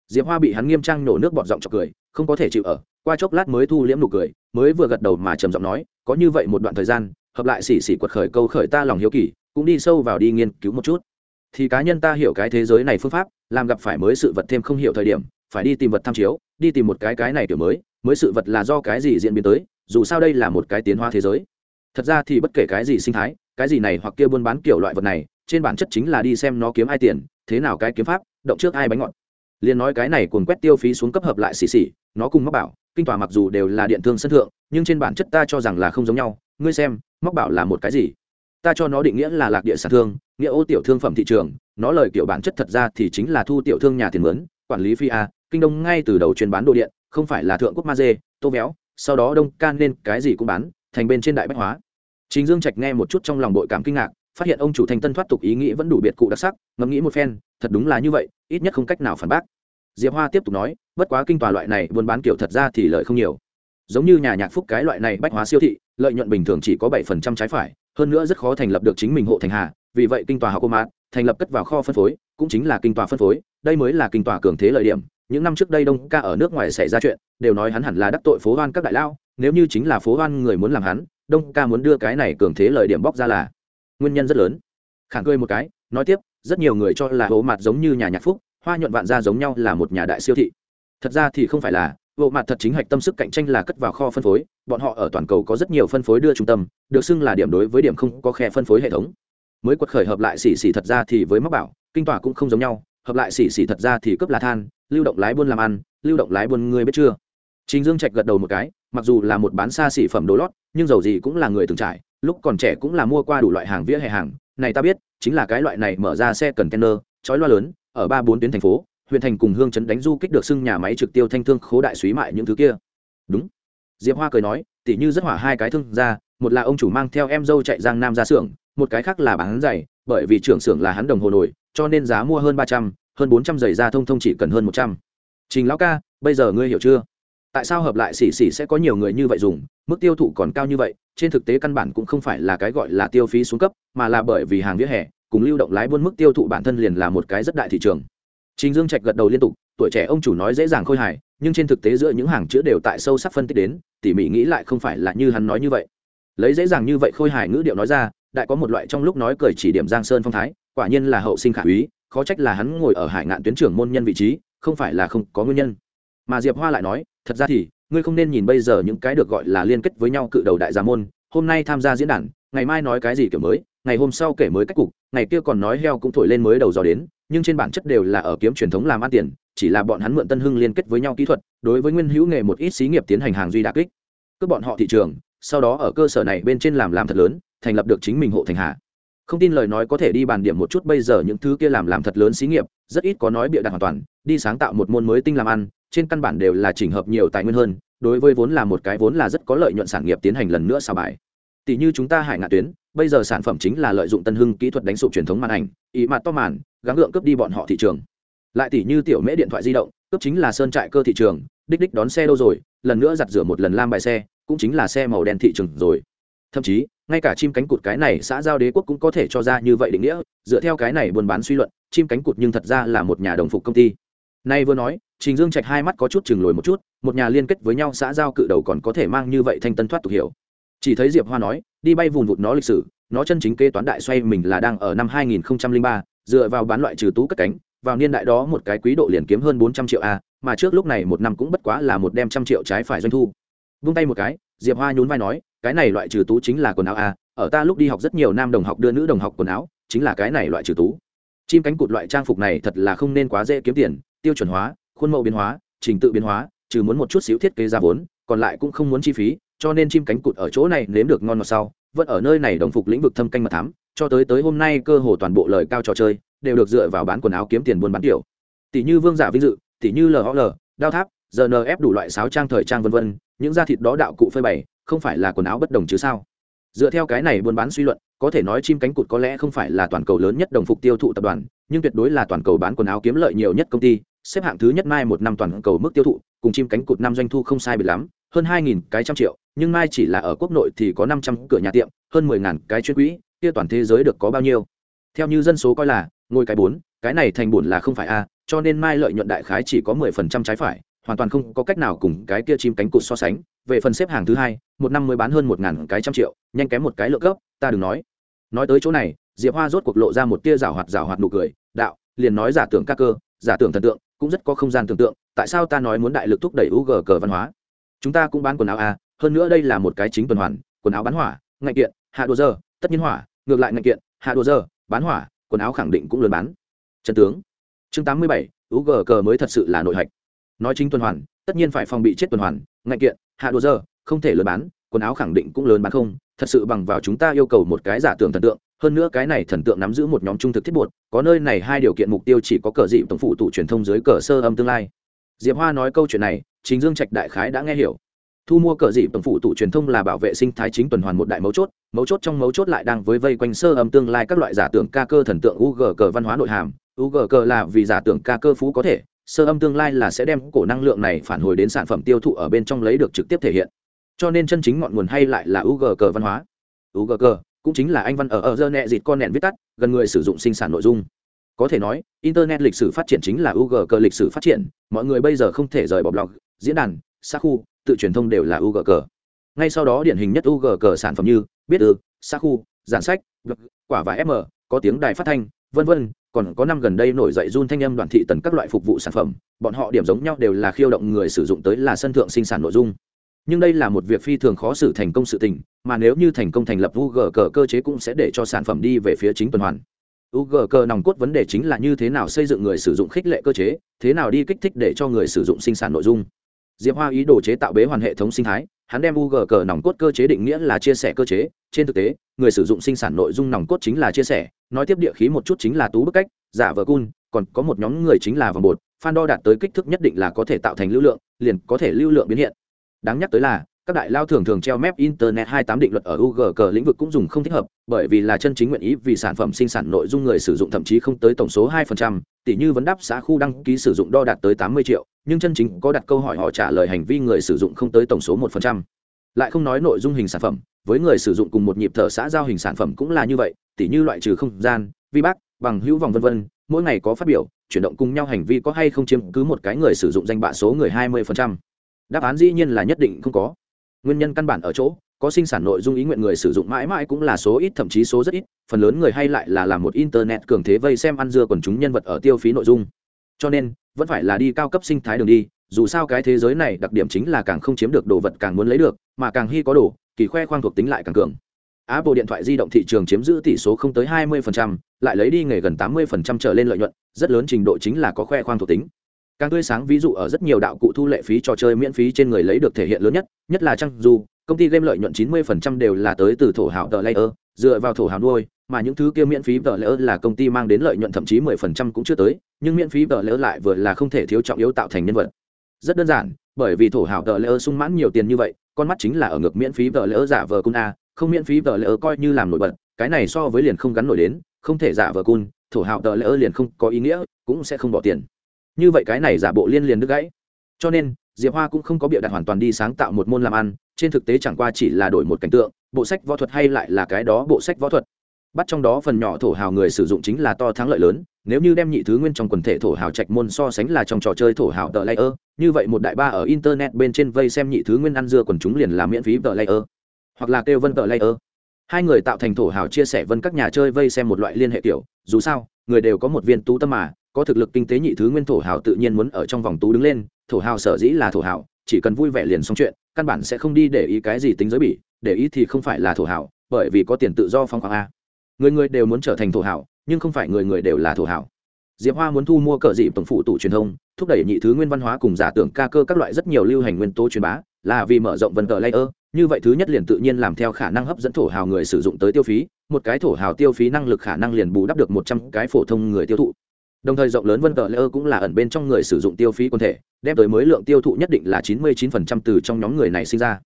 Diệp hoa bị hắn nghiêm trang nổ nước bọt giọng chọc cười, không có thể chịu ở, qua chốc lát mới thu liễm nụ cười, mới vừa gật đầu mà trầm giọng nói, có như vậy một đoạn thời gian hợp lại xỉ xỉ quật khởi câu khởi ta lòng hiếu kỳ, cũng đi sâu vào đi nghiên cứu một chút. Thì cá nhân ta hiểu cái thế giới này phương pháp, làm gặp phải mới sự vật thêm không hiểu thời điểm, phải đi tìm vật tham chiếu, đi tìm một cái cái này kiểu mới mới sự vật là do cái gì diễn biến tới, dù sao đây là một cái tiến hóa thế giới. Thật ra thì bất kể cái gì sinh thái, cái gì này hoặc kia buôn bán kiểu loại vật này, trên bản chất chính là đi xem nó kiếm ai tiền, thế nào cái kiếm pháp, động trước ai bánh ngọt. Liền nói cái này cuồng quét tiêu phí xuống cấp hợp lại xì xì nó cùng mắc bảo, kinh tòa mặc dù đều là điện thương sân thượng, nhưng trên bản chất ta cho rằng là không giống nhau. Ngươi xem móc bảo là một cái gì? Ta cho nó định nghĩa là lạc địa sản thương, nghĩa ô tiểu thương phẩm thị trường, nó lời kiểu bản chất thật ra thì chính là thu tiểu thương nhà tiền mướn, quản lý phi a, kinh đông ngay từ đầu chuyên bán đồ điện, không phải là thượng quốc ma dê, tô véo, sau đó đông can nên cái gì cũng bán, thành bên trên đại bách hóa. Chính dương trạch nghe một chút trong lòng bội cảm kinh ngạc, phát hiện ông chủ thanh tân thoát tục ý nghĩ vẫn đủ biệt cụ đặc sắc, ngẫm nghĩ một phen, thật đúng là như vậy, ít nhất không cách nào phản bác. Diệp hoa tiếp tục nói, bất quá kinh tòa loại này buôn bán kiểu thật ra thì lợi không nhiều. Giống như nhà nhạc phúc cái loại này bách hóa siêu thị lợi nhuận bình thường chỉ có bảy phần trăm trái phải, hơn nữa rất khó thành lập được chính mình hộ thành hà, vì vậy kinh tòa học cô mát thành lập cất vào kho phân phối, cũng chính là kinh tòa phân phối, đây mới là kinh tòa cường thế lợi điểm. Những năm trước đây đông ca ở nước ngoài xảy ra chuyện, đều nói hắn hẳn là đắc tội phố hoan các đại lao, nếu như chính là phố hoan người muốn làm hắn, đông ca muốn đưa cái này cường thế lợi điểm bóc ra là nguyên nhân rất lớn. Khẳng cười một cái, nói tiếp, rất nhiều người cho là bộ mặt giống như nhà nhạc phúc, hoa nhuận vạn gia giống nhau là một nhà đại siêu thị. Thật ra thì không phải là bộ mặt thật chính hạch tâm sức cạnh tranh là cất vào kho phân phối bọn họ ở toàn cầu có rất nhiều phân phối đưa trung tâm được xưng là điểm đối với điểm không có khe phân phối hệ thống. Mới quật khởi hợp lại xỉ xỉ thật ra thì với mắc bảo kinh tỏa cũng không giống nhau hợp lại xỉ xỉ thật ra thì cướp là than lưu động lái buôn làm ăn lưu động lái buôn ngươi biết chưa? Trình Dương Trạch gật đầu một cái, mặc dù là một bán xa xỉ phẩm đồ lót, nhưng dầu gì cũng là người từng trải, lúc còn trẻ cũng là mua qua đủ loại hàng vỉa hè hàng, này ta biết, chính là cái loại này mở ra xe cần container, chói loa lớn, ở ba bốn tuyến thành phố, huyện thành cùng hương trấn đánh du kích được xưng nhà máy trực tiêu thanh thương khố đại suý mại những thứ kia. Đúng. Diệp Hoa cười nói, tỷ như rất hỏa hai cái thương ra, một là ông chủ mang theo em dâu chạy giang nam ra xưởng, một cái khác là bán giày, bởi vì trưởng xưởng là hắn đồng hồ nổi, cho nên giá mua hơn ba trăm, hơn bốn trăm giày ra thông thông chỉ cần hơn một trăm. Trình lão ca, bây giờ ngươi hiểu chưa? tại sao hợp lại xỉ xỉ sẽ có nhiều người như vậy dùng mức tiêu thụ còn cao như vậy trên thực tế căn bản cũng không phải là cái gọi là tiêu phí xuống cấp mà là bởi vì hàng vỉa hè cùng lưu động lái buôn mức tiêu thụ bản thân liền là một cái rất đại thị trường Trình Dương Trạch gật đầu liên tục, tuổi trẻ ông chủ nói dễ dàng khôi hài, nhưng trên thực tế giữa những hàng chữ đều tại sâu sắc phân tích đến, tỉ mỉ nghĩ lại không phải là như hắn nói như vậy. Lấy dễ dàng như vậy khôi hài ngữ điệu nói ra, đại có một loại trong lúc nói cười chỉ điểm Giang Sơn phong thái, quả nhiên là hậu sinh khả úy, khó trách là hắn ngồi ở Hải Ngạn tuyến trưởng môn nhân vị trí, không phải là không có nguyên nhân. Mà Diệp Hoa lại nói, thật ra thì, ngươi không nên nhìn bây giờ những cái được gọi là liên kết với nhau cự đầu đại gia môn hôm nay tham gia diễn đàn ngày mai nói cái gì kiểu mới ngày hôm sau kể mới cách cục ngày kia còn nói heo cũng thổi lên mới đầu gió đến nhưng trên bản chất đều là ở kiếm truyền thống làm ăn tiền, chỉ là bọn hắn mượn tân hưng liên kết với nhau kỹ thuật, đối với nguyên hữu nghề một ít xí nghiệp tiến hành hàng duy đà kích. Cướp bọn họ thị trường, sau đó ở cơ sở này bên trên làm làm thật lớn, thành lập được chính mình hộ thành hạ. Không tin lời nói có thể đi bàn điểm một chút bây giờ những thứ kia làm làm thật lớn xí nghiệp, rất ít có nói bịa đặt hoàn toàn, đi sáng tạo một môn mới tinh làm ăn, trên căn bản đều là chỉnh hợp nhiều tài nguyên hơn, đối với vốn là một cái vốn là rất có lợi nhuận sản nghiệp tiến hành lần nữa xào bài tỷ như chúng ta hải ngạn tuyến bây giờ sản phẩm chính là lợi dụng tân hưng kỹ thuật đánh sụp truyền thống màn ảnh ý mặt to màn, gắng gượng cướp đi bọn họ thị trường. Lại tỷ như tiểu mễ điện thoại di động, cướp chính là sơn trại cơ thị trường, đích đích đón xe đâu rồi, lần nữa giặt rửa một lần lam bài xe, cũng chính là xe màu đen thị trường rồi. Thậm chí, ngay cả chim cánh cụt cái này xã giao đế quốc cũng có thể cho ra như vậy định nghĩa, dựa theo cái này buôn bán suy luận, chim cánh cụt nhưng thật ra là một nhà đồng phục công ty. Nay vừa nói, trình dương trạch hai mắt có chút chừng lồi một chút, một nhà liên kết với nhau xã giao cự đầu còn có thể mang như vậy thanh tân thoát tục hiểu chỉ thấy diệp hoa nói đi bay vùn vụt nó lịch sử nó chân chính kế toán đại xoay mình là đang ở năm 2003, dựa vào bán loại trừ tú cất cánh vào niên đại đó một cái quý độ liền kiếm hơn 400 triệu a mà trước lúc này một năm cũng bất quá là một đem trăm triệu trái phải doanh thu. Vung tay một cái diệp hoa nhún vai nói cái này loại trừ tú chính là quần áo a ở ta lúc đi học rất nhiều nam đồng học đưa nữ đồng học quần áo chính là cái này loại trừ tú. Chim cánh cụt loại trang phục này thật là không nên quá dễ kiếm tiền tiêu chuẩn hóa khuôn mẫu biến hóa trình tự biến hóa trừ muốn một chút xíu thiết kế ra vốn còn lại cũng không muốn chi phí cho nên chim cánh cụt ở chỗ này nếm được ngon ngọt sau, vẫn ở nơi này đồng phục lĩnh vực thâm canh mật thám, cho tới tới hôm nay cơ hồ toàn bộ lời cao trò chơi, đều được dựa vào bán quần áo kiếm tiền buôn bán kiểu tỷ như vương giả vinh dự, tỷ như lhl đao tháp rnf đủ loại sáo trang thời trang vân vân, những da thịt đó đạo cụ phơi bày, không phải là quần áo bất đồng chứ sao? Dựa theo cái này buôn bán suy luận, có thể nói chim cánh cụt có lẽ không phải là toàn cầu lớn nhất đồng phục tiêu thụ tập đoàn, nhưng tuyệt đối là toàn cầu bán quần áo kiếm lợi nhiều nhất công ty, xếp hạng thứ nhất mai một năm toàn cầu mức tiêu thụ, cùng chim cánh cụt năm doanh thu không sai biệt lắm hơn hai nghìn cái trăm triệu, nhưng mai chỉ là ở quốc nội thì có năm trăm cửa nhà tiệm, hơn mười ngàn cái chuyên quỹ, kia toàn thế giới được có bao nhiêu? Theo như dân số coi là ngôi cái bốn, cái này thành bổn là không phải a, cho nên mai lợi nhuận đại khái chỉ có mười phần trăm trái phải, hoàn toàn không có cách nào cùng cái kia chim cánh cụt so sánh. Về phần xếp hàng thứ hai, một năm mới bán hơn một ngàn cái trăm triệu, nhanh kém một cái lượng cấp ta đừng nói. Nói tới chỗ này, diệp hoa rốt cuộc lộ ra một tia rào hoạt rào hoạt nụ cười, đạo, liền nói giả tưởng các cơ, giả tưởng thần tượng, cũng rất có không gian tưởng tượng, tại sao ta nói muốn đại lực thúc đẩy u g cờ văn hóa? Chúng ta cũng bán quần áo a hơn nữa đây là một cái chính tuần hoàn, quần áo bán hỏa, ngạnh kiện, hạ đồ giờ, tất nhiên hỏa, ngược lại ngạnh kiện, hạ đồ giờ, bán hỏa, quần áo khẳng định cũng lớn bán. Trần tướng. Chương tám mươi bảy ug cờ mới thật sự là nội hạch. Nói chính tuần hoàn, tất nhiên phải phòng bị chết tuần hoàn, ngạnh kiện, hạ đồ giờ, không thể lớn bán, quần áo khẳng định cũng lớn bán không, thật sự bằng vào chúng ta yêu cầu một cái giả tưởng thần tượng, hơn nữa cái này thần tượng nắm giữ một nhóm trung thực thiết bột, có nơi này hai điều kiện mục tiêu chỉ có cờ dị tổng phụ tụ truyền thông dưới cờ sơ âm tương lai diệp hoa nói câu chuyện này chính dương trạch đại khái đã nghe hiểu. Thu mua cờ dị tổng phụ tụ truyền thông là bảo vệ sinh thái chính tuần hoàn một đại mấu chốt mấu chốt trong mấu chốt lại đang với vây quanh sơ âm tương lai các loại giả tưởng ca cơ thần tượng ug cờ văn hóa nội hàm. Ug cờ là vì giả tưởng ca cơ phú có thể, sơ âm tương lai là sẽ đem cổ năng lượng này phản hồi đến sản phẩm tiêu thụ ở bên trong lấy được trực tiếp thể hiện. Cho nên chân chính ngọn nguồn hay lại là ug cờ văn hóa. Ug cờ cũng chính là anh văn ở ở dơ nẹ dịt con nẹn viết tắt, gần người sử dụng sinh sản nội dung có thể nói, internet lịch sử phát triển chính là ug cờ lịch sử phát triển, mọi người bây giờ không thể rời bỏ blog, diễn đàn xa khu tự truyền thông đều là ug cờ. Ngay sau đó điển hình nhất ug cờ sản phẩm như biết ư xa khu giản sách quả và m, có tiếng đài phát thanh, vân vân, còn có năm gần đây nổi dậy run thanh âm đoàn thị tần các loại phục vụ sản phẩm, bọn họ điểm giống nhau đều là khiêu động người sử dụng tới là sân thượng sinh sản nội dung. Nhưng đây là một việc phi thường khó xử thành công sự tình, mà nếu như thành công thành lập google cờ cơ chế cũng sẽ để cho sản phẩm đi về phía chính tuần hoàn ug cờ nòng cốt vấn đề chính là như thế nào xây dựng người sử dụng khích lệ cơ chế, thế nào đi kích thích để cho người sử dụng sinh sản nội dung. Diệp hoa ý đồ chế tạo bế hoàn hệ thống sinh thái, hắn đem ug cờ nòng cốt cơ chế định nghĩa là chia sẻ cơ chế. Trên thực tế, người sử dụng sinh sản nội dung nòng cốt chính là chia sẻ, nói tiếp địa khí một chút chính là tú bức cách, giả vờ cun, còn có một nhóm người chính là vòng bột Fan đo đạt tới kích thước nhất định là có thể tạo thành lưu lượng, liền có thể lưu lượng biến hiện. Đáng nhắc tới là các đại lao thường thường treo mép internet 28 định luật ở ugc lĩnh vực cũng dùng không thích hợp, bởi vì là chân chính nguyện ý vì sản phẩm sinh sản nội dung người sử dụng thậm chí không tới tổng số 2%, tỷ như vấn đáp xã khu đăng ký sử dụng đo đạt tới 80 triệu, nhưng chân chính có đặt câu hỏi họ trả lời hành vi người sử dụng không tới tổng số 1%. Lại không nói nội dung hình sản phẩm, với người sử dụng cùng một nhịp thở xã giao hình sản phẩm cũng là như vậy, tỷ như loại trừ không gian, vi bác, bằng hữu vòng vân vân, mỗi ngày có phát biểu, chuyển động cùng nhau hành vi có hay không chiếm cứ một cái người sử dụng danh bạ số người 20%. Đáp án dĩ nhiên là nhất định không có nguyên nhân căn bản ở chỗ có sinh sản nội dung ý nguyện người sử dụng mãi mãi cũng là số ít thậm chí số rất ít phần lớn người hay lại là làm một internet cường thế vây xem ăn dưa quần chúng nhân vật ở tiêu phí nội dung. Cho nên vẫn phải là đi cao cấp sinh thái đường đi dù sao cái thế giới này đặc điểm chính là càng không chiếm được đồ vật càng muốn lấy được mà càng hy có đồ kỳ khoe khoang thuộc tính lại càng cường. Apple điện thoại di động thị trường chiếm giữ tỷ số không tới 20%, lại lấy đi nghề gần 80% trở lên lợi nhuận, rất lớn trình độ chính là có khoe khoang thuộc tính càng tươi sáng ví dụ ở rất nhiều đạo cụ thu lệ phí trò chơi miễn phí trên người lấy được thể hiện lớn nhất nhất là trang du công ty game lợi nhuận 90% đều là tới từ thổ hào tờ layer dựa vào thổ hào nuôi mà những thứ kia miễn phí tờ layer là công ty mang đến lợi nhuận thậm chí 10% cũng chưa tới nhưng miễn phí tờ layer lại vừa là không thể thiếu trọng yếu tạo thành nhân vật. Rất đơn giản bởi vì thổ hào tờ layer sung mãn nhiều tiền như vậy con mắt chính là ở ngược miễn phí tờ layer giả vờ cun a không miễn phí tờ layer coi như làm nổi bật cái này so với liền không gắn nổi đến không thể giả vờ cun, thổ hào tờ layer liền không có ý nghĩa cũng sẽ không bỏ tiền như vậy cái này giả bộ liên liền đứt gãy. Cho nên, diệp hoa cũng không có bịa đặt hoàn toàn đi sáng tạo một môn làm ăn, trên thực tế chẳng qua chỉ là đổi một cảnh tượng, bộ sách võ thuật hay lại là cái đó bộ sách võ thuật. Bắt trong đó phần nhỏ thổ hào người sử dụng chính là to thắng lợi lớn, nếu như đem nhị thứ nguyên trong quần thể thổ hào trạch môn so sánh là trong trò chơi thổ hào tờ layer, như vậy một đại ba ở internet bên trên vây xem nhị thứ nguyên ăn dưa quần chúng liền là miễn phí tờ layer, hoặc là kêu vân tờ layer. Hai người tạo thành thổ hào chia sẻ vân các nhà chơi vây xem một loại liên hệ kiểu, dù sao, người đều có một viên tú tâm mà có thực lực kinh tế nhị thứ nguyên thổ hào tự nhiên muốn ở trong vòng tú đứng lên, thổ hào sở dĩ là thổ hào, chỉ cần vui vẻ liền xong chuyện, căn bản sẽ không đi để ý cái gì tính giới bỉ, để ý thì không phải là thổ hào, bởi vì có tiền tự do phong khoáng a. Người người đều muốn trở thành thổ hào, nhưng không phải người người đều là thổ hào. Diệp hoa muốn thu mua cờ dịp tổng phụ tụ truyền thông, thúc đẩy nhị thứ nguyên văn hóa cùng giả tưởng ca cơ các loại rất nhiều lưu hành nguyên tố truyền bá, là vì mở rộng vân tờ layer, như vậy thứ nhất liền tự nhiên làm theo khả năng hấp dẫn thổ hào người sử dụng tới tiêu phí, một cái thổ hào tiêu phí năng lực khả năng liền bù đắp được một trăm cái phổ thông người tiêu thụ đồng thời rộng lớn vân tờ lơ cũng là ẩn bên trong người sử dụng tiêu phí quân thể đem tới mới lượng tiêu thụ nhất định là chín mươi 99% từ trong nhóm người này sinh ra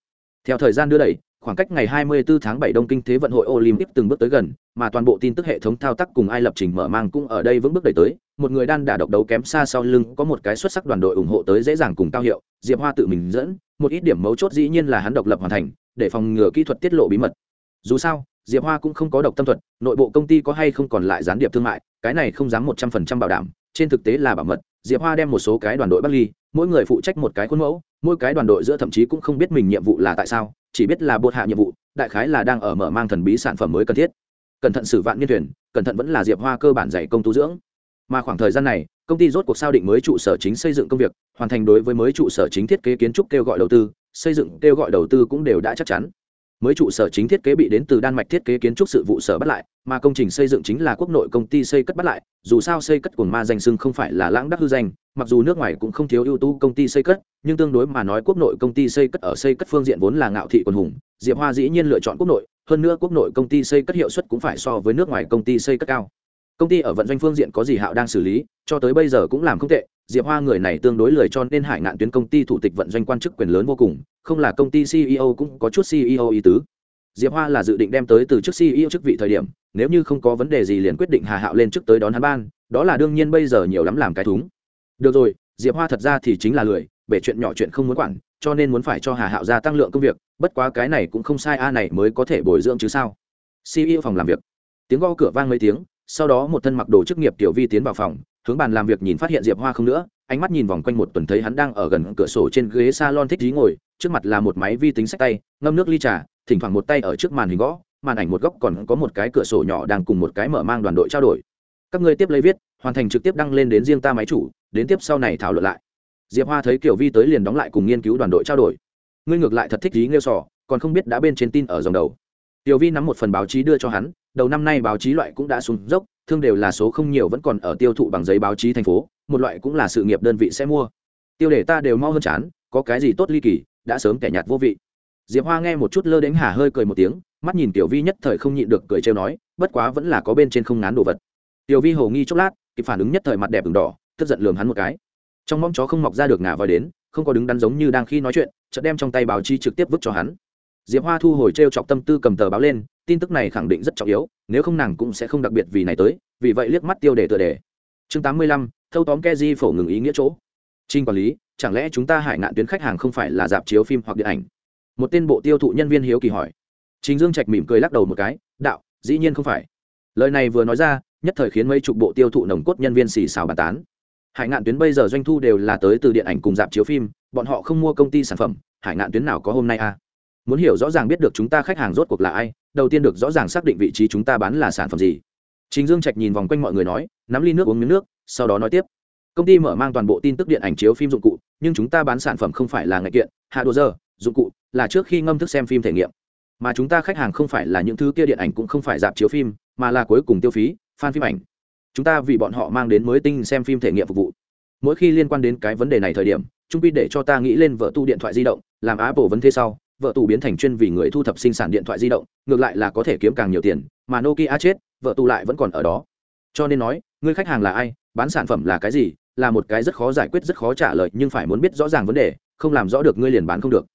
theo thời gian đưa đẩy khoảng cách ngày 24 tháng 7 Đông Kinh Thế vận hội Olympic từng bước tới gần, mà toàn bộ tin tức hệ thống thao tác cùng ai lập trình mở mang cũng ở đây vững bước đẩy tới, một người đan đả độc đấu kém xa sau lưng, có một cái xuất sắc đoàn đội ủng hộ tới dễ dàng cùng cao hiệu, Diệp Hoa tự mình dẫn, một ít điểm mấu chốt dĩ nhiên là hắn độc lập hoàn thành, để phòng ngừa kỹ thuật tiết lộ bí mật. Dù sao, Diệp Hoa cũng không có độc tâm thuật, nội bộ công ty có hay không còn lại gián điệp thương mại, cái này không dám 100% bảo đảm, trên thực tế là bảo mật. Diệp hoa đem một số cái đoàn đội bắc ly mỗi người phụ trách một cái khuôn mẫu mỗi cái đoàn đội giữa thậm chí cũng không biết mình nhiệm vụ là tại sao chỉ biết là bột hạ nhiệm vụ đại khái là đang ở mở mang thần bí sản phẩm mới cần thiết. Cẩn thận xử vạn niên thuyền cẩn thận vẫn là diệp hoa cơ bản dạy công tu dưỡng. Mà khoảng thời gian này công ty rốt cuộc sao định mới trụ sở chính xây dựng công việc hoàn thành đối với mới trụ sở chính thiết kế kiến trúc kêu gọi đầu tư xây dựng kêu gọi đầu tư cũng đều đã chắc chắn mới trụ sở chính thiết kế bị đến từ đan mạch thiết kế kiến trúc sự vụ sở bắt lại, mà công trình xây dựng chính là quốc nội công ty xây cất bắt lại, dù sao xây cất của ma danh sưng không phải là lãng đắc hư danh, mặc dù nước ngoài cũng không thiếu ưu tú công ty xây cất, nhưng tương đối mà nói quốc nội công ty xây cất ở xây cất phương diện vốn là ngạo thị quần hùng, diệp hoa dĩ nhiên lựa chọn quốc nội, hơn nữa quốc nội công ty xây cất hiệu suất cũng phải so với nước ngoài công ty xây cất cao. Công ty ở vận doanh phương diện có gì hạo đang xử lý, cho tới bây giờ cũng làm không tệ diệp hoa người này tương đối lười cho nên hải ngạn tuyến công ty thủ tịch vận doanh quan chức quyền lớn vô cùng, không là công ty ceo cũng có chút ceo ý tứ. Diệp hoa là dự định đem tới từ chức ceo chức vị thời điểm, nếu như không có vấn đề gì liền quyết định hà hạo lên trước tới đón hắn ban, đó là đương nhiên bây giờ nhiều lắm làm cái thúng. Được rồi, diệp hoa thật ra thì chính là lười, bể chuyện nhỏ chuyện không muốn quản, cho nên muốn phải cho hà hạo gia tăng lượng công việc, bất quá cái này cũng không sai, a này mới có thể bồi dưỡng chứ sao? Ceo phòng làm việc. Tiếng gõ cửa vang mấy tiếng, sau đó một thân mặc đồ chức nghiệp tiểu vi tiến vào phòng hướng bàn làm việc nhìn phát hiện diệp hoa không nữa, ánh mắt nhìn vòng quanh một tuần thấy hắn đang ở gần cửa sổ trên ghế salon thích dí ngồi, trước mặt là một máy vi tính sách tay, ngâm nước ly trà, thỉnh thoảng một tay ở trước màn hình gõ, màn ảnh một góc còn có một cái cửa sổ nhỏ đang cùng một cái mở mang đoàn đội trao đổi. Các ngươi tiếp lấy viết, hoàn thành trực tiếp đăng lên đến riêng ta máy chủ, đến tiếp sau này thảo luận lại. Diệp hoa thấy kiểu vi tới liền đóng lại cùng nghiên cứu đoàn đội trao đổi. Ngươi ngược lại thật thích ý nghêu sò, còn không biết đã bên trên tin ở dòng đầu. Tiểu vi nắm một phần báo chí đưa cho hắn, đầu năm nay báo chí loại cũng đã xuống dốc thương đều là số không nhiều vẫn còn ở tiêu thụ bằng giấy báo chí thành phố, một loại cũng là sự nghiệp đơn vị sẽ mua. Tiêu đề ta đều mau hơn chán, có cái gì tốt ly kỳ, đã sớm kẻ nhạt vô vị. Diệp hoa nghe một chút lơ đánh hà hơi cười một tiếng, mắt nhìn tiểu vi nhất thời không nhịn được cười trêu nói, bất quá vẫn là có bên trên không ngán đồ vật. Tiểu vi hồ nghi chốc lát, kịp phản ứng nhất thời mặt đẹp ửng đỏ, tức giận lường hắn một cái. Trong mong chó không mọc ra được ngả voi đến, không có đứng đắn giống như đang khi nói chuyện, chợt đem trong tay báo chí trực tiếp vứt cho hắn diệp hoa thu hồi t r e o chọc tâm tư cầm tờ báo lên, tin tức này khẳng định rất trọng yếu, nếu không nàng cũng sẽ không đặc biệt vì này tới, vì vậy liếc mắt tiêu đề tựa đề. Chương tám mươi lăm, thâu tóm ke di phổ ngừng ý nghĩa chỗ. Trinh quản lý, chẳng lẽ chúng ta hải ngạn tuyến khách hàng không phải là dạp chiếu phim hoặc điện ảnh? Một tên bộ tiêu thụ nhân viên hiếu kỳ hỏi. Chính dương trạch mỉm cười lắc đầu một cái, đạo, dĩ nhiên không phải. Lời này vừa nói ra, nhất thời khiến mấy chục bộ tiêu thụ nồng cốt nhân viên xì xào bàn tán. Hải ngạn tuyến bây giờ doanh thu đều là tới từ điện ảnh cùng dạp chiếu phim, bọn họ không mua công ty sản phẩm, hải ngạn tuyến nào có hôm nay à? Muốn hiểu rõ ràng biết được chúng ta khách hàng rốt cuộc là ai, đầu tiên được rõ ràng xác định vị trí chúng ta bán là sản phẩm gì. Chính dương trạch nhìn vòng quanh mọi người nói, nắm ly nước uống miếng nước, sau đó nói tiếp. Công ty mở mang toàn bộ tin tức điện ảnh chiếu phim dụng cụ, nhưng chúng ta bán sản phẩm không phải là ngày kiện, hạ đồ giờ, dụng cụ, là trước khi ngâm thức xem phim thể nghiệm. Mà chúng ta khách hàng không phải là những thứ kia điện ảnh cũng không phải dạp chiếu phim, mà là cuối cùng tiêu phí, fan phim ảnh. Chúng ta vì bọn họ mang đến mới tinh xem phim thể nghiệm phục vụ. Mỗi khi liên quan đến cái vấn đề này thời điểm, trung pi để cho ta nghĩ lên vợ tu điện thoại di động, làm apple vấn thế sau vợ tù biến thành chuyên vì người thu thập sinh sản điện thoại di động, ngược lại là có thể kiếm càng nhiều tiền, mà nokia chết, vợ tù lại vẫn còn ở đó. Cho nên nói người khách hàng là ai, bán sản phẩm là cái gì, là một cái rất khó giải quyết, rất khó trả lời, nhưng phải muốn biết rõ ràng vấn đề, không làm rõ được ngươi liền bán không được.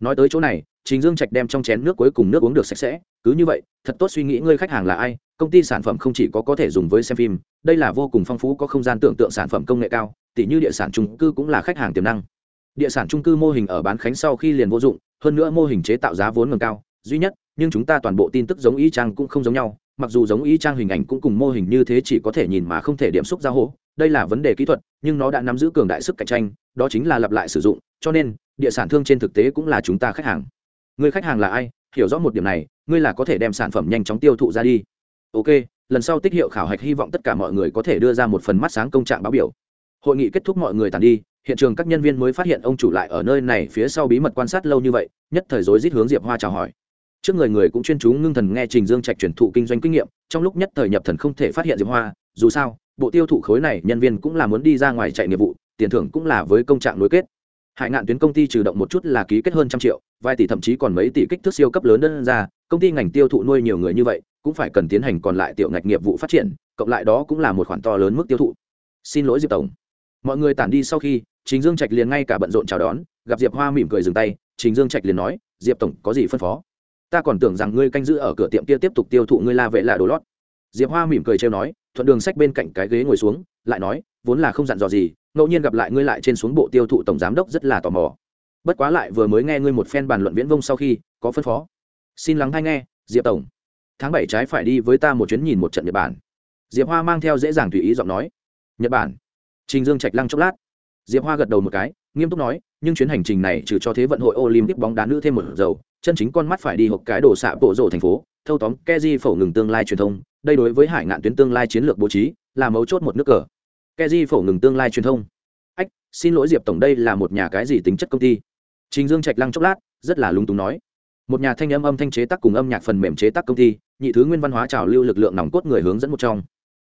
Nói tới chỗ này chính dương trạch đem trong chén nước cuối cùng nước uống được sạch sẽ, cứ như vậy, thật tốt suy nghĩ ngươi khách hàng là ai, công ty sản phẩm không chỉ có có thể dùng với xem phim, đây là vô cùng phong phú, có không gian tưởng tượng sản phẩm công nghệ cao tỷ như địa sản trung cư cũng là khách hàng tiềm năng. Địa sản trung cư mô hình ở bán khánh sau khi liền vô dụng hơn nữa mô hình chế tạo giá vốn ngầm cao, duy nhất, nhưng chúng ta toàn bộ tin tức giống y trang cũng không giống nhau, mặc dù giống y trang hình ảnh cũng cùng mô hình như thế chỉ có thể nhìn mà không thể điểm xúc ra hố, đây là vấn đề kỹ thuật, nhưng nó đã nắm giữ cường đại sức cạnh tranh, đó chính là lặp lại sử dụng, cho nên, địa sản thương trên thực tế cũng là chúng ta khách hàng. Người khách hàng là ai? Hiểu rõ một điểm này, ngươi là có thể đem sản phẩm nhanh chóng tiêu thụ ra đi. Ok, lần sau tích hiệu khảo hạch hy vọng tất cả mọi người có thể đưa ra một phần mắt sáng công trạng báo biểu. Hội nghị kết thúc mọi người tàn đi hiện trường các nhân viên mới phát hiện ông chủ lại ở nơi này phía sau bí mật quan sát lâu như vậy, nhất thời rối rít hướng diệp hoa chào hỏi. Trước người người cũng chuyên chú ngưng thần nghe trình dương trạch truyền thụ kinh doanh kinh nghiệm, trong lúc nhất thời nhập thần không thể phát hiện diệp hoa, dù sao, bộ tiêu thụ khối này nhân viên cũng là muốn đi ra ngoài chạy nghiệp vụ, tiền thưởng cũng là với công trạng nối kết. Hải ngạn tuyến công ty trừ động một chút là ký kết hơn trăm triệu, vài tỷ thậm chí còn mấy tỷ kích thước siêu cấp lớn đơn ra, công ty ngành tiêu thụ nuôi nhiều người như vậy, cũng phải cần tiến hành còn lại tiểu ngạch nghiệp vụ phát triển, cộng lại đó cũng là một khoản to lớn mức tiêu thụ. Xin lỗi diệp tổng. Mọi người tản đi sau khi Trình Dương Trạch liền ngay cả bận rộn chào đón, gặp Diệp Hoa mỉm cười dừng tay, Trình Dương Trạch liền nói, "Diệp tổng, có gì phân phó?" "Ta còn tưởng rằng ngươi canh giữ ở cửa tiệm kia tiếp tục tiêu thụ ngươi la vệ là đồ lót." Diệp Hoa mỉm cười trêu nói, thuận đường sách bên cạnh cái ghế ngồi xuống, lại nói, "Vốn là không dặn dò gì, ngẫu nhiên gặp lại ngươi lại trên xuống bộ tiêu thụ tổng giám đốc rất là tò mò. Bất quá lại vừa mới nghe ngươi một phen bàn luận viễn vông sau khi, có phân phó. Xin lắng hay nghe, Diệp tổng. Tháng bảy trái phải đi với ta một chuyến nhìn một trận Nhật Bản." Diệp Hoa mang theo dễ dàng tùy ý giọng nói. "Nhật Bản?" Trình Dương Trạch lăng chốc lát diệp hoa gật đầu một cái, nghiêm túc nói, nhưng chuyến hành trình này trừ cho thế vận hội olympic bóng đá nữ thêm một dầu, chân chính con mắt phải đi hộp cái đồ xạ bộ rộ thành phố, thâu tóm keji phổ ngừng tương lai truyền thông, đây đối với hải ngạn tuyến tương lai chiến lược bố trí, là mấu chốt một nước cờ. Keji phổ ngừng tương lai truyền thông. Ách, xin lỗi diệp tổng, đây là một nhà cái gì tính chất công ty? Trình dương trạch lăng chốc lát, rất là lung túng nói, một nhà thanh âm âm thanh chế tác cùng âm nhạc phần mềm chế tác công ty, nhị thứ nguyên văn hóa trào lưu lực lượng nòng cốt người hướng dẫn một trong.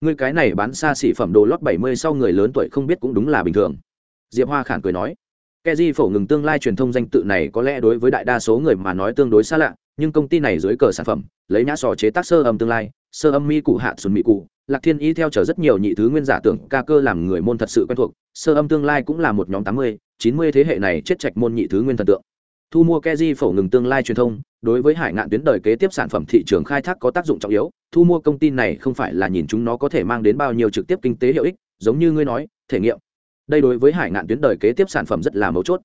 Người cái này bán xa xỉ phẩm đồ lót bảy mươi sau người lớn tuổi không biết cũng đúng là bình thường diệp hoa khản cười nói Keji phổ ngừng tương lai truyền thông danh tự này có lẽ đối với đại đa số người mà nói tương đối xa lạ, nhưng công ty này dưới cờ sản phẩm, lấy nhã sò chế tác sơ âm tương lai, sơ âm mi cụ hạ xuân mỹ cụ, Lạc Thiên Y theo trở rất nhiều nhị thứ nguyên giả tưởng ca cơ làm người môn thật sự quen thuộc, sơ âm tương lai cũng là một nhóm tám mươi, chín mươi thế hệ này chết trạch môn nhị thứ nguyên thần tượng. Thu mua Keji phổ ngừng tương lai truyền thông, đối với hải ngạn tuyến đời kế tiếp sản phẩm thị trường khai thác có tác dụng trọng yếu, thu mua công ty này không phải là nhìn chúng nó có thể mang đến bao nhiêu trực tiếp kinh tế hiệu ích, giống như ngươi nói, thể nghiệm. Đây đối với hải ngạn tuyến đời kế tiếp sản phẩm rất là mấu chốt.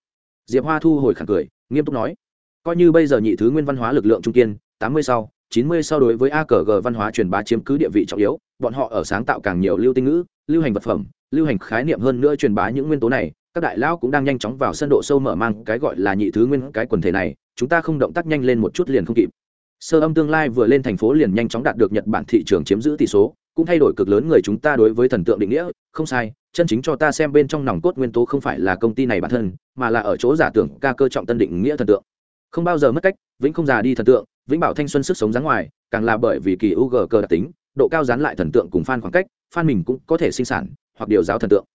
Diệp hoa thu hồi khẳng cười, nghiêm túc nói, coi như bây giờ nhị thứ nguyên văn hóa lực lượng trung kiên, tám mươi sau, chín mươi sau đối với a cờ g văn hóa truyền bá chiếm cứ địa vị trọng yếu, bọn họ ở sáng tạo càng nhiều lưu tinh ngữ, lưu hành vật phẩm, lưu hành khái niệm hơn nữa truyền bá những nguyên tố này, các đại lão cũng đang nhanh chóng vào sân độ sâu mở mang cái gọi là nhị thứ nguyên cái quần thể này, chúng ta không động tác nhanh lên một chút liền không kịp. Sơ âm tương lai vừa lên thành phố liền nhanh chóng đạt được nhật bản thị trường chiếm giữ tỷ số cũng thay đổi cực lớn người chúng ta đối với thần tượng định nghĩa, không sai, chân chính cho ta xem bên trong nòng cốt nguyên tố không phải là công ty này bản thân, mà là ở chỗ giả tưởng ca cơ trọng tân định nghĩa thần tượng. Không bao giờ mất cách, vĩnh không già đi thần tượng, vĩnh bảo thanh xuân sức sống dáng ngoài, càng là bởi vì kỳ u g cơ đặc tính, độ cao dán lại thần tượng cùng fan khoảng cách fan mình cũng có thể sinh sản hoặc điều giáo thần tượng.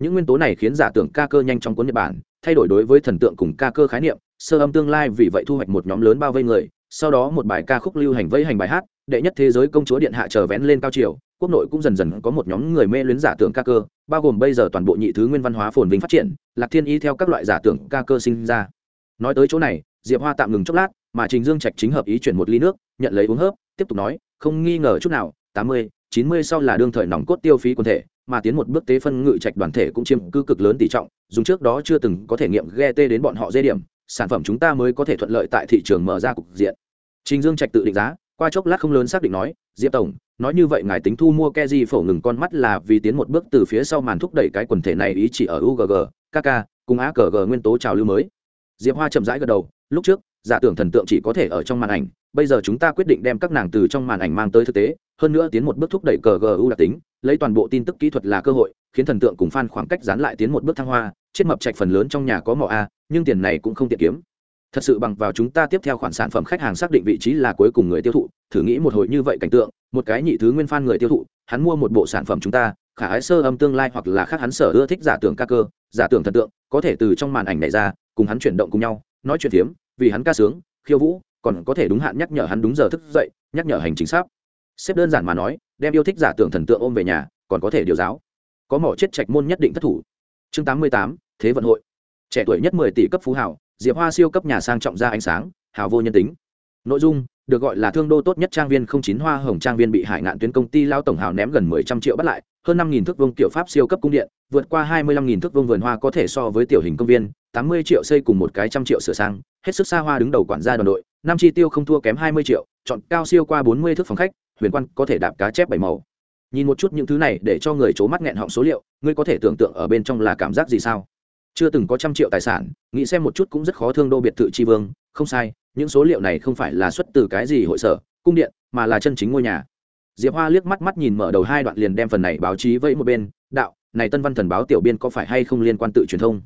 Những nguyên tố này khiến giả tưởng ca cơ nhanh trong cuốn nhật bản, thay đổi đối với thần tượng cùng ca cơ khái niệm, sơ âm tương lai vì vậy thu hoạch một nhóm lớn bao vây người sau đó một bài ca khúc lưu hành vây hành bài hát, đệ nhất thế giới công chúa điện hạ chờ vén lên cao chiều quốc nội cũng dần dần có một nhóm người mê luyến giả tưởng ca cơ, bao gồm bây giờ toàn bộ nhị thứ nguyên văn hóa phồn vinh phát triển, lạc thiên y theo các loại giả tưởng ca cơ sinh ra. Nói tới chỗ này, diệp hoa tạm ngừng chốc lát, mà trình dương trạch chính hợp ý chuyển một ly nước, nhận lấy uống hớp, tiếp tục nói, không nghi ngờ chút nào, tám mươi, chín mươi sau là đương thời nòng cốt tiêu phí quần thể, mà tiến một bước tế phân ngự trạch đoàn thể cũng chiếm cư cực lớn tỷ trọng dùng trước đó chưa từng có thể nghiệm ghe tê đến bọn họ dây điểm sản phẩm chúng ta mới có thể thuận lợi tại thị trường mở ra cục diện. Trình dương trạch tự định giá, qua chốc lát không lớn xác định nói, diệp tổng, nói như vậy ngài tính thu mua ke di phổ ngừng con mắt là vì tiến một bước từ phía sau màn thúc đẩy cái quần thể này ý chỉ ở ugg kk cùng á cờ nguyên tố trào lưu mới. Diệp hoa chậm rãi gật đầu, lúc trước, giả tưởng thần tượng chỉ có thể ở trong màn ảnh, bây giờ chúng ta quyết định đem các nàng từ trong màn ảnh mang tới thực tế, hơn nữa tiến một bước thúc đẩy cờ gu đặc tính, lấy toàn bộ tin tức kỹ thuật là cơ hội, khiến thần tượng cùng f a n khoảng cách dán lại tiến một bước thăng hoa, chết mập trạch phần lớn trong nhà có mỏ a nhưng tiền này cũng không tiện kiếm. Thật sự bằng vào chúng ta tiếp theo khoản sản phẩm khách hàng xác định vị trí là cuối cùng người tiêu thụ, thử nghĩ một hồi như vậy cảnh tượng, một cái nhị thứ nguyên phan người tiêu thụ, hắn mua một bộ sản phẩm chúng ta, khả ái sơ âm tương lai hoặc là khác hắn sở ưa thích giả tưởng ca cơ, giả tưởng thần tượng, có thể từ trong màn ảnh này ra, cùng hắn chuyển động cùng nhau, nói chuyện phiếm vì hắn ca sướng, khiêu vũ, còn có thể đúng hạn nhắc nhở hắn đúng giờ thức dậy, nhắc nhở hành chính xác xếp đơn giản mà nói, đem yêu thích giả tưởng thần tượng ôm về nhà, còn có thể điều giáo. Có mỏ chết trạch môn nhất định thất thủ. Chương tám mươi tám, thế vận hội trẻ tuổi nhất mười tỷ cấp phú hảo diệp hoa siêu cấp nhà sang trọng ra ánh sáng, hào vô nhân tính. Nội dung, được gọi là thương đô tốt nhất trang viên không chín hoa hồng trang viên bị hải ngạn tuyến công ty lao tổng hào ném gần mười trăm triệu bắt lại, hơn năm nghìn thước vương kiểu pháp siêu cấp cung điện, vượt qua hai mươi lăm nghìn thước vương vườn hoa có thể so với tiểu hình công viên, tám mươi triệu xây cùng một cái trăm triệu sửa sang, hết sức xa hoa đứng đầu quản gia đoàn đội, năm chi tiêu không thua kém hai mươi triệu, chọn cao siêu qua bốn mươi thước phòng khách, huyền quan có thể đạp cá chép bảy màu. Nhìn một chút những thứ này để cho người c mắt nghẹn họng số liệu, ngươi có thể tưởng tượng ở bên trong là cảm giác gì sao? Chưa từng có trăm triệu tài sản, nghĩ xem một chút cũng rất khó thương đô biệt thự tri vương. Không sai, những số liệu này không phải là xuất từ cái gì hội sở, cung điện, mà là chân chính ngôi nhà. Diệp hoa liếc mắt mắt nhìn mở đầu hai đoạn liền đem phần này báo chí vẫy một bên. Đạo, này tân văn thần báo tiểu biên có phải hay không liên quan tự truyền thông?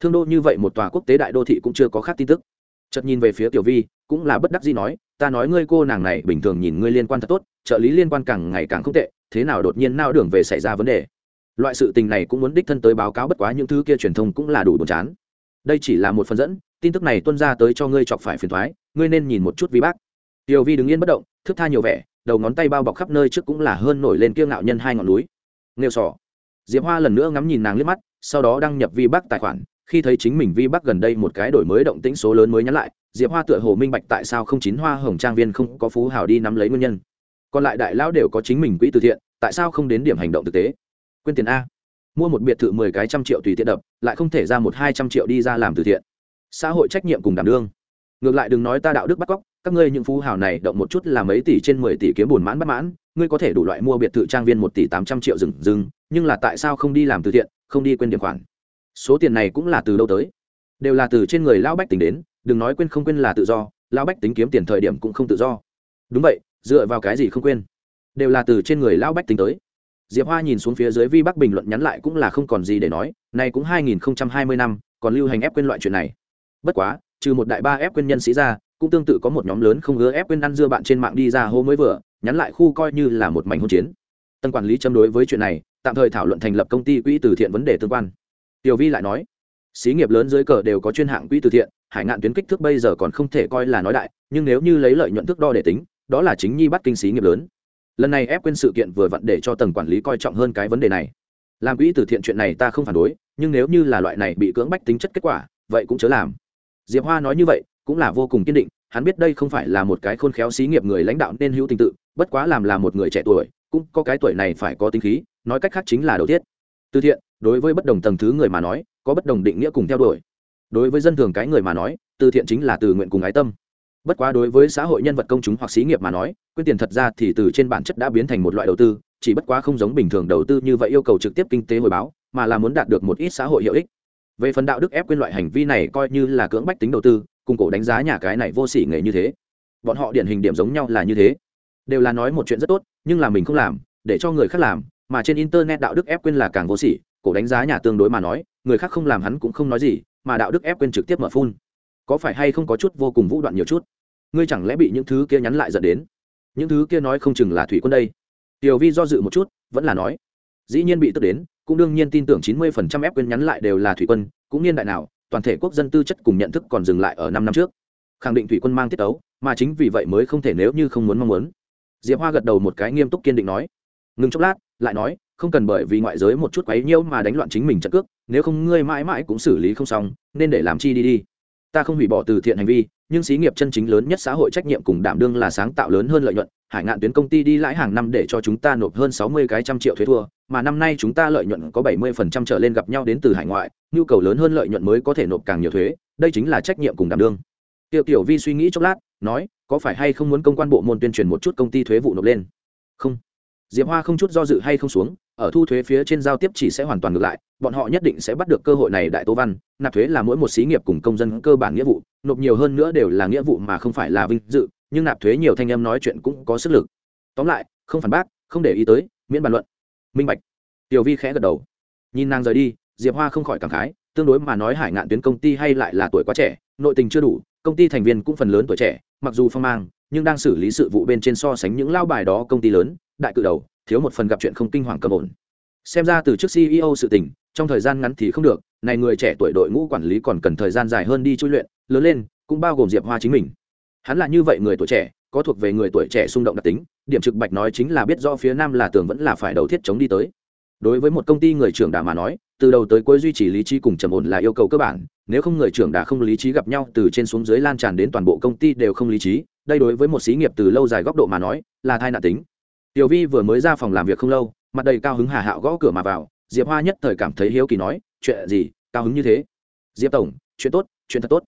Thương đô như vậy một tòa quốc tế đại đô thị cũng chưa có khác tin tức. Chợt nhìn về phía tiểu vi, cũng là bất đắc gì nói, ta nói ngươi cô nàng này bình thường nhìn ngươi liên quan thật tốt, trợ lý liên quan càng ngày càng không tệ, thế nào đột nhiên nao đường về xảy ra vấn đề? Loại sự tình này cũng muốn đích thân tới báo cáo bất quá những thứ kia truyền thông cũng là đủ buồn chán. Đây chỉ là một phần dẫn, tin tức này tuân ra tới cho ngươi chọc phải phiền thoái, ngươi nên nhìn một chút vi bác. Tiểu vi đứng yên bất động thức tha nhiều vẻ, đầu ngón tay bao bọc khắp nơi trước cũng là hơn nổi lên kia ngạo nhân hai ngọn núi. Nghêu sỏ diệp hoa lần nữa ngắm nhìn nàng liếc mắt, sau đó đăng nhập vi Bác tài khoản, khi thấy chính mình vi Bác gần đây một cái đổi mới động tĩnh số lớn mới nhắn lại, diệp hoa tựa hồ minh bạch tại sao không chín hoa hồng trang viên không có phú hào đi nắm lấy nguyên nhân. Còn lại đại lão đều có chính mình quỹ từ thiện, tại sao không đến điểm hành động thực tế? Quên tiền a. Mua một biệt thự mười cái trăm triệu tùy tiện đập, lại không thể ra một hai trăm triệu đi ra làm từ thiện. Xã hội trách nhiệm cùng đảm đương. Ngược lại đừng nói ta đạo đức bắt cóc, các ngươi những phú hào này động một chút là mấy tỷ trên mười tỷ kiếm buồn mãn bất mãn, ngươi có thể đủ loại mua biệt thự trang viên một tỷ tám trăm triệu rừng rừng, nhưng là tại sao không đi làm từ thiện, không đi quên điểm khoản? Số tiền này cũng là từ đâu tới? Đều là từ trên người lão bách tính đến, đừng nói quên không quên là tự do, lão bách tính kiếm tiền thời điểm cũng không tự do. Đúng vậy, dựa vào cái gì không quên? Đều là từ trên người lão bách tính tới diệp hoa nhìn xuống phía dưới vi bắc bình luận nhắn lại cũng là không còn gì để nói, nay cũng hai nghìn hai mươi năm, còn lưu hành ép quên loại chuyện này. Bất quá, trừ một đại ba ép quên nhân sĩ ra, cũng tương tự có một nhóm lớn không ưa ép quên ăn dưa bạn trên mạng đi ra hô mới vừa, nhắn lại khu coi như là một mảnh hỗn chiến. Tân quản lý châm đối với chuyện này, tạm thời thảo luận thành lập công ty quỹ từ thiện vấn đề tương quan. Tiểu vi lại nói, xí nghiệp lớn dưới cờ đều có chuyên hạng quỹ từ thiện, hải ngạn tuyến kích thước bây giờ còn không thể coi là nói đại, nhưng nếu như lấy lợi nhuận thước đo để tính, đó là chính nhi bắt kinh xí nghiệp lớn lần này ép quên sự kiện vừa vặn để cho tầng quản lý coi trọng hơn cái vấn đề này. Làm quỹ từ thiện chuyện này ta không phản đối, nhưng nếu như là loại này bị cưỡng bách tính chất kết quả, vậy cũng chớ làm. Diệp hoa nói như vậy, cũng là vô cùng kiên định, hắn biết đây không phải là một cái khôn khéo xí nghiệp người lãnh đạo nên hữu tình tự, bất quá làm là một người trẻ tuổi, cũng có cái tuổi này phải có tính khí, nói cách khác chính là đầu tiết. Từ thiện, đối với bất đồng tầng thứ người mà nói, có bất đồng định nghĩa cùng theo đuổi. Đối với dân thường cái người mà nói, từ thiện chính là từ nguyện cùng ái tâm bất quá đối với xã hội nhân vật công chúng hoặc xí nghiệp mà nói, quyên tiền thật ra thì từ trên bản chất đã biến thành một loại đầu tư, chỉ bất quá không giống bình thường đầu tư như vậy yêu cầu trực tiếp kinh tế hồi báo, mà là muốn đạt được một ít xã hội hiệu ích. Về phần đạo đức ép quyên loại hành vi này coi như là cưỡng bách tính đầu tư, cùng cổ đánh giá nhà cái này vô sỉ nghề như thế. Bọn họ điển hình điểm giống nhau là như thế. Đều là nói một chuyện rất tốt, nhưng là mình không làm, để cho người khác làm, mà trên internet đạo đức ép quên là càng vô sỉ, cổ đánh giá nhà tương đối mà nói, người khác không làm hắn cũng không nói gì, mà đạo đức ép quên trực tiếp mở phun. Có phải hay không có chút vô cùng vũ đoạn nhiều chút? Ngươi chẳng lẽ bị những thứ kia nhắn lại dẫn đến? Những thứ kia nói không chừng là thủy quân đây. Tiểu vi do dự một chút, vẫn là nói, dĩ nhiên bị tức đến, cũng đương nhiên tin tưởng chín mươi phần trăm ép quên nhắn lại đều là thủy quân, cũng niên đại nào, toàn thể quốc dân tư chất cùng nhận thức còn dừng lại ở năm năm trước. Khẳng định thủy quân mang tiết ấu mà chính vì vậy mới không thể nếu như không muốn mong muốn. Diệp hoa gật đầu một cái nghiêm túc kiên định nói, ngừng chốc lát, lại nói, không cần bởi vì ngoại giới một chút quấy nhiễu mà đánh loạn chính mình trận cước, nếu không ngươi mãi mãi cũng xử lý không xong, nên để làm chi đi đi. Ta không hủy bỏ từ thiện hành vi nhưng xí nghiệp chân chính lớn nhất xã hội trách nhiệm cùng đảm đương là sáng tạo lớn hơn lợi nhuận. Hải ngạn tuyến công ty đi lãi hàng năm để cho chúng ta nộp hơn sáu mươi cái trăm triệu thuế thua, mà năm nay chúng ta lợi nhuận có bảy mươi phần trăm trở lên gặp nhau đến từ hải ngoại, nhu cầu lớn hơn lợi nhuận mới có thể nộp càng nhiều thuế, đây chính là trách nhiệm cùng đảm đương. Tiểu tiểu vi suy nghĩ chốc lát, nói, có phải hay không muốn công quan bộ môn tuyên truyền một chút công ty thuế vụ nộp lên? Không diệp hoa không chút do dự hay không xuống, ở thu thuế phía trên giao tiếp chỉ sẽ hoàn toàn ngược lại, bọn họ nhất định sẽ bắt được cơ hội này đại tô văn, nạp thuế là mỗi một xí nghiệp cùng công dân cơ bản nghĩa vụ, nộp nhiều hơn nữa đều là nghĩa vụ mà không phải là vinh dự, nhưng nạp thuế nhiều thanh em nói chuyện cũng có sức lực. Tóm lại, không phản bác, không để ý tới, miễn bàn luận. Minh bạch. Tiểu vi khẽ gật đầu. Nhìn nàng rời đi, diệp hoa không khỏi cảm khái, tương đối mà nói hải ngạn tuyến công ty hay lại là tuổi quá trẻ, nội tình chưa đủ, công ty thành viên cũng phần lớn tuổi trẻ, mặc dù phong mang, nhưng đang xử lý sự vụ bên trên so sánh những lao bài đó công ty lớn đại cự đầu, thiếu một phần gặp chuyện không kinh hoàng cầm ổn. Xem ra từ trước ceo sự tình, trong thời gian ngắn thì không được, này người trẻ tuổi đội ngũ quản lý còn cần thời gian dài hơn đi chui luyện, lớn lên, cũng bao gồm diệp hoa chính mình. Hắn là như vậy người tuổi trẻ, có thuộc về người tuổi trẻ xung động đặc tính, điểm trực bạch nói chính là biết rõ phía nam là tường vẫn là phải đầu thiết chống đi tới. Đối với một công ty người trưởng đà mà nói, từ đầu tới cuối duy trì lý trí cùng trầm ổn là yêu cầu cơ bản, nếu không người trưởng đà không lý trí gặp nhau, từ trên xuống dưới lan tràn đến toàn bộ công ty đều không lý trí, đây đối với một xí nghiệp từ lâu dài góc độ mà nói, là thai nạn tính tiểu vi vừa mới ra phòng làm việc không lâu, mặt đầy cao hứng hà hạo gõ cửa mà vào, diệp hoa nhất thời cảm thấy hiếu kỳ nói, chuyện gì? Cao hứng như thế? Diệp tổng, chuyện tốt, chuyện thật tốt.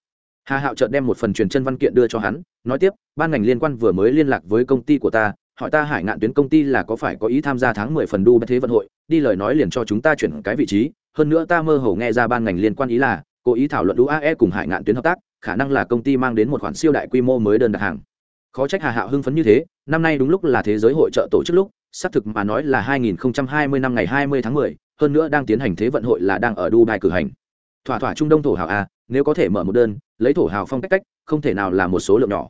Hà hạo chợt đem một phần truyền chân văn kiện đưa cho hắn, nói tiếp, ban ngành liên quan vừa mới liên lạc với công ty của ta, hỏi ta hải ngạn tuyến công ty là có phải có ý tham gia tháng mười phần đu bất thế vận hội, đi lời nói liền cho chúng ta chuyển cái vị trí, hơn nữa ta mơ hồ nghe ra ban ngành liên quan ý là, cố ý thảo luận uae cùng hải ngạn tuyến hợp tác, khả năng là công ty mang đến một khoản siêu đại quy mô mới đơn đặt hàng khó trách hà hạo hưng phấn như thế năm nay đúng lúc là thế giới hội trợ tổ chức lúc xác thực mà nói là 2020 năm ngày 20 tháng 10, hơn nữa đang tiến hành thế vận hội là đang ở Dubai cử hành. Thỏa thỏa Trung Đông thổ hào a, nếu có thể mở một đơn, lấy thổ hào phong cách cách, không thể nào là một số lượng nhỏ.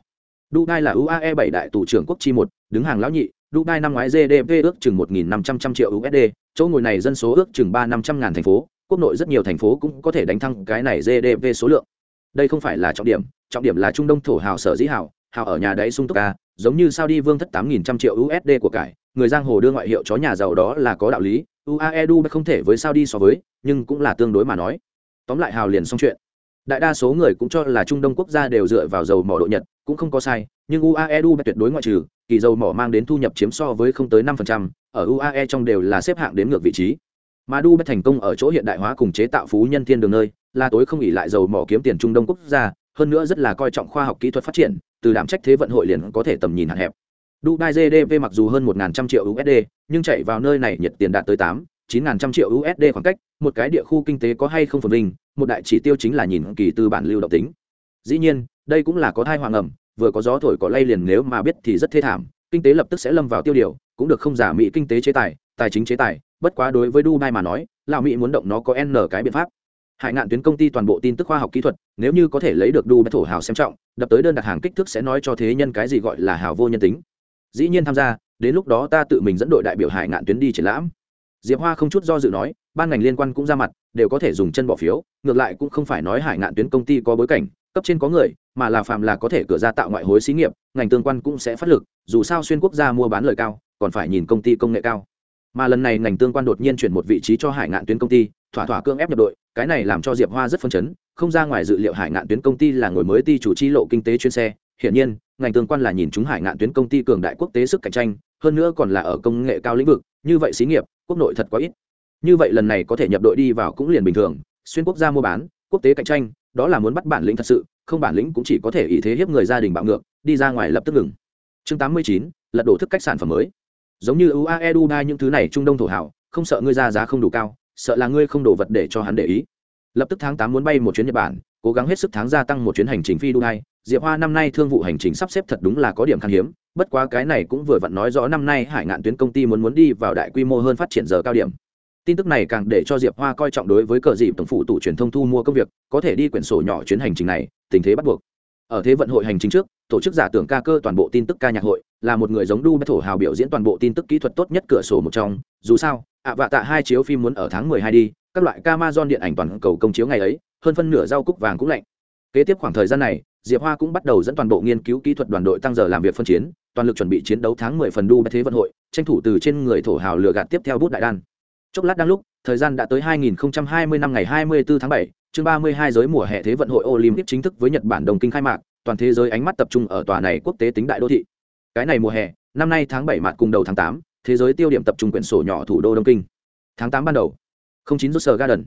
Dubai là UAE 7 đại tù trưởng quốc chi một, đứng hàng lão nhị, Dubai năm ngoái GDP ước chừng 1.500 triệu USD, chỗ ngồi này dân số ước chừng 3-500 ngàn thành phố, quốc nội rất nhiều thành phố cũng có thể đánh thăng cái này GDP số lượng. Đây không phải là trọng điểm, trọng điểm là Trung Đông thổ hào sở dĩ hào, hào ở nhà đấy sung túc ca, giống như Saudi vương thất 8.000 trăm triệu USD của cải, người giang hồ đưa ngoại hiệu chó nhà giàu đó là có đạo lý, UAE Dubai không thể với Saudi so với, nhưng cũng là tương đối mà nói. Tóm lại hào liền xong chuyện. Đại đa số người cũng cho là Trung Đông quốc gia đều dựa vào dầu mỏ độ Nhật, cũng không có sai, nhưng UAE Dubai tuyệt đối ngoại trừ, kỳ dầu mỏ mang đến thu nhập chiếm so với không tới năm phần trăm. ở UAE trong đều là xếp hạng đến ngược vị trí. Mà Dubai thành công ở chỗ hiện đại hóa cùng chế tạo phú nhân thiên đường nơi, là tối không ỉ lại dầu mỏ kiếm tiền Trung Đông quốc gia, hơn nữa rất là coi trọng khoa học kỹ thuật phát triển, từ đảm trách thế vận hội liền có thể tầm nhìn hạn hẹp. Dubai GDP mặc dù hơn 1.000 triệu USD, nhưng chạy vào nơi này nhiệt tiền đạt tới 8, 9.000 triệu USD khoảng cách, một cái địa khu kinh tế có hay không phồn vinh, một đại chỉ tiêu chính là nhìn kỳ tư bản lưu động tính. Dĩ nhiên, đây cũng là có thai hoàng ẩm, vừa có gió thổi có lay liền nếu mà biết thì rất thê thảm, kinh tế lập tức sẽ lâm vào tiêu điều, cũng được không giả mỹ kinh tế chế tài, tài chính chế tài, bất quá đối với Dubai mà nói, là mỹ muốn động nó có n cái biện pháp hải ngạn tuyến công ty toàn bộ tin tức khoa học kỹ thuật, nếu như có thể lấy được đu bất thổ hào xem trọng, đập tới đơn đặt hàng kích thước sẽ nói cho thế nhân cái gì gọi là hào vô nhân tính. Dĩ nhiên tham gia, đến lúc đó ta tự mình dẫn đội đại biểu hải ngạn tuyến đi triển lãm. Diệp hoa không chút do dự nói, ban ngành liên quan cũng ra mặt, đều có thể dùng chân bỏ phiếu, ngược lại cũng không phải nói hải ngạn tuyến công ty có bối cảnh, cấp trên có người, mà là phạm là có thể cửa ra tạo ngoại hối xí nghiệp, ngành tương quan cũng sẽ phát lực, dù sao xuyên quốc gia mua bán lời cao, còn phải nhìn công ty công nghệ cao. Mà lần này ngành tương quan đột nhiên chuyển một vị trí cho hải ngạn tuyến công ty thỏa thỏa cương ép nhập đội, cái này làm cho diệp hoa rất phấn chấn, không ra ngoài dự liệu hải ngạn tuyến công ty là ngồi mới ty chủ chi lộ kinh tế chuyên xe, hiển nhiên, ngành tương quan là nhìn chúng hải ngạn tuyến công ty cường đại quốc tế sức cạnh tranh, hơn nữa còn là ở công nghệ cao lĩnh vực, như vậy xí nghiệp, quốc nội thật quá ít. Như vậy lần này có thể nhập đội đi vào cũng liền bình thường, xuyên quốc gia mua bán, quốc tế cạnh tranh, đó là muốn bắt bản lĩnh thật sự, không bản lĩnh cũng chỉ có thể ý thế hiếp người gia đình bạo ngược, đi ra ngoài lập tức ngừng. Chương tám mươi chín, lật đổ thức cách sản phẩm mới. Giống như uae dubai những thứ này trung đông thổ hảo, không sợ ngươi ra giá không đủ cao sợ là ngươi không đổ vật để cho hắn để ý. Lập tức tháng tám muốn bay một chuyến nhật bản, cố gắng hết sức tháng gia tăng một chuyến hành trình phi dubai diệp hoa năm nay thương vụ hành trình sắp xếp thật đúng là có điểm khan hiếm, bất quá cái này cũng vừa vặn nói rõ năm nay hải ngạn tuyến công ty muốn muốn đi vào đại quy mô hơn phát triển giờ cao điểm. Tin tức này càng để cho diệp hoa coi trọng đối với cờ dịp tổng phụ tụ truyền thông thu mua công việc, có thể đi quyển sổ nhỏ chuyến hành trình này, tình thế bắt buộc. Ở thế vận hội hành trình trước, tổ chức giả tưởng ca cơ toàn bộ tin tức ca nhạc hội, là một người giống đu bất thổ hào biểu diễn toàn bộ tin tức kỹ thuật tốt nhất cửa sổ một trong. Dù sao ạ vạ tạ hai chiếu phim muốn ở tháng mười hai đi các loại Amazon điện ảnh toàn cầu công chiếu ngày ấy hơn phân nửa rau cúc vàng cũng lạnh kế tiếp khoảng thời gian này diệp hoa cũng bắt đầu dẫn toàn bộ nghiên cứu kỹ thuật đoàn đội tăng giờ làm việc phân chiến toàn lực chuẩn bị chiến đấu tháng mười phần đu thế vận hội tranh thủ từ trên người thổ hào lừa gạt tiếp theo bút đại đan chốc lát đang lúc thời gian đã tới 2020 năm ngày 24 tháng 7, chương 32 giới mùa hè thế vận hội Olympic chính thức với Nhật Bản đồng kinh khai mạc, toàn thế giới ánh mắt tập trung ở tòa này quốc tế tính đại đô thị. Cái này mùa hè, năm nay tháng 7 mạt cùng đầu tháng 8, thế giới tiêu điểm tập trung quyển sổ nhỏ thủ đô Đông Kinh. Tháng tám ban đầu, 09 Roser Garden.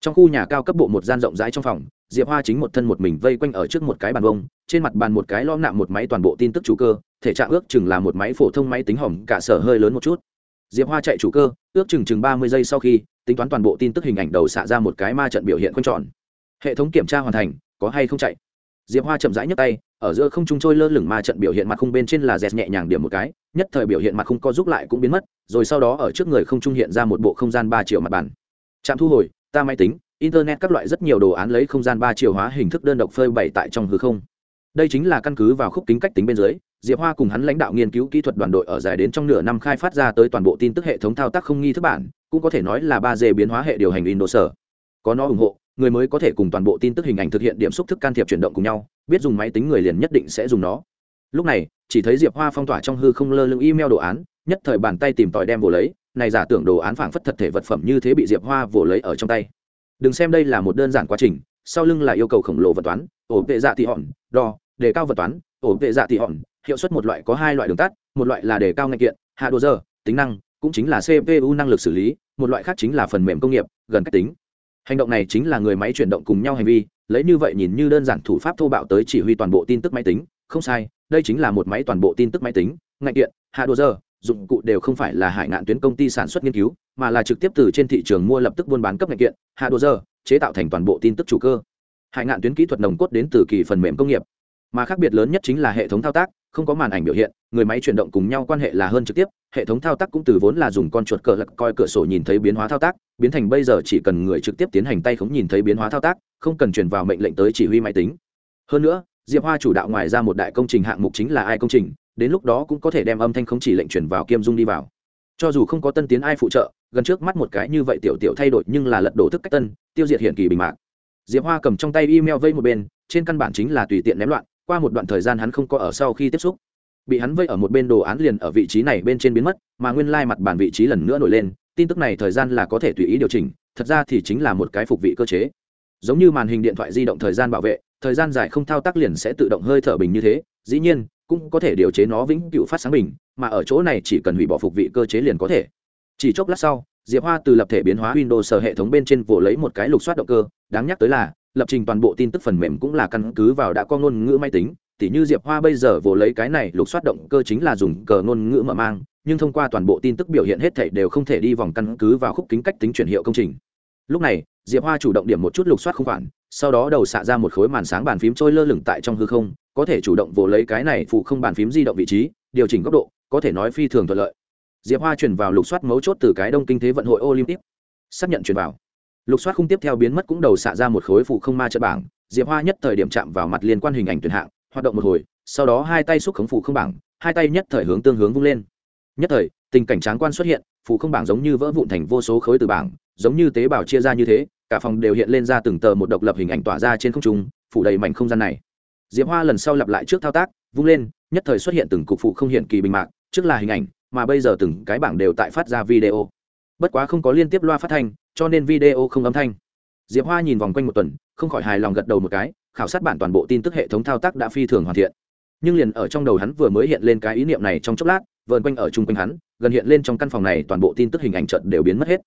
Trong khu nhà cao cấp bộ một gian rộng rãi trong phòng, Diệp Hoa chính một thân một mình vây quanh ở trước một cái bàn bông, trên mặt bàn một cái lõm nạm một máy toàn bộ tin tức chủ cơ, thể trạng ước chừng là một máy phổ thông máy tính hỏng cả sở hơi lớn một chút diệp hoa chạy chủ cơ ước chừng chừng ba mươi giây sau khi tính toán toàn bộ tin tức hình ảnh đầu xạ ra một cái ma trận biểu hiện quanh tròn hệ thống kiểm tra hoàn thành có hay không chạy diệp hoa chậm rãi nhấc tay, ở giữa không trung trôi lơ lửng ma trận biểu hiện mặt khung bên trên là dẹt nhẹ nhàng điểm một cái, nhất thời biểu hiện mặt khung co giúp lại cũng biến mất, rồi sau đó ở trước người không trung hiện ra một bộ không gian ba chiều mặt bản trạm thu hồi, ta máy tính, internet các loại rất nhiều đồ án lấy không gian ba chiều hóa hình thức đơn độc phơi bày tại trong hư không. Đây chính là căn cứ vào khúc kính cách tính bên dưới, diệp hoa cùng hắn lãnh đạo nghiên cứu kỹ thuật đoàn đội ở dài đến trong nửa năm khai phát ra tới toàn bộ tin tức hệ thống thao tác không nghi thức bản, cũng có thể nói là ba d biến hóa hệ điều hành windows sở. Có nó ủng hộ người mới có thể cùng toàn bộ tin tức hình ảnh thực hiện điểm xúc thức can thiệp chuyển động cùng nhau, biết dùng máy tính người liền nhất định sẽ dùng nó. Lúc này, chỉ thấy diệp hoa phong tỏa trong hư không lơ lưng email đồ án, nhất thời bàn tay tìm tòi đem vồ lấy, này giả tưởng đồ án phảng phất thật thể vật phẩm như thế bị diệp hoa vồ lấy ở trong tay. Đừng xem đây là một đơn giản quá trình, sau lưng là yêu cầu khổng lồ vật toán, ổ vệ dạ thị hòn, đo, đề cao vật toán, ổ vệ dạ thị hòn, hiệu suất một loại có hai loại đường tắt, một loại là đề cao ngạch kiện, hạ đồ giờ, tính năng, cũng chính là cpu năng lực xử lý, một loại khác chính là phần mềm công nghiệp, gần cách tính hành động này chính là người máy chuyển động cùng nhau hành vi, lấy như vậy nhìn như đơn giản thủ pháp thô bạo tới chỉ huy toàn bộ tin tức máy tính. Không sai, đây chính là một máy toàn bộ tin tức máy tính. Ngạch kiện hạ đồ giờ dụng cụ đều không phải là hải ngạn tuyến công ty sản xuất nghiên cứu, mà là trực tiếp từ trên thị trường mua lập tức buôn bán cấp ngạch kiện hạ đồ giờ chế tạo thành toàn bộ tin tức chủ cơ. Hải ngạn tuyến kỹ thuật nồng cốt đến từ kỳ phần mềm công nghiệp. Mà khác biệt lớn nhất chính là hệ thống thao tác không có màn ảnh biểu hiện, người máy chuyển động cùng nhau quan hệ là hơn trực tiếp, hệ thống thao tác cũng từ vốn là dùng con chuột cờ lật coi cửa sổ nhìn thấy biến hóa thao tác, biến thành bây giờ chỉ cần người trực tiếp tiến hành tay không nhìn thấy biến hóa thao tác, không cần truyền vào mệnh lệnh tới chỉ huy máy tính. Hơn nữa, diệp hoa chủ đạo ngoài ra một đại công trình hạng mục chính là ai công trình, đến lúc đó cũng có thể đem âm thanh không chỉ lệnh truyền vào kiêm dung đi vào. Cho dù không có tân tiến ai phụ trợ, gần trước mắt một cái như vậy tiểu tiểu thay đổi nhưng là lật đổ thức cách tân, tiêu diệt hiện kỳ bình mạng diệp hoa cầm trong tay email vây một bên, trên căn bản chính là tùy tiện ném loạn qua một đoạn thời gian hắn không có ở sau khi tiếp xúc. Bị hắn vây ở một bên đồ án liền ở vị trí này bên trên biến mất, mà nguyên lai mặt bàn vị trí lần nữa nổi lên, tin tức này thời gian là có thể tùy ý điều chỉnh, thật ra thì chính là một cái phục vị cơ chế. Giống như màn hình điện thoại di động thời gian bảo vệ, thời gian dài không thao tác liền sẽ tự động hơi thở bình như thế, dĩ nhiên, cũng có thể điều chế nó vĩnh cựu phát sáng bình, mà ở chỗ này chỉ cần hủy bỏ phục vị cơ chế liền có thể. Chỉ chốc lát sau, diệp hoa từ lập thể biến hóa windows sở hệ thống bên trên vỗ lấy một cái lục soát động cơ, đáng nhắc tới là lập trình toàn bộ tin tức phần mềm cũng là căn cứ vào đã có ngôn ngữ máy tính. Tỉ như diệp hoa bây giờ vồ lấy cái này, lục soát động cơ chính là dùng cờ ngôn ngữ mở mang, nhưng thông qua toàn bộ tin tức biểu hiện hết thảy đều không thể đi vòng căn cứ vào khúc kính cách tính chuyển hiệu công trình. Lúc này, diệp hoa chủ động điểm một chút lục soát không khoản, sau đó đầu xạ ra một khối màn sáng bàn phím trôi lơ lửng tại trong hư không, có thể chủ động vồ lấy cái này phụ không bàn phím di động vị trí, điều chỉnh góc độ, có thể nói phi thường thuận lợi. Diệp hoa chuyển vào lục soát mấu chốt từ cái đông kinh thế vận hội olympic. Xác nhận chuyển vào lục soát khung tiếp theo biến mất cũng đầu xạ ra một khối phụ không ma trận bảng, diệp hoa nhất thời điểm chạm vào mặt liên quan hình ảnh tuyển hạng, hoạt động một hồi, sau đó hai tay xúc khống phụ không bảng, hai tay nhất thời hướng tương hướng vung lên. Nhất thời, tình cảnh tráng quan xuất hiện, phụ không bảng giống như vỡ vụn thành vô số khối từ bảng, giống như tế bào chia ra như thế, cả phòng đều hiện lên ra từng tờ một độc lập hình ảnh tỏa ra trên không trung, phủ đầy mảnh không gian này. Diệp hoa lần sau lặp lại trước thao tác, vung lên, nhất thời xuất hiện từng cục phụ không hiện kỳ bình mạng trước là hình ảnh, mà bây giờ từng cái bảng đều tại phát ra video bất quá không có liên tiếp loa phát thanh, cho nên video không âm thanh. Diệp hoa nhìn vòng quanh một tuần, không khỏi hài lòng gật đầu một cái, khảo sát bản toàn bộ tin tức hệ thống thao tác đã phi thường hoàn thiện. Nhưng liền ở trong đầu hắn vừa mới hiện lên cái ý niệm này trong chốc lát, vờn quanh ở chung quanh hắn, gần hiện lên trong căn phòng này toàn bộ tin tức hình ảnh trận đều biến mất hết.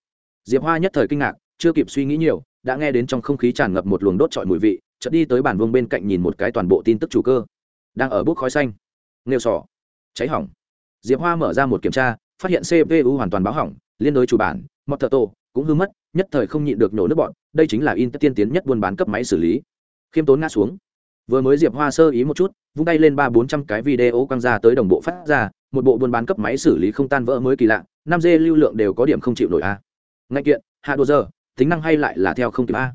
Diệp hoa nhất thời kinh ngạc, chưa kịp suy nghĩ nhiều, đã nghe đến trong không khí tràn ngập một luồng đốt trọi mùi vị, chợt đi tới bản vương bên cạnh nhìn một cái toàn bộ tin tức chủ cơ. Đang ở bút khói xanh. Nêu sỏ. Cháy hỏng. Diệp hoa mở ra một kiểm tra, phát hiện cpu hoàn toàn báo hỏng liên đối chủ bản mọt thợ tổ cũng hư mất, nhất thời không nhịn được nổ nước bọn, đây chính là in tiên tiến nhất buôn bán cấp máy xử lý. Khiêm tốn ngã xuống. Vừa mới diệp hoa sơ ý một chút, vung tay lên ba bốn trăm cái video quăng ra tới đồng bộ phát ra, một bộ buôn bán cấp máy xử lý không tan vỡ mới kỳ lạ, năm d lưu lượng đều có điểm không chịu nổi a. Ngay kiện, hạ đồ giờ, tính năng hay lại là theo không kịp a.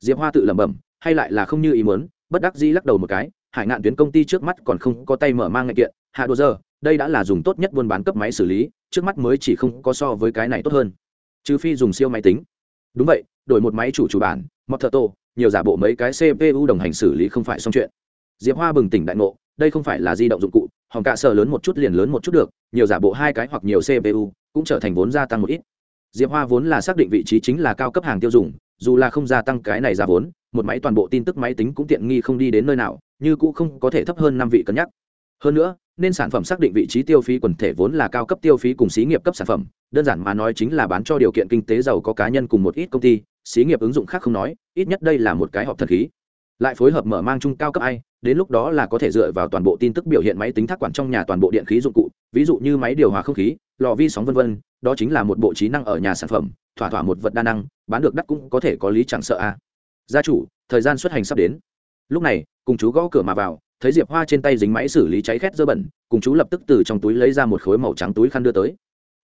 Diệp hoa tự lẩm bẩm, hay lại là không như ý muốn, bất đắc dĩ lắc đầu một cái, hải ngạn tuyến công ty trước mắt còn không có tay mở mang ngay kiện, hạ đồ giờ đây đã là dùng tốt nhất buôn bán cấp máy xử lý, trước mắt mới chỉ không có so với cái này tốt hơn. Trừ phi dùng siêu máy tính. Đúng vậy, đổi một máy chủ chủ bản mọc thợ tô nhiều giả bộ mấy cái cpu đồng hành xử lý không phải xong chuyện. Diệp hoa bừng tỉnh đại ngộ, đây không phải là di động dụng cụ hòng cạ sờ lớn một chút liền lớn một chút được, nhiều giả bộ hai cái hoặc nhiều cpu cũng trở thành vốn gia tăng một ít. Diệp hoa vốn là xác định vị trí chính là cao cấp hàng tiêu dùng, dù là không gia tăng cái này ra vốn, một máy toàn bộ tin tức máy tính cũng tiện nghi không đi đến nơi nào, như cũ không có thể thấp hơn năm vị cân nhắc. Hơn nữa nên sản phẩm xác định vị trí tiêu phí quần thể vốn là cao cấp tiêu phí cùng xí nghiệp cấp sản phẩm. Đơn giản mà nói chính là bán cho điều kiện kinh tế giàu có cá nhân cùng một ít công ty, xí nghiệp ứng dụng khác không nói, ít nhất đây là một cái họp thần khí. Lại phối hợp mở mang chung cao cấp ai, đến lúc đó là có thể dựa vào toàn bộ tin tức biểu hiện máy tính thác quản trong nhà toàn bộ điện khí dụng cụ, ví dụ như máy điều hòa không khí, lò vi sóng vân vân, đó chính là một bộ trí năng ở nhà sản phẩm, thỏa thỏa một vật đa năng, bán được đắt cũng có thể có lý chẳng sợ a. Gia chủ, thời gian xuất hành sắp đến. Lúc này cùng chú gõ cửa mà vào, thấy diệp hoa trên tay dính máy xử lý cháy khét dơ bẩn, cùng chú lập tức từ trong túi lấy ra một khối màu trắng túi khăn đưa tới.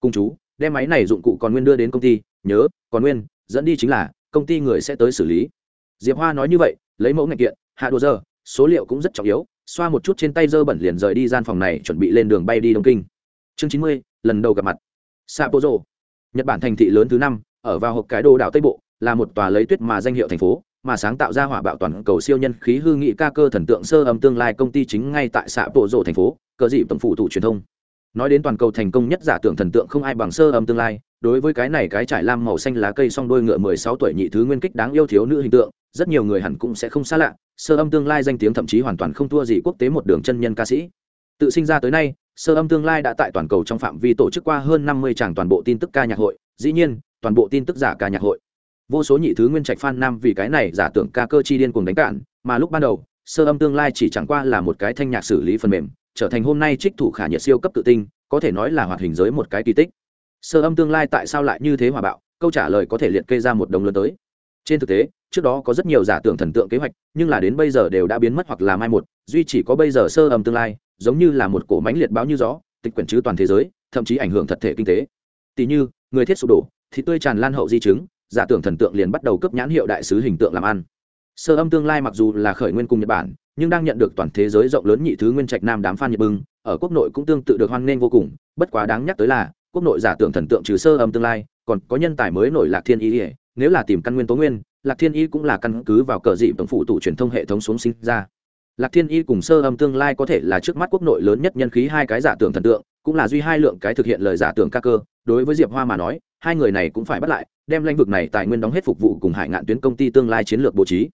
Cùng chú, đem máy này dụng cụ còn nguyên đưa đến công ty, nhớ, còn nguyên, dẫn đi chính là, công ty người sẽ tới xử lý. Diệp hoa nói như vậy, lấy mẫu ngạch kiện, hạ đồ dơ số liệu cũng rất trọng yếu, xoa một chút trên tay dơ bẩn liền rời đi gian phòng này chuẩn bị lên đường bay đi đông kinh. Chương chín mươi, lần đầu gặp mặt. Sapporo nhật bản thành thị lớn thứ năm, ở vào hộp cái đồ đảo tây bộ, là một tòa lấy tuyết mà danh hiệu thành phố mà sáng tạo ra hỏa bạo toàn cầu siêu nhân khí hư nghị ca cơ thần tượng sơ âm tương lai công ty chính ngay tại xã bộ rộ thành phố, cờ dị tổng phủ thủ truyền thông. Nói đến toàn cầu thành công nhất giả tưởng thần tượng không ai bằng sơ âm tương lai, đối với cái này cái trải lam màu xanh lá cây song đôi ngựa mười sáu tuổi nhị thứ nguyên kích đáng yêu thiếu nữ hình tượng, rất nhiều người hẳn cũng sẽ không xa lạ, sơ âm tương lai danh tiếng thậm chí hoàn toàn không thua gì quốc tế một đường chân nhân ca sĩ. Tự sinh ra tới nay, sơ âm tương lai đã tại toàn cầu trong phạm vi tổ chức qua hơn năm mươi tràng toàn bộ tin tức ca nhạc hội, dĩ nhiên, toàn bộ tin tức giả ca nhạc hội vô số nhị thứ nguyên trạch phan nam vì cái này giả tưởng ca cơ chi điên cuồng đánh cạn, mà lúc ban đầu, sơ âm tương lai chỉ chẳng qua là một cái thanh nhạc xử lý phần mềm, trở thành hôm nay trích thủ khả nhiệt siêu cấp tự tinh có thể nói là hoạt hình giới một cái kỳ tích. Sơ âm tương lai tại sao lại như thế hòa bạo? Câu trả lời có thể liệt kê ra một đồng lớn tới. Trên thực tế, trước đó có rất nhiều giả tưởng thần tượng kế hoạch, nhưng là đến bây giờ đều đã biến mất hoặc là mai một, duy chỉ có bây giờ sơ âm tương lai, giống như là một cổ mánh liệt báo như gió, tịch quyển chứ toàn thế giới, thậm chí ảnh hưởng thật thể kinh tế. Tỷ như, người thiết sụp đổ thì tươi tràn lan hậu di chứng giả tưởng thần tượng liền bắt đầu cấp nhãn hiệu đại sứ hình tượng làm ăn. Sơ âm tương lai mặc dù là khởi nguyên cùng nhật bản, nhưng đang nhận được toàn thế giới rộng lớn nhị thứ nguyên trạch nam đám phan a bừng nhật bưng ở quốc nội cũng tương tự được hoan nghênh vô cùng, bất quá đáng nhắc tới là, quốc nội giả tưởng thần tượng trừ sơ âm tương lai, còn có nhân tài mới nổi lạc thiên y nếu là tìm căn nguyên tố nguyên, lạc thiên y cũng là căn cứ vào cờ dị tổng phụ tụ truyền thông hệ thống xuống sinh ra. Lạc thiên y cùng sơ âm tương lai có thể là trước mắt quốc nội lớn nhất nhân khí hai cái giả tưởng thần tượng, cũng là duy hai lượng cái thực hiện lời giả tưởng ca cơ, đối với diệp hoa mà nói hai người này cũng phải bắt lại, đem lãnh vực này tài nguyên đóng hết phục vụ cùng hải ngạn tuyến công ty tương lai chiến lược bố trí.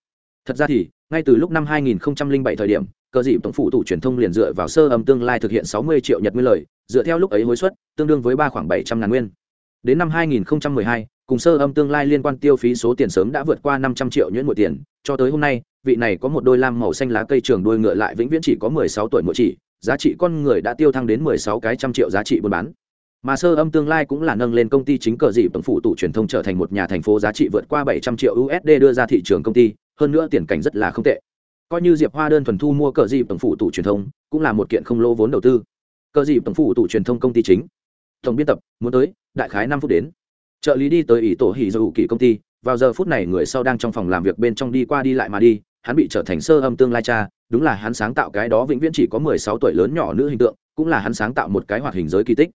Thật ra thì, ngay từ lúc năm 2007 thời điểm, cờ dịp tổng phụ tủ truyền thông liền dựa vào sơ âm tương lai thực hiện 60 triệu nhật nguyên lời, dựa theo lúc ấy hối suất, tương đương với ba khoảng 700 ngàn nguyên. Đến năm 2012 cùng sơ âm tương lai liên quan tiêu phí số tiền sớm đã vượt qua 500 triệu nhuyễn mỗi tiền, cho tới hôm nay, vị này có một đôi lam màu xanh lá cây trường đuôi ngựa lại vĩnh viễn chỉ có 16 tuổi mỗi chỉ, giá trị con người đã tiêu thăng đến 16 cái trăm triệu giá trị buôn bán mà sơ âm tương lai cũng là nâng lên công ty chính cờ dịp tổng phụ tụ truyền thông trở thành một nhà thành phố giá trị vượt qua 700 triệu usd đưa ra thị trường công ty, hơn nữa tiền cảnh rất là không tệ. Coi như diệp hoa đơn thuần thu mua cờ dịp tổng phụ tụ truyền thông, cũng là một kiện không lỗ vốn đầu tư. Cờ dịp tổng phụ tụ truyền thông công ty chính. Tổng biên tập, muốn tới, đại khái năm phút đến. Trợ lý đi tới ỷ tổ hỉ dầu kỳ công ty, vào giờ phút này người sau đang trong phòng làm việc bên trong đi qua đi lại mà đi, hắn bị trở thành sơ âm tương lai cha, đúng là hắn sáng tạo cái đó vĩnh viễn chỉ có mười sáu tuổi lớn nhỏ nữ hình tượng, cũng là hắn sáng tạo một cái hoạt hình giới kỳ tích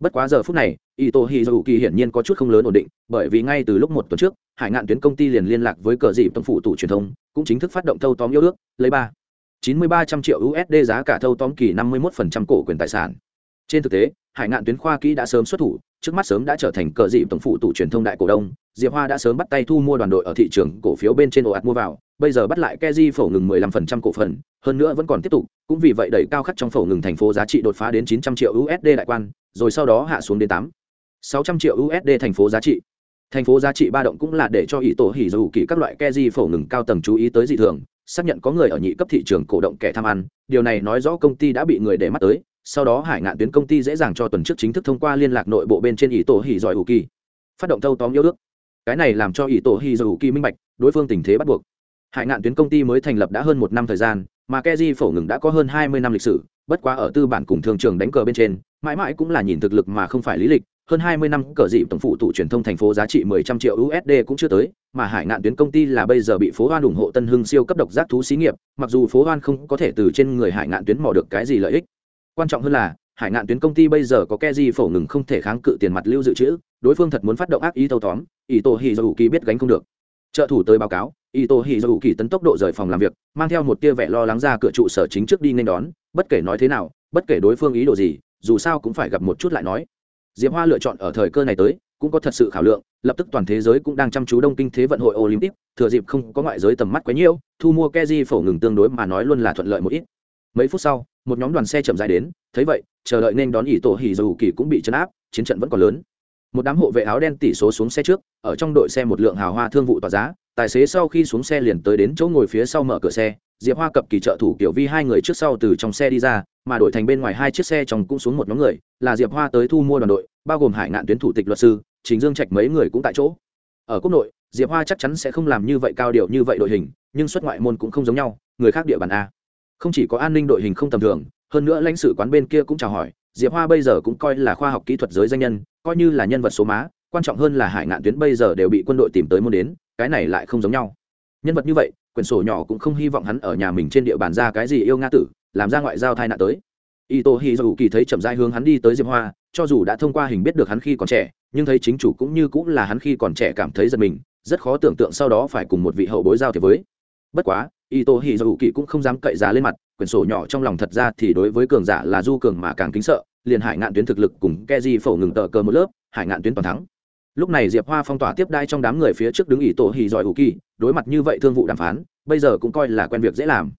bất quá giờ phút này y tô hi dù kỳ hiển nhiên có chút không lớn ổn định, bởi vì ngay từ lúc một tuần trước, hải ngạn tuyến công ty liền liên lạc với cờ dịp tổng phụ tủ truyền thông, cũng chính thức phát động thâu tóm yêu ước, lấy ba, chín mươi ba trăm triệu usd giá cả thâu tóm kỳ năm mươi một phần trăm cổ quyền tài sản. Trên thực tế, hải ngạn tuyến khoa kỹ đã sớm xuất thủ, trước mắt sớm đã trở thành cờ dịp tổng phụ tủ truyền thông đại cổ đông, diệp hoa đã sớm bắt tay thu mua đoàn đội ở thị trường cổ phiếu bên trên ồ ạt mua vào, bây giờ bắt lại keji phổ ngừng 15% cổ phần, hơn nữa vẫn còn tiếp tục, cũng vì vậy đẩy cao khắc trong phổ ngừng thành phố giá trị đột phá đến 900 triệu usd đại quan rồi sau đó hạ xuống đến 8 600 triệu usd thành phố giá trị. Thành phố giá trị ba động cũng là để cho ý tổ hỉ dù kỳ các loại keji phổ ngừng cao tầng chú ý tới dị thường, xác nhận có người ở nhị cấp thị trường cổ động kẻ tham ăn. Điều này nói rõ công ty đã bị người để mắt tới, sau đó hải ngạn tuyến công ty dễ dàng cho tuần trước chính thức thông qua liên lạc nội bộ bên trên ý tổ hỉ giỏi ủ kỳ. Phát động thâu tóm yêu ước. Cái này làm cho ý tổ hỉ giỏi kỳ minh bạch, đối phương tình thế bắt buộc. Hải ngạn tuyến công ty mới thành lập đã hơn một năm thời gian mà keji phổ ngừng đã có hơn hai mươi năm lịch sử bất quá ở tư bản cùng thường trường đánh cờ bên trên mãi mãi cũng là nhìn thực lực mà không phải lý lịch hơn hai mươi năm cờ dị tổng phụ tụ truyền thông thành phố giá trị mười trăm triệu USD cũng chưa tới, mà Hải Ngạn tuyến công ty là bây giờ bị phố Hoan ủng hộ Tân Hưng siêu cấp độc giác thú xí nghiệp, mặc dù phố Hoan không có thể từ trên người Hải Ngạn tuyến mò được cái gì lợi ích. Quan trọng hơn là, Hải Ngạn tuyến công ty bây giờ có Keji phổ ngừng không thể kháng cự tiền mặt lưu dự trữ, đối phương thật muốn phát động ác ý thâu tóm, ý tổ hỉ dù kỳ biết gánh không được. Trợ thủ tới báo cáo, Y Tô hỉ dù kỳ tấn tốc độ rời phòng làm việc, mang theo một tia vẻ lo lắng ra cửa trụ sở chính trước đi nên đón, bất kể nói thế nào, bất kể đối phương ý đồ gì, dù sao cũng phải gặp một chút lại nói. Diệp hoa lựa chọn ở thời cơ này tới cũng có thật sự khảo lượng lập tức toàn thế giới cũng đang chăm chú đông kinh thế vận hội olympic thừa dịp không có ngoại giới tầm mắt quá nhiều thu mua keji phổ ngừng tương đối mà nói luôn là thuận lợi một ít. Mấy phút sau một nhóm đoàn xe chậm dài đến thấy vậy chờ đợi nên đón ỷ tổ hỉ dù kỳ cũng bị chấn áp chiến trận vẫn còn lớn một đám hộ vệ áo đen tỷ số xuống xe trước, ở trong đội xe một lượng hào hoa thương vụ tỏa giá, tài xế sau khi xuống xe liền tới đến chỗ ngồi phía sau mở cửa xe, diệp hoa cập kỳ trợ thủ kiểu vi hai người trước sau từ trong xe đi ra, mà đổi thành bên ngoài hai chiếc xe trong cũng xuống một nhóm người, là diệp hoa tới thu mua đoàn đội, bao gồm hải ngạn tuyến thủ tịch luật sư chính dương trạch mấy người cũng tại chỗ. Ở quốc nội, diệp hoa chắc chắn sẽ không làm như vậy cao điệu như vậy đội hình, nhưng xuất ngoại môn cũng không giống nhau, người khác địa bàn a. Không chỉ có an ninh đội hình không tầm thường, hơn nữa lãnh sự quán bên kia cũng chào hỏi diệp hoa bây giờ cũng coi là khoa học kỹ thuật giới danh nhân, coi như là nhân vật số má, quan trọng hơn là hải ngạn tuyến bây giờ đều bị quân đội tìm tới môn đến, cái này lại không giống nhau. Nhân vật như vậy, quyển sổ nhỏ cũng không hy vọng hắn ở nhà mình trên địa bàn ra cái gì yêu nga tử, làm ra ngoại giao thai nạn tới. Y tô hi dù kỳ thấy chậm dai hướng hắn đi tới diệp hoa, cho dù đã thông qua hình biết được hắn khi còn trẻ, nhưng thấy chính chủ cũng như cũng là hắn khi còn trẻ cảm thấy giật mình, rất khó tưởng tượng sau đó phải cùng một vị hậu bối giao thế với. Bất quá y tô hi dù kỳ cũng không dám cậy giá lên mặt, quyển sổ nhỏ trong lòng thật ra thì đối với cường giả là du cường mà càng kính sợ, liền hải ngạn tuyến thực lực cùng ke di phổ ngừng tờ cờ một lớp, hải ngạn tuyến toàn thắng. Lúc này diệp hoa phong tỏa tiếp đai trong đám người phía trước đứng ỷ tổ hỉ giỏi ủ kỳ đối mặt như vậy thương vụ đàm phán, bây giờ cũng coi là quen việc dễ làm.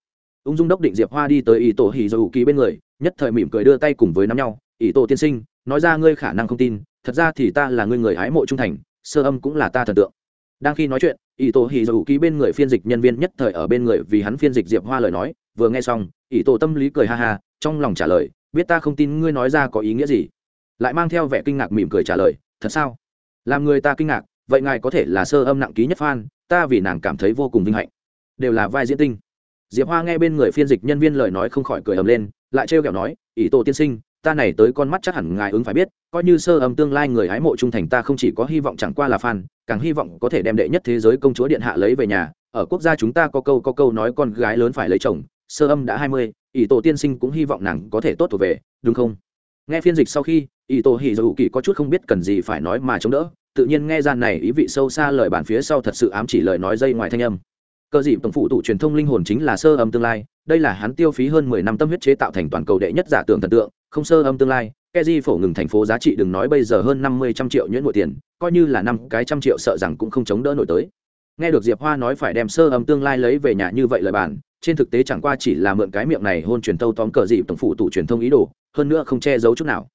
Ung dung đốc định diệp hoa đi tới ỷ tổ hỉ giỏi ủ kỳ bên người, nhất thời mỉm cười đưa tay cùng với nắm nhau ỷ tổ tiên sinh, nói ra ngươi khả năng không tin, thật ra thì ta là ngươi người hái mộ trung thành, sơ âm cũng là ta thần tượng. Đang khi nói chuyện ỷ tổ hì giỏi ký bên người phiên dịch nhân viên nhất thời ở bên người vì hắn phiên dịch diệp hoa lời nói, vừa nghe xong ỷ tổ tâm lý cười ha ha, trong lòng trả lời, biết ta không tin ngươi nói ra có ý nghĩa gì? Lại mang theo vẻ kinh ngạc mỉm cười trả lời, thật sao? Làm người ta kinh ngạc, vậy ngài có thể là sơ âm nặng ký nhất phan ta vì nàng cảm thấy vô cùng vinh hạnh. Đều là vai diễn tinh. Diệp hoa nghe bên người phiên dịch nhân viên lời nói không khỏi cười ầm lên, lại trêu kẹo nói ỷ tổ tiên sinh ta này tới con mắt chắc hẳn ngài ứng phải biết, coi như sơ âm tương lai người hái mộ trung thành ta không chỉ có hy vọng chẳng qua là fan, càng hy vọng có thể đem đệ nhất thế giới công chúa điện hạ lấy về nhà. Ở quốc gia chúng ta có câu có câu nói con gái lớn phải lấy chồng, sơ âm đã hai mươi, ỷ tổ tiên sinh cũng hy vọng nàng có thể tốt thuộc về, đúng không? Nghe phiên dịch sau khi, ỷ tổ hỉ dù kỳ có chút không biết cần gì phải nói mà chống đỡ, tự nhiên nghe gian này ý vị sâu xa lời bản phía sau thật sự ám chỉ lời nói dây ngoài thanh âm. Cơ dịp tổng phụ tụ truyền thông linh hồn chính là sơ âm tương lai, đây là hắn tiêu phí hơn mười năm tâm huyết chế tạo thành toàn cầu đệ nhất giả tưởng thần tượng không sơ âm tương lai Keji phổ ngừng thành phố giá trị đừng nói bây giờ hơn năm mươi trăm triệu nhuyễn nội tiền, coi như là năm cái trăm triệu sợ rằng cũng không chống đỡ nổi tới. Nghe được Diệp Hoa nói phải đem sơ âm tương lai lấy về nhà như vậy lời bàn, trên thực tế chẳng qua chỉ là mượn cái miệng này hôn truyền tâu tóm cờ dị tổng phụ tụ truyền thông ý đồ, hơn nữa không che giấu chút nào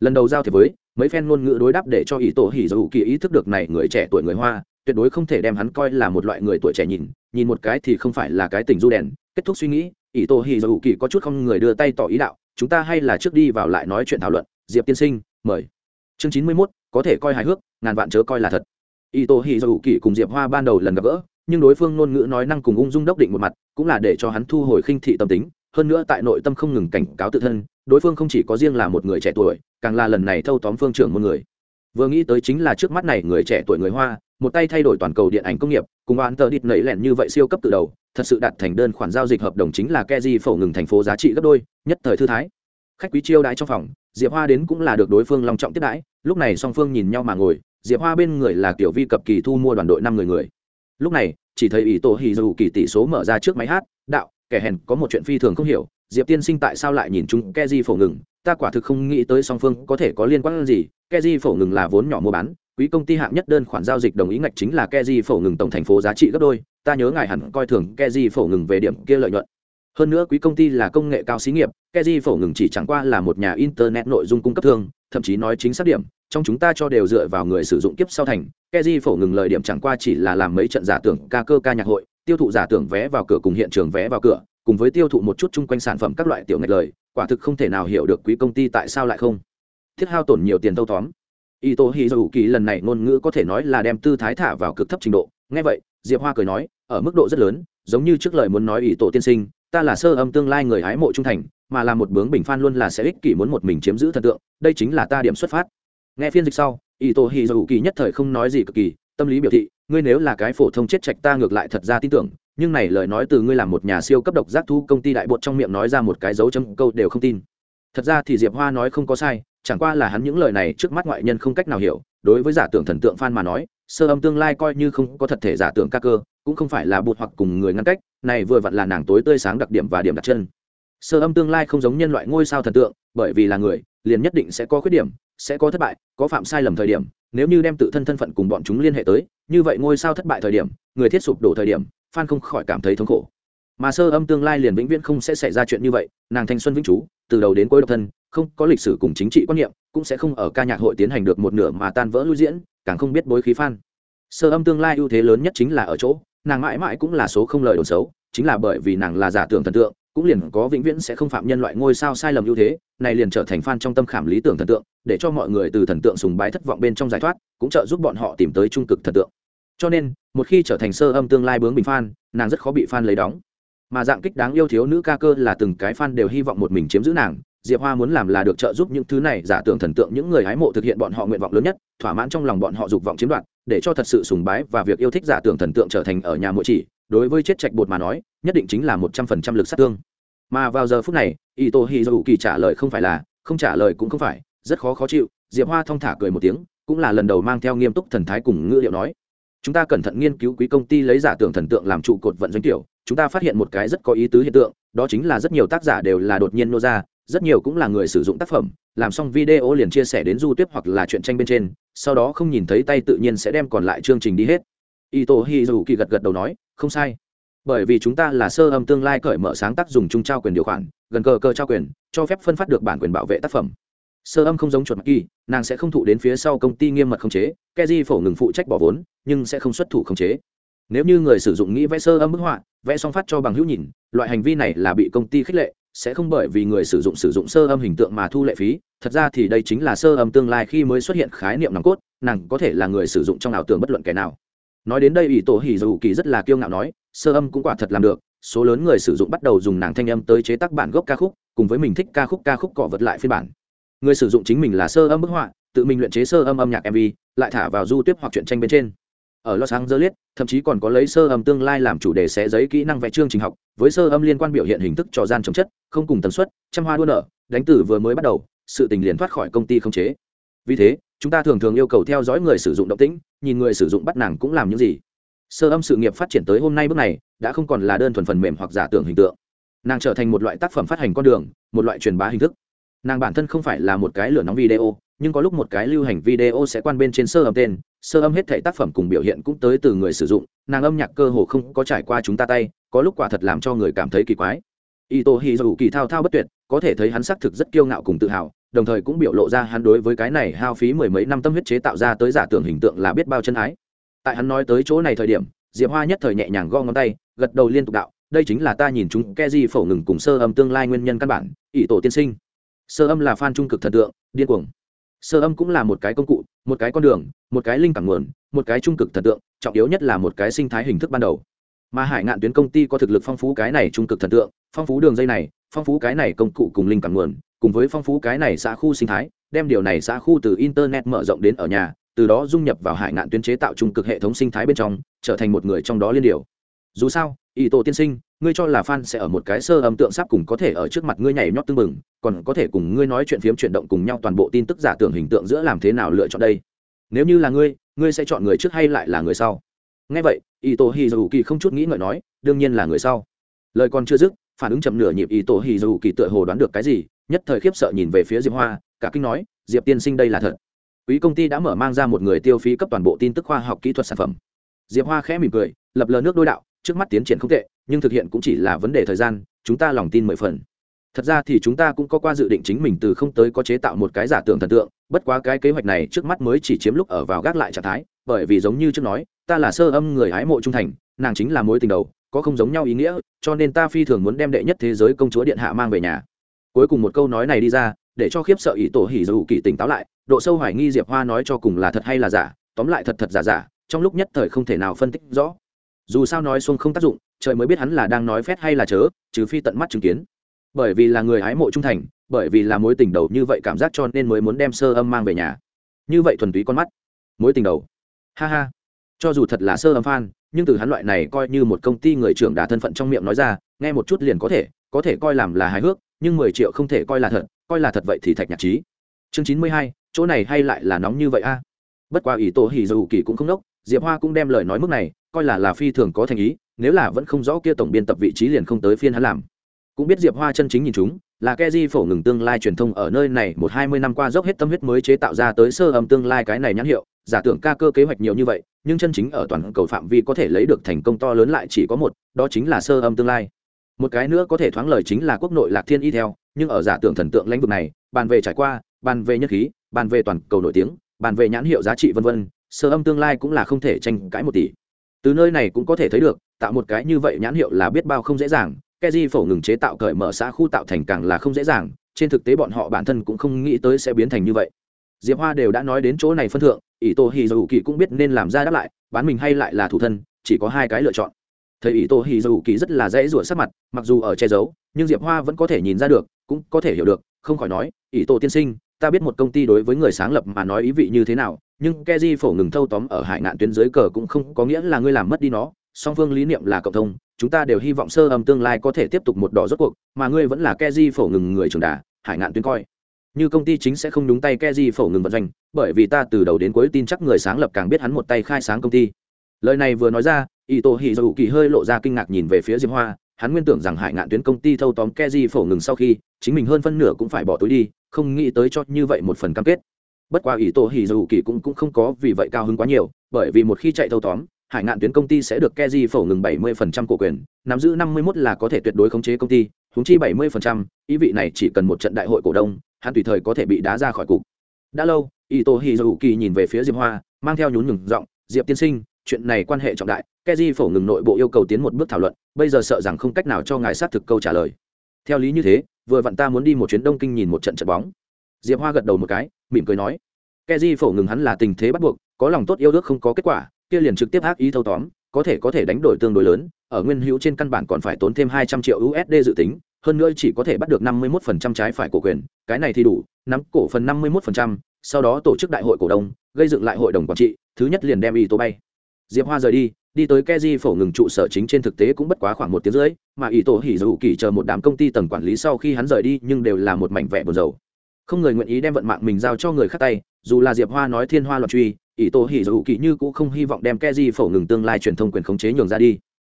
lần đầu giao thiệp với mấy phen ngôn ngữ đối đáp để cho ý tổ hỉ dầu kỳ ý thức được này người trẻ tuổi người hoa tuyệt đối không thể đem hắn coi là một loại người tuổi trẻ nhìn nhìn một cái thì không phải là cái tình du đèn kết thúc suy nghĩ ý tổ hỉ dầu kỳ có chút không người đưa tay tỏ ý đạo chúng ta hay là trước đi vào lại nói chuyện thảo luận. Diệp tiên sinh, mời. Chương chín mươi mốt, có thể coi hài hước, ngàn vạn chớ coi là thật. Y tô hỉ dầu kỳ cùng diệp hoa ban đầu lần gặp gỡ, nhưng đối phương ngôn ngữ nói năng cùng ung dung đốc định một mặt, cũng là để cho hắn thu hồi khinh thị tâm tính. Hơn nữa tại nội tâm không ngừng cảnh cáo tự thân, đối phương không chỉ có riêng là một người trẻ tuổi, càng là lần này thâu tóm phương trưởng một người. Vừa nghĩ tới chính là trước mắt này người trẻ tuổi người hoa, một tay thay đổi toàn cầu điện ảnh công nghiệp, cùng oán tờ địt nẩy lẹn như vậy siêu cấp từ đầu thật sự đạt thành đơn khoản giao dịch hợp đồng chính là keji phổ ngừng thành phố giá trị gấp đôi, nhất thời thư thái. Khách quý chiêu đãi trong phòng, diệp hoa đến cũng là được đối phương long trọng tiếp đãi. Lúc này song phương nhìn nhau mà ngồi, diệp hoa bên người là Tiểu vi cập kỳ thu mua đoàn đội năm người người. Lúc này, chỉ thấy ý tổ hì dù kỳ tỷ số mở ra trước máy hát, đạo, kẻ hèn có một chuyện phi thường không hiểu, diệp tiên sinh tại sao lại nhìn chúng keji phổ ngừng? Ta quả thực không nghĩ tới song phương có thể có liên quan gì. Keji phổ ngừng là vốn nhỏ mua bán, quý công ty hạng nhất đơn khoản giao dịch đồng ý ngạch chính là keji phổ ngừng tổng thành phố giá trị gấp đôi ta nhớ ngài hẳn coi thường keji phổ ngừng về điểm kia lợi nhuận. Hơn nữa quý công ty là công nghệ cao xí nghiệp keji phổ ngừng chỉ chẳng qua là một nhà internet nội dung cung cấp thương, thậm chí nói chính xác điểm, trong chúng ta cho đều dựa vào người sử dụng kiếp sau thành keji phổ ngừng lời điểm chẳng qua chỉ là làm mấy trận giả tưởng ca cơ ca nhạc hội, tiêu thụ giả tưởng vé vào cửa cùng hiện trường vé vào cửa, cùng với tiêu thụ một chút chung quanh sản phẩm các loại tiểu ngạch lời, quả thực không thể nào hiểu được quý công ty tại sao lại không thiết hao tổn nhiều tiền thâu tóm y tô hi dù kỳ lần này ngôn ngữ có thể nói là đem tư thái thả vào cực thấp trình độ. Nghe vậy, diệp hoa cười nói ở mức độ rất lớn, giống như trước lời muốn nói y tổ tiên sinh, ta là sơ âm tương lai người hái mộ trung thành, mà là một bướng bình phan luôn là sẽ ích kỷ muốn một mình chiếm giữ thần tượng, đây chính là ta điểm xuất phát. Nghe phiên dịch sau y tổ hì dù kỳ nhất thời không nói gì cực kỳ, tâm lý biểu thị, ngươi nếu là cái phổ thông chết trạch ta ngược lại thật ra tin tưởng, nhưng này lời nói từ ngươi làm một nhà siêu cấp độc giác thu công ty đại bột trong miệng nói ra một cái dấu chấm câu đều không tin. Thật ra thì diệp hoa nói không có sai, chẳng qua là hắn những lời này trước mắt ngoại nhân không cách nào hiểu, đối với giả tưởng thần tượng phan mà nói, sơ âm tương lai coi như không có thật thể giả tưởng ca cơ cũng không phải là bụt hoặc cùng người ngăn cách, này vừa vặn là nàng tối tươi sáng đặc điểm và điểm đặt chân. Sơ âm tương lai không giống nhân loại ngôi sao thần tượng, bởi vì là người, liền nhất định sẽ có khuyết điểm, sẽ có thất bại, có phạm sai lầm thời điểm. Nếu như đem tự thân thân phận cùng bọn chúng liên hệ tới, như vậy ngôi sao thất bại thời điểm, người thiết sụp đổ thời điểm phan không khỏi cảm thấy thống khổ. Mà sơ âm tương lai liền vĩnh viễn không sẽ xảy ra chuyện như vậy, nàng thanh xuân vĩnh chú từ đầu đến cuối độc thân, không có lịch sử cùng chính trị quan niệm, cũng sẽ không ở ca nhạc hội tiến hành được một nửa mà tan vỡ lưu diễn, càng không biết bối khí phan sơ âm tương lai ưu thế lớn nhất chính là ở chỗ nàng mãi mãi cũng là số không lời đồn xấu, chính là bởi vì nàng là giả tưởng thần tượng, cũng liền có vĩnh viễn sẽ không phạm nhân loại ngôi sao sai lầm ưu thế, này liền trở thành fan trong tâm khảm lý tưởng thần tượng, để cho mọi người từ thần tượng sùng bái thất vọng bên trong giải thoát, cũng trợ giúp bọn họ tìm tới trung cực thần tượng. Cho nên, một khi trở thành sơ âm tương lai bướng bình fan, nàng rất khó bị fan lấy đóng. Mà dạng kích đáng yêu thiếu nữ ca cơ là từng cái fan đều hy vọng một mình chiếm giữ nàng diệp hoa muốn làm là được trợ giúp những thứ này, giả tưởng thần tượng những người hái mộ thực hiện bọn họ nguyện vọng lớn nhất, thỏa mãn trong lòng bọn họ dục vọng chiếm đoạt, để cho thật sự sùng bái và việc yêu thích giả tưởng thần tượng trở thành ở nhà mỗi chỉ, đối với chết trạch bột mà nói, nhất định chính là một trăm phần trăm lực sát thương. Mà vào giờ phút này y tô hi dù kỳ trả lời không phải là, không trả lời cũng không phải, rất khó khó chịu, diệp hoa thong thả cười một tiếng, cũng là lần đầu mang theo nghiêm túc thần thái cùng ngữ liệu nói. Chúng ta cẩn thận nghiên cứu quý công ty lấy giả tưởng thần tượng làm trụ cột vận doanh tiểu, chúng ta phát hiện một cái rất có ý tứ hiện tượng, đó chính là rất nhiều tác giả đều là đột nhiên nô ra rất nhiều cũng là người sử dụng tác phẩm, làm xong video liền chia sẻ đến du tuyết hoặc là chuyện tranh bên trên, sau đó không nhìn thấy tay tự nhiên sẽ đem còn lại chương trình đi hết. Y tô hi dù kỳ gật gật đầu nói, không sai. Bởi vì chúng ta là sơ âm tương lai cởi mở sáng tác dùng chung trao quyền điều khoản, gần cờ cờ trao quyền, cho phép phân phát được bản quyền bảo vệ tác phẩm. Sơ âm không giống chuột kỳ, nàng sẽ không thụ đến phía sau công ty nghiêm mật khống chế keji phổ ngừng phụ trách bỏ vốn, nhưng sẽ không xuất thủ khống chế. Nếu như người sử dụng nghĩ vẽ sơ âm bức họa, vẽ xong phát cho bằng hữu nhìn, loại hành vi này là bị công ty khích lệ sẽ không bởi vì người sử dụng sử dụng sơ âm hình tượng mà thu lệ phí. Thật ra thì đây chính là sơ âm tương lai khi mới xuất hiện khái niệm nòng cốt, nàng có thể là người sử dụng trong ảo tưởng bất luận kẻ nào. Nói đến đây ủy tổ hỉ dù kỳ rất là kiêu ngạo nói, sơ âm cũng quả thật làm được, số lớn người sử dụng bắt đầu dùng nàng thanh âm tới chế tác bản gốc ca khúc, cùng với mình thích ca khúc ca khúc cọ vật lại phiên bản. Người sử dụng chính mình là sơ âm bức họa, tự mình luyện chế sơ âm âm nhạc mv lại thả vào du tiếp hoặc truyện tranh bên trên ở los angeles thậm chí còn có lấy sơ âm tương lai làm chủ đề xé giấy kỹ năng vẽ chương trình học với sơ âm liên quan biểu hiện hình thức trò gian chống chất không cùng tần suất trăm hoa đua nở, đánh tử vừa mới bắt đầu sự tình liền thoát khỏi công ty không chế. Vì thế chúng ta thường thường yêu cầu theo dõi người sử dụng động tĩnh nhìn người sử dụng bắt nàng cũng làm những gì. Sơ âm sự nghiệp phát triển tới hôm nay bước này đã không còn là đơn thuần phần mềm hoặc giả tưởng hình tượng. Nàng trở thành một loại tác phẩm phát hành con đường một loại truyền bá hình thức. Nàng bản thân không phải là một cái lửa nóng video nhưng có lúc một cái lưu hành video sẽ quan bên trên sơ âm tên sơ âm hết thể tác phẩm cùng biểu hiện cũng tới từ người sử dụng, nàng âm nhạc cơ hồ không có trải qua chúng ta tay, có lúc quả thật làm cho người cảm thấy kỳ quái. Y tô hi dù kỳ thao thao bất tuyệt, có thể thấy hắn xác thực rất kiêu ngạo cùng tự hào, đồng thời cũng biểu lộ ra hắn đối với cái này hao phí mười mấy năm tâm huyết chế tạo ra tới giả tưởng hình tượng là biết bao chân ái. Tại hắn nói tới chỗ này thời điểm, diệp hoa nhất thời nhẹ nhàng gõ ngón tay, gật đầu liên tục đạo, đây chính là ta nhìn chúng ke di phổ ngừng cùng sơ âm tương lai nguyên nhân căn bản ỷ tổ tiên sinh. Sơ âm là fan trung cực thần tượng, điên cuồng sơ âm cũng là một cái công cụ, một cái con đường, một cái linh cảm nguồn, một cái trung cực thần tượng, trọng yếu nhất là một cái sinh thái hình thức ban đầu. Mà hải ngạn tuyến công ty có thực lực phong phú cái này trung cực thần tượng, phong phú đường dây này, phong phú cái này công cụ cùng linh cảm nguồn, cùng với phong phú cái này xã khu sinh thái, đem điều này xã khu từ internet mở rộng đến ở nhà, từ đó dung nhập vào hải ngạn tuyến chế tạo trung cực hệ thống sinh thái bên trong, trở thành một người trong đó liên điều. Dù sao ý tổ tiên sinh, ngươi cho là fan sẽ ở một cái sơ âm tượng sắp cùng có thể ở trước mặt ngươi nhảy nhót tưng bừng còn có thể cùng ngươi nói chuyện phiếm chuyển động cùng nhau toàn bộ tin tức giả tưởng hình tượng giữa làm thế nào lựa chọn đây? Nếu như là ngươi ngươi sẽ chọn người trước hay lại là người sau? Ngay vậy ý tổ hì dù kỳ không chút nghĩ ngợi nói, đương nhiên là người sau. Lời còn chưa dứt, phản ứng chậm nửa nhịp ý tổ hì dù kỳ tựa hồ đoán được cái gì, nhất thời khiếp sợ nhìn về phía diệp hoa, cả kinh nói, diệp tiên sinh đây là thật. Quý công ty đã mở mang ra một người tiêu phí cấp toàn bộ tin tức khoa học kỹ thuật sản phẩm. Diệp hoa khẽ mỉm cười, lập lờ nước đôi đạo, trước mắt tiến triển không tệ, nhưng thực hiện cũng chỉ là vấn đề thời gian, chúng ta lòng tin mười phần thật ra thì chúng ta cũng có qua dự định chính mình từ không tới có chế tạo một cái giả tưởng thần tượng, bất quá cái kế hoạch này trước mắt mới chỉ chiếm lúc ở vào gác lại trạng thái, bởi vì giống như trước nói, ta là sơ âm người hái mộ trung thành, nàng chính là mối tình đầu, có không giống nhau ý nghĩa, cho nên ta phi thường muốn đem đệ nhất thế giới công chúa điện hạ mang về nhà. Cuối cùng một câu nói này đi ra, để cho khiếp sợ ý tổ hỉ dù kỳ tỉnh táo lại, độ sâu hoài nghi diệp hoa nói cho cùng là thật hay là giả, tóm lại thật thật giả giả, trong lúc nhất thời không thể nào phân tích rõ. Dù sao nói xuông không tác dụng, trời mới biết hắn là đang nói phét hay là chớ, trừ phi tận mắt chứng kiến bởi vì là người hái mộ trung thành, bởi vì là mối tình đầu như vậy cảm giác cho nên mới muốn đem sơ âm mang về nhà. Như vậy thuần túy con mắt. Mối tình đầu. Ha ha. Cho dù thật là sơ âm phan nhưng từ hắn loại này coi như một công ty người trưởng đà thân phận trong miệng nói ra, nghe một chút liền có thể có thể coi làm là hài hước, nhưng mười triệu không thể coi là thật, coi là thật vậy thì thạch nhạc trí. Chương chín mươi hai, chỗ này hay lại là nóng như vậy a? Bất qua ý tổ hỉ dù kỳ cũng không đốc diệp hoa cũng đem lời nói mức này, coi là là phi thường có thành ý, nếu là vẫn không rõ kia tổng biên tập vị trí liền không tới phiên hắn làm cũng biết diệp hoa chân chính nhìn chúng, là ke di phổ ngừng tương lai truyền thông ở nơi này một hai mươi năm qua dốc hết tâm huyết mới chế tạo ra tới sơ âm tương lai cái này nhãn hiệu. Giả tưởng ca cơ kế hoạch nhiều như vậy, nhưng chân chính ở toàn cầu phạm vi có thể lấy được thành công to lớn lại chỉ có một, đó chính là sơ âm tương lai. Một cái nữa có thể thoáng lời chính là quốc nội lạc thiên y theo, nhưng ở giả tưởng thần tượng lãnh vực này, bàn về trải qua, bàn về nhất khí, bàn về toàn cầu nổi tiếng, bàn về nhãn hiệu giá trị vân vân, sơ âm tương lai cũng là không thể tranh cãi một tỷ. Từ nơi này cũng có thể thấy được, tạo một cái như vậy nhãn hiệu là biết bao không dễ dàng Keji phổ ngừng chế tạo cởi mở xã khu tạo thành càng là không dễ dàng, trên thực tế bọn họ bản thân cũng không nghĩ tới sẽ biến thành như vậy. Diệp Hoa đều đã nói đến chỗ này phân thượng, Ito Tô Dụ cũng biết nên làm ra đáp lại, bán mình hay lại là thủ thân, chỉ có hai cái lựa chọn. Thấy Ito Tô Dụ rất là dễ rủa sắc mặt, mặc dù ở che giấu, nhưng Diệp Hoa vẫn có thể nhìn ra được, cũng có thể hiểu được, không khỏi nói, Ito tiên sinh, ta biết một công ty đối với người sáng lập mà nói ý vị như thế nào, nhưng Keji phổ ngừng thâu tóm ở hải nạn tuyến dưới cờ cũng không có nghĩa là ngươi làm mất đi nó, song phương lý niệm là cộng thông chúng ta đều hy vọng sơ âm tương lai có thể tiếp tục một đỏ rốt cuộc mà ngươi vẫn là ke di phổ ngừng người trường đà hải ngạn tuyến coi. Như công ty chính sẽ không đúng tay ke di phổ ngừng vận doanh bởi vì ta từ đầu đến cuối tin chắc người sáng lập càng biết hắn một tay khai sáng công ty. Lời này vừa nói ra y tô hì dù kỳ hơi lộ ra kinh ngạc nhìn về phía diêm hoa hắn nguyên tưởng rằng hải ngạn tuyến công ty thâu tóm ke di phổ ngừng sau khi chính mình hơn phân nửa cũng phải bỏ túi đi không nghĩ tới cho như vậy một phần cam kết. Bất qua ý tô hì dù kỳ cũng, cũng không có vì vậy cao hứng quá nhiều bởi vì một khi chạy thâu tóm hải ngạn tuyến công ty sẽ được Keji phổ ngừng 70% cổ quyền, nắm giữ 51 là có thể tuyệt đối khống chế công ty, húng chi 70%, ý vị này chỉ cần một trận đại hội cổ đông, hắn tùy thời có thể bị đá ra khỏi cục. Đã lâu, Ito Hizuki nhìn về phía Diệp Hoa, mang theo nhún nhường giọng, "Diệp tiên sinh, chuyện này quan hệ trọng đại, Keji phổ ngừng nội bộ yêu cầu tiến một bước thảo luận, bây giờ sợ rằng không cách nào cho ngài xác thực câu trả lời." Theo lý như thế, vừa vặn ta muốn đi một chuyến Đông Kinh nhìn một trận trận bóng. Diệp Hoa gật đầu một cái, mỉm cười nói, "Keji phổ ngừng hắn là tình thế bắt buộc, có lòng tốt yêu đương không có kết quả, kia liền trực tiếp ác ý thâu tóm có thể có thể đánh đổi tương đối lớn ở nguyên hữu trên căn bản còn phải tốn thêm hai trăm triệu usd dự tính hơn nữa chỉ có thể bắt được năm mươi 51% trái phải cổ quyền cái này thì đủ nắm cổ phần năm mươi 51%, sau đó tổ chức đại hội cổ đông gây dựng lại hội đồng quản trị thứ nhất liền đem y tố bay. Diệp hoa rời đi đi tới keji phổ ngừng trụ sở chính trên thực tế cũng bất quá khoảng một tiếng rưỡi mà y tổ hỉ dù kỳ chờ một đám công ty tầng quản lý sau khi hắn rời đi nhưng đều là một mảnh vẻ buồn rầu. Không người nguyện ý đem vận mạng mình giao cho người khác tay dù là diệp hoa nói thiên hoa loạn truy ý tổ hỉ dù kỳ như cũng không hy vọng đem keji phổ ngừng tương lai truyền thông quyền khống chế nhường ra đi.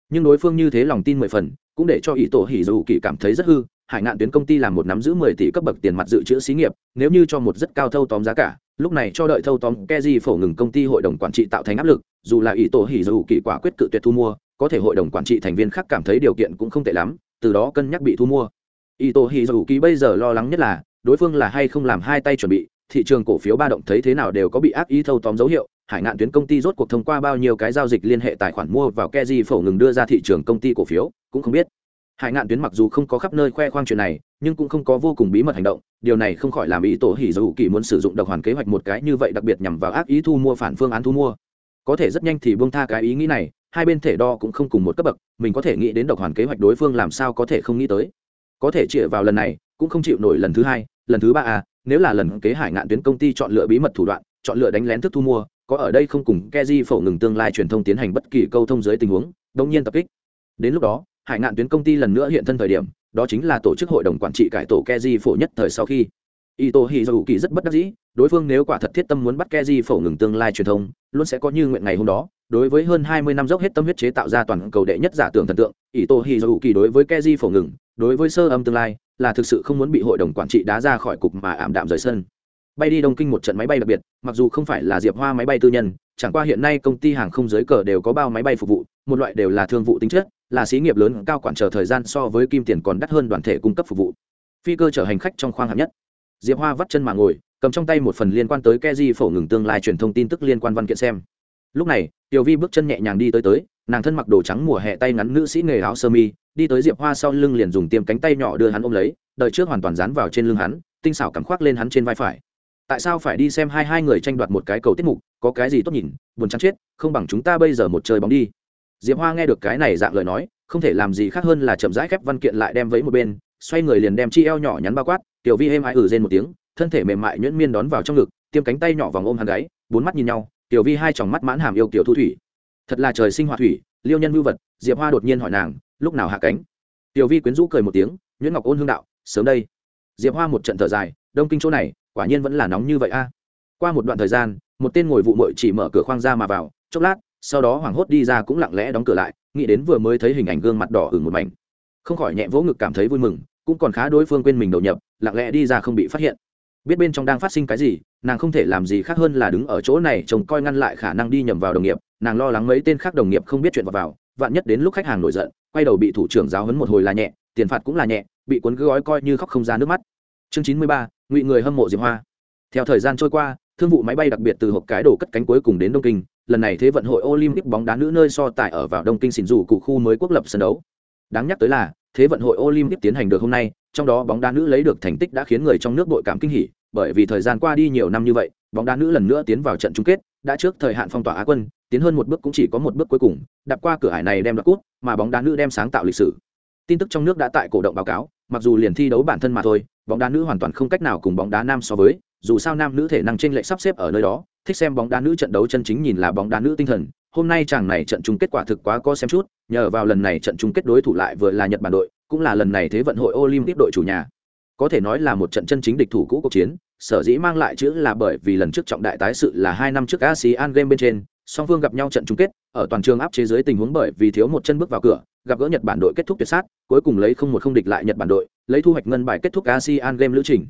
Nhưng đối phương như thế lòng tin mười phần, cũng để cho ý tổ hỉ dù kỳ cảm thấy rất hư, hải ngạn tuyến công ty làm một nắm giữ mười tỷ cấp bậc tiền mặt dự trữ xí nghiệp, nếu như cho một rất cao thâu tóm giá cả, lúc này cho đợi thâu tóm keji phổ ngừng công ty hội đồng quản trị tạo thành áp lực, dù là ý tổ hỉ dù kỳ quả quyết cự tuyệt thu mua, có thể hội đồng quản trị thành viên khác cảm thấy điều kiện cũng không tệ lắm, từ đó cân nhắc bị thu mua. Ý tổ hỉ dù kỳ bây giờ lo lắng nhất là, đối phương là hay không làm hai tay chuẩn bị thị trường cổ phiếu ba động thấy thế nào đều có bị ác ý thâu tóm dấu hiệu, hải ngạn tuyến công ty rốt cuộc thông qua bao nhiêu cái giao dịch liên hệ tài khoản mua vào keji phổ ngừng đưa ra thị trường công ty cổ phiếu, cũng không biết. Hải ngạn tuyến mặc dù không có khắp nơi khoe khoang chuyện này, nhưng cũng không có vô cùng bí mật hành động, điều này không khỏi làm ý tổ hỉ dù kỳ muốn sử dụng độc hoàn kế hoạch một cái như vậy đặc biệt nhằm vào ác ý thu mua phản phương án thu mua. Có thể rất nhanh thì buông tha cái ý nghĩ này, hai bên thể đo cũng không cùng một cấp bậc, mình có thể nghĩ đến độc hoàn kế hoạch đối phương làm sao có thể không nghĩ tới. Có thể chĩa vào lần này, cũng không chịu nổi lần thứ hai, lần thứ ba à nếu là lần kế hải ngạn tuyến công ty chọn lựa bí mật thủ đoạn chọn lựa đánh lén thức thu mua có ở đây không cùng keji phổ ngừng tương lai truyền thông tiến hành bất kỳ câu thông dưới tình huống đông nhiên tập kích đến lúc đó hải ngạn tuyến công ty lần nữa hiện thân thời điểm đó chính là tổ chức hội đồng quản trị cải tổ keji phổ nhất thời sau khi Ito Hizuki rất bất đắc dĩ, đối phương nếu quả thật thiết tâm muốn bắt Keji phổ ngừng tương lai truyền thông, luôn sẽ có như nguyện ngày hôm đó. Đối với hơn 20 năm dốc hết tâm huyết chế tạo ra toàn cầu đệ nhất giả tưởng thần tượng, Ito Hizuki đối với Keji phổ ngừng, đối với sơ âm tương lai, là thực sự không muốn bị hội đồng quản trị đá ra khỏi cục mà ảm đạm rời sân. Bay đi Đông Kinh một trận máy bay đặc biệt, mặc dù không phải là Diệp Hoa máy bay tư nhân, chẳng qua hiện nay công ty hàng không giới cờ đều có bao máy bay phục vụ, một loại đều là thương vụ tính chất, là xí nghiệp lớn cao quản chờ thời gian so với kim tiền còn đắt hơn đoàn thể cung cấp phục vụ. Phi cơ chở hành khách trong khoang hạng nhất diệp hoa vắt chân mà ngồi cầm trong tay một phần liên quan tới keji phổ ngừng tương lai truyền thông tin tức liên quan văn kiện xem lúc này, tiểu vi bước chân nhẹ nhàng đi tới tới, nàng thân mặc đồ trắng mùa hè tay ngắn nữ sĩ nghề áo sơ mi, đi tới diệp hoa sau lưng liền dùng tiêm cánh tay nhỏ đưa hắn ôm lấy đợi trước hoàn toàn dán vào trên lưng hắn, tinh xảo cắm khoác lên hắn trên vai phải. Tại sao phải đi xem hai hai người tranh đoạt một cái cầu tiết mục, có cái gì tốt nhìn, buồn chán chết, không bằng chúng ta bây giờ một chơi bóng đi. Diệp hoa nghe được cái này dạng lời nói, không thể làm gì khác hơn là chậm rãi khép văn kiện lại đem vẫy một bên, xoay người liền đem chi eo nhỏ nhắn bao quát, tiểu vi êm ai ử ừ rên một tiếng, thân thể mềm mại nhuyễn miên đón vào trong ngực, tiêm cánh tay nhỏ vòng ôm hắn gáy, bốn mắt nhìn nhau tiểu vi hai tròng mắt mãn hàm yêu kiểu thu thủy. Thật là trời sinh hoạt thủy, liêu nhân vưu vật, diệp hoa đột nhiên hỏi nàng, lúc nào hạ cánh? Tiểu vi quyến rũ cười một tiếng nguyễn ngọc ôn hương đạo, sớm đây. Diệp hoa một trận thở dài, đông kinh chỗ này, quả nhiên vẫn là nóng như vậy a. Qua một đoạn thời gian, một tên ngồi vụ mội chỉ mở cửa khoang ra mà vào, chốc lát, sau đó hoảng hốt đi ra cũng lặng lẽ đóng cửa lại, nghĩ đến vừa mới thấy hình ảnh gương mặt đỏ ửng một mảnh. Không khỏi nhẹ vỗ ngực cảm thấy vui mừng, cũng còn khá đối phương quên mình đầu nhập, lặng lẽ đi ra không bị phát hiện biết bên trong đang phát sinh cái gì, nàng không thể làm gì khác hơn là đứng ở chỗ này, trông coi ngăn lại khả năng đi nhầm vào đồng nghiệp. Nàng lo lắng mấy tên khác đồng nghiệp không biết chuyện vào vào, vạn nhất đến lúc khách hàng nổi giận, quay đầu bị thủ trưởng giáo hấn một hồi là nhẹ, tiền phạt cũng là nhẹ, bị cuốn cứ gói coi như khóc không ra nước mắt. Chương chín mươi ba, ngụy người hâm mộ diệp hoa. Theo thời gian trôi qua, thương vụ máy bay đặc biệt từ hộp cái đổ cất cánh cuối cùng đến đông kinh. Lần này thế vận hội olympic bóng đá nữ nơi so tài ở vào đông kinh xỉn rủ cụ khu mới quốc lập sân đấu. Đáng nhắc tới là thế vận hội olympic tiến hành được hôm nay, trong đó bóng đá nữ lấy được thành tích đã khiến người trong nước đội cảm kinh hỉ, bởi vì thời gian qua đi nhiều năm như vậy, bóng đá nữ lần nữa tiến vào trận chung kết, đã trước thời hạn phong tỏa á quân, tiến hơn một bước cũng chỉ có một bước cuối cùng, đạp qua cửa hải này đem đoạt cút mà bóng đá nữ đem sáng tạo lịch sử. Tin tức trong nước đã tại cổ động báo cáo, mặc dù liền thi đấu bản thân mà thôi, bóng đá nữ hoàn toàn không cách nào cùng bóng đá nam so với, dù sao nam nữ thể năng trên lệch sắp xếp ở nơi đó, thích xem bóng đá nữ trận đấu chân chính nhìn là bóng đá nữ tinh thần hôm nay chàng này trận chung kết quả thực quá có xem chút, nhờ vào lần này trận chung kết đối thủ lại vừa là nhật bản đội, cũng là lần này thế vận hội olympic đội chủ nhà. Có thể nói là một trận chân chính địch thủ cũ cuộc chiến, sở dĩ mang lại chữ là bởi vì lần trước trọng đại tái sự là hai năm trước asean game bên trên, song phương gặp nhau trận chung kết, ở toàn trường áp chế dưới tình huống bởi vì thiếu một chân bước vào cửa, gặp gỡ nhật bản đội kết thúc tuyệt sát, cuối cùng lấy không một không địch lại nhật bản đội, lấy thu hoạch ngân bài kết thúc asean game lữ trình.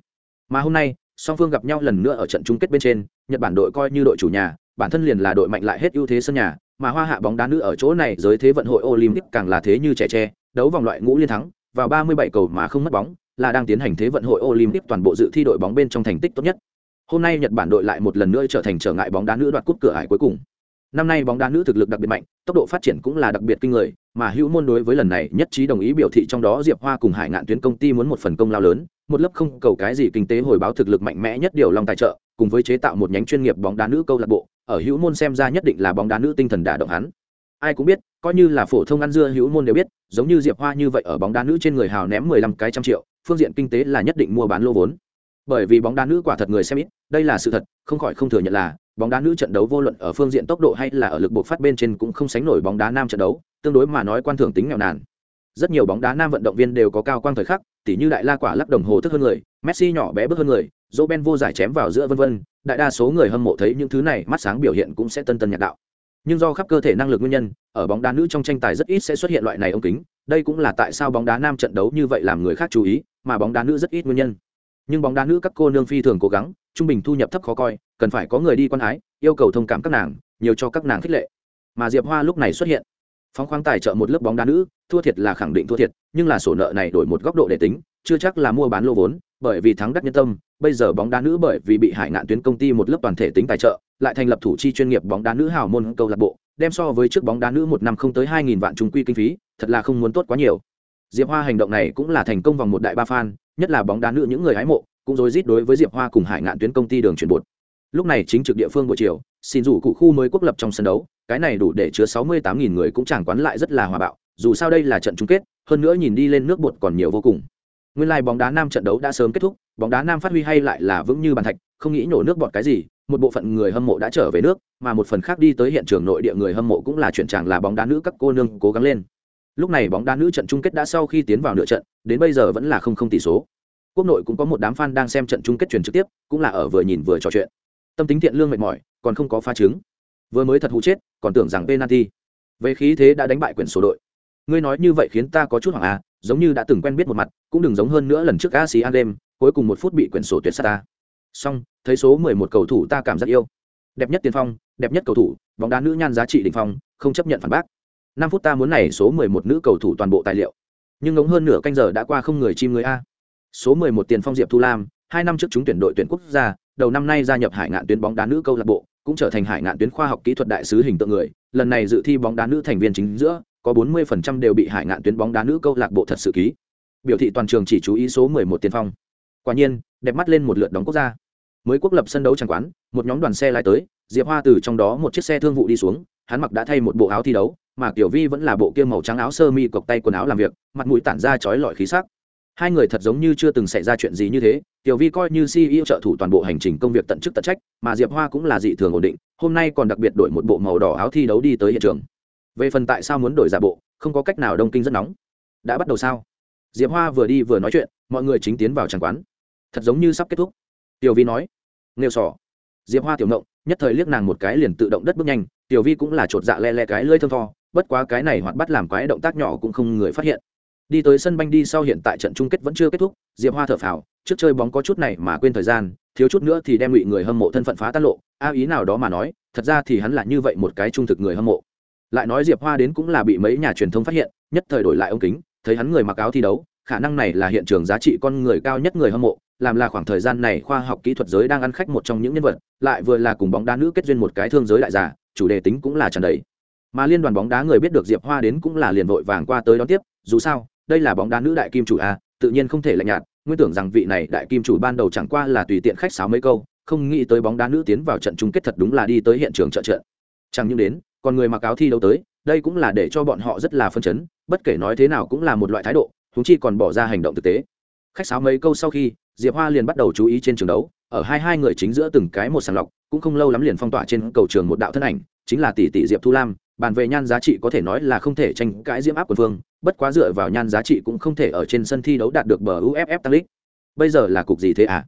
Mà hôm nay, song phương gặp nhau lần nữa ở trận chung kết bên trên, nhật bản đội coi như đội chủ nhà bản thân liền là đội mạnh lại hết ưu thế sân nhà, mà hoa hạ bóng đá nữ ở chỗ này giới thế vận hội olympic càng là thế như trẻ tre, đấu vòng loại ngũ liên thắng, vào 37 cầu mà không mất bóng, là đang tiến hành thế vận hội olympic toàn bộ dự thi đội bóng bên trong thành tích tốt nhất. Hôm nay nhật bản đội lại một lần nữa trở thành trở ngại bóng đá nữ đoạt cúp cửa ải cuối cùng. Năm nay bóng đá nữ thực lực đặc biệt mạnh, tốc độ phát triển cũng là đặc biệt kinh người, mà hữu môn đối với lần này nhất trí đồng ý biểu thị trong đó diệp hoa cùng hải ngạn tuyến công ty muốn một phần công lao lớn, một lớp không cầu cái gì kinh tế hồi báo thực lực mạnh mẽ nhất điều long tài trợ, cùng với chế tạo một nhánh chuyên nghiệp bóng đá nữ câu lạc bộ ở hữu môn xem ra nhất định là bóng đá nữ tinh thần đả động hắn. Ai cũng biết, coi như là phổ thông ăn dưa hữu môn đều biết, giống như diệp hoa như vậy ở bóng đá nữ trên người hào ném mười lăm cái trăm triệu, phương diện kinh tế là nhất định mua bán lô vốn. Bởi vì bóng đá nữ quả thật người xem ít, đây là sự thật, không khỏi không thừa nhận là bóng đá nữ trận đấu vô luận ở phương diện tốc độ hay là ở lực buộc phát bên trên cũng không sánh nổi bóng đá nam trận đấu, tương đối mà nói quan thưởng tính nghèo nàn rất nhiều bóng đá nam vận động viên đều có cao quang thời khắc tỉ như đại la quả lắc đồng hồ thức hơn người messi nhỏ bé bước hơn người Robben ben vô giải chém vào giữa vân vân đại đa số người hâm mộ thấy những thứ này mắt sáng biểu hiện cũng sẽ tân tân nhạc đạo. Nhưng do khắp cơ thể năng lực nguyên nhân ở bóng đá nữ trong tranh tài rất ít sẽ xuất hiện loại này ống kính đây cũng là tại sao bóng đá nam trận đấu như vậy làm người khác chú ý mà bóng đá nữ rất ít nguyên nhân. Nhưng bóng đá nữ các cô nương phi thường cố gắng trung bình thu nhập thấp khó coi cần phải có người đi quan hái, yêu cầu thông cảm các nàng nhiều cho các nàng khích lệ. Mà diệp hoa lúc này xuất hiện phóng khoáng tài trợ một lớp bóng đá nữ, thua thiệt là khẳng định thua thiệt, nhưng là sổ nợ này đổi một góc độ để tính, chưa chắc là mua bán lô vốn, bởi vì thắng đắc nhân tâm, bây giờ bóng đá nữ bởi vì bị hải ngạn tuyến công ty một lớp toàn thể tính tài trợ, lại thành lập thủ chi chuyên nghiệp bóng đá nữ hào môn câu lạc bộ, đem so với trước bóng đá nữ một năm không tới hai nghìn vạn trung quy kinh phí, thật là không muốn tốt quá nhiều. Diệp hoa hành động này cũng là thành công vòng một đại ba fan, nhất là bóng đá nữ những người hái mộ, cũng rối rít đối với diệp hoa cùng hải ngạn tuyến công ty đường chuyển bột lúc này chính trực địa phương buổi chiều, xin rủ cụ khu mới quốc lập trong sân đấu, cái này đủ để chứa sáu mươi tám nghìn người cũng chẳng quán lại rất là hòa bạo, dù sao đây là trận chung kết, hơn nữa nhìn đi lên nước bột còn nhiều vô cùng. Nguyên lai bóng đá nam trận đấu đã sớm kết thúc, bóng đá nam phát huy hay lại là vững như bàn thạch, không nghĩ nổ nước bọt cái gì, một bộ phận người hâm mộ đã trở về nước, mà một phần khác đi tới hiện trường nội địa người hâm mộ cũng là chuyện chàng là bóng đá nữ các cô nương cố gắng lên. Lúc này bóng đá nữ trận chung kết đã sau khi tiến vào nửa trận, đến bây giờ vẫn là không không tỷ số. Quốc nội cũng có một đám fan đang xem trận chung kết truyền trực tiếp, cũng là ở vừa nhìn vừa trò chuyện tâm tính thiện lương mệt mỏi còn không có pha chứng vừa mới thật hụ chết còn tưởng rằng penalty về khí thế đã đánh bại quyển số đội ngươi nói như vậy khiến ta có chút hoảng à giống như đã từng quen biết một mặt cũng đừng giống hơn nữa lần trước ASEAN Game, cuối cùng một phút bị quyển sổ tuyệt sát ta. Xong, thấy số 11 cầu thủ ta cảm giác yêu. Đẹp nhất tiền phong, đẹp nhất cầu thủ, bóng đá nữ nhan giá trị đỉnh phong, không chấp nhận phản bác. 5 phút ta muốn này số 11 nữ cầu thủ toàn bộ tài liệu. Nhưng ngống hơn nửa canh giờ đã qua không người chim người a. Số 11 tiền phong Diệp Thu Lam, hai năm trước chúng tuyển đội tuyển quốc gia, đầu năm nay gia nhập Hải Ngạn tuyến bóng đá nữ câu lạc bộ, cũng trở thành Hải Ngạn tuyến khoa học kỹ thuật đại sứ hình tượng người, lần này dự thi bóng đá nữ thành viên chính giữa, có 40% đều bị Hải Ngạn tuyến bóng đá nữ câu lạc bộ thật sự ký. Biểu thị toàn trường chỉ chú ý số 11 tiền phong. Quả nhiên, đẹp mắt lên một lượt đóng quốc gia. Mới quốc lập sân đấu chẳng quán, một nhóm đoàn xe lái tới, Diệp Hoa từ trong đó một chiếc xe thương vụ đi xuống, hắn mặc đã thay một bộ áo thi đấu, mà Tiểu Vi vẫn là bộ kia màu trắng áo sơ mi cộc tay quần áo làm việc, mặt mũi tản ra chói lọi khí sắc. Hai người thật giống như chưa từng xảy ra chuyện gì như thế, Tiểu Vi coi như CEO trợ thủ toàn bộ hành trình công việc tận chức tận trách, mà Diệp Hoa cũng là dị thường ổn định, hôm nay còn đặc biệt đổi một bộ màu đỏ áo thi đấu đi tới hiện trường. Về phần tại sao muốn đổi giả bộ không có cách nào đông kinh rất nóng. Đã bắt đầu sao? Diệp hoa vừa đi vừa nói chuyện mọi người chính tiến vào tràng quán. Thật giống như sắp kết thúc. Tiểu vi nói nghêu sỏ diệp hoa tiểu ngộng nhất thời liếc nàng một cái liền tự động đất bước nhanh tiểu vi cũng là chột dạ le le cái lưỡi thơm tho bất quá cái này hoạt bắt làm quái động tác nhỏ cũng không người phát hiện đi tới sân banh đi sau hiện tại trận chung kết vẫn chưa kết thúc, diệp hoa thở phào, trước chơi bóng có chút này mà quên thời gian, thiếu chút nữa thì đem ngụy người hâm mộ thân phận phá tan lộ, a ý nào đó mà nói, thật ra thì hắn là như vậy một cái trung thực người hâm mộ. Lại nói diệp hoa đến cũng là bị mấy nhà truyền thông phát hiện, nhất thời đổi lại ống kính, thấy hắn người mặc áo thi đấu, khả năng này là hiện trường giá trị con người cao nhất người hâm mộ, làm là khoảng thời gian này khoa học kỹ thuật giới đang ăn khách một trong những nhân vật, lại vừa là cùng bóng đá nữ kết duyên một cái thương giới đại giả chủ đề tính cũng là tràn đầy. Mà liên đoàn bóng đá người biết được diệp hoa đến cũng là liền vội vàng qua tới đón tiếp, dù sao đây là bóng đá nữ đại kim chủ a, tự nhiên không thể lạnh nhạt, nguyên tưởng rằng vị này đại kim chủ ban đầu chẳng qua là tùy tiện khách sáo mấy câu, không nghĩ tới bóng đá nữ tiến vào trận chung kết thật đúng là đi tới hiện trường trợ trận. Chẳng những đến, còn người mặc áo thi đấu tới, đây cũng là để cho bọn họ rất là phân chấn, bất kể nói thế nào cũng là một loại thái độ thúng chi còn bỏ ra hành động thực tế. Khách sáo mấy câu sau khi, diệp hoa liền bắt đầu chú ý trên trường đấu, ở hai hai người chính giữa từng cái một sàng lọc, cũng không lâu lắm liền phong tỏa trên cầu trường một đạo thân ảnh, chính là tỷ tỷ diệp thu lam bàn về nhan giá trị có thể nói là không thể tranh cãi diễm áp của phương bất quá dựa vào nhan giá trị cũng không thể ở trên sân thi đấu đạt được bờ uff tăng lít bây giờ là cục gì thế à?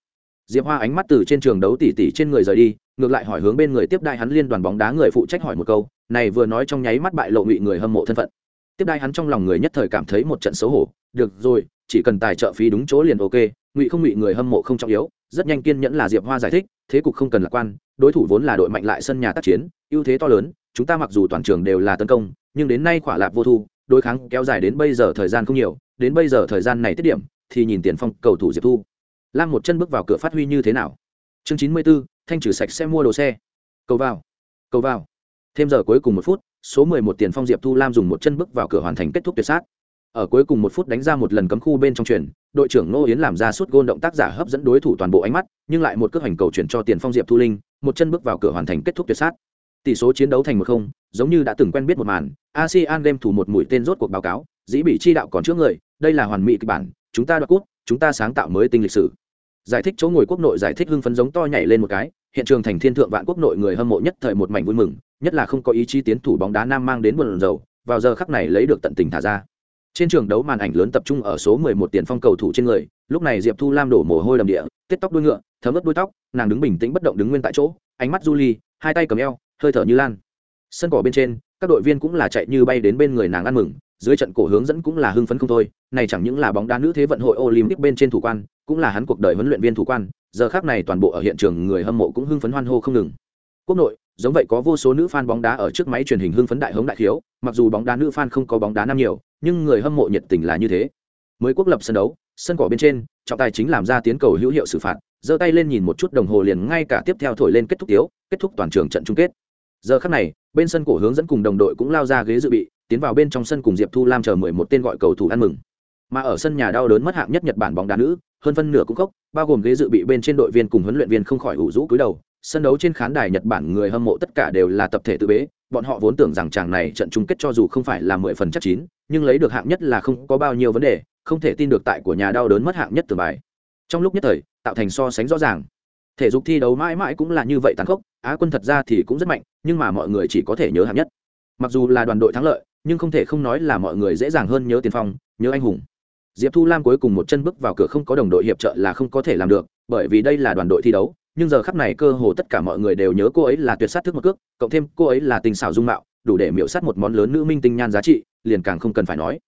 Diệp hoa ánh mắt từ trên trường đấu tỷ tỷ trên người rời đi, ngược lại hỏi hướng bên người tiếp đại hắn liên đoàn bóng đá người phụ trách hỏi một câu, này vừa nói trong nháy mắt bại lộ ngụy người hâm mộ thân phận. Tiếp đai hắn trong lòng người nhất thời cảm thấy một trận xấu hổ, được rồi, chỉ cần tài trợ phí đúng chỗ liền ok, ngụy không ngụy người hâm mộ không trọng yếu, rất nhanh kiên nhẫn là diệp hoa giải thích, thế cục không cần lạc quan, đối thủ vốn là đội mạnh lại sân nhà tác chiến, ưu thế to lớn chúng ta mặc dù toàn trường đều là tấn công, nhưng đến nay khỏa lạc vô thu, đối kháng kéo dài đến bây giờ thời gian không nhiều, đến bây giờ thời gian này tiết điểm, thì nhìn tiền phong cầu thủ diệp thu. Lam một chân bước vào cửa phát huy như thế nào? Chương chín mươi b ố thanh trừ sạch xe mua đồ xe. Cầu vào cầu vào. Thêm giờ cuối cùng một phút, số 11 tiền phong diệp thu lam dùng một chân bước vào cửa hoàn thành kết thúc tuyệt sát. Ở cuối cùng một phút đánh ra một lần cấm khu bên trong chuyển đội trưởng Ngô yến làm ra suốt gôn động tác giả hấp dẫn đối thủ toàn bộ ánh mắt, nhưng lại một cước hành cầu chuyển cho tiền phong diệp thu linh, một chân bước vào cửa hoàn thành kết thúc tuyệt sát tỷ số chiến đấu thành một không, giống như đã từng quen biết một màn asean đem thủ một mũi tên rốt cuộc báo cáo, dĩ bị chi đạo còn trước người, đây là hoàn mỹ kịch bản, chúng ta đoạt cút chúng ta sáng tạo mới tinh lịch sử. Giải thích chỗ ngồi quốc nội giải thích hưng phấn giống to nhảy lên một cái, hiện trường thành thiên thượng vạn quốc nội người hâm mộ nhất thời một mảnh vui mừng, nhất là không có ý chí tiến thủ bóng đá nam mang đến buồn dầu vào giờ khắc này lấy được tận tình thả ra. Trên trường đấu màn ảnh lớn tập trung ở số 11 tiền phong cầu thủ trên người, lúc này diệp thu lam đổ mồ hôi đầm địa tết tóc đuôi ngựa, thấm ướt đuôi tóc, nàng đứng bình tĩnh bất động đứng nguyên tại chỗ, ánh mắt du ly, hai tay cầm eo hơi thở như lan. Sân cỏ bên trên, các đội viên cũng là chạy như bay đến bên người nàng ăn mừng, dưới trận cổ hướng dẫn cũng là hưng phấn không thôi, này chẳng những là bóng đá nữ thế vận hội olympic bên trên thủ quan, cũng là hắn cuộc đời huấn luyện viên thủ quan, giờ khác này toàn bộ ở hiện trường người hâm mộ cũng hưng phấn hoan hô không ngừng. Quốc nội, giống vậy có vô số nữ fan bóng đá ở trước máy truyền hình hưng phấn đại hống đại khiếu, mặc dù bóng đá nữ fan không có bóng đá nam nhiều, nhưng người hâm mộ nhiệt tình là như thế. Mới quốc lập sân đấu, sân cỏ bên trên, trọng tài chính làm ra tiến cầu hữu hiệu xử phạt, giơ tay lên nhìn một chút đồng hồ liền ngay cả tiếp theo thổi lên kết thúc tiếu, kết thúc toàn trường trận chung kết giờ khắc này bên sân cổ hướng dẫn cùng đồng đội cũng lao ra ghế dự bị tiến vào bên trong sân cùng diệp thu lam chờ mười một tên gọi cầu thủ ăn mừng. Mà ở sân nhà đau đớn mất hạng nhất nhật bản bóng đá nữ hơn phân nửa cũng khóc, bao gồm ghế dự bị bên trên đội viên cùng huấn luyện viên không khỏi ủ rũ cúi đầu. Sân đấu trên khán đài nhật bản người hâm mộ tất cả đều là tập thể tự bế bọn họ vốn tưởng rằng chàng này trận chung kết cho dù không phải là mười phần chắc chín nhưng lấy được hạng nhất là không có bao nhiêu vấn đề không thể tin được tại của nhà đau đớn mất hạng nhất từ bài. Trong lúc nhất thời tạo thành so sánh rõ ràng. Thể dục thi đấu mãi mãi cũng là như vậy tàn khốc á quân thật ra thì cũng rất mạnh, nhưng mà mọi người chỉ có thể nhớ hạng nhất. Mặc dù là đoàn đội thắng lợi, nhưng không thể không nói là mọi người dễ dàng hơn nhớ tiền phong, nhớ anh hùng. Diệp thu lam cuối cùng một chân bước vào cửa không có đồng đội hiệp trợ là không có thể làm được, bởi vì đây là đoàn đội thi đấu, nhưng giờ khắp này cơ hồ tất cả mọi người đều nhớ cô ấy là tuyệt sát thức một cước, cộng thêm cô ấy là tình xảo dung mạo, đủ để miễu sát một món lớn nữ minh tinh nhan giá trị, liền càng không cần phải nói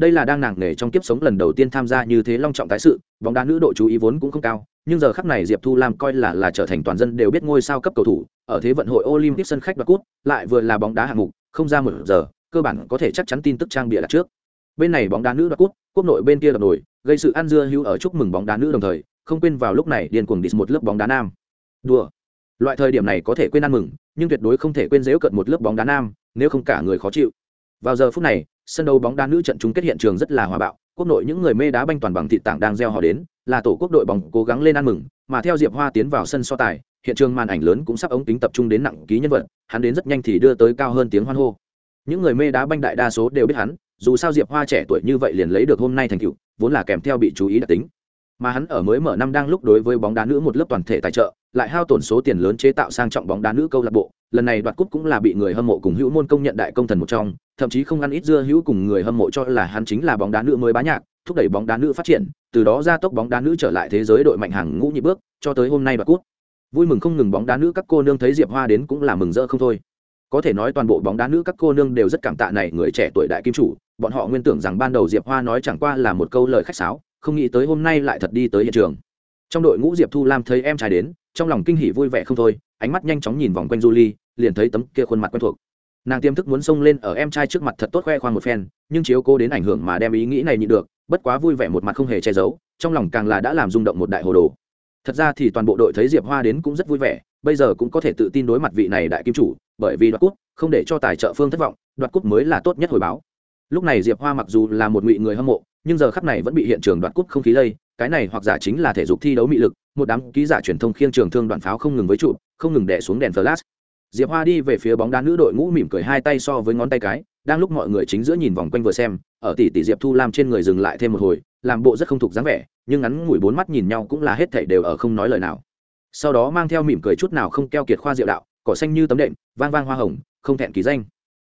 đây là đang nàng nghề trong kiếp sống lần đầu tiên tham gia như thế long trọng tái sự, bóng đá nữ độ chú ý vốn cũng không cao, nhưng giờ khắp này diệp thu lam coi là là trở thành toàn dân đều biết ngôi sao cấp cầu thủ, ở thế vận hội olympic sân khách đoạt cút lại vừa là bóng đá hạng mục, không ra một giờ, cơ bản có thể chắc chắn tin tức trang bịa đặt trước. Bên này bóng đá nữ đoạt cút quốc nội bên kia đập nổi, gây sự ăn dưa hữu ở chúc mừng bóng đá nữ đồng thời, không quên vào lúc này điên cuồng đi một lớp bóng đá nam. Đùa. Loại thời điểm này có thể quên ăn mừng, nhưng tuyệt đối không thể quên dễu cận một lớp bóng đá nam, nếu không cả người khó chịu. Vào giờ phút này sân đấu bóng đá nữ trận chung kết hiện trường rất là hòa bạo, quốc nội những người mê đá banh toàn bằng thị tảng đang gieo họ đến, là tổ quốc đội bóng cố gắng lên ăn mừng, mà theo diệp hoa tiến vào sân so tài, hiện trường màn ảnh lớn cũng sắp ống kính tập trung đến nặng ký nhân vật, hắn đến rất nhanh thì đưa tới cao hơn tiếng hoan hô. Những người mê đá banh đại đa số đều biết hắn, dù sao diệp hoa trẻ tuổi như vậy liền lấy được hôm nay thành tựu, vốn là kèm theo bị chú ý đặc tính. Mà hắn ở mới mở năm đang lúc đối với bóng đá nữ một lớp toàn thể tài trợ, lại hao tổn số tiền lớn chế tạo sang trọng bóng đá nữ câu lạc bộ lần này đoạt cúp cũng là bị người hâm mộ cùng hữu môn công nhận đại công thần một trong thậm chí không ăn ít dưa hữu cùng người hâm mộ cho là hắn chính là bóng đá nữ mới bá nhạc thúc đẩy bóng đá nữ phát triển từ đó ra tốc bóng đá nữ trở lại thế giới đội mạnh hàng ngũ nhị bước cho tới hôm nay đoạt cúp. Vui mừng không ngừng bóng đá nữ các cô nương thấy diệp hoa đến cũng là mừng rỡ không thôi. Có thể nói toàn bộ bóng đá nữ các cô nương đều rất cảm tạ này người trẻ tuổi đại kim chủ bọn họ nguyên tưởng rằng ban đầu diệp hoa nói chẳng qua là một câu lời khách sáo không nghĩ tới hôm nay lại thật đi tới hiện trường. Trong đội ngũ diệp thu lam thấy em trai đến trong lòng kinh hỉ vui vẻ không thôi ánh mắt nhanh chóng nhìn vòng quanh Julie, liền thấy tấm kia khuôn mặt quen thuộc. Nàng tiềm thức muốn xông lên ở em trai trước mặt thật tốt khoe khoang một phen, nhưng chiếu cô đến ảnh hưởng mà đem ý nghĩ này nhịn được, bất quá vui vẻ một mặt không hề che giấu, trong lòng càng là đã làm rung động một đại hồ đồ. Thật ra thì toàn bộ đội thấy diệp hoa đến cũng rất vui vẻ, bây giờ cũng có thể tự tin đối mặt vị này đại kim chủ, bởi vì đoạt cúp không để cho tài trợ phương thất vọng, đoạt cúp mới là tốt nhất hồi báo. Lúc này diệp hoa mặc dù là một ngụy người hâm mộ, nhưng giờ khắp này vẫn bị hiện trường đoạt cúp không khí lây, cái này hoặc giả chính là thể dục thi đấu mị lực, một đám ký giả truyền thông khiêng trường thương đoạn pháo không ngừng với trụ, không ngừng đẻ xuống đèn flash diệp hoa đi về phía bóng đá nữ đội ngũ mỉm cười hai tay so với ngón tay cái, đang lúc mọi người chính giữa nhìn vòng quanh vừa xem, ở tỷ tỷ diệp thu lam trên người dừng lại thêm một hồi, làm bộ rất không thục dáng vẻ, nhưng ngắn ngủi bốn mắt nhìn nhau cũng là hết thảy đều ở không nói lời nào. Sau đó mang theo mỉm cười chút nào không keo kiệt khoa diệu đạo, cỏ xanh như tấm đệm, vang vang hoa hồng, không thẹn kỳ danh.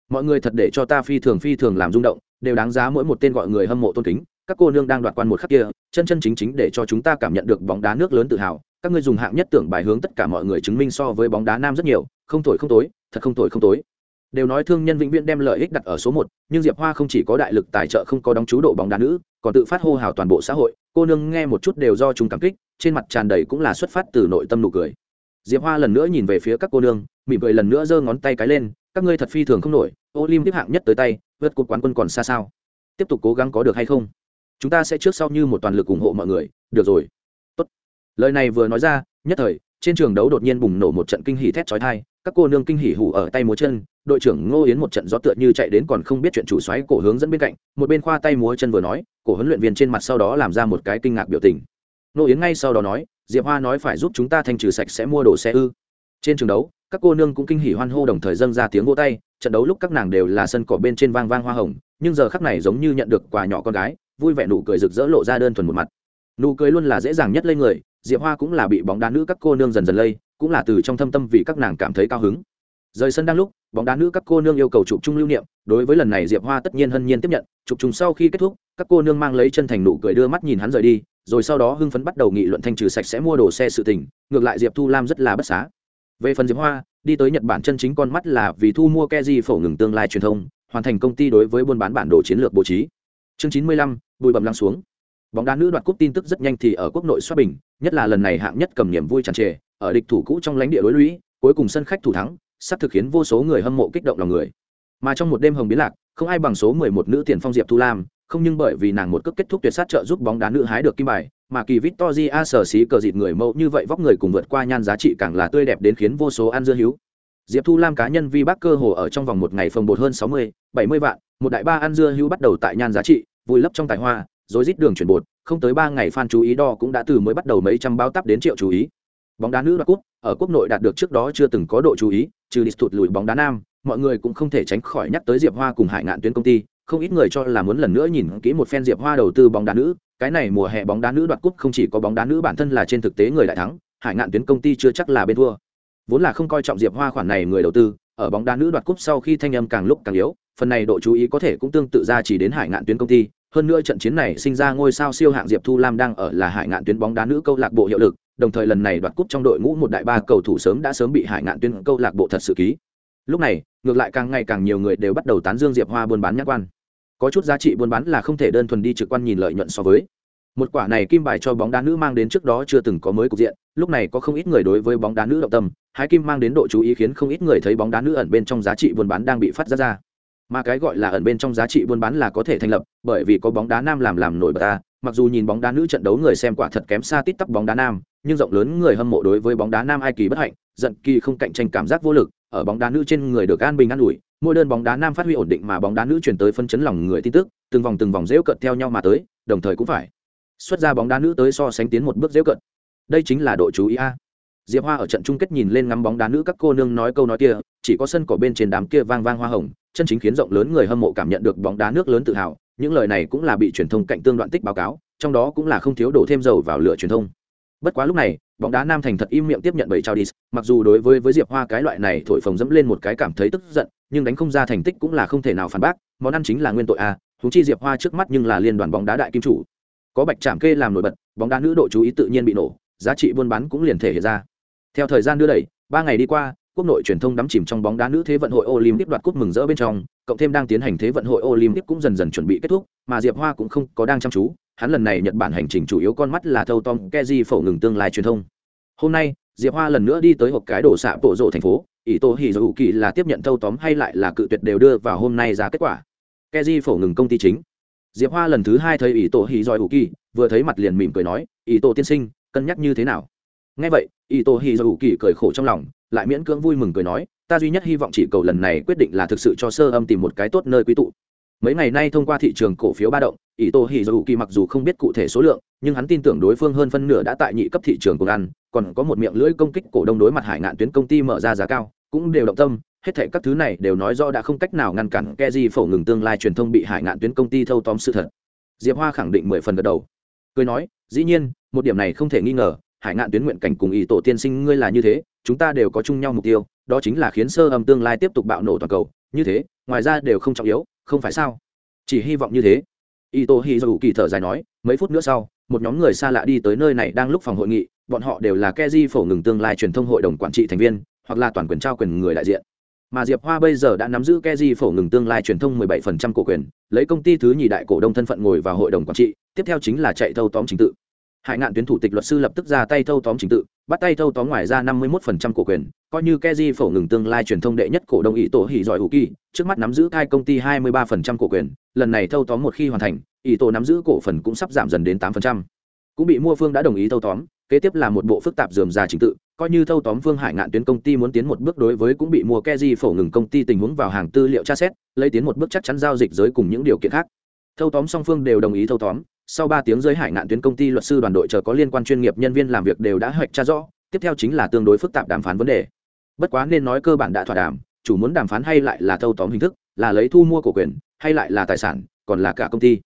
Mọi người thật để cho ta phi thường phi thường làm rung động, đều đáng giá mỗi một tên gọi người hâm mộ tôn kính, các cô nương đang đoạt quan một khắc kia, chân chân chính chính để cho chúng ta cảm nhận được bóng đá nước lớn tự hào, các ngươi dùng hạng nhất tưởng bài hướng tất cả mọi người chứng minh so với bóng đá nam rất nhiều không thổi không tối, thật không thổi không tối. Đều nói thương nhân vĩnh viễn đem lợi ích đặt ở số một, nhưng diệp hoa không chỉ có đại lực tài trợ không có đóng chú độ bóng đá nữ, còn tự phát hô hào toàn bộ xã hội. Cô nương nghe một chút đều do chúng cảm kích, trên mặt tràn đầy cũng là xuất phát từ nội tâm nụ cười. Diệp hoa lần nữa nhìn về phía các cô nương, mỉm cười lần nữa giơ ngón tay cái lên, các ngươi thật phi thường không nổi Olympic hạng nhất tới tay, vượt cột quán quân còn xa sao? Tiếp tục cố gắng có được hay không? Chúng ta sẽ trước sau như một toàn lực ủng hộ mọi người, được rồi. Tốt. lời này vừa nói ra, nhất thời, trên trường đấu đột nhiên bùng nổ một trận kinh hỉ thét chói tai các cô nương kinh hỉ hủ ở tay múa chân, đội trưởng ngô yến một trận gió tựa như chạy đến còn không biết chuyện chủ xoáy cổ hướng dẫn bên cạnh, một bên khoa tay múa chân vừa nói, cổ huấn luyện viên trên mặt sau đó làm ra một cái kinh ngạc biểu tình. Ngô yến ngay sau đó nói, diệp hoa nói phải giúp chúng ta thanh trừ sạch sẽ mua đồ xe ư. Trên trường đấu, các cô nương cũng kinh hỉ hoan hô đồng thời dâng ra tiếng vỗ tay, trận đấu lúc các nàng đều là sân cỏ bên trên vang vang hoa hồng, nhưng giờ khắc này giống như nhận được quà nhỏ con gái, vui vẻ nụ cười rực rỡ lộ ra đơn thuần một mặt. Nụ cười luôn là dễ dàng nhất lên người, diệp hoa cũng là bị bóng đá nữ các cô nương dần dần lây cũng là từ trong thâm tâm vì các nàng cảm thấy cao hứng. Rời sân đang lúc, bóng đá nữ các cô nương yêu cầu chụp chung lưu niệm, đối với lần này diệp hoa tất nhiên hân nhiên tiếp nhận, chụp chung sau khi kết thúc, các cô nương mang lấy chân thành nụ cười đưa mắt nhìn hắn rời đi, rồi sau đó hưng phấn bắt đầu nghị luận thanh trừ sạch sẽ mua đồ xe sự tình, ngược lại diệp thu lam rất là bất xá. Về phần diệp hoa, đi tới nhật bản chân chính con mắt là vì thu mua keji phổ ngừng tương lai truyền thông, hoàn thành công ty đối với buôn bán bản đồ chiến lược bố trí. Chương chín mươi lăm bùi bầm lăng xuống. Bóng đá nữ đoạt cúp tin tức rất nhanh thì ở quốc nội xoát bình, nhất là lần này hạng nhất cầm niềm vui tràn trề ở địch thủ cũ trong lãnh địa đối lũy cuối cùng sân khách thủ thắng sắp thực khiến vô số người hâm mộ kích động lòng người. Mà trong một đêm hồng biến lạc không ai bằng số 11 nữ tiền phong diệp thu lam không nhưng bởi vì nàng một cước kết thúc tuyệt sát trợ giúp bóng đá nữ hái được kim bài mà kỳ Victoria sở xí cờ dịt người mẫu như vậy vóc người cùng vượt qua nhan giá trị càng là tươi đẹp đến khiến vô số ăn dưa hiếu diệp thu lam cá nhân vi bác cơ hồ ở trong vòng một ngày phồng bột hơn 60, 70 vạn một đại ba ăn dưa hữu bắt đầu tại nhan giá trị vùi lấp trong tài hoa rồi rít đường chuyển bột không tới ba ngày fan chú ý đo cũng đã từ mới bắt đầu mấy trăm bao tắp đến triệu chú ý bóng đá nữ đoạt cúp, ở quốc nội đạt được trước đó chưa từng có độ chú ý, trừ đi tụt lùi bóng đá nam, mọi người cũng không thể tránh khỏi nhắc tới diệp hoa cùng hải ngạn tuyến công ty, không ít người cho là muốn lần nữa nhìn kỹ một phen diệp hoa đầu tư bóng đá nữ, cái này mùa hè bóng đá nữ đoạt cúp không chỉ có bóng đá nữ bản thân là trên thực tế người đại thắng, hải ngạn tuyến công ty chưa chắc là bên thua. Vốn là không coi trọng diệp hoa khoản này người đầu tư, ở bóng đá nữ đoạt cúp sau khi thanh âm càng lúc càng yếu, phần này độ chú ý có thể cũng tương tự ra chỉ đến hải ngạn tuyến công ty, hơn nữa trận chiến này sinh ra ngôi sao siêu hạng diệp thu lam đang ở là hải ngạn tuyến bóng đá nữ câu lạc bộ hiệu lực đồng thời lần này đoạt cúp trong đội ngũ một đại ba cầu thủ sớm đã sớm bị hải ngạn tuyên câu lạc bộ thật sự ký. Lúc này, ngược lại càng ngày càng nhiều người đều bắt đầu tán dương diệp hoa buôn bán nhắc quan. Có chút giá trị buôn bán là không thể đơn thuần đi trực quan nhìn lợi nhuận so với. Một quả này kim bài cho bóng đá nữ mang đến trước đó chưa từng có mới cục diện, lúc này có không ít người đối với bóng đá nữ động tâm hai kim mang đến độ chú ý khiến không ít người thấy bóng đá nữ ẩn bên trong giá trị buôn bán đang bị phát ra ra. Mà cái gọi là ẩn bên trong giá trị buôn bán là có thể thành lập, bởi vì có bóng đá nam làm làm nổi bật ta mặc dù nhìn bóng đá nữ trận đấu người xem quả thật kém xa tít tắp bóng đá nam, nhưng rộng lớn người hâm mộ đối với bóng đá nam ai kỳ bất hạnh, giận kỳ không cạnh tranh cảm giác vô lực, ở bóng đá nữ trên người được an bình an ủi, mỗi đơn bóng đá nam phát huy ổn định mà bóng đá nữ chuyển tới phân chấn lòng người tin tức, từng vòng từng vòng dễu cận theo nhau mà tới, đồng thời cũng phải xuất ra bóng đá nữ tới so sánh tiến một bước dễu cận. Đây chính là độ chú ý a. Diệp hoa ở trận chung kết nhìn lên ngắm bóng đá nữ các cô nương nói câu nói kia, chỉ có sân cỏ bên trên đám kia vang vang hoa hồng, chân chính khiến rộng lớn người hâm mộ cảm nhận được bóng đá nước lớn tự hào những lời này cũng là bị truyền thông cạnh tương đoạn tích báo cáo, trong đó cũng là không thiếu đổ thêm dầu vào lửa truyền thông. Bất quá lúc này, bóng đá nam thành thật im miệng tiếp nhận bảy trao đi, mặc dù đối với với diệp hoa cái loại này thổi phồng dẫm lên một cái cảm thấy tức giận, nhưng đánh không ra thành tích cũng là không thể nào phản bác, món ăn chính là nguyên tội à, a húng chi diệp hoa trước mắt nhưng là liên đoàn bóng đá đại kim chủ. Có bạch trạm kê làm nổi bật, bóng đá nữ độ chú ý tự nhiên bị nổ, giá trị buôn bán cũng liền thể hiện ra. Theo thời gian đưa đẩy, ba ngày đi qua quốc nội truyền thông đắm chìm trong bóng đá nữ thế vận hội olympic đoạt cúp mừng rỡ bên trong, cộng thêm đang tiến hành thế vận hội olympic cũng dần dần chuẩn bị kết thúc, mà diệp hoa cũng không có đang chăm chú, hắn lần này nhật bản hành trình chủ yếu con mắt là thâu tom keji phổ ngừng tương lai truyền thông. Hôm nay, diệp hoa lần nữa đi tới hộp cái đổ xạ bộ rộ thành phố ý tô hỉ kỳ là tiếp nhận thâu tóm hay lại là cự tuyệt đều đưa vào hôm nay ra kết quả. Keji phổ ngừng công ty chính. Diệp hoa lần thứ hai thấy ý tô hỉ kỳ vừa thấy mặt liền mỉm cười nói, Ito tô tiên sinh, cân nhắc như thế nào? Nghe vậy Ito tô cười khổ trong lòng lại miễn cưỡng vui mừng cười nói ta duy nhất hy vọng chỉ cầu lần này quyết định là thực sự cho sơ âm tìm một cái tốt nơi quy tụ mấy ngày nay thông qua thị trường cổ phiếu ba động ỷ tô hỉ dù kỳ mặc dù không biết cụ thể số lượng nhưng hắn tin tưởng đối phương hơn phân nửa đã tại nhị cấp thị trường cùng ăn còn có một miệng lưỡi công kích cổ đông đối mặt hải ngạn tuyến công ty mở ra giá cao cũng đều động tâm hết thảy các thứ này đều nói rõ đã không cách nào ngăn cản Keji phổ ngừng tương lai truyền thông bị hải ngạn tuyến công ty thâu tóm sự thật. Diệp Hoa khẳng định mười phần gật đầu. Cười nói, dĩ nhiên, một điểm này không thể nghi ngờ, hải ngạn tuyến nguyện cảnh cùng ý tổ tiên sinh ngươi là như thế, chúng ta đều có chung nhau mục tiêu, đó chính là khiến sơ âm tương lai tiếp tục bạo nổ toàn cầu, như thế, ngoài ra đều không trọng yếu, không phải sao? Chỉ hy vọng như thế. ý tổ hy dù kỳ thở dài nói, mấy phút nữa sau, một nhóm người xa lạ đi tới nơi này đang lúc phòng hội nghị, bọn họ đều là Keji phổ ngừng tương lai truyền thông hội đồng quản trị thành viên, hoặc là toàn quyền trao quyền người đại diện mà diệp hoa bây giờ đã nắm giữ keji phổ ngừng tương lai truyền thông 17% cổ quyền lấy công ty thứ nhì đại cổ đông thân phận ngồi vào hội đồng quản trị tiếp theo chính là chạy thâu tóm chính tự hải ngạn tuyến thủ tịch luật sư lập tức ra tay thâu tóm chính tự, bắt tay thâu tóm ngoài ra 51% cổ quyền, coi như keji phổ ngừng tương lai truyền thông đệ nhất cổ đông ý tổ hỉ giỏi hữu kỳ, trước mắt nắm giữ thai công ty 23% cổ quyền, lần này thâu tóm một khi hoàn thành ý tổ nắm giữ cổ phần cũng sắp giảm dần đến 8%. cũng bị mua phương đã đồng ý thâu tóm, kế tiếp là một bộ phức tạp dườm già trình tự, coi như thâu tóm phương hải ngạn tuyến công ty muốn tiến một bước đối với cũng bị mua keji phổ ngừng công ty tình huống vào hàng tư liệu tra xét, lấy tiến một bước chắc chắn giao dịch giới cùng những điều kiện khác thâu tóm song phương đều đồng ý thâu tóm sau ba tiếng giới hải ngạn tuyến công ty luật sư đoàn đội chờ có liên quan chuyên nghiệp nhân viên làm việc đều đã hoạch tra rõ tiếp theo chính là tương đối phức tạp đàm phán vấn đề bất quá nên nói cơ bản đã thỏa đàm chủ muốn đàm phán hay lại là thâu tóm hình thức là lấy thu mua cổ quyền hay lại là tài sản còn là cả công ty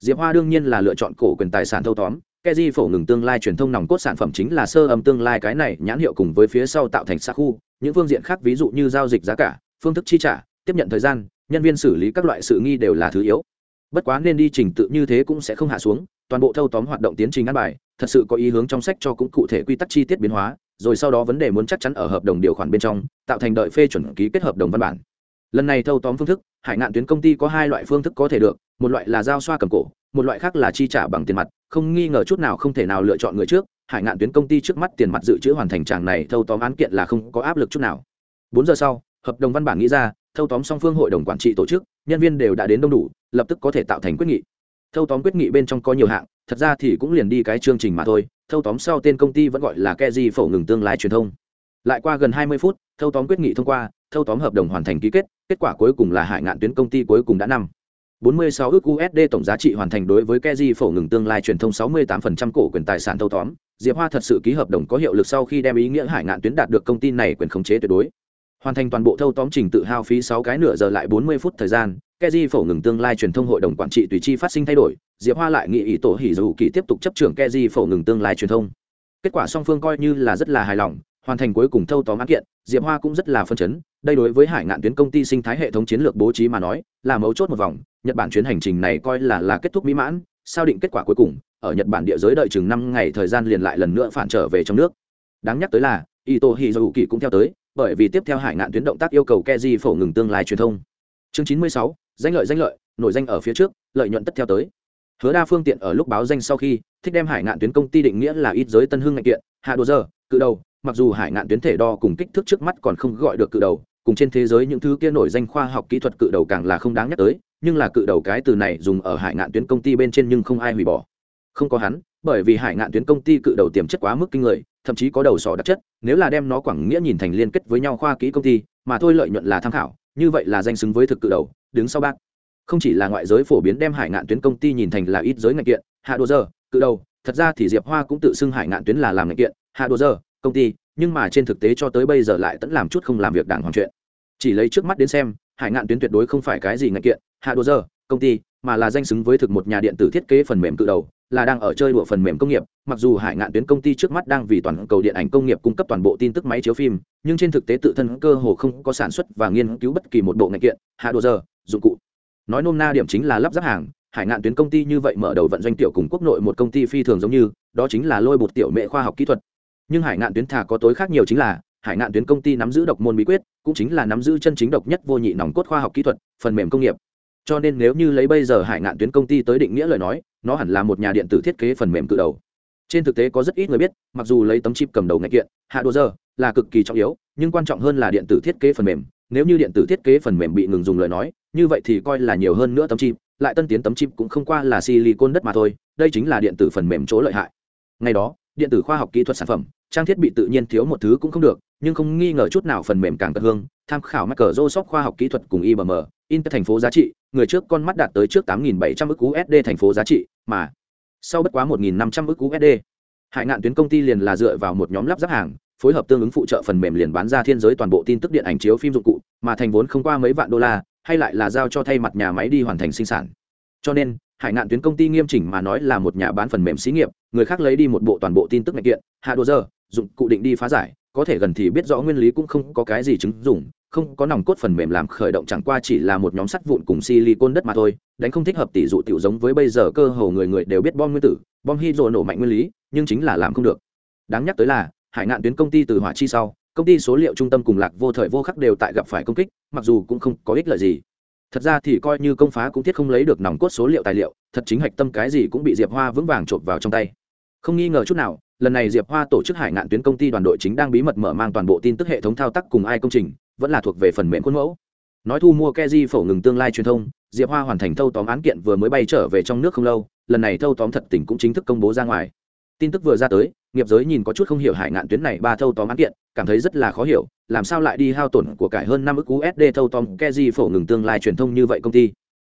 diệp hoa đương nhiên là lựa chọn cổ quyền tài sản thâu tóm Keji phổ ngừng tương lai truyền thông nòng cốt sản phẩm chính là sơ âm tương lai cái này nhãn hiệu cùng với phía sau tạo thành xa khu, những phương diện khác ví dụ như giao dịch giá cả, phương thức chi trả, tiếp nhận thời gian, nhân viên xử lý các loại sự nghi đều là thứ yếu. Bất quá nên đi trình tự như thế cũng sẽ không hạ xuống, toàn bộ thâu tóm hoạt động tiến trình ăn bài, thật sự có ý hướng trong sách cho cũng cụ thể quy tắc chi tiết biến hóa, rồi sau đó vấn đề muốn chắc chắn ở hợp đồng điều khoản bên trong, tạo thành đợi phê chuẩn ký kết hợp đồng văn bản. Lần này thâu tóm phương thức, Hải Ngạn tuyến công ty có hai loại phương thức có thể được, một loại là giao xoa cầm cổ, một loại khác là chi trả bằng tiền mặt không nghi ngờ chút nào không thể nào lựa chọn người trước hải ngạn tuyến công ty trước mắt tiền mặt dự trữ hoàn thành tràng này thâu tóm án kiện là không có áp lực chút nào bốn giờ sau hợp đồng văn bản nghĩ ra thâu tóm song phương hội đồng quản trị tổ chức nhân viên đều đã đến đông đủ, lập tức có thể tạo thành quyết nghị thâu tóm quyết nghị bên trong có nhiều hạng, thật ra thì cũng liền đi cái chương trình mà thôi, thâu tóm sau tên công ty vẫn gọi là keji phổ ngừng tương lai truyền thông lại qua gần hai mươi phút, thâu tóm quyết nghị thông qua, thâu tóm hợp đồng hoàn thành ký kết kết quả cuối cùng là hải ngạn tuyến công ty cuối cùng đã năm 46 ước USD tổng giá trị hoàn thành đối với Keji phổ ngừng tương lai truyền thông 68% cổ quyền tài sản thâu tóm. Diệp Hoa thật sự ký hợp đồng có hiệu lực sau khi đem ý nghĩa hải ngạn tuyến đạt được công ty này quyền khống chế tuyệt đối. Hoàn thành toàn bộ thâu tóm trình tự hao phí 6 cái nửa giờ lại 40 phút thời gian, Keji phổ ngừng tương lai truyền thông hội đồng quản trị tùy chi phát sinh thay đổi, Diệp Hoa lại nghị ý tổ hỉ dù kỳ tiếp tục chấp trưởng Keji phổ ngừng tương lai truyền thông. kết quả song phương coi như là rất là hài lòng hoàn thành cuối cùng thâu tóm án kiện diệp hoa cũng rất là phân chấn đây đối với hải ngạn tuyến công ty sinh thái hệ thống chiến lược bố trí mà nói là mấu chốt một vòng nhật bản chuyến hành trình này coi là là kết thúc mỹ mãn sao định kết quả cuối cùng ở nhật bản địa giới đợi chừng năm ngày thời gian liền lại lần nữa phản trở về trong nước đáng nhắc tới là ito hizoki cũng theo tới bởi vì tiếp theo hải ngạn tuyến động tác yêu cầu keji phổ ngừng tương lai truyền thông. Chương chín mươi sáu, danh lợi danh lợi, nổi danh ở phía trước, lợi nhuận tất theo tới. Hứa đa phương tiện ở lúc báo danh sau khi, thích đem hải ngạn tuyến công ty định nghĩa là ít giới tân hưng ngạch kiện, hạ đồ giờ, cự đầu, mặc dù hải ngạn tuyến thể đo cùng kích thước trước mắt còn không gọi được cự đầu, cùng trên thế giới những thứ kia nổi danh khoa học kỹ thuật cự đầu càng là không đáng nhắc tới, nhưng là cự đầu cái từ này dùng ở hải ngạn tuyến công ty bên trên nhưng không ai hủy bỏ. Không có hắn, bởi vì hải ngạn tuyến công ty cự đầu tiềm chất quá mức kinh người thậm chí có đầu sỏ đặc chất, nếu là đem nó quảng nghĩa nhìn thành liên kết với nhau khoa kỹ công ty, mà thôi lợi nhuận là tham khảo, như vậy là danh xứng với thực cự đầu, đứng sau bác. Không chỉ là ngoại giới phổ biến đem hải ngạn tuyến công ty nhìn thành là ít giới ngành kiện, hạ đồ giờ, cự đầu, thật ra thì diệp hoa cũng tự xưng hải ngạn tuyến là làm ngành kiện, hạ đồ giờ, công ty, nhưng mà trên thực tế cho tới bây giờ lại tẫn làm chút không làm việc đảng hoàng chuyện. Chỉ lấy trước mắt đến xem, hải ngạn tuyến tuyệt đối không phải cái gì ngành kiện, hạ đồ giờ, công ty, mà là danh xứng với thực một nhà điện tử thiết kế phần mềm cự đầu là đang ở chơi đùa phần mềm công nghiệp, mặc dù hải ngạn tuyến công ty trước mắt đang vì toàn cầu điện ảnh công nghiệp cung cấp toàn bộ tin tức máy chiếu phim, nhưng trên thực tế tự thân cơ hồ không có sản xuất và nghiên cứu bất kỳ một bộ ngành kiện, hạ đồ giờ, dụng cụ. Nói nôm na điểm chính là lắp ráp hàng, hải ngạn tuyến công ty như vậy mở đầu vận doanh tiểu cùng quốc nội một công ty phi thường giống như, đó chính là lôi bột tiểu mệ khoa học kỹ thuật. Nhưng hải ngạn tuyến thà có tối khác nhiều chính là, hải ngạn tuyến công ty nắm giữ độc môn bí quyết, cũng chính là nắm giữ chân chính độc nhất vô nhị nòng cốt khoa học kỹ thuật, phần mềm công nghiệp. Cho nên nếu như lấy bây giờ hải ngạn tuyến công ty tới định nghĩa lời nói nó hẳn là một nhà điện tử thiết kế phần mềm cự đầu. Trên thực tế có rất ít người biết, mặc dù lấy tấm chip cầm đầu ngạch kiện, hạ đồ giờ là cực kỳ trọng yếu, nhưng quan trọng hơn là điện tử thiết kế phần mềm. Nếu như điện tử thiết kế phần mềm bị ngừng dùng lời nói, như vậy thì coi là nhiều hơn nữa tấm chip, lại tân tiến tấm chip cũng không qua là silicon đất mà thôi, đây chính là điện tử phần mềm chỗ lợi hại. Ngày đó, điện tử khoa học kỹ thuật sản phẩm, trang thiết bị tự nhiên thiếu một thứ cũng không được, nhưng không nghi ngờ chút nào phần mềm càng cất hương. Tham khảo mắc cờ khoa học kỹ thuật cùng ibm inter thành phố giá trị người trước con mắt đạt tới trước 8.700 ức USD thành phố giá trị, mà sau bất quá 1.500 ức USD. Hải ngạn tuyến công ty liền là dựa vào một nhóm lắp ráp hàng, phối hợp tương ứng phụ trợ phần mềm liền bán ra thiên giới toàn bộ tin tức điện ảnh chiếu phim dụng cụ, mà thành vốn không qua mấy vạn đô la, hay lại là giao cho thay mặt nhà máy đi hoàn thành sinh sản. Cho nên, Hải ngạn tuyến công ty nghiêm chỉnh mà nói là một nhà bán phần mềm xí nghiệp, người khác lấy đi một bộ toàn bộ tin tức ngành kiện, hạ đồ giờ, dụng cụ định đi phá giải, có thể gần thì biết rõ nguyên lý cũng không có cái gì chứng dụng, không có nòng cốt phần mềm làm khởi động chẳng qua chỉ là một nhóm sắt vụn cùng silicon đất mà thôi, đánh không thích hợp tỷ dụ tiểu giống với bây giờ cơ hồ người người đều biết bom nguyên tử, bom hydro nổ mạnh nguyên lý, nhưng chính là làm không được. Đáng nhắc tới là, hải ngạn tuyến công ty từ hỏa chi sau, công ty số liệu trung tâm cùng lạc vô thời vô khắc đều tại gặp phải công kích, mặc dù cũng không có ích lợi gì. Thật ra thì coi như công phá cũng thiết không lấy được nòng cốt số liệu tài liệu, thật chính hạch tâm cái gì cũng bị diệp hoa vững vàng chộp vào trong tay. Không nghi ngờ chút nào, lần này diệp hoa tổ chức hải ngạn tuyến công ty đoàn đội chính đang bí mật mở mang toàn bộ tin tức hệ thống thao tác cùng ai công trình vẫn là thuộc về phần mềm khuôn mẫu. Nói thu mua keji phổ ngừng tương lai truyền thông, diệp hoa hoàn thành thâu tóm án kiện vừa mới bay trở về trong nước không lâu, lần này thâu tóm thật tỉnh cũng chính thức công bố ra ngoài. Tin tức vừa ra tới, nghiệp giới nhìn có chút không hiểu hải ngạn tuyến này ba thâu tóm án kiện, cảm thấy rất là khó hiểu, làm sao lại đi hao tổn của cải hơn năm ức usd thâu tóm keji phổ ngừng tương lai truyền thông như vậy công ty.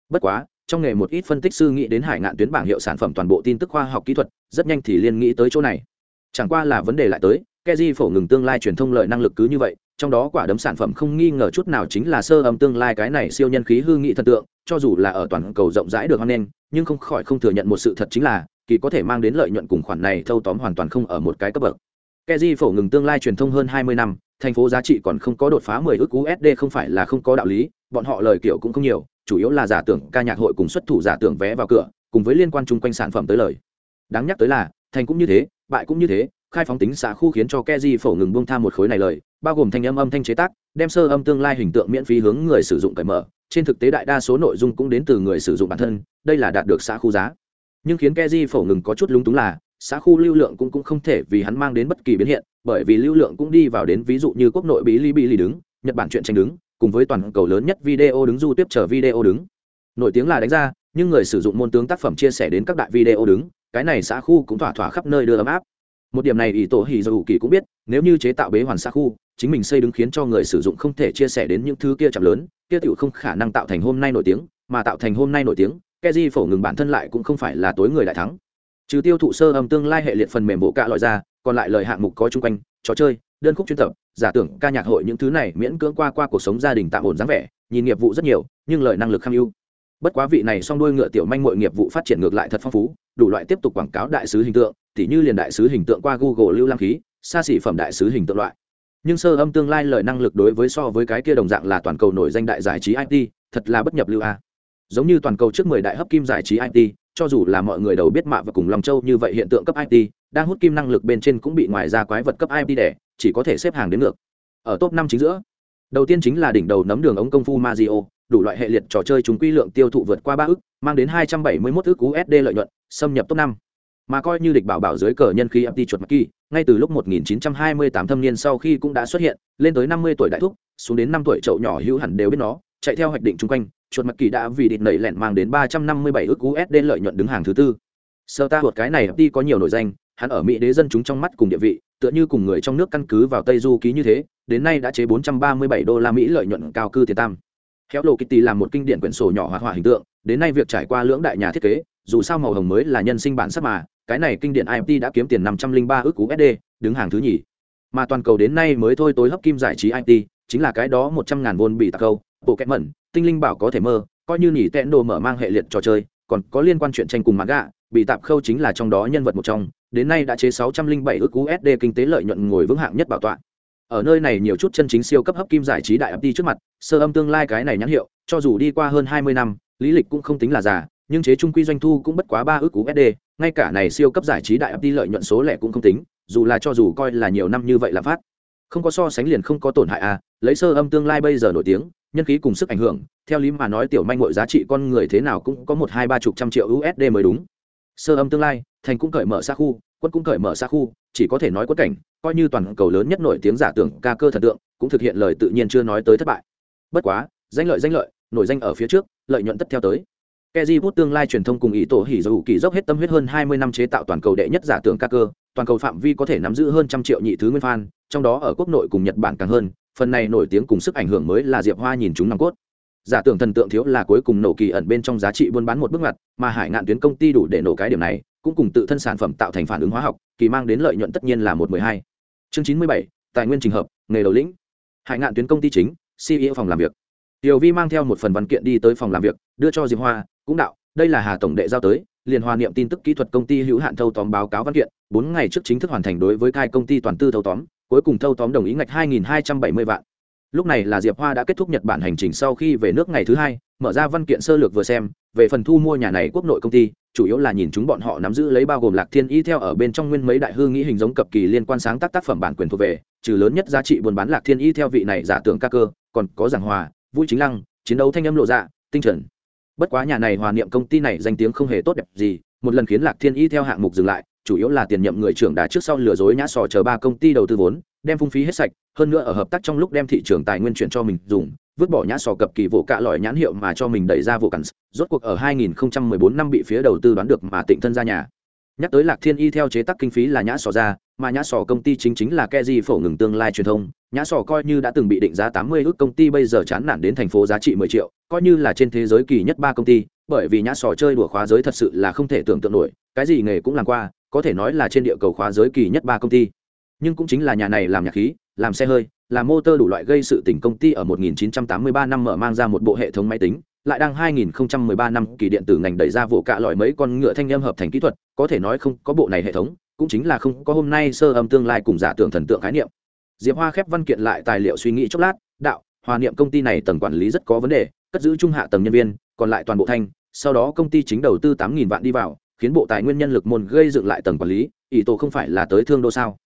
Bất quá, trong nghề một ít phân tích sư nghĩ đến hải ngạn tuyến bảng hiệu sản phẩm toàn bộ tin tức khoa học kỹ thuật, rất nhanh thì liên nghĩ tới chỗ này chẳng qua là vấn đề lại tới, keji phổ ngừng tương lai truyền thông lợi năng lực cứ như vậy, trong đó quả đấm sản phẩm không nghi ngờ chút nào chính là sơ âm tương lai cái này siêu nhân khí hư nghị thần tượng, cho dù là ở toàn cầu rộng rãi được hoan nghênh, nhưng không khỏi không thừa nhận một sự thật chính là, kỳ có thể mang đến lợi nhuận cùng khoản này thâu tóm hoàn toàn không ở một cái cấp bậc. Keji phổ ngừng tương lai truyền thông hơn hai mươi năm, thành phố giá trị còn không có đột phá mười ước usd không phải là không có đạo lý, bọn họ lời kiểu cũng không nhiều, chủ yếu là giả tưởng ca nhạc hội cùng xuất thủ giả tưởng vé vào cửa, cùng với liên quan chung quanh sản phẩm tới lời. Đáng nhắc tới là, thành cũng như thế bại cũng như thế khai phóng tính xã khu khiến cho Keji phổ ngừng buông tham một khối này lời, bao gồm thanh âm âm thanh chế tác, đem sơ âm tương lai hình tượng miễn phí hướng người sử dụng cởi mở, trên thực tế đại đa số nội dung cũng đến từ người sử dụng bản thân, đây là đạt được xã khu giá. Nhưng khiến Keji phổ ngừng có chút lúng túng là, xã khu lưu lượng cũng cũng không thể vì hắn mang đến bất kỳ biến hiện, bởi vì lưu lượng cũng đi vào đến ví dụ như quốc nội bí li bí lì đứng, Nhật Bản chuyện tranh đứng, cùng với toàn cầu lớn nhất video đứng du tiếp chờ video đứng. Nổi tiếng là đánh ra, nhưng người sử dụng môn tướng tác phẩm chia sẻ đến các đại video đứng, cái này xã khu cũng thỏa thỏa khắp nơi đưa ấm áp. Một điểm này ý tổ hì dù kỳ cũng biết, nếu như chế tạo bế hoàn xã khu, chính mình xây đứng khiến cho người sử dụng không thể chia sẻ đến những thứ kia chậm lớn, kia tựu không khả năng tạo thành hôm nay nổi tiếng, mà tạo thành hôm nay nổi tiếng keji phổ ngừng bản thân lại cũng không phải là tối người đại thắng. Trừ tiêu thụ sơ âm tương lai hệ liệt phần mềm bộ cạ loại ra, còn lại lời hạng mục có chung quanh, trò chơi, đơn khúc chuyên tập, giả tưởng, ca nhạc hội những thứ này miễn cưỡng qua qua cuộc sống gia đình tạm ổn dáng vẻ, nhìn nghiệp vụ rất nhiều, nhưng lời năng lực kham ưu bất quá vị này song đuôi ngựa tiểu manh mội nghiệp vụ phát triển ngược lại thật phong phú đủ loại tiếp tục quảng cáo đại sứ hình tượng tỉ như liền đại sứ hình tượng qua google lưu lam khí xa xỉ phẩm đại sứ hình tượng loại. Nhưng sơ âm tương lai lợi năng lực đối với so với cái kia đồng dạng là toàn cầu nổi danh đại giải trí it thật là bất nhập lưu a. Giống như toàn cầu trước mười đại hấp kim giải trí it cho dù là mọi người đầu biết mạ và cùng lòng châu như vậy hiện tượng cấp it đang hút kim năng lực bên trên cũng bị ngoài ra quái vật cấp it đẻ chỉ có thể xếp hàng đến ngược. Ở top năm chính giữa đầu tiên chính là đỉnh đầu nấm đường ống công phu Mario, đủ loại hệ liệt trò chơi chúng quy lượng tiêu thụ vượt qua ba ức mang đến hai trăm bảy mươi 271 ức USD lợi nhuận, xâm nhập top năm. Mà coi như địch bảo bảo dưới cờ nhân khí empty chuột mặt kỳ, ngay từ lúc 1928 thâm niên sau khi cũng đã xuất hiện, lên tới 50 tuổi đại thúc, xuống đến năm tuổi chậu nhỏ hữu hẳn đều biết nó, chạy theo hoạch định chung quanh, chuột mặt kỳ đã vì địch nảy lẹn mang đến 357 ức USD lợi nhuận đứng hàng thứ tư. Sơ ta thuật cái này empty có nhiều nổi danh, hắn ở mỹ đế dân chúng trong mắt cùng địa vị, tựa như cùng người trong nước căn cứ vào tây du ký như thế, đến nay đã chế 437 đô la mỹ lợi nhuận cao cư tiền tam. Khéo Lộ Kitty làm một kinh điển quyển sổ nhỏ hoạt họa hình tượng, đến nay việc trải qua lưỡng đại nhà thiết kế, dù sao màu hồng mới là nhân sinh bản sắc mà, cái này kinh điển IMT đã kiếm tiền 503 ức USD, đứng hàng thứ nhì. Mà toàn cầu đến nay mới thôi tối hấp kim giải trí IMT, chính là cái đó 100 ngàn vôn bị tạc câu, bộ kẹt mẩn, tinh linh bảo có thể mơ, coi như nhỉ tẹn đồ mở mang hệ liệt trò chơi, còn có liên quan chuyện tranh cùng manga, bị tạp khâu chính là trong đó nhân vật một trong, đến nay đã chế 607 ức USD kinh tế lợi nhuận ngồi vững hạng nhất bảo tọa ở nơi này nhiều chút chân chính siêu cấp hấp kim giải trí đại ấp đi trước mặt, sơ âm tương lai cái này nhãn hiệu, cho dù đi qua hơn hai mươi năm, lý lịch cũng không tính là già, nhưng chế trung quy doanh thu cũng bất quá ba ước usd ngay cả này siêu cấp giải trí đại ấp đi lợi nhuận số lẻ cũng không tính, dù là cho dù coi là nhiều năm như vậy là phát. Không có so sánh liền không có tổn hại à lấy sơ âm tương lai bây giờ nổi tiếng, nhân khí cùng sức ảnh hưởng, theo lý mà nói tiểu manh mọi giá trị con người thế nào cũng có một hai ba chục trăm triệu usd mới đúng. Sơ âm tương lai, thành cũng cởi mở xa khu quân cũng cởi mở xa khu chỉ có thể nói quất cảnh coi như toàn cầu lớn nhất nổi tiếng giả tưởng ca cơ thần tượng cũng thực hiện lời tự nhiên chưa nói tới thất bại bất quá danh lợi danh lợi nổi danh ở phía trước lợi nhuận tất theo tới Keji Bút tương lai truyền thông cùng ý tổ hỉ dầu kỳ dốc hết tâm huyết hơn 20 năm chế tạo toàn cầu đệ nhất giả tưởng ca cơ, toàn cầu phạm vi có thể nắm giữ hơn trăm triệu nhị thứ nguyên fan, trong đó ở quốc nội cùng Nhật Bản càng hơn, phần này nổi tiếng cùng sức ảnh hưởng mới là Diệp Hoa nhìn chúng nòng cốt. Giả tưởng thần tượng thiếu là cuối cùng nổ kỳ ẩn bên trong giá trị buôn bán một bước ngoặt, mà Hải Ngạn tuyến công ty đủ để nổ cái điểm này, cũng cùng tự thân sản phẩm tạo thành phản ứng hóa học, kỳ mang đến lợi nhuận tất nhiên là một mười hai. Chương chín mươi bảy tài nguyên trình hợp nghề đầu lĩnh. Hải ngạn tuyến công ty chính ceo phòng làm việc. Tiểu vi mang theo một phần văn kiện đi tới phòng làm việc đưa cho diệp hoa cũng đạo đây là hà tổng đệ giao tới liền hòa niệm tin tức kỹ thuật công ty hữu hạn thâu tóm báo cáo văn kiện bốn ngày trước chính thức hoàn thành đối với cai công ty toàn tư thâu tóm cuối cùng thâu tóm đồng ý ngạch hai nghìn hai trăm bảy mươi vạn lúc này là diệp hoa đã kết thúc nhật bản hành trình sau khi về nước ngày thứ hai, mở ra văn kiện sơ lược vừa xem, về phần thu mua nhà này quốc nội công ty, chủ yếu là nhìn chúng bọn họ nắm giữ lấy bao gồm lạc thiên y theo ở bên trong nguyên mấy đại hương nghĩ hình giống cập kỳ liên quan sáng tác tác phẩm bản quyền thuộc về, trừ lớn nhất giá trị buôn bán lạc thiên y theo vị này giả tưởng ca cơ, còn có giảng hòa vui chính lăng, chiến đấu thanh âm lộ dạ tinh trần. Bất quá nhà này hòa niệm công ty này danh tiếng không hề tốt đẹp gì, một lần khiến lạc thiên y theo hạng mục dừng lại, chủ yếu là tiền nhậm người trưởng đã trước sau lừa dối nhã sò chờ ba công ty đầu tư vốn đem phung phí hết sạch, hơn nữa ở hợp tác trong lúc đem thị trường tài nguyên chuyển cho mình dùng, vứt bỏ nhã sò cập kỳ vụ cạ lõi nhãn hiệu mà cho mình đẩy ra vụ cắn rốt cuộc ở 2014 năm bị phía đầu tư đoán được mà tịnh thân ra nhà. Nhắc tới lạc thiên y theo chế tác kinh phí là nhã sò ra, mà nhã sò công ty chính chính là keji phổ ngừng tương lai truyền thông, nhã sò coi như đã từng bị định giá 80 ước công ty bây giờ chán nản đến thành phố giá trị 10 triệu, coi như là trên thế giới kỳ nhất ba công ty, bởi vì nhã sò chơi đùa khóa giới thật sự là không thể tưởng tượng nổi, cái gì nghề cũng làm qua, có thể nói là trên địa cầu khóa giới kỳ nhất ba công ty nhưng cũng chính là nhà này làm nhạc khí, làm xe hơi, làm motor đủ loại gây sự tỉnh công ty ở 1983 năm mở mang ra một bộ hệ thống máy tính, lại đang 2013 năm kỳ điện tử ngành đẩy ra vụ cạ lọi mấy con ngựa thanh âm hợp thành kỹ thuật, có thể nói không có bộ này hệ thống, cũng chính là không có hôm nay sơ âm tương lai cùng giả tưởng thần tượng khái niệm. Diệp hoa khép văn kiện lại tài liệu suy nghĩ chốc lát, đạo, hòa niệm công ty này tầng quản lý rất có vấn đề, cất giữ trung hạ tầng nhân viên, còn lại toàn bộ thanh, sau đó công ty chính đầu tư 8.000 vạn đi vào, khiến bộ tài nguyên nhân lực môn gây dựng lại tầng quản lý ý tổ không phải là tới thương đô sao?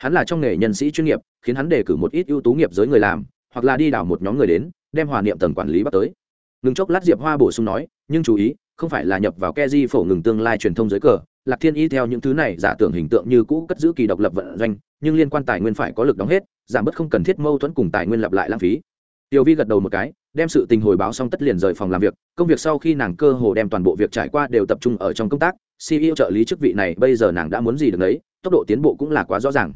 Hắn là trong nghề nhân sĩ chuyên nghiệp, khiến hắn đề cử một ít ưu tú nghiệp giới người làm, hoặc là đi đảo một nhóm người đến, đem hòa niệm tầng quản lý bắt tới. Ngừng chốc lát diệp hoa bổ sung nói, nhưng chú ý, không phải là nhập vào ke di phổ ngừng tương lai truyền thông giới cờ, lạc thiên y theo những thứ này giả tưởng hình tượng như cũ cất giữ kỳ độc lập vận doanh, nhưng liên quan tài nguyên phải có lực đóng hết, giảm bớt không cần thiết mâu thuẫn cùng tài nguyên lặp lại lãng phí. Tiểu vi gật đầu một cái, đem sự tình hồi báo xong tất liền rời phòng làm việc, công việc sau khi nàng cơ hồ đem toàn bộ việc trải qua đều tập trung ở trong công tác ceo trợ lý chức vị này bây giờ nàng đã muốn gì được đấy tốc độ tiến bộ cũng là quá rõ ràng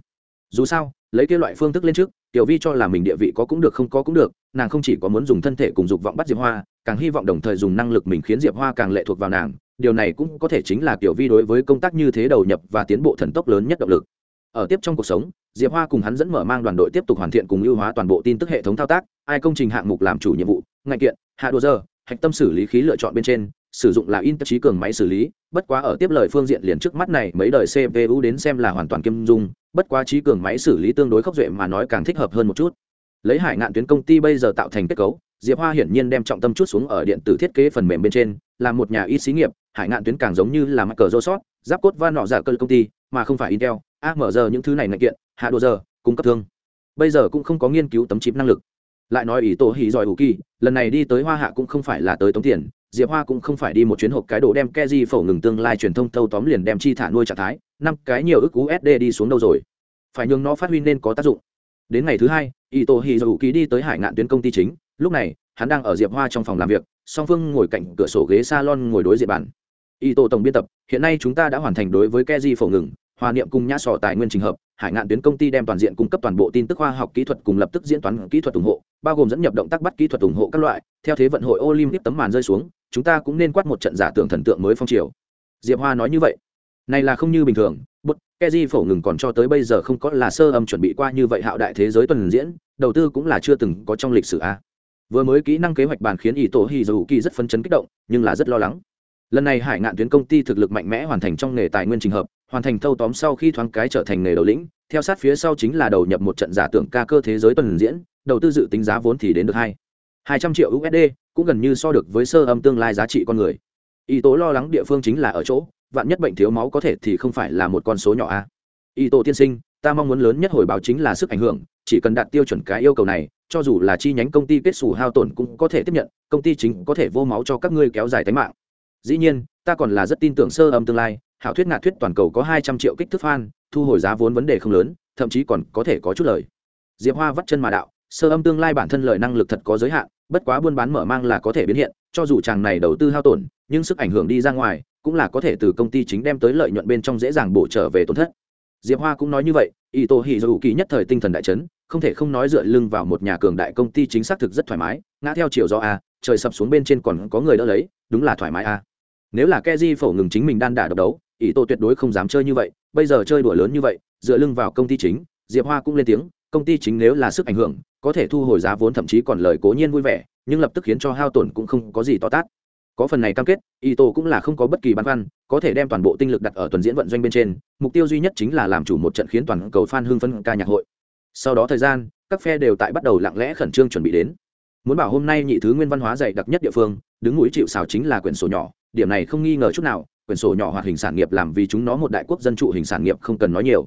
dù sao, lấy cái loại phương thức lên trước, tiểu vi cho là mình địa vị có cũng được không có cũng được, nàng không chỉ có muốn dùng thân thể cùng dục vọng bắt diệp hoa, càng hy vọng đồng thời dùng năng lực mình khiến diệp hoa càng lệ thuộc vào nàng. Điều này cũng có thể chính là tiểu vi đối với công tác như thế đầu nhập và tiến bộ thần tốc lớn nhất động lực. Ở tiếp trong cuộc sống, diệp hoa cùng hắn dẫn mở mang đoàn đội tiếp tục hoàn thiện cùng ưu hóa toàn bộ tin tức hệ thống thao tác, ai công trình hạng mục làm chủ nhiệm vụ, ngành kiện, hạ đồ giờ, hạch tâm xử lý khí lựa chọn bên trên sử dụng là in trí cường máy xử lý, bất quá ở tiếp lời phương diện liền trước mắt này, mấy đời cpu đến xem là hoàn toàn kim dung, bất quá trí cường máy xử lý tương đối khốc duệ mà nói càng thích hợp hơn một chút. Lấy hải ngạn tuyến công ty bây giờ tạo thành kết cấu, diệp hoa hiển nhiên đem trọng tâm chút xuống ở điện tử thiết kế phần mềm bên trên, là một nhà ít xí nghiệp, hải ngạn tuyến càng giống như là mắc cờ rô sót, giáp cốt và nọ giả cơ công ty, mà không phải intel amr những thứ này ngạch kiện, hạ đồ giờ, cung cấp thương. Bây giờ cũng không có nghiên cứu tấm chip năng lực lại nói ý tổ hỉ giỏi hủ kỳ, lần này đi tới hoa hạ cũng không phải là tới tống tiền, diệp hoa cũng không phải đi một chuyến hộp cái đồ đem ke di phổ ngừng tương lai truyền thông thâu tóm liền đem chi thả nuôi trạng thái, năm cái nhiều ức usd đi xuống đâu rồi. Phải nhường nó phát huy nên có tác dụng. Đến ngày thứ hai, ý tổ hỉ giỏi hủ kỳ đi tới hải ngạn tuyến công ty chính, lúc này, hắn đang ở diệp hoa trong phòng làm việc, song phương ngồi cạnh cửa sổ ghế salon ngồi đối diện bàn. Ý tổ tổng biên tập, hiện nay chúng ta đã hoàn thành đối với ke di phổ ngừng, hòa niệm cùng nhã sọ tài nguyên trình hợp hải ngạn tuyến công ty đem toàn diện cung cấp toàn bộ tin tức khoa học kỹ thuật cùng lập tức diễn toán kỹ thuật ủng hộ, bao gồm dẫn nhập động tác bắt kỹ thuật ủng hộ các loại. Theo thế vận hội olympic tấm màn rơi xuống, chúng ta cũng nên quát một trận giả tưởng thần tượng mới phong triều. Diệp hoa nói như vậy. Này là không như bình thường, bút keji phổ ngừng còn cho tới bây giờ không có là sơ âm chuẩn bị qua như vậy hạo đại thế giới tuần diễn, đầu tư cũng là chưa từng có trong lịch sử a. Vừa mới kỹ năng kế hoạch bàn khiến ý tổ hì dù kỳ rất phấn chấn kích động, nhưng là rất lo lắng. Lần này hải ngạn tuyến công ty thực lực mạnh mẽ hoàn thành trong nghề tài nguyên trình hợp hoàn thành thâu tóm sau khi thoáng cái trở thành nghề đầu lĩnh, theo sát phía sau chính là đầu nhập một trận giả tưởng ca cơ thế giới tuần diễn, đầu tư dự tính giá vốn thì đến được hai hai trăm triệu usd cũng gần như so được với sơ âm tương lai giá trị con người. Y tố lo lắng địa phương chính là ở chỗ, vạn nhất bệnh thiếu máu có thể thì không phải là một con số nhỏ a. Y tố tiên sinh, ta mong muốn lớn nhất hồi báo chính là sức ảnh hưởng, chỉ cần đạt tiêu chuẩn cái yêu cầu này, cho dù là chi nhánh công ty kết xù hao tổn cũng có thể tiếp nhận, công ty chính có thể vô máu cho các ngươi kéo dài tính mạng. Dĩ nhiên, ta còn là rất tin tưởng sơ âm tương lai hảo thuyết ngạt thuyết toàn cầu có hai trăm triệu kích thước fan, thu hồi giá vốn vấn đề không lớn, thậm chí còn có thể có chút lời. Diệp hoa vắt chân mà đạo, sơ âm tương lai bản thân lời năng lực thật có giới hạn, bất quá buôn bán mở mang là có thể biến hiện, cho dù chàng này đầu tư hao tổn, nhưng sức ảnh hưởng đi ra ngoài, cũng là có thể từ công ty chính đem tới lợi nhuận bên trong dễ dàng bổ trở về tổn thất. Diệp hoa cũng nói như vậy y tô nhất thời tinh thần đại chấn, không thể không nói dựa lưng vào một nhà cường đại công ty chính xác thực rất thoải mái, ngã theo chiều gió a, trời sập xuống bên trên còn có người đỡ lấy, đúng là thoải mái a. Nếu là keji phổ ngừng chính mình đan đả độc đấu ý tô tuyệt đối không dám chơi như vậy, bây giờ chơi đùa lớn như vậy, dựa lưng vào công ty chính, diệp hoa cũng lên tiếng, công ty chính nếu là sức ảnh hưởng, có thể thu hồi giá vốn thậm chí còn lời cố nhiên vui vẻ, nhưng lập tức khiến cho hao tổn cũng không có gì to tát. Có phần này cam kết y tô cũng là không có bất kỳ băn khoăn, có thể đem toàn bộ tinh lực đặt ở tuần diễn vận doanh bên trên, mục tiêu duy nhất chính là làm chủ một trận khiến toàn cầu f a n hưng phân ca nhạc hội. Sau đó thời gian, các phe đều tại bắt đầu lặng lẽ khẩn trương chuẩn bị đến. Muốn bảo hôm nay nhị thứ nguyên văn hóa dạy đặc nhất địa phương, đứng mũi chịu xào chính là quyển sổ nhỏ, điểm này không nghi ngờ chút nào quyển sổ nhỏ hoạt hình sản nghiệp làm vì chúng nó một đại quốc dân trụ hình sản nghiệp không cần nói nhiều.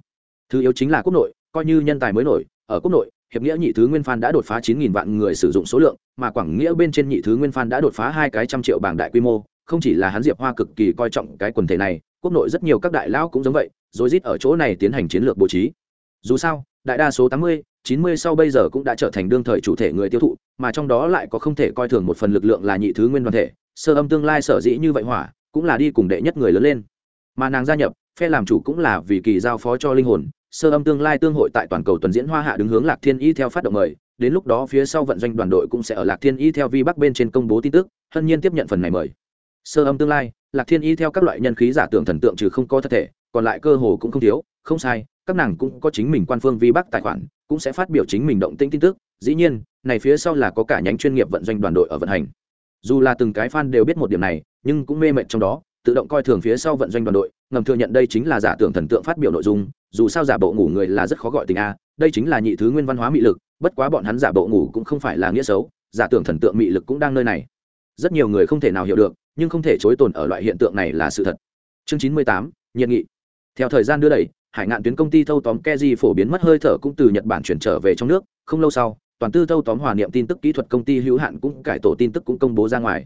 Thứ yếu chính là quốc nội, coi như nhân tài mới nổi, ở quốc nội, hiệp nghĩa nhị thứ nguyên phan đã đột phá chín nghìn vạn người sử dụng số lượng, mà quảng nghĩa bên trên nhị thứ nguyên phan đã đột phá hai cái trăm triệu bảng đại quy mô, không chỉ là hắn diệp hoa cực kỳ coi trọng cái quần thể này, quốc nội rất nhiều các đại lão cũng giống vậy rồi rít ở chỗ này tiến hành chiến lược bố trí. Dù sao, đại đa số tám mươi, chín mươi sau bây giờ cũng đã trở thành đương thời chủ thể người tiêu thụ, mà trong đó lại có không thể coi thường một phần lực lượng là nhị thứ nguyên đoàn thể, sơ âm tương lai sở dĩ như vậy hỏa cũng là đi cùng đệ nhất người lớn lên. Mà nàng gia nhập, phe làm chủ cũng là vì kỳ giao phó cho linh hồn, sơ âm tương lai tương hội tại toàn cầu tuần diễn hoa hạ đứng hướng lạc thiên y theo phát động mời, đến lúc đó phía sau vận doanh đoàn đội cũng sẽ ở lạc thiên y theo vi bắc bên trên công bố tin tức, hân nhiên tiếp nhận phần này mời. Sơ âm tương lai, lạc thiên y theo các loại nhân khí giả tưởng thần tượng trừ không có thật thể, còn lại cơ hồ cũng không thiếu, không sai, các nàng cũng có chính mình quan phương vi bắc tài khoản, cũng sẽ phát biểu chính mình động tĩnh tin tức, dĩ nhiên, này phía sau là có cả nhánh chuyên nghiệp vận doanh đoàn đội ở vận hành dù là từng cái fan đều biết một điểm này, nhưng cũng mê mệt trong đó, tự động coi thường phía sau vận doanh đoàn đội, ngầm thừa nhận đây chính là giả tưởng thần tượng phát biểu nội dung, dù sao giả bộ ngủ người là rất khó gọi tình a, đây chính là nhị thứ nguyên văn hóa mị lực, bất quá bọn hắn giả bộ ngủ cũng không phải là nghĩa xấu, giả tưởng thần tượng mị lực cũng đang nơi này. Rất nhiều người không thể nào hiểu được, nhưng không thể chối tồn ở loại hiện tượng này là sự thật. Chương chín mươi tám, nhiệt nghị. Theo thời gian đưa đẩy, hải ngạn tuyến công ty thâu tóm keji phổ biến mất hơi thở cũng từ nhật bản chuyển trở về trong nước, không lâu sau toàn tư thâu tóm hòa niệm tin tức kỹ thuật công ty hữu hạn cũng cải tổ tin tức cũng công bố ra ngoài.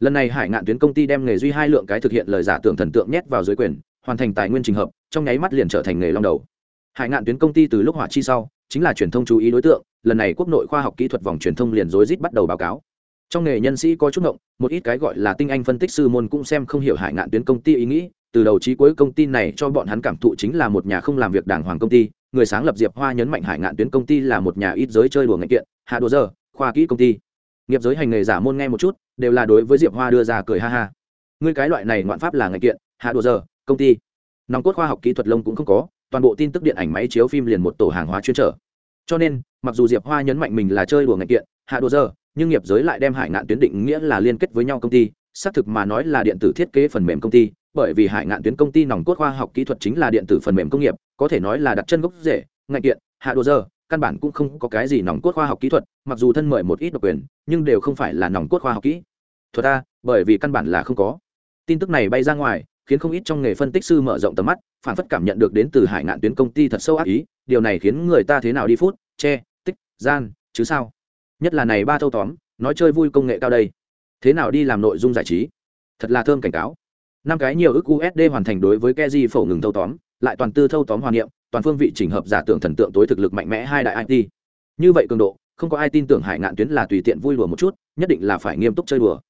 Lần này hải ngạn tuyến công ty đem nghề duy hai lượng cái thực hiện lời giả tưởng thần tượng nhét vào dưới quyền, hoàn thành tài nguyên trình hợp, trong nháy mắt liền trở thành nghề long đầu. Hải ngạn tuyến công ty từ lúc hỏa chi sau, chính là truyền thông chú ý đối tượng, lần này quốc nội khoa học kỹ thuật vòng truyền thông liền rối rít bắt đầu báo cáo. Trong nghề nhân sĩ có chút ngộng, một ít cái gọi là tinh anh phân tích sư môn cũng xem không hiểu hải ngạn tuyến công ty ý nghĩ, từ đầu chí cuối công ty này cho bọn hắn cảm thụ chính là một nhà không làm việc đàng hoàng công ty người sáng lập diệp hoa nhấn mạnh hải ngạn tuyến công ty là một nhà ít giới chơi đùa ngành kiện, hạ đồ giờ khoa kỹ công ty. Nghiệp giới hành nghề giả môn nghe một chút, đều là đối với diệp hoa đưa ra cười ha ha. Ngươi cái loại này ngoạn pháp là ngành kiện, hạ đồ giờ công ty. Nòng cốt khoa học kỹ thuật lông cũng không có, toàn bộ tin tức điện ảnh máy chiếu phim liền một tổ hàng hóa chuyên trở. Cho nên, mặc dù diệp hoa nhấn mạnh mình là chơi đùa ngành kiện, hạ đồ giờ nhưng nghiệp giới lại đem hải ngạn tuyến định nghĩa là liên kết với nhau công ty, xác thực mà nói là điện tử thiết kế phần mềm công ty bởi vì hải ngạn tuyến công ty nòng cốt khoa học kỹ thuật chính là điện tử phần mềm công nghiệp, có thể nói là đặt chân gốc rễ ngạch kiện, hạ đồ giờ căn bản cũng không có cái gì nòng cốt khoa học kỹ thuật, mặc dù thân mời một ít độc quyền, nhưng đều không phải là nòng cốt khoa học kỹ thuật ta bởi vì căn bản là không có. Tin tức này bay ra ngoài, khiến không ít trong nghề phân tích sư mở rộng tầm mắt, phản phất cảm nhận được đến từ hải ngạn tuyến công ty thật sâu ác ý, điều này khiến người ta thế nào đi phút, che, tích, gian, chứ sao? Nhất là này ba thâu tóm, nói chơi vui công nghệ cao đây. Thế nào đi làm nội dung giải trí? Thật là thơm cảnh cáo năm cái nhiều ức usd hoàn thành đối với keji phổ ngừng thâu tóm, lại toàn tư thâu tóm hoàn niệm, toàn phương vị chỉnh hợp giả tưởng thần tượng tối thực lực mạnh mẽ hai đại it như vậy cường độ, không có ai tin tưởng hải ngạn tuyến là tùy tiện vui đùa một chút, nhất định là phải nghiêm túc chơi đùa.